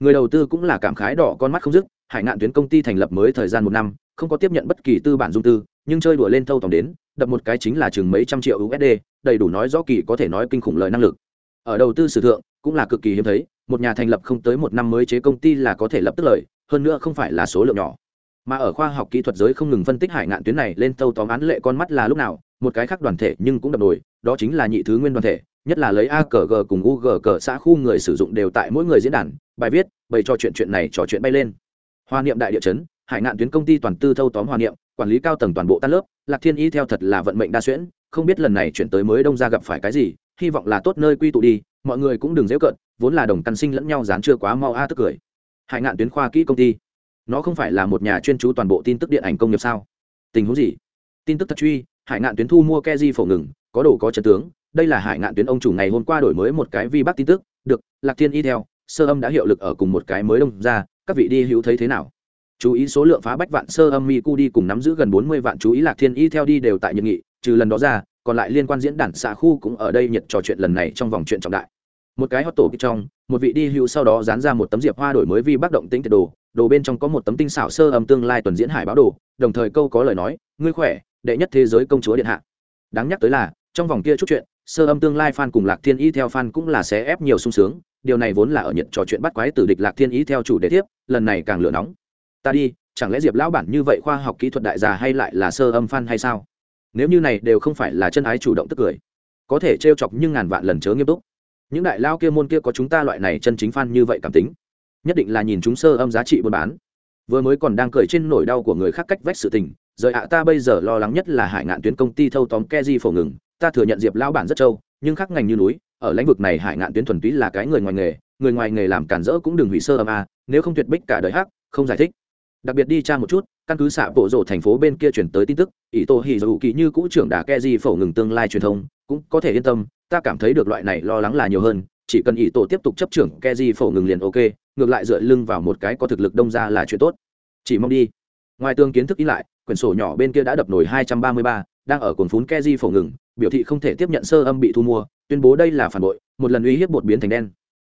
Người đầu tư cũng là cảm khái đỏ con mắt không dứt, hải ngạn tuyến công ty thành lập mới thời gian một năm, không có tiếp nhận bất kỳ tư bản dung tư, nhưng chơi đùa lên thâu tóm đến, đập một cái chính là chừng mấy trăm triệu usd đầy đủ nói rõ kỳ có thể nói kinh khủng lời năng lực. Ở đầu tư sử thượng, cũng là cực kỳ hiếm thấy, một nhà thành lập không tới một năm mới chế công ty là có thể lập tức lợi hơn nữa không phải là số lượng nhỏ. Mà ở khoa học kỹ thuật giới không ngừng phân tích hải ngạn tuyến này lên tâu tóm án lệ con mắt là lúc nào, một cái khác đoàn thể nhưng cũng đập nổi đó chính là nhị thứ nguyên đoàn thể, nhất là lấy a cờ g cùng u g cờ xã khu người sử dụng đều tại mỗi người diễn đàn, bài viết, bày cho chuyện chuyện này trò chuyện bay lên. Hoa niệm đại địa chấn, hải ngạn tuyến công ty toàn tư thâu tóm hoa niệm, quản lý cao tầng toàn bộ tan lớp, lạc thiên y theo thật là vận mệnh đa xuyễn, không biết lần này chuyển tới mới đông ra gặp phải cái gì, hy vọng là tốt nơi quy tụ đi, mọi người cũng đừng dễ cận vốn là đồng căn sinh lẫn nhau dán chưa quá mau a à tức cười hải ngạn tuyến khoa kỹ công ty. Nó không phải là một nhà chuyên chú toàn bộ tin tức điện ảnh công nghiệp sao? Tình huống gì? Tin tức thật truy, hải ngạn tuyến thu mua keji phổ ngừng, có đồ có chân tướng. Đây là hải ngạn tuyến ông chủ ngày hôm qua đổi mới một cái vi bắc tin tức. Được, lạc thiên y theo, sơ âm đã hiệu lực ở cùng một cái mới đông ra, các vị đi hữu thấy thế nào? Chú ý số lượng phá bách vạn sơ âm mi cu đi cùng nắm giữ gần bốn mươi vạn chú ý, lạc thiên y theo đi đều tại nhiệt nghị, trừ lần đó ra, còn lại liên quan diễn đàn xã khu cũng ở đây nhiệt trò chuyện lần này trong vòng chuyện trọng đại một cái hot tổ trong, một vị đi hữu sau đó dán ra một tấm diệp hoa đổi mới vi bác động tính đồ đồ bên trong có một tấm tinh xảo sơ âm tương lai tuần diễn hải báo đồ, đồng thời câu có lời nói, ngươi khỏe, đệ nhất thế giới công chúa điện hạ. Đáng nhắc tới là, trong vòng kia chút chuyện, sơ âm tương lai fan cùng lạc thiên y theo fan cũng là sẽ ép nhiều sung sướng, điều này vốn là ở nhận trò chuyện bắt quái từ địch lạc thiên y theo chủ đề tiếp, lần này càng lửa nóng. Ta đi, chẳng lẽ diệp lão bản như vậy khoa học kỹ thuật đại già hay lại là sơ âm fan hay sao? Nếu như này đều không phải là chân ái chủ động tức cười, có thể trêu chọc nhưng ngàn vạn lần chớ nghiêm túc những đại lao kia môn kia có chúng ta loại này chân chính phan như vậy cảm tính, nhất định là nhìn chúng sơ âm giá trị buôn bán. Vừa mới còn đang cười trên nỗi đau của người khác cách vách sự tình, rời ạ ta bây giờ lo lắng nhất là hải ngạn tuyến công ty thâu tóm keji phổ ngừng, ta thừa nhận diệp lao bản rất trâu, nhưng khác ngành như núi, ở lĩnh vực này hải ngạn tuyến thuần túy là cái người ngoài nghề, người ngoài nghề làm cản rỡ cũng đừng hủy sơ âm a, nếu không tuyệt bích cả đời hắc, không giải thích. Đặc biệt đi tra một chút, căn cứ xạ bộ rộ thành phố bên kia chuyển tới tin tức ỷ tô hì dù kỳ như cũ trưởng đà ke di phổ ngừng tương lai truyền thông, cũng có thể yên tâm ta cảm thấy được loại này lo lắng là nhiều hơn chỉ cần ý tổ tiếp tục chấp trưởng keji phổ ngừng liền ok ngược lại dựa lưng vào một cái có thực lực đông ra là chuyện tốt. Chỉ mong đi. Ngoài tương kiến thức ý lại quyển sổ nhỏ bên kia đã đập nổi 233, đang ở cồn phún keji phổ ngừng biểu thị không thể tiếp nhận sơ âm bị thu mua tuyên bố đây là phản bội một lần uy hiếp bột biến thành đen.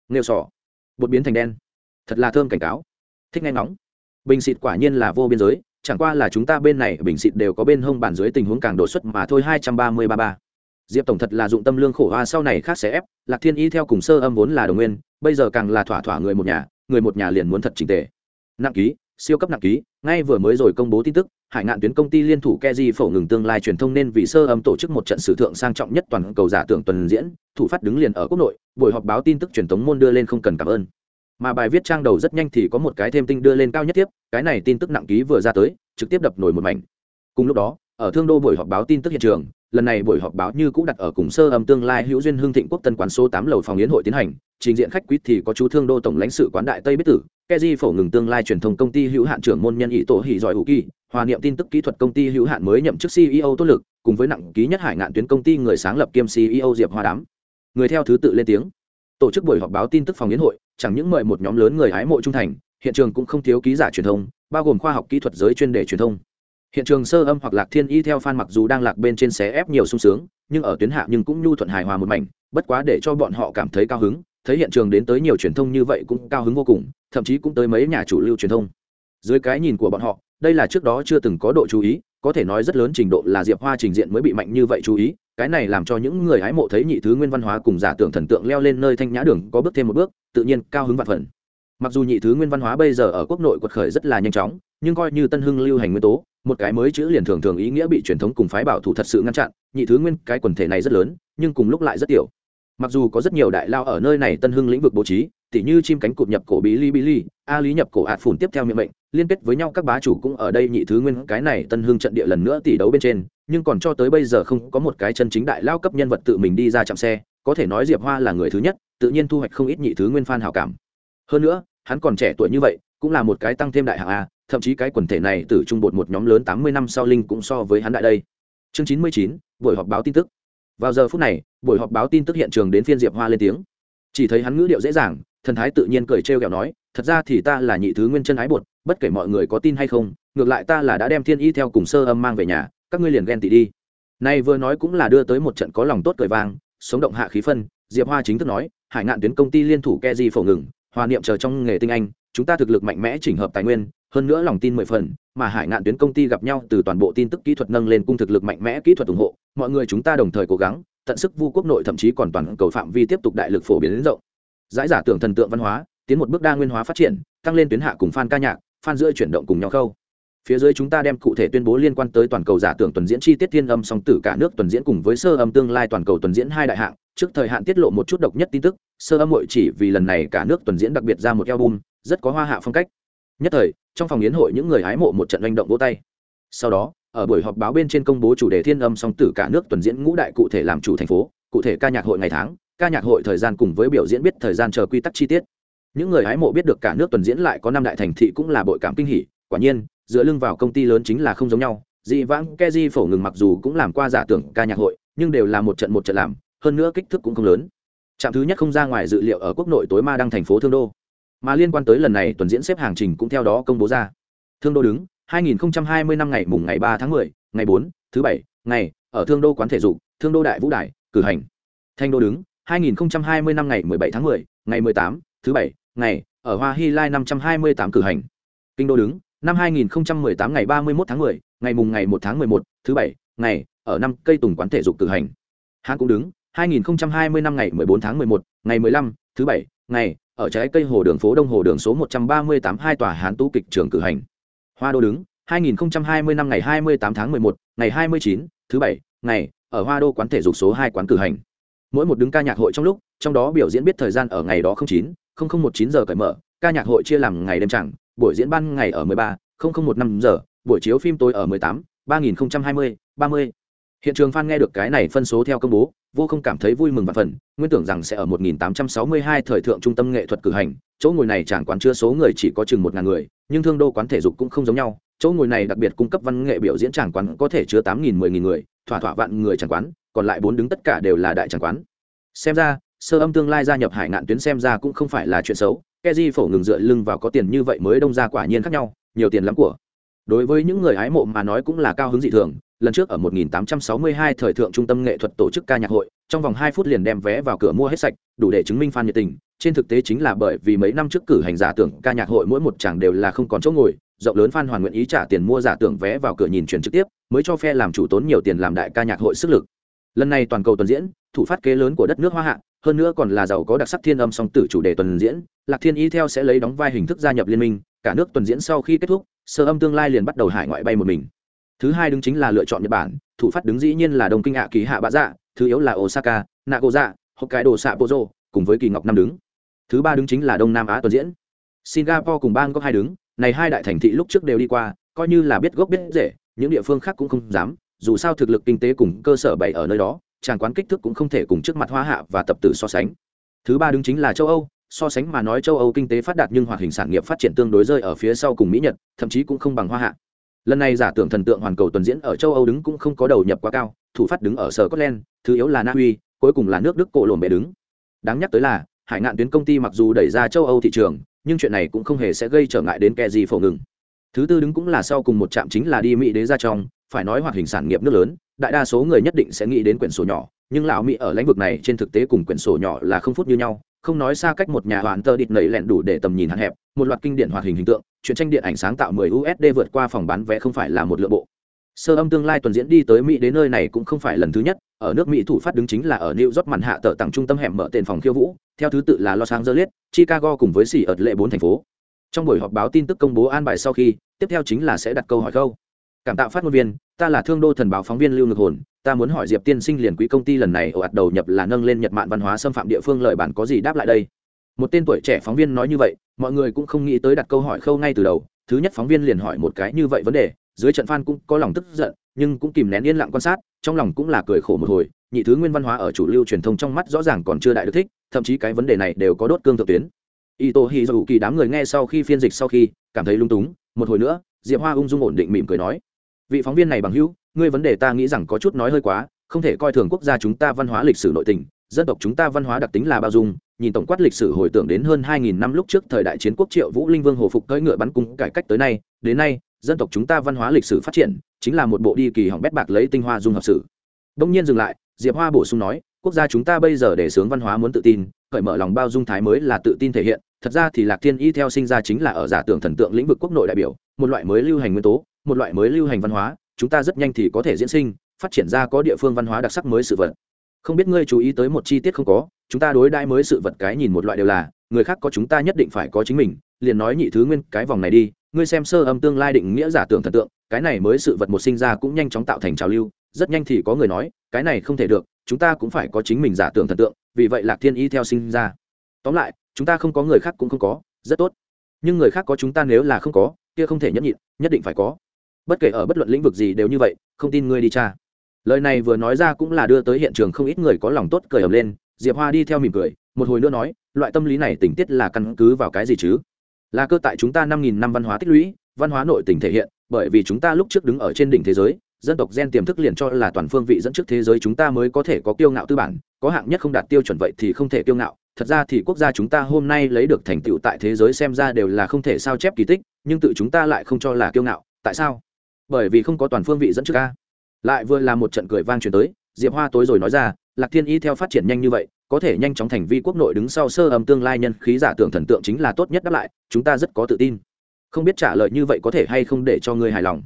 Nghêu sỏ. Bột biến thành đen. Thật là thơm cảnh cáo. Thích nghe nóng bình xịt quả nhiên là vô biên giới chẳng qua là chúng ta bên này bình xịt đều có bên hông bản dưới tình huống càng đột xuất mà thôi 233 diệp tổng thật là dụng tâm lương khổ hoa sau này khác sẽ ép, lạc thiên y theo cùng sơ âm vốn là đồng nguyên, bây giờ càng là thỏa thỏa người một nhà, người một nhà liền muốn thật trình tề. Nặng ký, siêu cấp nặng ký, ngay vừa mới rồi công bố tin tức, hải ngạn tuyến công ty liên thủ keji phổ ngừng tương lai truyền thông nên vì sơ âm tổ chức một trận sử thượng sang trọng nhất toàn cầu giả tưởng tuần diễn, thủ phát đứng liền ở quốc nội, buổi họp báo tin tức truyền thống môn đưa lên không cần cảm ơn. Mà bài viết trang đầu rất nhanh thì có một cái thêm tinh đưa lên cao nhất tiếp, cái này tin tức nặng ký vừa ra tới, trực tiếp đập nổi một mảnh. Cùng lúc đó ở thương đô buổi họp báo tin tức hiện trường, lần này buổi họp báo như cũ đặt ở cùng sơ âm tương lai hữu duyên hương thịnh quốc tân quán số tám lầu phòng yến hội tiến hành, trình diện khách quý thì có chú thương đô tổng lãnh sự quán đại tây biết tử, keji phổ ngừng tương lai truyền thông công ty hữu hạn trưởng môn nhân ý tổ hỷ giỏi hữu kỳ, hòa niệm tin tức kỹ thuật công ty hữu hạn mới nhậm chức ceo tốt lực, cùng với nặng ký nhất hải ngạn tuyến công ty người sáng lập kiêm ceo diệp hoa đám. Người theo thứ tự lên tiếng. Tổ chức buổi họp báo tin tức phòng yến hội, chẳng những mời một nhóm lớn người hái mộ trung thành, hiện trường cũng không thiếu ký giả truyền thông, bao gồm khoa học kỹ thuật giới chuyên đề truyền thông hiện trường sơ âm hoặc lạc thiên y theo fan mặc dù đang lạc bên trên xé ép nhiều sung sướng, nhưng ở tuyến hạ nhưng cũng nhu thuận hài hòa một mảnh, bất quá để cho bọn họ cảm thấy cao hứng, thấy hiện trường đến tới nhiều truyền thông như vậy cũng cao hứng vô cùng, thậm chí cũng tới mấy nhà chủ lưu truyền thông. Dưới cái nhìn của bọn họ, đây là trước đó chưa từng có độ chú ý, có thể nói rất lớn trình độ là diệp hoa trình diện mới bị mạnh như vậy chú ý, cái này làm cho những người hái mộ thấy nhị thứ nguyên văn hóa cùng giả tưởng thần tượng leo lên nơi thanh nhã đường có bước thêm một bước, tự nhiên cao hứng vạn phần. Mặc dù nhị thứ nguyên văn hóa bây giờ ở quốc nội quật khởi rất là nhanh chóng, nhưng coi như tân hưng lưu hành nguyên tố một cái mới chữ liền thường thường ý nghĩa bị truyền thống cùng phái bảo thủ thật sự ngăn chặn, nhị thứ nguyên cái quần thể này rất lớn, nhưng cùng lúc lại rất tiểu. Mặc dù có rất nhiều đại lao ở nơi này tân hưng lĩnh vực bố trí, tỉ như chim cánh cụt nhập cổ bí li bí li, a lý nhập cổ ạt phủn tiếp theo miệng mệnh, liên kết với nhau các bá chủ cũng ở đây nhị thứ nguyên cái này tân hương trận địa lần nữa tỷ đấu bên trên, nhưng còn cho tới bây giờ không có một cái chân chính đại lao cấp nhân vật tự mình đi ra chạm xe, có thể nói diệp hoa là người thứ nhất, tự nhiên thu hoạch không ít nhị thứ nguyên phan hảo cảm. Hơn nữa, hắn còn trẻ tuổi như vậy cũng là một cái tăng thêm đại hạng a, thậm chí cái quần thể này từ trung bột một nhóm lớn tám mươi năm sau linh cũng so với hắn đại đây. Chương chín mươi chín, buổi họp báo tin tức. Vào giờ phút này, buổi họp báo tin tức hiện trường đến phiên diệp hoa lên tiếng. Chỉ thấy hắn ngữ điệu dễ dàng, thần thái tự nhiên cười trêu ghẹo nói, thật ra thì ta là nhị thứ nguyên chân ái bột, bất kể mọi người có tin hay không, ngược lại ta là đã đem thiên y theo cùng sơ âm mang về nhà, các ngươi liền ghen tị đi. Nay vừa nói cũng là đưa tới một trận có lòng tốt cười vang, sống động hạ khí phân, diệp hoa chính thức nói, hải ngạn tuyến công ty liên thủ ke di phổ ngừng, hòa niệm chờ trong nghề tinh anh chúng ta thực lực mạnh mẽ chỉnh hợp tài nguyên, hơn nữa lòng tin mười phần, mà hải ngạn tuyến công ty gặp nhau từ toàn bộ tin tức kỹ thuật nâng lên cung thực lực mạnh mẽ kỹ thuật ủng hộ, mọi người chúng ta đồng thời cố gắng, tận sức vu quốc nội thậm chí còn toàn cầu phạm vi tiếp tục đại lực phổ biến đến rộng. Giải giả tưởng thần tượng văn hóa, tiến một bước đa nguyên hóa phát triển, tăng lên tuyến hạ cùng phan ca nhạc phan giữa chuyển động cùng nhau khâu. Phía dưới chúng ta đem cụ thể tuyên bố liên quan tới toàn cầu giả tưởng tuần diễn chi tiết thiên âm song tử cả nước tuần diễn cùng với sơ âm tương lai toàn cầu tuần diễn hai đại hạng. Trước thời hạn tiết lộ một chút độc nhất tin tức, sơ âm hội chỉ vì lần này cả nước tuần diễn đặc biệt ra một album rất có hoa hạ phong cách. Nhất thời, trong phòng yến hội những người hái mộ một trận manh động vỗ tay. Sau đó, ở buổi họp báo bên trên công bố chủ đề thiên âm song tử cả nước tuần diễn ngũ đại cụ thể làm chủ thành phố, cụ thể ca nhạc hội ngày tháng, ca nhạc hội thời gian cùng với biểu diễn biết thời gian chờ quy tắc chi tiết. Những người hái mộ biết được cả nước tuần diễn lại có năm đại thành thị cũng là bội cảm kinh hỉ, quả nhiên, dựa lưng vào công ty lớn chính là không giống nhau. Dị vãng keji phổ ngừng mặc dù cũng làm qua giả tưởng ca nhạc hội, nhưng đều là một trận một trận làm, hơn nữa kích thước cũng không lớn. Trạm thứ nhất không ra ngoài dự liệu ở quốc nội tối ma đăng thành phố thương đô mà liên quan tới lần này tuần diễn xếp hàng trình cũng theo đó công bố ra. Thương đô đứng 2020 năm ngày mùng ngày 3 tháng 10, ngày 4, thứ bảy ngày ở thương đô quán thể dục thương đô đại vũ đại cử hành. Thanh đô đứng 2020 năm ngày 17 tháng 10, ngày 18, thứ bảy ngày ở hoa hy lai 528 cử hành. Kinh đô đứng năm 2018 ngày 31 tháng 10, ngày mùng ngày 1 tháng 11, thứ bảy ngày ở năm cây tùng quán thể dục cử hành. Hán cũng đứng 2020 năm ngày 14 tháng 11, ngày 15, thứ bảy ngày ở trái cây hồ đường phố đông hồ đường số một trăm ba mươi tám hai tòa hán tu kịch trường cử hành hoa đô đứng 2020 năm ngày 28 tháng 11, ngày 29, thứ bảy, ngày ở Hoa Đô quán thể dục số 2 quán cử hành. Mỗi một đứng ca nhạc hội trong lúc, trong đó biểu diễn biết thời gian ở ngày đó 09, 0019 giờ cởi mở, ca nhạc hội chia làm ngày đêm chẳng, buổi diễn ban ngày ở 13, 0015 giờ, buổi chiếu phim tối ở 18, 3020, 30 hiện trường fan nghe được cái này phân số theo công bố, vô không cảm thấy vui mừng và phần, nguyên tưởng rằng sẽ ở một nghìn tám trăm sáu mươi hai thời thượng trung tâm nghệ thuật cử hành, chỗ ngồi này chẳng quán chưa số người chỉ có chừng một ngàn người, nhưng thương đô quán thể dục cũng không giống nhau, chỗ ngồi này đặc biệt cung cấp văn nghệ biểu diễn chẳng quán có thể chứa tám nghìn mười nghìn người, thỏa thỏa vạn người chẳng quán, còn lại bốn đứng tất cả đều là đại chẳng quán. Xem ra, sơ âm tương lai gia nhập hải ngạn tuyến xem ra cũng không phải là chuyện xấu keji phổ ngừng dựa lưng vào có tiền như vậy mới đông ra quả nhiên khác nhau, nhiều tiền lắm của đối với những người ái mộ mà nói cũng là cao hứng dị thường, lần trước ở 1862 thời thượng trung tâm nghệ thuật tổ chức ca nhạc hội, trong vòng 2 phút liền đem vé vào cửa mua hết sạch, đủ để chứng minh fan nhiệt tình. Trên thực tế chính là bởi vì mấy năm trước cử hành giả tưởng ca nhạc hội mỗi một chàng đều là không còn chỗ ngồi, rộng lớn fan hoàn nguyện ý trả tiền mua giả tưởng vé vào cửa nhìn truyền trực tiếp, mới cho phe làm chủ tốn nhiều tiền làm đại ca nhạc hội sức lực. Lần này toàn cầu tuần diễn, thủ phát kế lớn của đất nước hoa hạ, hơn nữa còn là giàu có đặc sắc thiên âm song tử chủ đề tuần diễn, lạc thiên y theo sẽ lấy đóng vai hình thức gia nhập liên minh, cả nước tuần diễn sau khi kết thúc sơ âm tương lai liền bắt đầu hải ngoại bay một mình. Thứ hai đứng chính là lựa chọn nhật bản, thủ phát đứng dĩ nhiên là đông kinh hạ kỳ hạ bạ dạ thứ yếu là osaka nago dạ hokkaido sapporo, cùng với kỳ ngọc năm đứng. Thứ ba đứng chính là đông nam á tuần diễn. Singapore cùng bang có hai đứng, này hai đại thành thị lúc trước đều đi qua, coi như là biết gốc biết rễ, những địa phương khác cũng không dám, dù sao thực lực kinh tế cùng cơ sở bày ở nơi đó, tràng quán kích thước cũng không thể cùng trước mặt hoa hạ và tập tử so sánh. Thứ ba đứng chính là châu âu so sánh mà nói châu âu kinh tế phát đạt nhưng hoạt hình sản nghiệp phát triển tương đối rơi ở phía sau cùng mỹ, nhật, thậm chí cũng không bằng hoa hạ. Lần này giả tưởng thần tượng hoàn cầu tuần diễn ở châu âu đứng cũng không có đầu nhập quá cao, thủ phát đứng ở sở scotland, thứ yếu là na uy, cuối cùng là nước đức cổ lồn bệ đứng. Đáng nhắc tới là, hải ngạn tuyến công ty mặc dù đẩy ra châu âu thị trường, nhưng chuyện này cũng không hề sẽ gây trở ngại đến kẻ gì phổ ngừng. Thứ tư đứng cũng là sau cùng một trạm chính là đi mỹ đế ra trong, phải nói hoạt hình sản nghiệp nước lớn, đại đa số người nhất định sẽ nghĩ đến quyển sổ nhỏ, nhưng lão mỹ ở lĩnh vực này trên thực tế cùng quyển sổ nhỏ là không phút như nhau không nói xa cách một nhà hoàn tơ địt nẩy lẹn đủ để tầm nhìn hạn hẹp, một loạt kinh điển hoạt hình hình tượng, chuyện tranh điện ảnh sáng tạo 10 usd vượt qua phòng bán vé không phải là một lựa bộ. Sơ âm tương lai tuần diễn đi tới mỹ đến nơi này cũng không phải lần thứ nhất, ở nước mỹ thủ phát đứng chính là ở new york màn hạ tờ tặng trung tâm hẻm mở tên phòng khiêu vũ, theo thứ tự là los angeles, chicago cùng với xỉ ở lệ bốn thành phố. Trong buổi họp báo tin tức công bố an bài sau khi, tiếp theo chính là sẽ đặt câu hỏi câu cảm tạ phát ngôn viên, ta là thương đô thần báo phóng viên lưu ngược hồn, ta muốn hỏi diệp tiên sinh liền quỹ công ty lần này ồ ạt đầu nhập là nâng lên nhật mạn văn hóa xâm phạm địa phương lợi bản có gì đáp lại đây? Một tên tuổi trẻ phóng viên nói như vậy, mọi người cũng không nghĩ tới đặt câu hỏi khâu ngay từ đầu, thứ nhất phóng viên liền hỏi một cái như vậy vấn đề, dưới trận phan cũng có lòng tức giận, nhưng cũng kìm nén yên lặng quan sát, trong lòng cũng là cười khổ một hồi, nhị thứ nguyên văn hóa ở chủ lưu truyền thông trong mắt rõ ràng còn chưa đại được thích, thậm chí cái vấn đề này đều có đốt cương thượng tuyến. Y tô hi dù kỳ đám người nghe sau khi phiên dịch sau khi, cảm thấy lung túng, một hồi nữa, diệp hoa ung dung ổn định mỉm cười nói vị phóng viên này bằng hữu, ngươi vấn đề ta nghĩ rằng có chút nói hơi quá, không thể coi thường quốc gia chúng ta văn hóa lịch sử nội tình, dân tộc chúng ta văn hóa đặc tính là bao dung, nhìn tổng quát lịch sử hồi tưởng đến hơn 2.000 năm lúc trước thời đại chiến quốc triệu vũ linh vương hồ phục cưỡi ngựa bắn cung cải cách tới nay, đến nay, dân tộc chúng ta văn hóa lịch sử phát triển, chính là một bộ đi kỳ hỏng bét bạc lấy tinh hoa dung hợp sử. Đông nhiên dừng lại, diệp hoa bổ sung nói, quốc gia chúng ta bây giờ để sướng văn hóa muốn tự tin, cởi mở lòng bao dung thái mới là tự tin thể hiện, thật ra thì lạc thiên y theo sinh ra chính là ở giả tưởng thần tượng lĩnh vực quốc nội đại biểu, một loại mới lưu hành nguyên tố một loại mới lưu hành văn hóa, chúng ta rất nhanh thì có thể diễn sinh, phát triển ra có địa phương văn hóa đặc sắc mới sự vật. Không biết ngươi chú ý tới một chi tiết không có, chúng ta đối đãi mới sự vật cái nhìn một loại đều là, người khác có chúng ta nhất định phải có chính mình, liền nói nhị thứ nguyên, cái vòng này đi, ngươi xem sơ âm tương lai định nghĩa giả tưởng thần tượng, cái này mới sự vật một sinh ra cũng nhanh chóng tạo thành trào lưu, rất nhanh thì có người nói, cái này không thể được, chúng ta cũng phải có chính mình giả tưởng thần tượng, vì vậy lạc thiên y theo sinh ra. Tóm lại, chúng ta không có người khác cũng không có, rất tốt. Nhưng người khác có chúng ta nếu là không có, kia không thể nhẫn nhịn, nhất định phải có bất kể ở bất luận lĩnh vực gì đều như vậy, không tin ngươi đi cha lời này vừa nói ra cũng là đưa tới hiện trường không ít người có lòng tốt cười ầm lên, diệp hoa đi theo mỉm cười, một hồi nữa nói, loại tâm lý này tình tiết là căn cứ vào cái gì chứ? Là cơ tại chúng ta năm nghìn năm văn hóa tích lũy, văn hóa nội tình thể hiện, bởi vì chúng ta lúc trước đứng ở trên đỉnh thế giới, dân tộc gen tiềm thức liền cho là toàn phương vị dẫn trước thế giới chúng ta mới có thể có kiêu ngạo tư bản, có hạng nhất không đạt tiêu chuẩn vậy thì không thể kiêu ngạo. Thật ra thì quốc gia chúng ta hôm nay lấy được thành tựu tại thế giới xem ra đều là không thể sao chép kỳ tích, nhưng tự chúng ta lại không cho là kiêu ngạo, tại sao? Bởi vì không có toàn phương vị dẫn trước ca. Lại vừa là một trận cười vang truyền tới, diệp hoa tối rồi nói ra, lạc thiên y theo phát triển nhanh như vậy, có thể nhanh chóng thành vi quốc nội đứng sau sơ âm tương lai nhân khí giả tưởng thần tượng chính là tốt nhất đáp lại, chúng ta rất có tự tin. Không biết trả lời như vậy có thể hay không để cho ngươi hài lòng.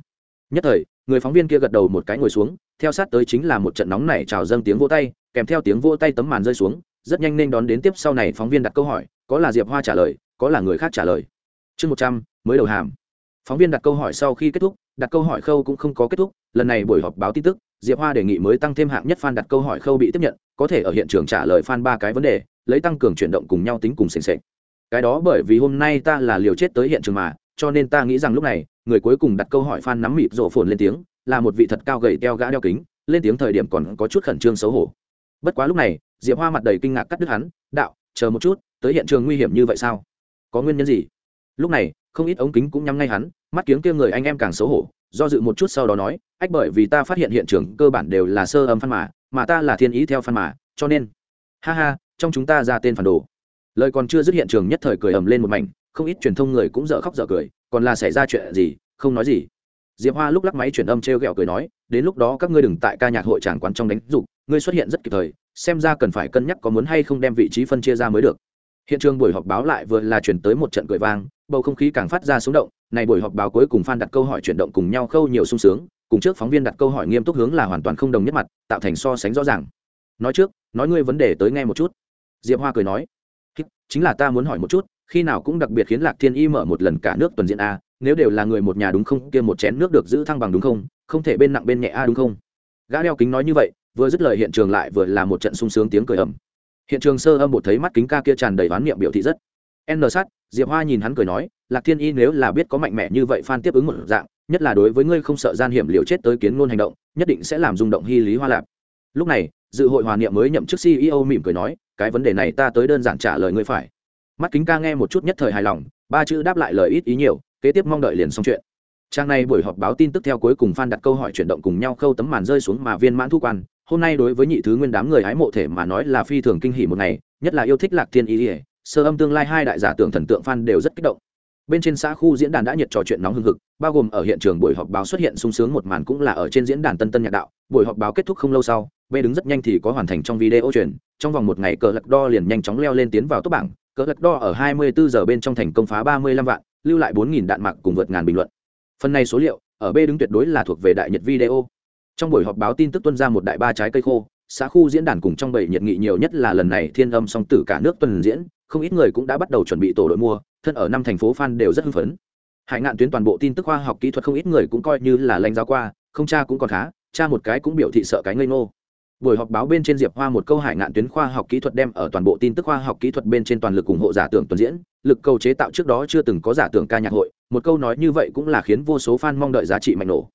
Nhất thời, người phóng viên kia gật đầu một cái ngồi xuống, theo sát tới chính là một trận nóng này trào dâng tiếng vỗ tay, kèm theo tiếng vỗ tay tấm màn rơi xuống, rất nhanh nên đón đến tiếp sau này phóng viên đặt câu hỏi, có là diệp hoa trả lời, có là người khác trả lời. Chương một trăm, mới đầu hàm. Phóng viên đặt câu hỏi sau khi kết thúc đặt câu hỏi khâu cũng không có kết thúc, lần này buổi họp báo tin tức, diệp hoa đề nghị mới tăng thêm hạng nhất f đặt câu hỏi khâu bị tiếp nhận, có thể ở hiện trường trả lời f ba cái vấn đề, lấy tăng cường chuyển động cùng nhau tính cùng sềnh sệch cái đó bởi vì hôm nay ta là liều chết tới hiện trường mà, cho nên ta nghĩ rằng lúc này, người cuối cùng đặt câu hỏi f nắm mịt rộ phồn lên tiếng, là một vị thật cao gầy teo gã đeo kính, lên tiếng thời điểm còn có chút khẩn trương xấu hổ. Bất quá lúc này, diệp hoa mặt đầy kinh ngạc cắt đứt hắn, đạo, chờ một chút, tới hiện trường nguy hiểm như vậy sao? Có nguyên nhân gì? Lúc này không ít ống kính cũng nhắm ngay hắn, mắt kiếng kia người anh em càng xấu hổ, do dự một chút sau đó nói, ách, bởi vì ta phát hiện hiện trường cơ bản đều là sơ âm phan mà mà ta là thiên ý theo phan mà, cho nên ha ha, trong chúng ta ra tên phản đồ. Lời còn chưa dứt hiện trường nhất thời cười ầm lên một mảnh, không ít truyền thông người cũng dở khóc dở cười, còn là xảy ra chuyện gì, không nói gì. Diệp hoa lúc lắc máy chuyển âm t r e o g ẹ o cười nói, đến lúc đó các ngươi đừng tại ca nhạc hội tràng quán trong đánh dục, ngươi xuất hiện rất kịp thời, xem ra cần phải cân nhắc có muốn hay không đem vị trí phân chia ra mới được hiện trường buổi họp báo lại vừa là chuyển tới một trận cười vang, bầu không khí càng phát ra xuống động, này buổi họp báo cuối cùng fan đặt câu hỏi chuyển động cùng nhau khâu nhiều sung sướng, cùng trước phóng viên đặt câu hỏi nghiêm túc hướng là hoàn toàn không đồng nhất mặt, tạo thành so sánh rõ ràng. Nói trước, nói ngươi vấn đề tới nghe một chút. Diệp hoa cười nói chính là ta muốn hỏi một chút, khi nào cũng đặc biệt khiến lạc thiên y mở một lần cả nước tuần diễn a, nếu đều là người một nhà đúng không, kia một chén nước được giữ thăng bằng đúng không không thể bên nặng bên nhẹ a đúng không? Gã đeo kính nói như vậy, vừa dứt lời hiện trường lại vừa là một trận sung sướng tiếng cười ầm hiện trường sơ âm một thấy mắt kính ca kia tràn đầy oán niệm biểu thị rất n sát, diệp hoa nhìn hắn cười nói, lạc thiên y nếu là biết có mạnh mẽ như vậy phan tiếp ứng một dạng, nhất là đối với ngươi không sợ gian hiểm liều chết tới kiến ngôn hành động, nhất định sẽ làm rung động hy lý hoa lạp lúc này, dự hội hòa niệm mới nhậm chức ceo mỉm cười nói, cái vấn đề này ta tới đơn giản trả lời ngươi phải. Mắt kính ca nghe một chút nhất thời hài lòng, ba chữ đáp lại lời ít ý nhiều, kế tiếp mong đợi liền xong chuyện. Trang này buổi họp báo tin tức theo cuối cùng phan đặt câu hỏi chuyển động cùng nhau khâu tấm màn rơi xuống mà viên mãn thu quan hôm nay đối với nhị thứ nguyên đám người hái mộ thể mà nói là phi thường kinh hỉ một ngày, nhất là yêu thích lạc thiên ý ỉa sơ âm tương lai hai đại giả tưởng thần tượng fan đều rất kích động. Bên trên xã khu diễn đàn đã nhiệt trò chuyện nóng hưng hực, bao gồm ở hiện trường buổi họp báo xuất hiện sung sướng một màn cũng là ở trên diễn đàn tân tân nhạc đạo. Buổi họp báo kết thúc không lâu sau b đứng rất nhanh thì có hoàn thành trong video truyền, trong vòng một ngày cờ lật đo liền nhanh chóng leo lên tiến vào top bảng, cờ lật đo ở 24 giờ bên trong thành công phá 35 vạn, lưu lại 4.000 đạn mạc cùng vượt ngàn bình luận. Phần này số liệu, ở b đứng tuyệt đối là thuộc về đại nhật video trong buổi họp báo tin tức tuân ra một đại ba trái cây khô, xã khu diễn đàn cùng trong bảy nhiệt nghị nhiều nhất là lần này thiên âm song tử cả nước tuần diễn, không ít người cũng đã bắt đầu chuẩn bị tổ đội mua, thân ở năm thành phố fan đều rất hưng phấn. Hải ngạn tuyến toàn bộ tin tức khoa học kỹ thuật không ít người cũng coi như là lãnh giáo qua, không cha cũng còn khá, cha một cái cũng biểu thị sợ cái ngây ngô. Buổi họp báo bên trên diệp hoa một câu hải ngạn tuyến khoa học kỹ thuật đem ở toàn bộ tin tức khoa học kỹ thuật bên trên toàn lực ủng hộ giả tưởng tuần diễn, lực cầu chế tạo trước đó chưa từng có giả tưởng ca nhạc hội, một câu nói như vậy cũng là khiến vô số fan mong đợi giá trị mạnh nổ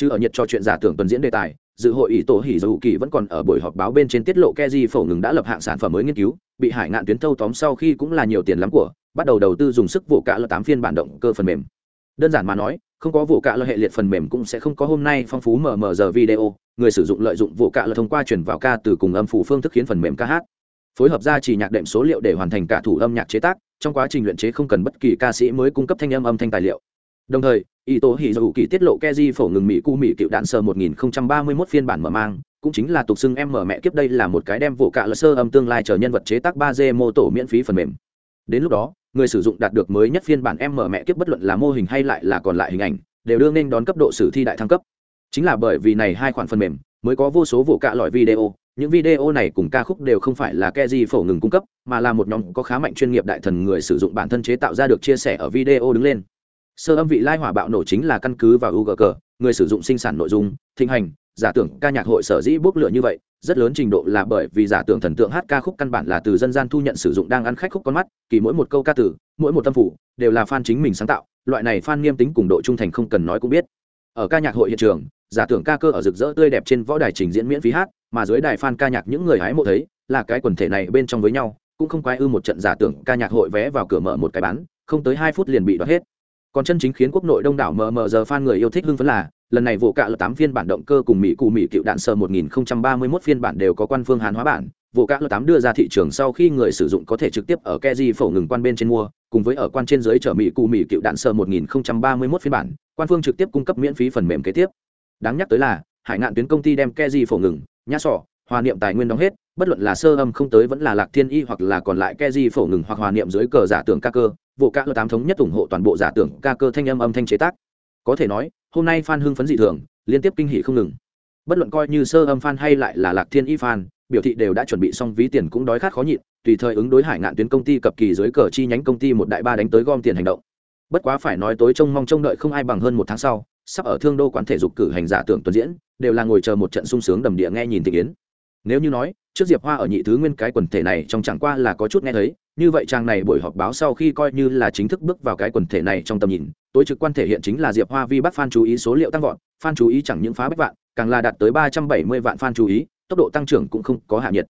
chứ ở nhiệt trò chuyện giả tưởng tuần diễn đề tài, dự hội ý tổ hỉ dù kỳ vẫn còn ở buổi họp báo bên trên tiết lộ keji phổ ngừng đã lập hạng sản phẩm mới nghiên cứu, bị hải ngạn tuyến thâu tóm sau khi cũng là nhiều tiền lắm của, bắt đầu đầu tư dùng sức vụ cả là tám phiên bản động cơ phần mềm. Đơn giản mà nói, không có vụ cạ là hệ liệt phần mềm cũng sẽ không có hôm nay phong phú mở mở giờ video, người sử dụng lợi dụng vụ cạ là thông qua chuyển vào ca từ cùng âm phủ phương thức khiến phần mềm ca hát. Phối hợp ra chỉ nhạc đệm số liệu để hoàn thành cả thủ âm nhạc chế tác, trong quá trình luyện chế không cần bất kỳ ca sĩ mới cung cấp thanh âm âm thanh tài liệu đồng thời ý tổ hỉ dù kỳ tiết lộ keji phổ ngừng mỹ cu mỹ cựu đạn sơ 1031 phiên bản mở mang, cũng chính là tục xưng em mở mẹ kiếp đây là một cái đem vụ cạ lơ sơ âm tương lai chờ nhân vật chế tác 3D mô tổ miễn phí phần mềm. Đến lúc đó, người sử dụng đạt được mới nhất phiên bản em mở mẹ kiếp bất luận là mô hình hay lại là còn lại hình ảnh, đều đương nên đón cấp độ sử thi đại thăng cấp. Chính là bởi vì này hai khoản phần mềm, mới có vô số vụ cạ loại video, những video này cùng ca khúc đều không phải là ke di phổ ngừng cung cấp, mà là một nhóm có khá mạnh chuyên nghiệp đại thần người sử dụng bản thân chế tạo ra được chia sẻ ở video đứng lên sơ âm vị lai hỏa bạo nổ chính là căn cứ vào ugg người sử dụng sinh sản nội dung thịnh hành giả tưởng ca nhạc hội sở dĩ bốc lửa như vậy rất lớn trình độ là bởi vì giả tưởng thần tượng hát ca khúc căn bản là từ dân gian thu nhận sử dụng đang ăn khách khúc con mắt kỳ mỗi một câu ca từ, mỗi một tâm phủ đều là fan chính mình sáng tạo loại này fan nghiêm tính cùng độ trung thành không cần nói cũng biết. Ở ca nhạc hội hiện trường giả tưởng ca cơ ở rực rỡ tươi đẹp trên võ đài trình diễn miễn phí hát mà dưới đài fan ca nhạc những người hái mộ thấy là cái quần thể này bên trong với nhau cũng không quái ư một trận giả tưởng ca nhạc hội vé vào cửa mở một cái bán không tới hai phút liền bị đoạt hết còn chân chính khiến quốc nội đông đảo mờ mờ giờ fan người yêu thích hưng phấn là, lần này vụ cạ là tám phiên bản động cơ cùng mỹ cụ mỹ cựu đạn sơ 1031 phiên bản đều có quan phương hàn hóa bản. Vụ cạ là tám đưa ra thị trường sau khi người sử dụng có thể trực tiếp ở keji phổ ngừng quan bên trên mua, cùng với ở quan trên dưới chở mỹ cụ mỹ cựu đạn sơ 1031 phiên bản, quan phương trực tiếp cung cấp miễn phí phần mềm kế tiếp. Đáng nhắc tới là, hải ngạn tuyến công ty đem keji phổ ngừng, nhã sỏ, hòa niệm tài nguyên đóng hết, bất luận là sơ âm không tới vẫn là lạc thiên y hoặc là còn lại keji phổ ngừng hoặc hòa niệm dưới cờ giả tưởng ca cơ vụ cạ lơ tám thống nhất ủng hộ toàn bộ giả tưởng ca cơ thanh âm âm thanh chế tác. Có thể nói, hôm nay fan hưng phấn dị thường, liên tiếp kinh hỉ không ngừng. Bất luận coi như sơ âm fan hay lại là lạc thiên y fan, biểu thị đều đã chuẩn bị xong ví tiền cũng đói khát khó nhịn, tùy thời ứng đối hải ngạn tuyến công ty cập kỳ dưới cờ chi nhánh công ty một đại ba đánh tới gom tiền hành động. Bất quá phải nói tối trông mong trông đợi không ai bằng hơn một tháng sau, sắp ở thương đô quán thể dục cử hành giả tưởng tuần diễn, đều là ngồi chờ một trận sung sướng đầm địa nghe nhìn thị kiến nếu như nói, trước diệp hoa ở nhị thứ nguyên cái quần thể này trong chẳng qua là có chút nghe thấy như vậy trang này buổi họp báo sau khi coi như là chính thức bước vào cái quần thể này trong tầm nhìn, tối trực quan thể hiện chính là diệp hoa vi bắt f chú ý số liệu tăng vọt f a n chú ý chẳng những phá bách vạn, càng là đạt tới ba trăm bảy mươi vạn f a n chú ý, tốc độ tăng trưởng cũng không có hạ nhiệt.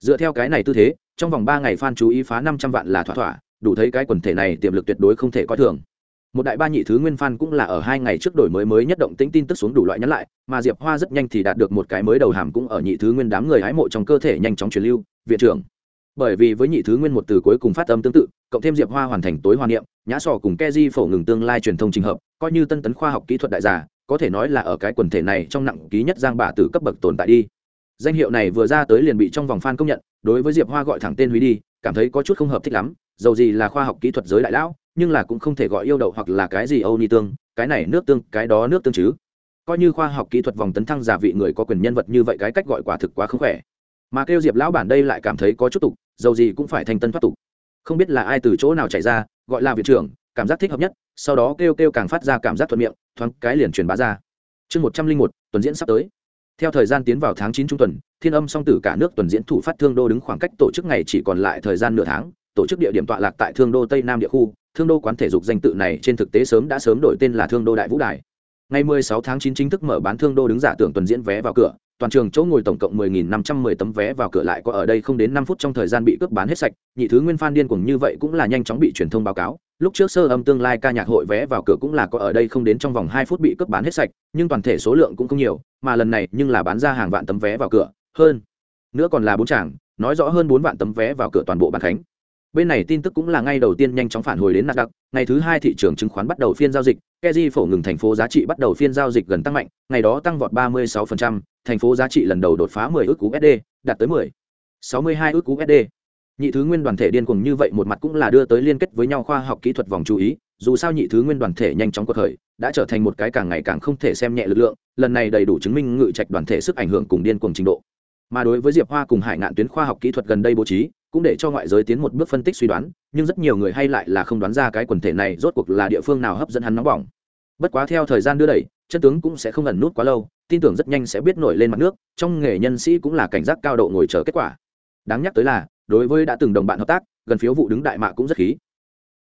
Dựa theo cái này tư thế, trong vòng ba ngày f a n chú ý phá năm trăm vạn là thỏa thỏa, đủ thấy cái quần thể này tiềm lực tuyệt đối không thể coi thường. Một đại ba nhị thứ nguyên fan cũng là ở hai ngày trước đổi mới mới nhất động tĩnh tin tức xuống đủ loại nhắn lại, mà diệp hoa rất nhanh thì đạt được một cái mới đầu hàm cũng ở nhị thứ nguyên đám người hái mộ trong cơ thể nhanh chóng truyền lưu, viện trưởng bởi vì với nhị thứ nguyên một từ cuối cùng phát âm tương tự, cộng thêm diệp hoa hoàn thành tối hoàn niệm, nhã sò cùng keji phổ ngừng tương lai truyền thông trình hợp, coi như tân tấn khoa học kỹ thuật đại giả có thể nói là ở cái quần thể này trong nặng ký nhất giang bả từ cấp bậc tồn tại đi. Danh hiệu này vừa ra tới liền bị trong vòng fan công nhận, đối với diệp hoa gọi thẳng tên huy đi, cảm thấy có chút không hợp thích lắm, dầu gì là khoa học kỹ thuật giới đại lão, nhưng là cũng không thể gọi yêu đậu hoặc là cái gì âu ni tương, cái này nước tương, cái đó nước tương chứ. Coi như khoa học kỹ thuật vòng tấn thăng giả vị người có quyền nhân vật như vậy cái cách gọi quả thực quá không khỏe mà kêu diệp lão bản đây lại cảm thấy có chút tục, dầu gì cũng phải thành tân thoát tục. Không biết là ai từ chỗ nào chạy ra, gọi là viện trưởng, cảm giác thích hợp nhất, sau đó kêu kêu càng phát ra cảm giác thuận miệng, thoáng cái liền truyền bá ra. Chương một trăm linh một, tuần diễn sắp tới. Theo thời gian tiến vào tháng chín trung tuần, thiên âm song tử cả nước tuần diễn thủ phát thương đô đứng khoảng cách tổ chức ngày chỉ còn lại thời gian nửa tháng, tổ chức địa điểm tọa lạc tại thương đô tây nam địa khu, thương đô quán thể dục danh tự này trên thực tế sớm đã sớm đổi tên là thương đô đại vũ đài. Ngày 16 tháng 9 chính thức mở bán thương đô đứng giả tưởng tuần diễn vé vào cửa toàn trường chỗ ngồi tổng cộng 10.510 tấm vé vào cửa lại có ở đây không đến 5 phút trong thời gian bị cướp bán hết sạch nhị thứ nguyên phan điên cuồng như vậy cũng là nhanh chóng bị truyền thông báo cáo. Lúc trước sơ âm tương lai ca nhạc hội vé vào cửa cũng là có ở đây không đến trong vòng 2 phút bị cướp bán hết sạch nhưng toàn thể số lượng cũng không nhiều mà lần này nhưng là bán ra hàng vạn tấm vé vào cửa hơn nữa còn là bốn chàng nói rõ hơn 4 vạn tấm vé vào cửa toàn bộ bán khánh. Bên này tin tức cũng là ngay đầu tiên nhanh chóng phản hồi đến nasdaq ngày thứ hai thị trường chứng khoán bắt đầu phiên giao dịch keji phổ ngừng thành phố giá trị bắt đầu phiên giao dịch gần tăng mạnh ngày đó tăng vọt 36%, thành phố giá trị lần đầu đột phá 10 ước cú sd đạt tới 10 62 ước cú sd nhị thứ nguyên đoàn thể điên cuồng như vậy một mặt cũng là đưa tới liên kết với nhau khoa học kỹ thuật vòng chú ý, dù sao nhị thứ nguyên đoàn thể nhanh chóng quật khởi, đã trở thành một cái càng ngày càng không thể xem nhẹ lực lượng, lần này đầy đủ chứng minh ngự trạch đoàn thể sức ảnh hưởng cùng điên cuồng trình độ. Mà đối với diệp hoa cùng hải ngạn tuyến khoa học kỹ thuật gần đây bố trí, cũng để cho ngoại giới tiến một bước phân tích suy đoán, nhưng rất nhiều người hay lại là không đoán ra cái quần thể này rốt cuộc là địa phương nào hấp dẫn hắn nóng bỏng. Bất quá theo thời gian đưa đẩy, chân tướng cũng sẽ không ẩn nút quá lâu tin tưởng rất nhanh sẽ biết nổi lên mặt nước, trong nghề nhân sĩ cũng là cảnh giác cao độ ngồi chờ kết quả. Đáng nhắc tới là, đối với đã từng đồng bạn hợp tác, gần phiếu vụ đứng đại mạ cũng rất khí.